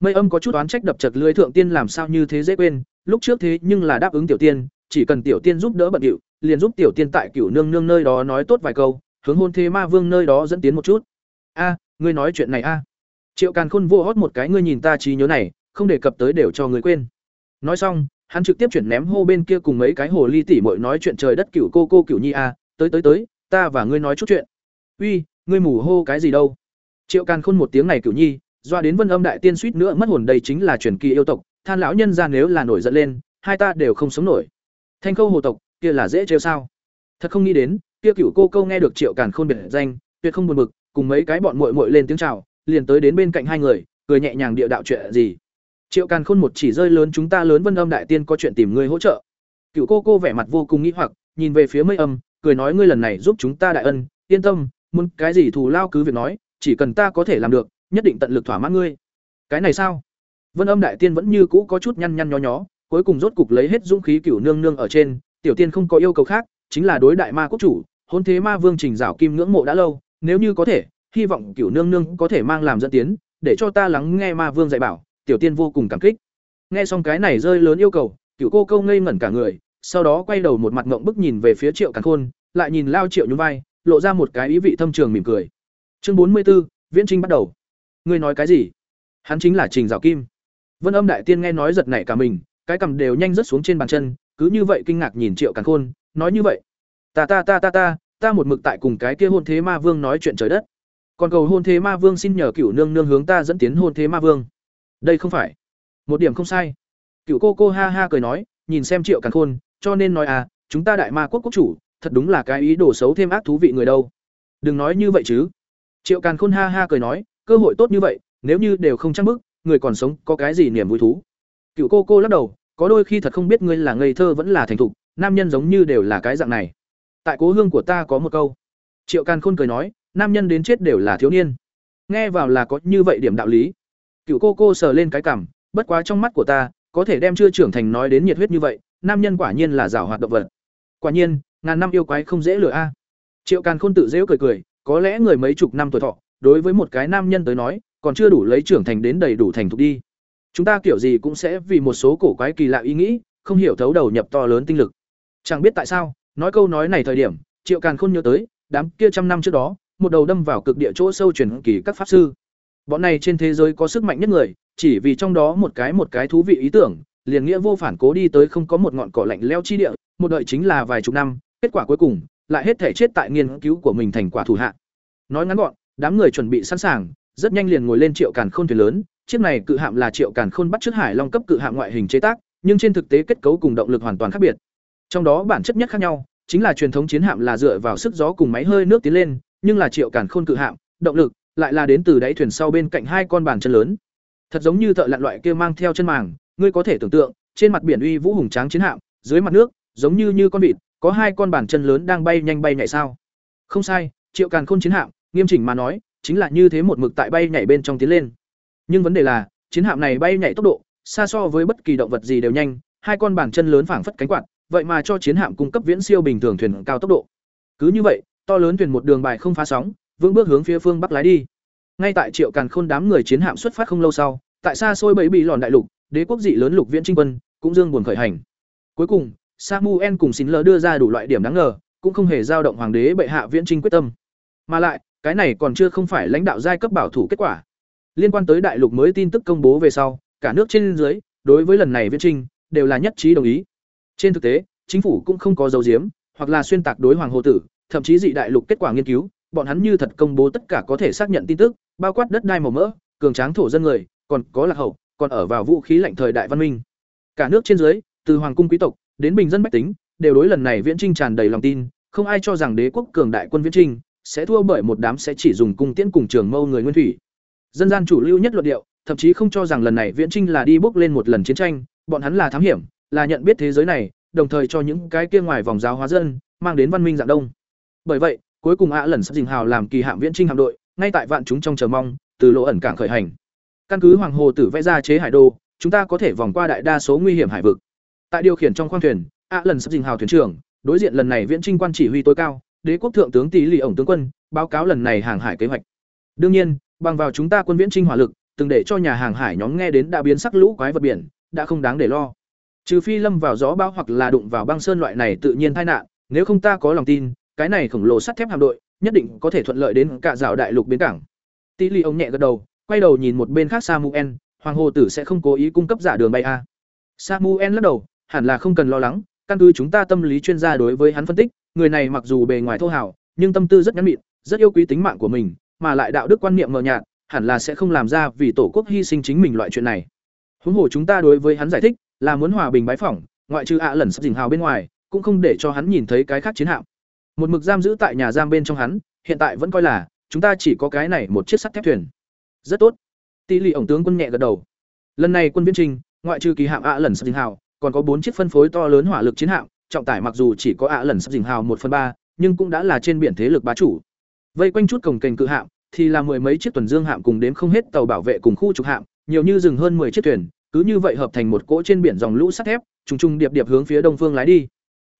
Mây Âm có chút oán trách đập chật lưới thượng tiên làm sao như thế dễ quên, lúc trước thế nhưng là đáp ứng Tiểu Tiên, chỉ cần Tiểu Tiên giúp đỡ bận điệu, liền giúp Tiểu Tiên tại Cửu Nương Nương nơi đó nói tốt vài câu, hướng hôn thế ma vương nơi đó dẫn tiến một chút a ngươi nói chuyện này a triệu càn khôn vô hót một cái ngươi nhìn ta trí nhớ này không đề cập tới đều cho người quên nói xong hắn trực tiếp chuyển ném hô bên kia cùng mấy cái hồ ly tỉ mội nói chuyện trời đất cửu cô cô cửu nhi a tới tới tới ta và ngươi nói chút chuyện uy ngươi mù hô cái gì đâu. Triệu càn khôn một tiếng này cửu nhi, doa đến vân âm đại tiên suýt nữa mất hồn đây chính là truyền kỳ yêu tộc, than lão nhân ra nếu là nổi giận lên, hai ta đều không sống nổi. Thanh khâu hồ tộc, kia là dễ trêu sao? Thật không nghĩ đến, kia cửu cô câu nghe được triệu càn khôn biệt danh, tuyệt không buồn bực, cùng mấy cái bọn muội muội lên tiếng chào, liền tới đến bên cạnh hai người, cười nhẹ nhàng địa đạo chuyện gì. Triệu càn khôn một chỉ rơi lớn chúng ta lớn vân âm đại tiên có chuyện tìm ngươi hỗ trợ. Cựu cô cô vẻ mặt vô cùng nghĩ hoặc, nhìn về phía mây âm, cười nói ngươi lần này giúp chúng ta đại ân, yên tâm muốn cái gì thù lao cứ việc nói, chỉ cần ta có thể làm được, nhất định tận lực thỏa mãn ngươi. Cái này sao? Vân âm đại tiên vẫn như cũ có chút nhăn nhăn nhó nhó, cuối cùng rốt cục lấy hết dũng khí cửu nương nương ở trên, tiểu tiên không có yêu cầu khác, chính là đối đại ma quốc chủ, hôn thế ma vương trình dạo kim ngưỡng mộ đã lâu, nếu như có thể, hy vọng cửu nương nương có thể mang làm dẫn tiến, để cho ta lắng nghe ma vương dạy bảo, tiểu tiên vô cùng cảm kích. Nghe xong cái này rơi lớn yêu cầu, cửu cô câu ngây ngẩn cả người, sau đó quay đầu một mặt ngộng bức nhìn về phía triệu càn khôn, lại nhìn lao triệu nhún vai lộ ra một cái ý vị thâm trường mỉm cười. Chương bốn mươi 44, viễn trinh bắt đầu. Ngươi nói cái gì? Hắn chính là trình dạo kim. Vân âm đại tiên nghe nói giật nảy cả mình cái cầm đều nhanh rớt xuống trên bàn chân cứ như vậy kinh ngạc nhìn triệu càn khôn nói như vậy. Ta ta ta ta ta ta một mực tại cùng cái kia hôn thế ma vương nói chuyện trời đất. Còn cầu hôn thế ma vương xin nhờ cựu nương nương hướng ta dẫn tiến hôn thế ma vương. Đây không phải. Một điểm không sai. Cựu cô cô ha ha cười nói nhìn xem triệu càn khôn cho nên nói à chúng ta đại ma quốc quốc chủ thật đúng là cái ý đồ xấu thêm ác thú vị người đâu. Đừng nói như vậy chứ. Triệu càn khôn ha ha cười nói, cơ hội tốt như vậy, nếu như đều không chắc bức, người còn sống có cái gì niềm vui thú? Cựu cô cô lắc đầu, có đôi khi thật không biết ngươi là ngây thơ vẫn là thành thục, nam nhân giống như đều là cái dạng này. Tại cố hương của ta có một câu. Triệu càn khôn cười nói, nam nhân đến chết đều là thiếu niên. Nghe vào là có như vậy điểm đạo lý. Cựu cô cô sờ lên cái cảm, bất quá trong mắt của ta, có thể đem chưa trưởng thành nói đến nhiệt huyết như vậy, nam nhân quả nhiên là rào hoạt động vật. Quả nhiên ngàn năm yêu quái không dễ lừa a. Triệu càn khôn tự dễu cười cười, có lẽ người mấy chục năm tuổi thọ, đối với một cái nam nhân tới nói, còn chưa đủ lấy trưởng thành đến đầy đủ thành thục đi. Chúng ta kiểu gì cũng sẽ vì một số cổ quái kỳ lạ ý nghĩ, không hiểu thấu đầu nhập to lớn tinh lực. Chẳng biết tại sao, nói câu nói này thời điểm, triệu càn khôn nhớ tới, đám kia trăm năm trước đó, một đầu đâm vào cực địa chỗ sâu truyền kỳ các pháp sư. Bọn này trên thế giới có sức mạnh nhất người, chỉ vì trong đó một cái một cái thú vị ý tưởng, liền nghĩa vô phản cố đi tới không có một ngọn cỏ lạnh leo chi địa, một đợi chính là vài chục năm kết quả cuối cùng, lại hết thể chết tại nghiên cứu của mình thành quả thủ hạ. Nói ngắn gọn, đám người chuẩn bị sẵn sàng, rất nhanh liền ngồi lên triệu càn khôn thuyền lớn. Chiếc này cự hạm là triệu càn khôn bắt trước hải long cấp cự hạm ngoại hình chế tác, nhưng trên thực tế kết cấu cùng động lực hoàn toàn khác biệt. Trong đó bản chất nhất khác nhau, chính là truyền thống chiến hạm là dựa vào sức gió cùng máy hơi nước tiến lên, nhưng là triệu càn khôn cự hạm, động lực lại là đến từ đáy thuyền sau bên cạnh hai con bàn chân lớn. Thật giống như thợ lặn loại kia mang theo chân màng, ngươi có thể tưởng tượng, trên mặt biển uy vũ hùng tráng chiến hạm, dưới mặt nước, giống như như con vịt có hai con bàn chân lớn đang bay nhanh bay nhảy sao? Không sai, triệu càn khôn chiến hạm, nghiêm chỉnh mà nói, chính là như thế một mực tại bay nhảy bên trong tiến lên. Nhưng vấn đề là, chiến hạm này bay nhảy tốc độ, xa so với bất kỳ động vật gì đều nhanh, hai con bàn chân lớn phảng phất cánh quạt, vậy mà cho chiến hạm cung cấp viễn siêu bình thường thuyền cao tốc độ. Cứ như vậy, to lớn thuyền một đường bài không phá sóng, vững bước hướng phía phương bắc lái đi. Ngay tại triệu càn khôn đám người chiến hạm xuất phát không lâu sau, tại xa xôi bẫy bị lòn đại lục, đế quốc dị lớn lục viễn trinh quân, cũng dương buồn khởi hành. Cuối cùng samuel cùng xin lỡ đưa ra đủ loại điểm đáng ngờ, cũng không hề dao động hoàng đế bệ hạ viễn trinh quyết tâm. Mà lại, cái này còn chưa không phải lãnh đạo giai cấp bảo thủ kết quả. Liên quan tới đại lục mới tin tức công bố về sau, cả nước trên dưới, đối với lần này viễn trinh, đều là nhất trí đồng ý. Trên thực tế, chính phủ cũng không có dấu diếm, hoặc là xuyên tạc đối hoàng hồ tử, thậm chí dị đại lục kết quả nghiên cứu, bọn hắn như thật công bố tất cả có thể xác nhận tin tức, bao quát đất đai màu mỡ, cường tráng thổ dân người, còn có lạc hậu, còn ở vào vũ khí lạnh thời đại văn minh. Cả nước trên dưới, từ hoàng cung quý tộc đến bình dân bách tính, đều đối lần này viễn trinh tràn đầy lòng tin, không ai cho rằng đế quốc cường đại quân viễn trinh sẽ thua bởi một đám sẽ chỉ dùng cung tiễn cùng trường mâu người nguyên thủy. Dân gian chủ lưu nhất luận điệu, thậm chí không cho rằng lần này viễn trinh là đi bước lên một lần chiến tranh, bọn hắn là thám hiểm, là nhận biết thế giới này, đồng thời cho những cái kia ngoài vòng giáo hóa dân mang đến văn minh dạng đông. Bởi vậy, cuối cùng ạ lần sắp dình hào làm kỳ hạm viễn trinh hạm đội, ngay tại vạn chúng trong chờ mong, từ lỗ ẩn cảng khởi hành. Căn cứ hoàng hồ tử vẽ ra chế hải đô chúng ta có thể vòng qua đại đa số nguy hiểm hải vực tại điều khiển trong khoang thuyền ạ lần sắp dình hào thuyền trưởng, đối diện lần này viễn trinh quan chỉ huy tối cao, đế quốc thượng tướng tỷ lì ổng tướng quân, báo cáo lần này hàng hải kế hoạch. Đương nhiên, bằng vào chúng ta quân viễn trinh hỏa lực, từng để cho nhà hàng hải nhóm nghe đến đã biến sắc lũ quái vật biển, đã không đáng để lo. Trừ phi lâm vào gió bão hoặc là đụng vào băng sơn loại này tự nhiên tai nạn, nếu không ta có lòng tin, cái này khổng lồ sắt thép hạm đội, nhất định có thể thuận lợi đến cả rào đại lục bến cảng. Tỷ lì ổng nhẹ gật đầu, quay đầu nhìn một bên khác samuel, hoàng hồ tử sẽ không cố ý cung cấp giả đường bay a. Samuel lắc đầu hẳn là không cần lo lắng, căn cứ chúng ta tâm lý chuyên gia đối với hắn phân tích, người này mặc dù bề ngoài thô hào nhưng tâm tư rất nhắn mịn rất yêu quý tính mạng của mình, mà lại đạo đức quan niệm mờ nhạt, hẳn là sẽ không làm ra vì tổ quốc hy sinh chính mình loại chuyện này. Huống hồ chúng ta đối với hắn giải thích, là muốn hòa bình bái phỏng, ngoại trừ ạ lần sắp dình hào bên ngoài, cũng không để cho hắn nhìn thấy cái khác chiến hạm. Một mực giam giữ tại nhà giam bên trong hắn, hiện tại vẫn coi là, chúng ta chỉ có cái này một chiếc sắt thép thuyền. Rất tốt. Tỷ lệ ổng tướng quân nhẹ gật đầu. Lần này quân viễn trình, ngoại trừ kỳ hạm ạ lần sắp dình hào còn có bốn chiếc phân phối to lớn hỏa lực chiến hạm, trọng tải mặc dù chỉ có ạ lần sắp dình hào một phần ba, nhưng cũng đã là trên biển thế lực bá chủ. Vây quanh chút cổng kềnh cự hạm, thì là mười mấy chiếc tuần dương hạm cùng đến không hết tàu bảo vệ cùng khu trục hạm, nhiều như rừng hơn 10 chiếc thuyền, cứ như vậy hợp thành một cỗ trên biển dòng lũ sắt thép, trùng trùng điệp điệp hướng phía đông phương lái đi.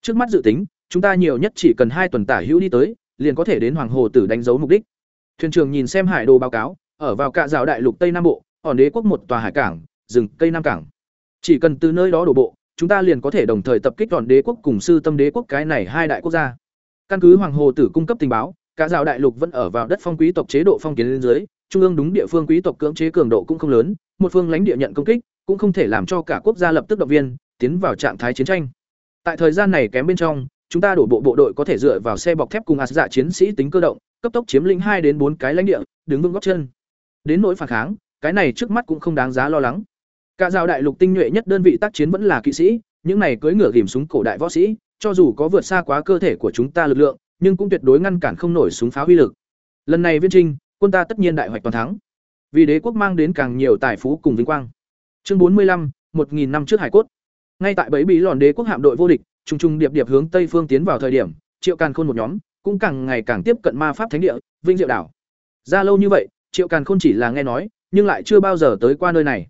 Trước mắt dự tính, chúng ta nhiều nhất chỉ cần hai tuần tả hữu đi tới, liền có thể đến hoàng hồ tử đánh dấu mục đích. Thuyền trưởng nhìn xem hải đồ báo cáo, ở vào cạ rào đại lục tây nam bộ ở đế quốc một tòa hải cảng, rừng cây nam cảng chỉ cần từ nơi đó đổ bộ chúng ta liền có thể đồng thời tập kích đòn đế quốc cùng sư tâm đế quốc cái này hai đại quốc gia căn cứ hoàng hồ tử cung cấp tình báo cả rào đại lục vẫn ở vào đất phong quý tộc chế độ phong kiến lên dưới trung ương đúng địa phương quý tộc cưỡng chế cường độ cũng không lớn, một phương lãnh địa nhận công kích, cũng không thể làm cho cả quốc gia lập tức động viên, tiến vào trạng thái chiến tranh. Tại thời gian này kém bên trong, chúng ta đổ bộ bộ đội có thể dựa vào xe bọc thép cùng ạt dạ chiến sĩ tính cơ động, cấp tốc chiếm lĩnh hai đến bốn cái lãnh địa, đứng vững gót chân. Đến nỗi phản kháng, cái này trước mắt cũng không đáng giá lo lắng. Cả giao đại lục tinh nhuệ nhất đơn vị tác chiến vẫn là kỵ sĩ, những này cưỡi ngựa ghim súng cổ đại võ sĩ, cho dù có vượt xa quá cơ thể của chúng ta lực lượng, nhưng cũng tuyệt đối ngăn cản không nổi súng pháo uy lực. Lần này viên trinh, quân ta tất nhiên đại hoạch toàn thắng. Vì đế quốc mang đến càng nhiều tài phú cùng vinh quang. Chương bốn mươi lăm, một nghìn năm trước hải cốt. Ngay tại bẫy bí lòn đế quốc hạm đội vô địch, trùng trùng điệp điệp hướng tây phương tiến vào thời điểm, Triệu Càn Khôn một nhóm cũng càng ngày càng tiếp cận ma pháp thánh địa, Vinh Diệu đảo. Ra lâu như vậy, Triệu Càn Khôn chỉ là nghe nói, nhưng lại chưa bao giờ tới qua nơi này.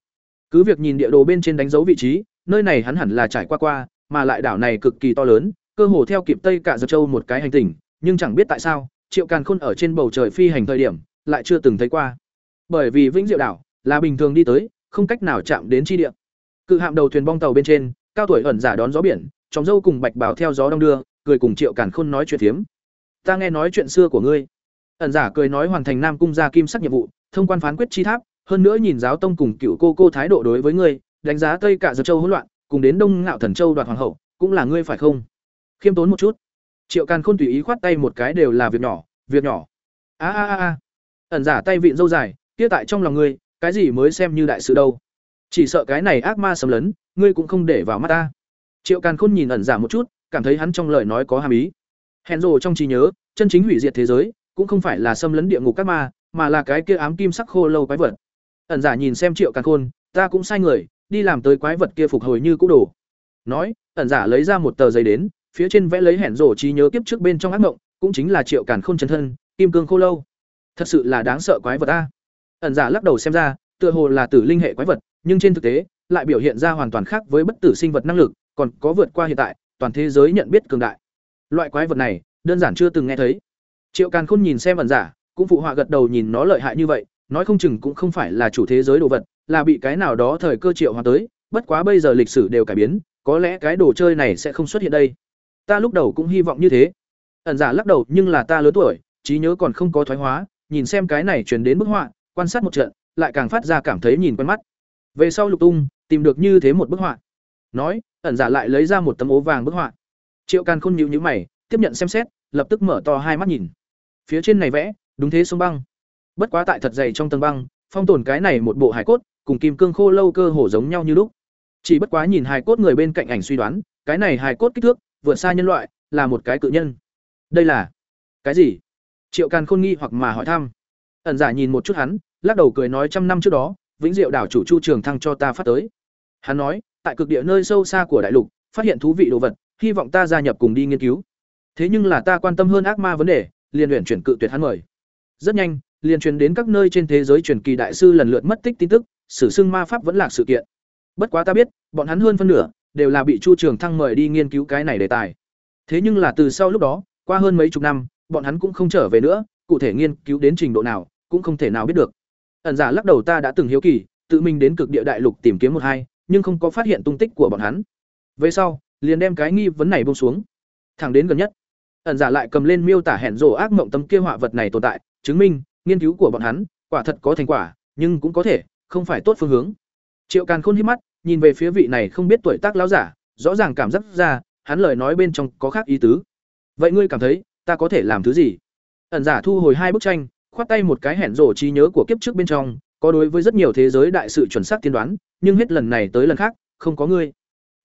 Cứ việc nhìn địa đồ bên trên đánh dấu vị trí, nơi này hắn hẳn là trải qua qua, mà lại đảo này cực kỳ to lớn, cơ hồ theo kịp Tây cả Giật Châu một cái hành tinh, nhưng chẳng biết tại sao, Triệu Càn Khôn ở trên bầu trời phi hành thời điểm, lại chưa từng thấy qua. Bởi vì Vĩnh Diệu đảo là bình thường đi tới, không cách nào chạm đến chi địa. Cự hạm đầu thuyền bong tàu bên trên, cao tuổi ẩn giả đón gió biển, chóng dâu cùng Bạch Bảo theo gió đông đưa, cười cùng Triệu Càn Khôn nói chuyện phiếm. Ta nghe nói chuyện xưa của ngươi. Ẩn giả cười nói hoàn thành Nam cung gia kim sắc nhiệm vụ, thông quan phán quyết chi tháp, hơn nữa nhìn giáo tông cùng cựu cô cô thái độ đối với ngươi, đánh giá Tây cả Giật Châu hỗn loạn, cùng đến Đông Ngạo Thần Châu đoạt hoàng hậu, cũng là ngươi phải không? Khiêm tốn một chút. Triệu Càn Khôn tùy ý khoát tay một cái đều là việc nhỏ, việc nhỏ. A a a a. Ẩn giả tay vịn dâu dài, kia tại trong lòng ngươi, cái gì mới xem như đại sự đâu? Chỉ sợ cái này ác ma sầm lấn, ngươi cũng không để vào mắt ta. Triệu Càn Khôn nhìn ẩn giả một chút, cảm thấy hắn trong lời nói có hàm ý. hẹn rồ trong trí nhớ, chân chính hủy diệt thế giới, cũng không phải là xâm lấn địa ngục các ma, mà là cái kia ám kim sắc khô lâu quái vật. Ẩn giả nhìn xem Triệu Càn Khôn, ta cũng sai người, đi làm tới quái vật kia phục hồi như cũ đồ. Nói, ẩn giả lấy ra một tờ giấy đến, phía trên vẽ lấy hẻn rổ trí nhớ kiếp trước bên trong ác mộng, cũng chính là Triệu Càn Khôn chân thân, kim cương khô lâu. Thật sự là đáng sợ quái vật a. Ẩn giả lắc đầu xem ra, tựa hồ là tử linh hệ quái vật, nhưng trên thực tế, lại biểu hiện ra hoàn toàn khác với bất tử sinh vật năng lực, còn có vượt qua hiện tại, toàn thế giới nhận biết cường đại. Loại quái vật này, đơn giản chưa từng nghe thấy. Triệu Càn Khôn nhìn xem ẩn giả, cũng phụ họa gật đầu nhìn nó lợi hại như vậy, nói không chừng cũng không phải là chủ thế giới đồ vật, là bị cái nào đó thời cơ triệu hóa tới, bất quá bây giờ lịch sử đều cải biến, có lẽ cái đồ chơi này sẽ không xuất hiện đây. Ta lúc đầu cũng hy vọng như thế. Ẩn giả lắc đầu, nhưng là ta lớn tuổi, trí nhớ còn không có thoái hóa, nhìn xem cái này truyền đến bức họa, quan sát một trận, lại càng phát ra cảm thấy nhìn quen mắt. Về sau Lục Tung, tìm được như thế một bức họa. Nói, ẩn giả lại lấy ra một tấm ố vàng bức họa. Triệu Càn Khôn nhíu nhíu mày, tiếp nhận xem xét, lập tức mở to hai mắt nhìn. Phía trên này vẽ, đúng thế sông băng. Bất quá tại thật dày trong tầng băng, phong tồn cái này một bộ hài cốt, cùng kim cương khô lâu cơ hồ giống nhau như lúc. Chỉ bất quá nhìn hài cốt người bên cạnh ảnh suy đoán, cái này hài cốt kích thước vượt xa nhân loại, là một cái cự nhân. Đây là cái gì? Triệu Càn Khôn nghi hoặc mà hỏi thăm. Ẩn giả nhìn một chút hắn, lắc đầu cười nói trăm năm trước đó, Vĩnh Diệu đảo chủ Chu Trường Thăng cho ta phát tới. Hắn nói, tại cực địa nơi sâu xa của đại lục, phát hiện thú vị đồ vật, hy vọng ta gia nhập cùng đi nghiên cứu. Thế nhưng là ta quan tâm hơn ác ma vấn đề, liền luyện chuyển cự tuyệt hắn mời. Rất nhanh, liền truyền đến các nơi trên thế giới truyền kỳ đại sư lần lượt mất tích tin tức, sử xưng ma pháp vẫn là sự kiện. Bất quá ta biết, bọn hắn hơn phân nửa đều là bị Chu Trường Thăng mời đi nghiên cứu cái này đề tài. Thế nhưng là từ sau lúc đó, qua hơn mấy chục năm, bọn hắn cũng không trở về nữa, cụ thể nghiên cứu đến trình độ nào, cũng không thể nào biết được. Ẩn giả lắc đầu ta đã từng hiếu kỳ, tự mình đến cực địa đại lục tìm kiếm một hai, nhưng không có phát hiện tung tích của bọn hắn. Về sau, liền đem cái nghi vấn này buông xuống. Thẳng đến gần nhất, ẩn giả lại cầm lên miêu tả hẹn rồ ác mộng tấm kia họa vật này tồn tại, chứng minh nghiên cứu của bọn hắn quả thật có thành quả, nhưng cũng có thể không phải tốt phương hướng. Triệu Càn Khôn hít mắt, nhìn về phía vị này không biết tuổi tác lão giả, rõ ràng cảm giác ra, hắn lời nói bên trong có khác ý tứ. Vậy ngươi cảm thấy, ta có thể làm thứ gì? Ẩn giả thu hồi hai bức tranh, khoát tay một cái hẹn rổ trí nhớ của kiếp trước bên trong, có đối với rất nhiều thế giới đại sự chuẩn xác tiên đoán, nhưng hết lần này tới lần khác, không có ngươi.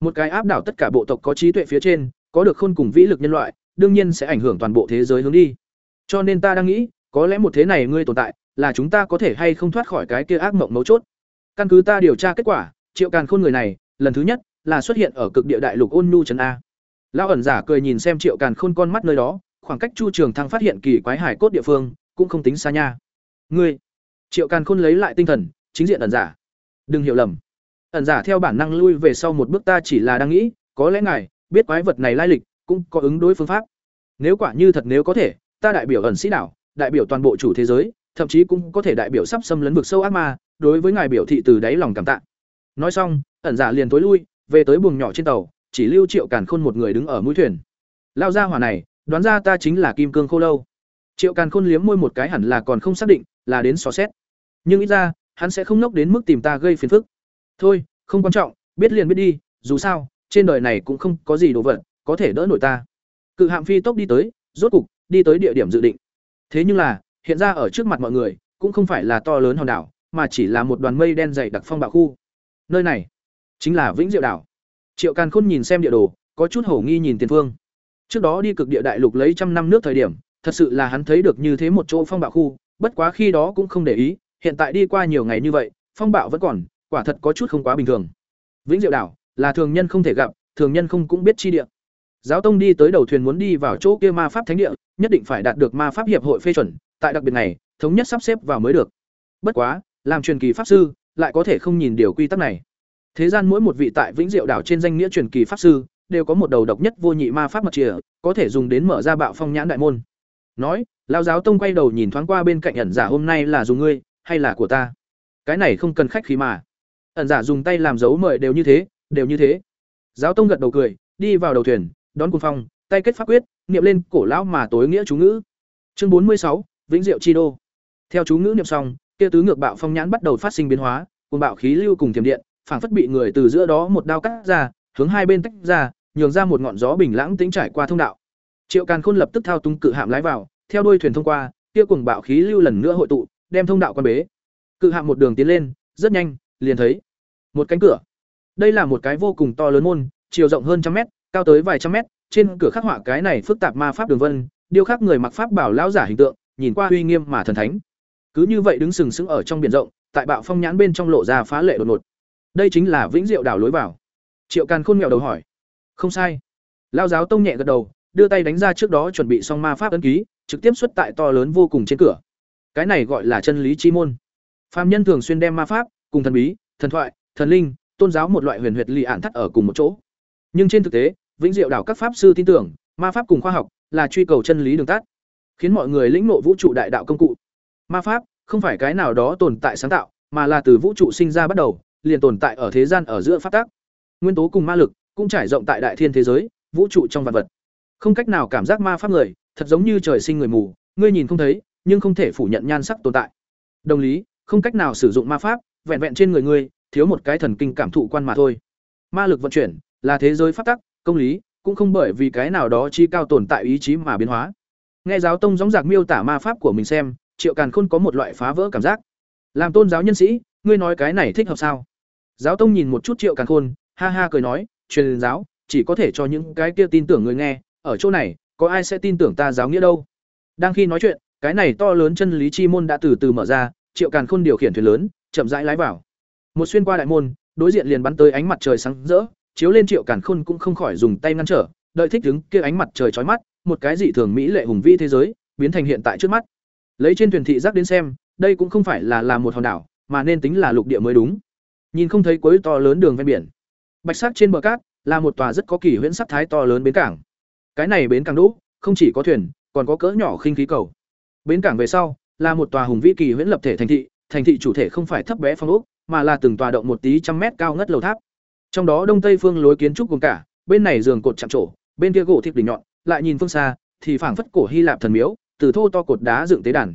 Một cái áp đảo tất cả bộ tộc có trí tuệ phía trên, có được khôn cùng vĩ lực nhân loại, đương nhiên sẽ ảnh hưởng toàn bộ thế giới hướng đi. Cho nên ta đang nghĩ, có lẽ một thế này ngươi tồn tại, là chúng ta có thể hay không thoát khỏi cái kia ác mộng mấu chốt. Căn cứ ta điều tra kết quả, Triệu Càn Khôn người này, lần thứ nhất là xuất hiện ở cực địa đại lục Ôn Nhu trấn a. Lão ẩn giả cười nhìn xem Triệu Càn Khôn con mắt nơi đó, khoảng cách Chu Trường Thăng phát hiện kỳ quái hải cốt địa phương, cũng không tính xa nha. Ngươi, Triệu Càn Khôn lấy lại tinh thần, chính diện ẩn giả. Đừng hiểu lầm. Ẩn giả theo bản năng lui về sau một bước ta chỉ là đang nghĩ, có lẽ ngài biết quái vật này lai lịch, cũng có ứng đối phương pháp. Nếu quả như thật nếu có thể, ta đại biểu ẩn sĩ đảo, đại biểu toàn bộ chủ thế giới, thậm chí cũng có thể đại biểu sắp xâm lấn vực sâu ác ma, đối với ngài biểu thị từ đáy lòng cảm tạ. Nói xong, ẩn giả liền tối lui, về tới buồng nhỏ trên tàu, chỉ lưu Triệu Càn Khôn một người đứng ở mũi thuyền. Lao ra hỏa này, đoán ra ta chính là Kim Cương Khô Lâu. Triệu Càn Khôn liếm môi một cái hẳn là còn không xác định, là đến xò xét. nhưng ít ra hắn sẽ không nốc đến mức tìm ta gây phiền phức thôi không quan trọng biết liền biết đi dù sao trên đời này cũng không có gì đồ vật có thể đỡ nổi ta cự hạm phi tốc đi tới rốt cục đi tới địa điểm dự định thế nhưng là, hiện ra ở trước mặt mọi người, cũng không phải là to lớn hòn đảo, mà chỉ là một đoàn mây đen dày đặc phong bạo khu. Nơi này, chính là vĩnh diệu đảo. Triệu càn khôn nhìn xem địa đồ, có chút hổ nghi nhìn tiền phương. Trước đó đi cực địa đại lục lấy trăm năm nước thời điểm, thật sự là hắn thấy được như thế một chỗ phong bạo khu, bất quá khi đó cũng không để ý, hiện tại đi qua nhiều ngày như vậy, phong bạo vẫn còn, quả thật có chút không quá bình thường. Vĩnh diệu đảo là thường nhân không thể gặp, thường nhân không cũng biết chi địa giáo tông đi tới đầu thuyền muốn đi vào chỗ kia ma pháp thánh địa, nhất định phải đạt được ma pháp hiệp hội phê chuẩn, tại đặc biệt này thống nhất sắp xếp vào mới được. Bất quá, làm truyền kỳ pháp sư, lại có thể không nhìn điều quy tắc này. Thế gian mỗi một vị tại vĩnh diệu đảo trên danh nghĩa truyền kỳ pháp sư, đều có một đầu độc nhất vô nhị ma pháp mật chìa, có thể dùng đến mở ra bạo phong nhãn đại môn. Nói lao giáo tông quay đầu nhìn thoáng qua bên cạnh ẩn giả, hôm nay là dùng ngươi hay là của ta? Cái này không cần khách khí mà. Ẩn giả dùng tay làm dấu mời, đều như thế, đều như thế. Giáo tông gật đầu cười, đi vào đầu thuyền đón cuồng phong, tay kết pháp quyết, niệm lên cổ lão mà tối nghĩa chú ngữ. Chương bốn mươi sáu, vĩnh diệu chi đô. Theo chú ngữ niệm xong, kia tứ ngược bạo phong nhãn bắt đầu phát sinh biến hóa, cuồng bạo khí lưu cùng tiềm điện, phảng phất bị người từ giữa đó một đao cắt ra, hướng hai bên tách ra, nhường ra một ngọn gió bình lãng tính trải qua thông đạo. Triệu càn khôn lập tức thao túng cự hạm lái vào, theo đuôi thuyền thông qua, kia cuồng bạo khí lưu lần nữa hội tụ, đem thông đạo quan bế. Cự hạm một đường tiến lên, rất nhanh, liền thấy một cánh cửa. Đây là một cái vô cùng to lớn môn, chiều rộng hơn trăm mét cao tới vài trăm mét, trên cửa khắc họa cái này phức tạp ma pháp đường vân, điêu khắc người mặc pháp bảo lão giả hình tượng, nhìn qua uy nghiêm mà thần thánh. Cứ như vậy đứng sừng sững ở trong biển rộng, tại bạo phong nhãn bên trong lộ ra phá lệ đột ngột. Đây chính là vĩnh diệu đảo lối vào. Triệu càn khôn mẹo đầu hỏi. Không sai. Lao giáo tông nhẹ gật đầu, đưa tay đánh ra trước đó chuẩn bị xong ma pháp ấn ký, trực tiếp xuất tại to lớn vô cùng trên cửa. Cái này gọi là chân lý chi môn. Phạm nhân thường xuyên đem ma pháp, cùng thần bí, thần thoại, thần linh, tôn giáo một loại huyền huyệt lì ạn thắt ở cùng một chỗ. Nhưng trên thực tế vĩnh diệu đảo các pháp sư tin tưởng, ma pháp cùng khoa học là truy cầu chân lý đường tắt, khiến mọi người lĩnh ngộ vũ trụ đại đạo công cụ. Ma pháp không phải cái nào đó tồn tại sáng tạo, mà là từ vũ trụ sinh ra bắt đầu, liền tồn tại ở thế gian ở giữa pháp tắc. Nguyên tố cùng ma lực cũng trải rộng tại đại thiên thế giới, vũ trụ trong vạn vật. Không cách nào cảm giác ma pháp người, thật giống như trời sinh người mù, ngươi nhìn không thấy, nhưng không thể phủ nhận nhan sắc tồn tại. Đồng lý, không cách nào sử dụng ma pháp, vẹn vẹn trên người ngươi, thiếu một cái thần kinh cảm thụ quan mà thôi. Ma lực vận chuyển là thế giới pháp tắc công lý, cũng không bởi vì cái nào đó chi cao tồn tại ý chí mà biến hóa. Nghe giáo tông gióng giạc miêu tả ma pháp của mình xem, triệu càn khôn có một loại phá vỡ cảm giác. Làm tôn giáo nhân sĩ, ngươi nói cái này thích hợp sao? Giáo tông nhìn một chút triệu càn khôn, ha ha cười nói, truyền giáo, chỉ có thể cho những cái kia tin tưởng người nghe, ở chỗ này, có ai sẽ tin tưởng ta giáo nghĩa đâu? Đang khi nói chuyện, cái này to lớn chân lý chi môn đã từ từ mở ra, triệu càn khôn điều khiển thuyền lớn, chậm rãi lái vào. Một xuyên qua đại môn, đối diện liền bắn tới ánh mặt trời sáng rỡ chiếu lên triệu càn khôn cũng không khỏi dùng tay ngăn trở, đợi thích đứng kia ánh mặt trời trói mắt, một cái dị thường mỹ lệ hùng vĩ thế giới, biến thành hiện tại trước mắt. Lấy trên thuyền thị giác đến xem, đây cũng không phải là là một hòn đảo, mà nên tính là lục địa mới đúng. Nhìn không thấy cuối to lớn đường ven biển. Bạch sắc trên bờ cát là một tòa rất có kỳ huyễn sắc thái to lớn bến cảng. Cái này bến cảng đỗ, không chỉ có thuyền, còn có cỡ nhỏ khinh khí cầu. Bến cảng về sau là một tòa hùng vĩ kỳ huyễn lập thể thành thị thành thị chủ thể không phải thấp bé phong ốc, mà là từng tòa động một tí trăm mét cao ngất lầu tháp trong đó đông tây phương lối kiến trúc gồm cả, bên này giường cột chạm trổ, bên kia gỗ thịt đỉnh nhọn, lại nhìn phương xa, thì phảng phất cổ hy lạp thần miếu, từ thô to cột đá dựng tế đàn.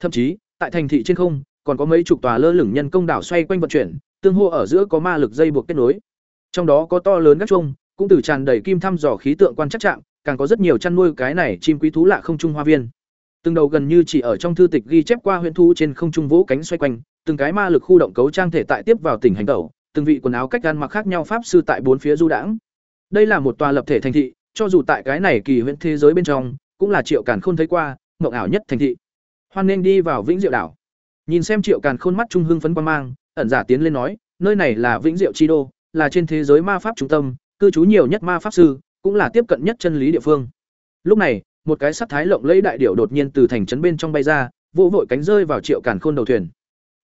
Thậm chí, tại thành thị trên không, còn có mấy chục tòa lơ lửng nhân công đảo xoay quanh vận chuyển, tương hô ở giữa có ma lực dây buộc kết nối. Trong đó có to lớn các chuông, cũng từ tràn đầy kim thăm dò khí tượng quan chắc trạng càng có rất nhiều chăn nuôi cái này chim quý thú lạ không trung hoa viên. Từng đầu gần như chỉ ở trong thư tịch ghi chép qua huyện thu trên không trung vỗ cánh xoay quanh, từng cái ma lực khu động cấu trang thể tại tiếp vào tỉnh hành tẩu từng vị quần áo cách ăn mặc khác nhau pháp sư tại bốn phía du đãng. Đây là một tòa lập thể thành thị, cho dù tại cái này kỳ huyễn thế giới bên trong, cũng là triệu càn khôn thấy qua, mộng ảo nhất thành thị. Hoan nên đi vào vĩnh diệu đảo. Nhìn xem triệu càn khôn mắt trung hưng phấn quan mang, ẩn giả tiến lên nói, nơi này là vĩnh diệu chi đô, là trên thế giới ma pháp trung tâm, cư trú nhiều nhất ma pháp sư, cũng là tiếp cận nhất chân lý địa phương. Lúc này, một cái sắt thái lộng lẫy đại điểu đột nhiên từ thành trấn bên trong bay ra, vỗ vội cánh rơi vào triệu càn khôn đầu thuyền.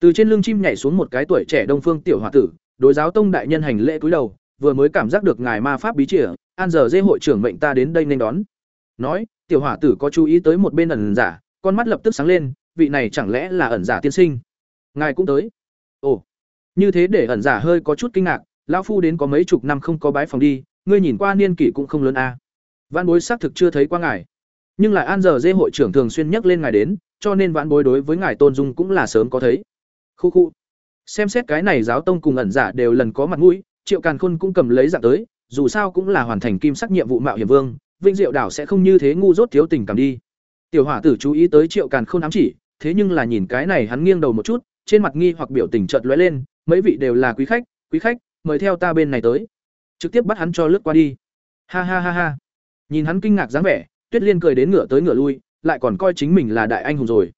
Từ trên lưng chim nhảy xuống một cái tuổi trẻ đông phương tiểu h tử đối giáo tông đại nhân hành lễ cúi đầu, vừa mới cảm giác được ngài ma pháp bí chìa an giờ dê hội trưởng mệnh ta đến đây nên đón. Nói, tiểu hỏa tử có chú ý tới một bên ẩn giả, con mắt lập tức sáng lên, vị này chẳng lẽ là ẩn giả tiên sinh? Ngài cũng tới. Ồ, như thế để ẩn giả hơi có chút kinh ngạc, lão phu đến có mấy chục năm không có bái phòng đi, ngươi nhìn qua niên kỷ cũng không lớn a à. văn bối xác thực chưa thấy qua ngài. Nhưng lại an giờ dê hội trưởng thường xuyên nhắc lên ngài đến, cho nên vãn bối đối với ngài tôn dung cũng là sớm có thấy. Khu khu. Xem xét cái này giáo tông cùng ẩn giả đều lần có mặt mũi, Triệu Càn Khôn cũng cầm lấy dạng tới, dù sao cũng là hoàn thành kim sắc nhiệm vụ mạo hiểm vương, Vinh Diệu đảo sẽ không như thế ngu dốt thiếu tình cảm đi. Tiểu Hỏa tử chú ý tới Triệu Càn Khôn ám chỉ, thế nhưng là nhìn cái này hắn nghiêng đầu một chút, trên mặt nghi hoặc biểu tình chợt lóe lên, mấy vị đều là quý khách, quý khách, mời theo ta bên này tới. Trực tiếp bắt hắn cho lướt qua đi. Ha ha ha ha. Nhìn hắn kinh ngạc dáng vẻ, Tuyết Liên cười đến ngửa tới ngửa lui, lại còn coi chính mình là đại anh hùng rồi.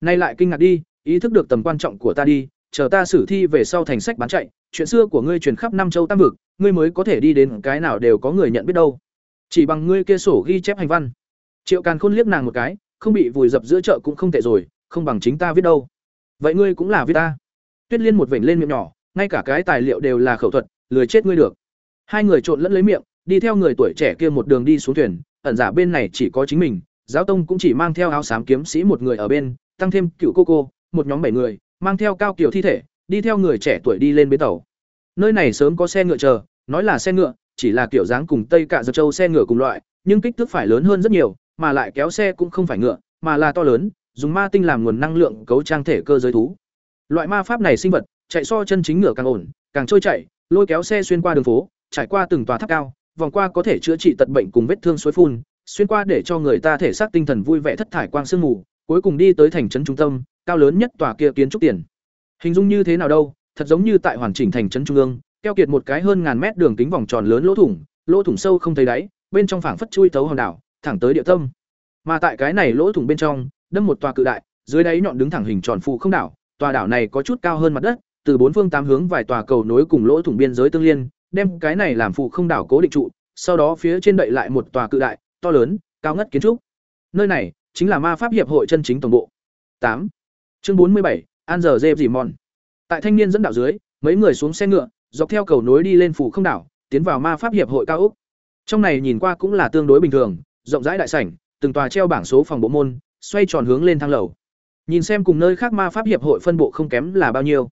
Nay lại kinh ngạc đi, ý thức được tầm quan trọng của ta đi, chờ ta xử thi về sau thành sách bán chạy, chuyện xưa của ngươi truyền khắp năm châu tam vực, ngươi mới có thể đi đến cái nào đều có người nhận biết đâu. Chỉ bằng ngươi kia sổ ghi chép hành văn. Triệu Càn Khôn liếc nàng một cái, không bị vùi dập giữa chợ cũng không tệ rồi, không bằng chính ta viết đâu. Vậy ngươi cũng là viết ta. Tuyết Liên một vểnh lên miệng nhỏ, ngay cả cái tài liệu đều là khẩu thuật, lười chết ngươi được. Hai người trộn lẫn lấy miệng, đi theo người tuổi trẻ kia một đường đi xuống thuyền, ẩn giả bên này chỉ có chính mình, giáo tông cũng chỉ mang theo áo xám kiếm sĩ một người ở bên, tăng thêm cựu cô cô, một nhóm bảy người, mang theo cao kiểu thi thể, đi theo người trẻ tuổi đi lên bến tàu. Nơi này sớm có xe ngựa chờ, nói là xe ngựa, chỉ là kiểu dáng cùng Tây Cạ Giật Châu xe ngựa cùng loại, nhưng kích thước phải lớn hơn rất nhiều, mà lại kéo xe cũng không phải ngựa, mà là to lớn, dùng ma tinh làm nguồn năng lượng cấu trang thể cơ giới thú. Loại ma pháp này sinh vật, chạy so chân chính ngựa càng ổn, càng trôi chạy, lôi kéo xe xuyên qua đường phố, trải qua từng tòa tháp cao, vòng qua có thể chữa trị tật bệnh cùng vết thương suối phun, xuyên qua để cho người ta thể xác tinh thần vui vẻ thất thải quang sương mù, cuối cùng đi tới thành trấn trung tâm, cao lớn nhất tòa kia kiến trúc tiền. Hình dung như thế nào đâu, thật giống như tại hoàn chỉnh thành trấn trung ương, keo kiệt một cái hơn ngàn mét đường kính vòng tròn lớn lỗ thủng, lỗ thủng sâu không thấy đáy, bên trong phảng phất chui thấu hòn đảo, thẳng tới địa tâm. Mà tại cái này lỗ thủng bên trong, đâm một tòa cự đại, dưới đáy nhọn đứng thẳng hình tròn phù không đảo, tòa đảo này có chút cao hơn mặt đất, từ bốn phương tám hướng vài tòa cầu nối cùng lỗ thủng biên giới tương liên, đem cái này làm phù không đảo cố định trụ, sau đó phía trên đậy lại một tòa cự đại, to lớn, cao ngất kiến trúc. Nơi này chính là Ma pháp hiệp hội chân chính tổng bộ. tám Chương bốn mươi bảy An giờ dê gì mòn. Tại thanh niên dẫn đạo dưới, mấy người xuống xe ngựa, dọc theo cầu nối đi lên phủ không đảo, tiến vào Ma pháp hiệp hội cao ốc. Trong này nhìn qua cũng là tương đối bình thường, rộng rãi đại sảnh, từng tòa treo bảng số phòng bộ môn, xoay tròn hướng lên thang lầu. Nhìn xem cùng nơi khác Ma pháp hiệp hội phân bộ không kém là bao nhiêu.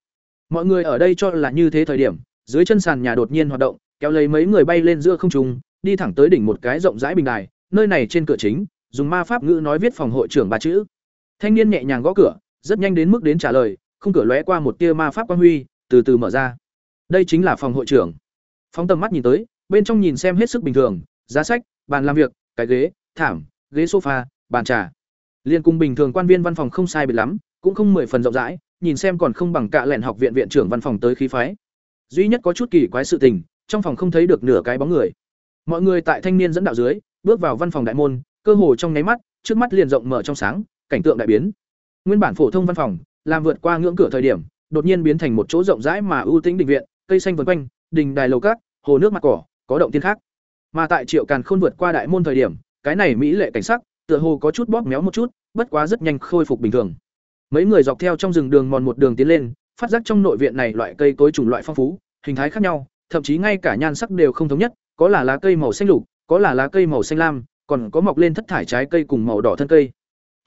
Mọi người ở đây cho là như thế thời điểm, dưới chân sàn nhà đột nhiên hoạt động, kéo lấy mấy người bay lên giữa không trung, đi thẳng tới đỉnh một cái rộng rãi bình đài, nơi này trên cửa chính, dùng ma pháp ngữ nói viết phòng hội trưởng ba chữ. Thanh niên nhẹ nhàng gõ cửa, rất nhanh đến mức đến trả lời, không cửa lóe qua một tia ma pháp quang huy, từ từ mở ra. Đây chính là phòng hội trưởng. Phóng tầm mắt nhìn tới, bên trong nhìn xem hết sức bình thường, giá sách, bàn làm việc, cái ghế, thảm, ghế sofa, bàn trà. Liên cung bình thường quan viên văn phòng không sai biệt lắm, cũng không mười phần rộng rãi, nhìn xem còn không bằng cả lẻn học viện viện trưởng văn phòng tới khí phái. Duy nhất có chút kỳ quái sự tình, trong phòng không thấy được nửa cái bóng người. Mọi người tại thanh niên dẫn đạo dưới, bước vào văn phòng đại môn, cơ hồ trong nháy mắt, trước mắt liền rộng mở trong sáng, cảnh tượng đại biến. Nguyên bản phổ thông văn phòng, làm vượt qua ngưỡng cửa thời điểm, đột nhiên biến thành một chỗ rộng rãi mà ưu tĩnh đình viện, cây xanh vần quanh, đình đài lầu cát, hồ nước mặt cỏ, có động tiên khác. Mà tại Triệu Càn Khôn vượt qua đại môn thời điểm, cái này mỹ lệ cảnh sắc, tựa hồ có chút bóp méo một chút, bất quá rất nhanh khôi phục bình thường. Mấy người dọc theo trong rừng đường mòn một đường tiến lên, phát giác trong nội viện này loại cây cối chủng loại phong phú, hình thái khác nhau, thậm chí ngay cả nhan sắc đều không thống nhất, có là lá cây màu xanh lục, có là lá cây màu xanh lam, còn có mọc lên thất thải trái cây cùng màu đỏ thân cây.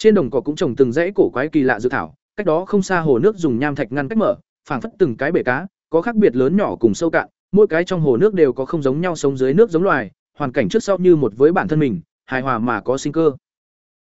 Trên đồng cỏ cũng trồng từng dãy cổ quái kỳ lạ dự thảo, cách đó không xa hồ nước dùng nham thạch ngăn cách mở, phảng phất từng cái bể cá, có khác biệt lớn nhỏ cùng sâu cạn, mỗi cái trong hồ nước đều có không giống nhau sống dưới nước giống loài, hoàn cảnh trước sau như một với bản thân mình, hài hòa mà có sinh cơ.